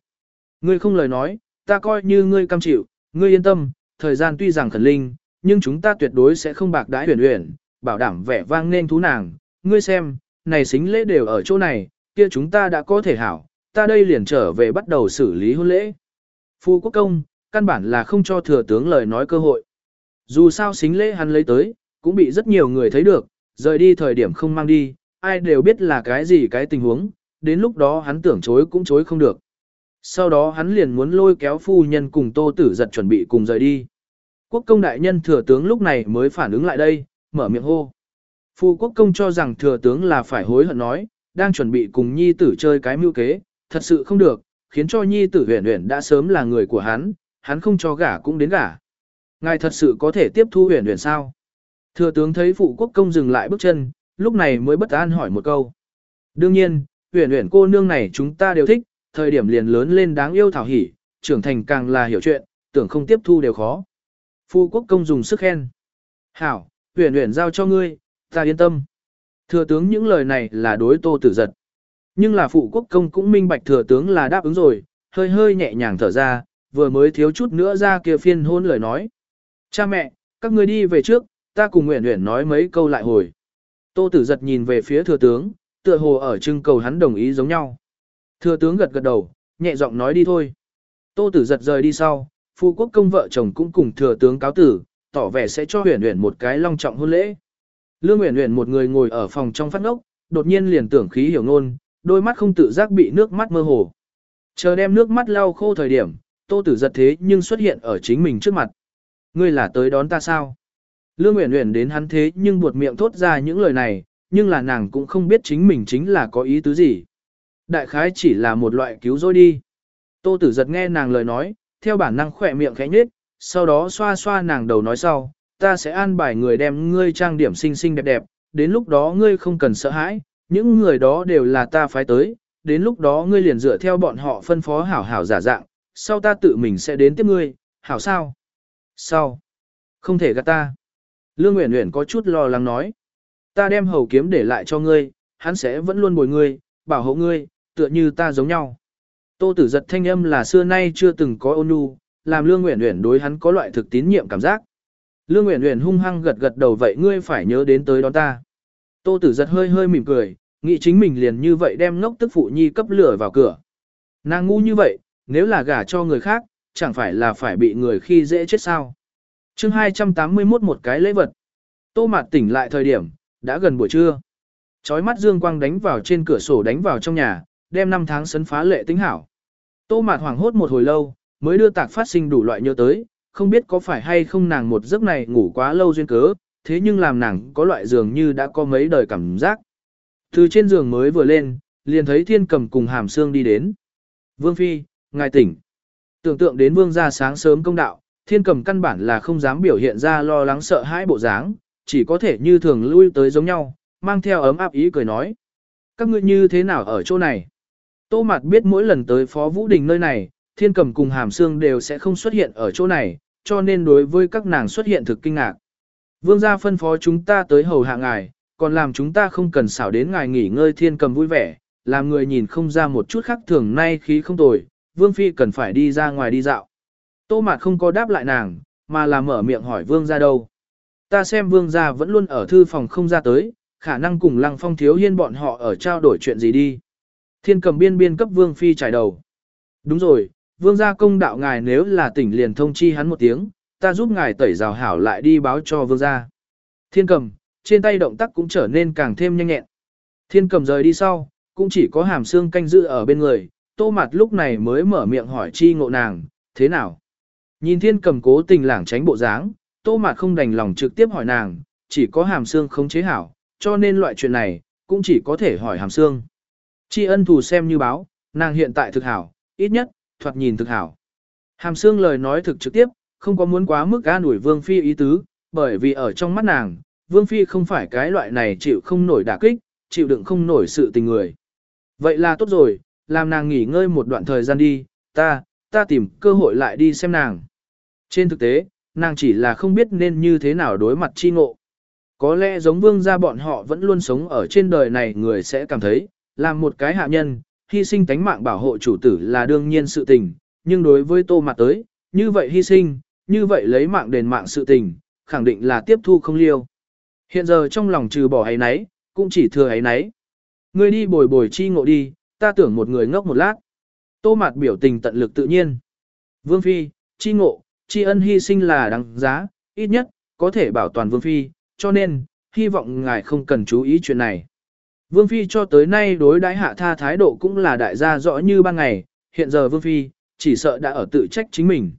Ngươi không lời nói, ta coi như ngươi cam chịu, ngươi yên tâm, thời gian tuy rằng khẩn linh, nhưng chúng ta tuyệt đối sẽ không bạc đãi huyền huyền, bảo đảm vẻ vang nên thú nàng. Ngươi xem, này xính lễ đều ở chỗ này, kia chúng ta đã có thể hảo, ta đây liền trở về bắt đầu xử lý hôn lễ. Phu quốc công, căn bản là không cho thừa tướng lời nói cơ hội. Dù sao xính lễ hắn lấy tới, cũng bị rất nhiều người thấy được, rời đi thời điểm không mang đi, ai đều biết là cái gì cái tình huống, đến lúc đó hắn tưởng chối cũng chối không được. Sau đó hắn liền muốn lôi kéo phu nhân cùng tô tử giật chuẩn bị cùng rời đi. Quốc công đại nhân thừa tướng lúc này mới phản ứng lại đây, mở miệng hô. Phu quốc công cho rằng thừa tướng là phải hối hận nói, đang chuẩn bị cùng nhi tử chơi cái mưu kế, thật sự không được, khiến cho nhi tử huyền huyền đã sớm là người của hắn, hắn không cho gả cũng đến gả. Ngài thật sự có thể tiếp thu huyền huyền sao? Thừa tướng thấy phụ quốc công dừng lại bước chân, lúc này mới bất an hỏi một câu. Đương nhiên, huyền huyền cô nương này chúng ta đều thích, thời điểm liền lớn lên đáng yêu thảo hỉ, trưởng thành càng là hiểu chuyện, tưởng không tiếp thu đều khó. Phu quốc công dùng sức khen. Hảo, huyền huyền giao cho ngươi, ta yên tâm. Thừa tướng những lời này là đối tô tử giật. Nhưng là phụ quốc công cũng minh bạch thừa tướng là đáp ứng rồi, hơi hơi nhẹ nhàng thở ra, vừa mới thiếu chút nữa ra kia phiên hôn lời nói. Cha mẹ, các ngươi đi về trước, ta cùng Nguyễn Nguyễn nói mấy câu lại hồi. Tô Tử giật nhìn về phía thừa tướng, tựa hồ ở trưng cầu hắn đồng ý giống nhau. Thừa tướng gật gật đầu, nhẹ giọng nói đi thôi. Tô Tử giật rời đi sau, phụ quốc công vợ chồng cũng cùng thừa tướng cáo tử, tỏ vẻ sẽ cho Huyền Huyền một cái long trọng hôn lễ. Lương Huyền Huyền một người ngồi ở phòng trong phát ngốc, đột nhiên liền tưởng khí hiểu ngôn, đôi mắt không tự giác bị nước mắt mơ hồ. Chờ đem nước mắt lau khô thời điểm, Tô Tử giật thế nhưng xuất hiện ở chính mình trước mặt. Ngươi là tới đón ta sao? Lương Uyển Uyển đến hắn thế nhưng buột miệng thốt ra những lời này, nhưng là nàng cũng không biết chính mình chính là có ý tứ gì. Đại khái chỉ là một loại cứu rỗi đi. Tô Tử giật nghe nàng lời nói, theo bản năng khỏe miệng khẽ nhếch, sau đó xoa xoa nàng đầu nói sau, ta sẽ an bài người đem ngươi trang điểm xinh xinh đẹp đẹp, đến lúc đó ngươi không cần sợ hãi, những người đó đều là ta phái tới, đến lúc đó ngươi liền dựa theo bọn họ phân phó hảo hảo giả dạng, sau ta tự mình sẽ đến tiếp ngươi, hảo sao? Sao? Không thể gạt ta. Lương Uyển Uyển có chút lo lắng nói. Ta đem hầu kiếm để lại cho ngươi, hắn sẽ vẫn luôn bồi ngươi, bảo hộ ngươi, tựa như ta giống nhau. Tô Tử giật thanh âm là xưa nay chưa từng có ôn nhu, làm Lương Uyển Uyển đối hắn có loại thực tín nhiệm cảm giác. Lương Uyển Uyển hung hăng gật gật đầu vậy ngươi phải nhớ đến tới đón ta. Tô Tử giật hơi hơi mỉm cười, nghĩ chính mình liền như vậy đem ngốc tức phụ nhi cấp lửa vào cửa. Nàng ngu như vậy, nếu là gả cho người khác, chẳng phải là phải bị người khi dễ chết sao. chương 281 một cái lễ vật. Tô Mạt tỉnh lại thời điểm, đã gần buổi trưa. Chói mắt dương quang đánh vào trên cửa sổ đánh vào trong nhà, đem năm tháng sấn phá lệ tính hảo. Tô Mạt hoảng hốt một hồi lâu, mới đưa tạc phát sinh đủ loại nhớ tới, không biết có phải hay không nàng một giấc này ngủ quá lâu duyên cớ, thế nhưng làm nàng có loại giường như đã có mấy đời cảm giác. Từ trên giường mới vừa lên, liền thấy thiên cầm cùng hàm xương đi đến. Vương Phi, ngài tỉnh. Tưởng tượng đến vương gia sáng sớm công đạo, thiên cầm căn bản là không dám biểu hiện ra lo lắng sợ hãi bộ dáng, chỉ có thể như thường lui tới giống nhau, mang theo ấm áp ý cười nói. Các ngươi như thế nào ở chỗ này? Tô Mạt biết mỗi lần tới Phó Vũ Đình nơi này, thiên cầm cùng hàm xương đều sẽ không xuất hiện ở chỗ này, cho nên đối với các nàng xuất hiện thực kinh ngạc. Vương gia phân phó chúng ta tới hầu hạ ngài, còn làm chúng ta không cần xảo đến ngài nghỉ ngơi thiên cầm vui vẻ, làm người nhìn không ra một chút khác thường nay khí không tồi, Vương Phi cần phải đi ra ngoài đi dạo. Tô Mạt không có đáp lại nàng, mà là mở miệng hỏi Vương gia đâu. Ta xem Vương gia vẫn luôn ở thư phòng không ra tới, khả năng cùng Lăng Phong thiếu hiên bọn họ ở trao đổi chuyện gì đi. Thiên cầm biên biên cấp Vương Phi trải đầu. Đúng rồi, Vương gia công đạo ngài nếu là tỉnh liền thông chi hắn một tiếng, ta giúp ngài tẩy rào hảo lại đi báo cho Vương gia. Thiên cầm, trên tay động tác cũng trở nên càng thêm nhanh nhẹn. Thiên cầm rời đi sau, cũng chỉ có hàm xương canh giữ ở bên người, tô mặt lúc này mới mở miệng hỏi chi ngộ nàng, thế nào? Nhìn thiên cầm cố tình lảng tránh bộ dáng, tô mặt không đành lòng trực tiếp hỏi nàng, chỉ có hàm xương không chế hảo, cho nên loại chuyện này, cũng chỉ có thể hỏi hàm xương. Chi ân thù xem như báo, nàng hiện tại thực hảo, ít nhất, thoạt nhìn thực hảo. Hàm xương lời nói thực trực tiếp, không có muốn quá mức an ủi vương phi ý tứ, bởi vì ở trong mắt nàng, vương phi không phải cái loại này chịu không nổi đả kích, chịu đựng không nổi sự tình người. Vậy là tốt rồi, làm nàng nghỉ ngơi một đoạn thời gian đi, ta, ta tìm cơ hội lại đi xem nàng. Trên thực tế, nàng chỉ là không biết nên như thế nào đối mặt chi ngộ. Có lẽ giống vương gia bọn họ vẫn luôn sống ở trên đời này người sẽ cảm thấy, làm một cái hạ nhân, hy sinh tánh mạng bảo hộ chủ tử là đương nhiên sự tình, nhưng đối với tô mặt tới, như vậy hy sinh, như vậy lấy mạng đền mạng sự tình, khẳng định là tiếp thu không liêu. Hiện giờ trong lòng trừ bỏ ấy nấy, cũng chỉ thừa ấy nấy. Ngươi đi bồi bồi chi ngộ đi, ta tưởng một người ngốc một lát. Tô Mạt biểu tình tận lực tự nhiên. Vương Phi, chi ngộ, chi ân hy sinh là đáng giá, ít nhất, có thể bảo toàn Vương Phi, cho nên, hy vọng ngài không cần chú ý chuyện này. Vương Phi cho tới nay đối đãi hạ tha thái độ cũng là đại gia rõ như ban ngày, hiện giờ Vương Phi, chỉ sợ đã ở tự trách chính mình.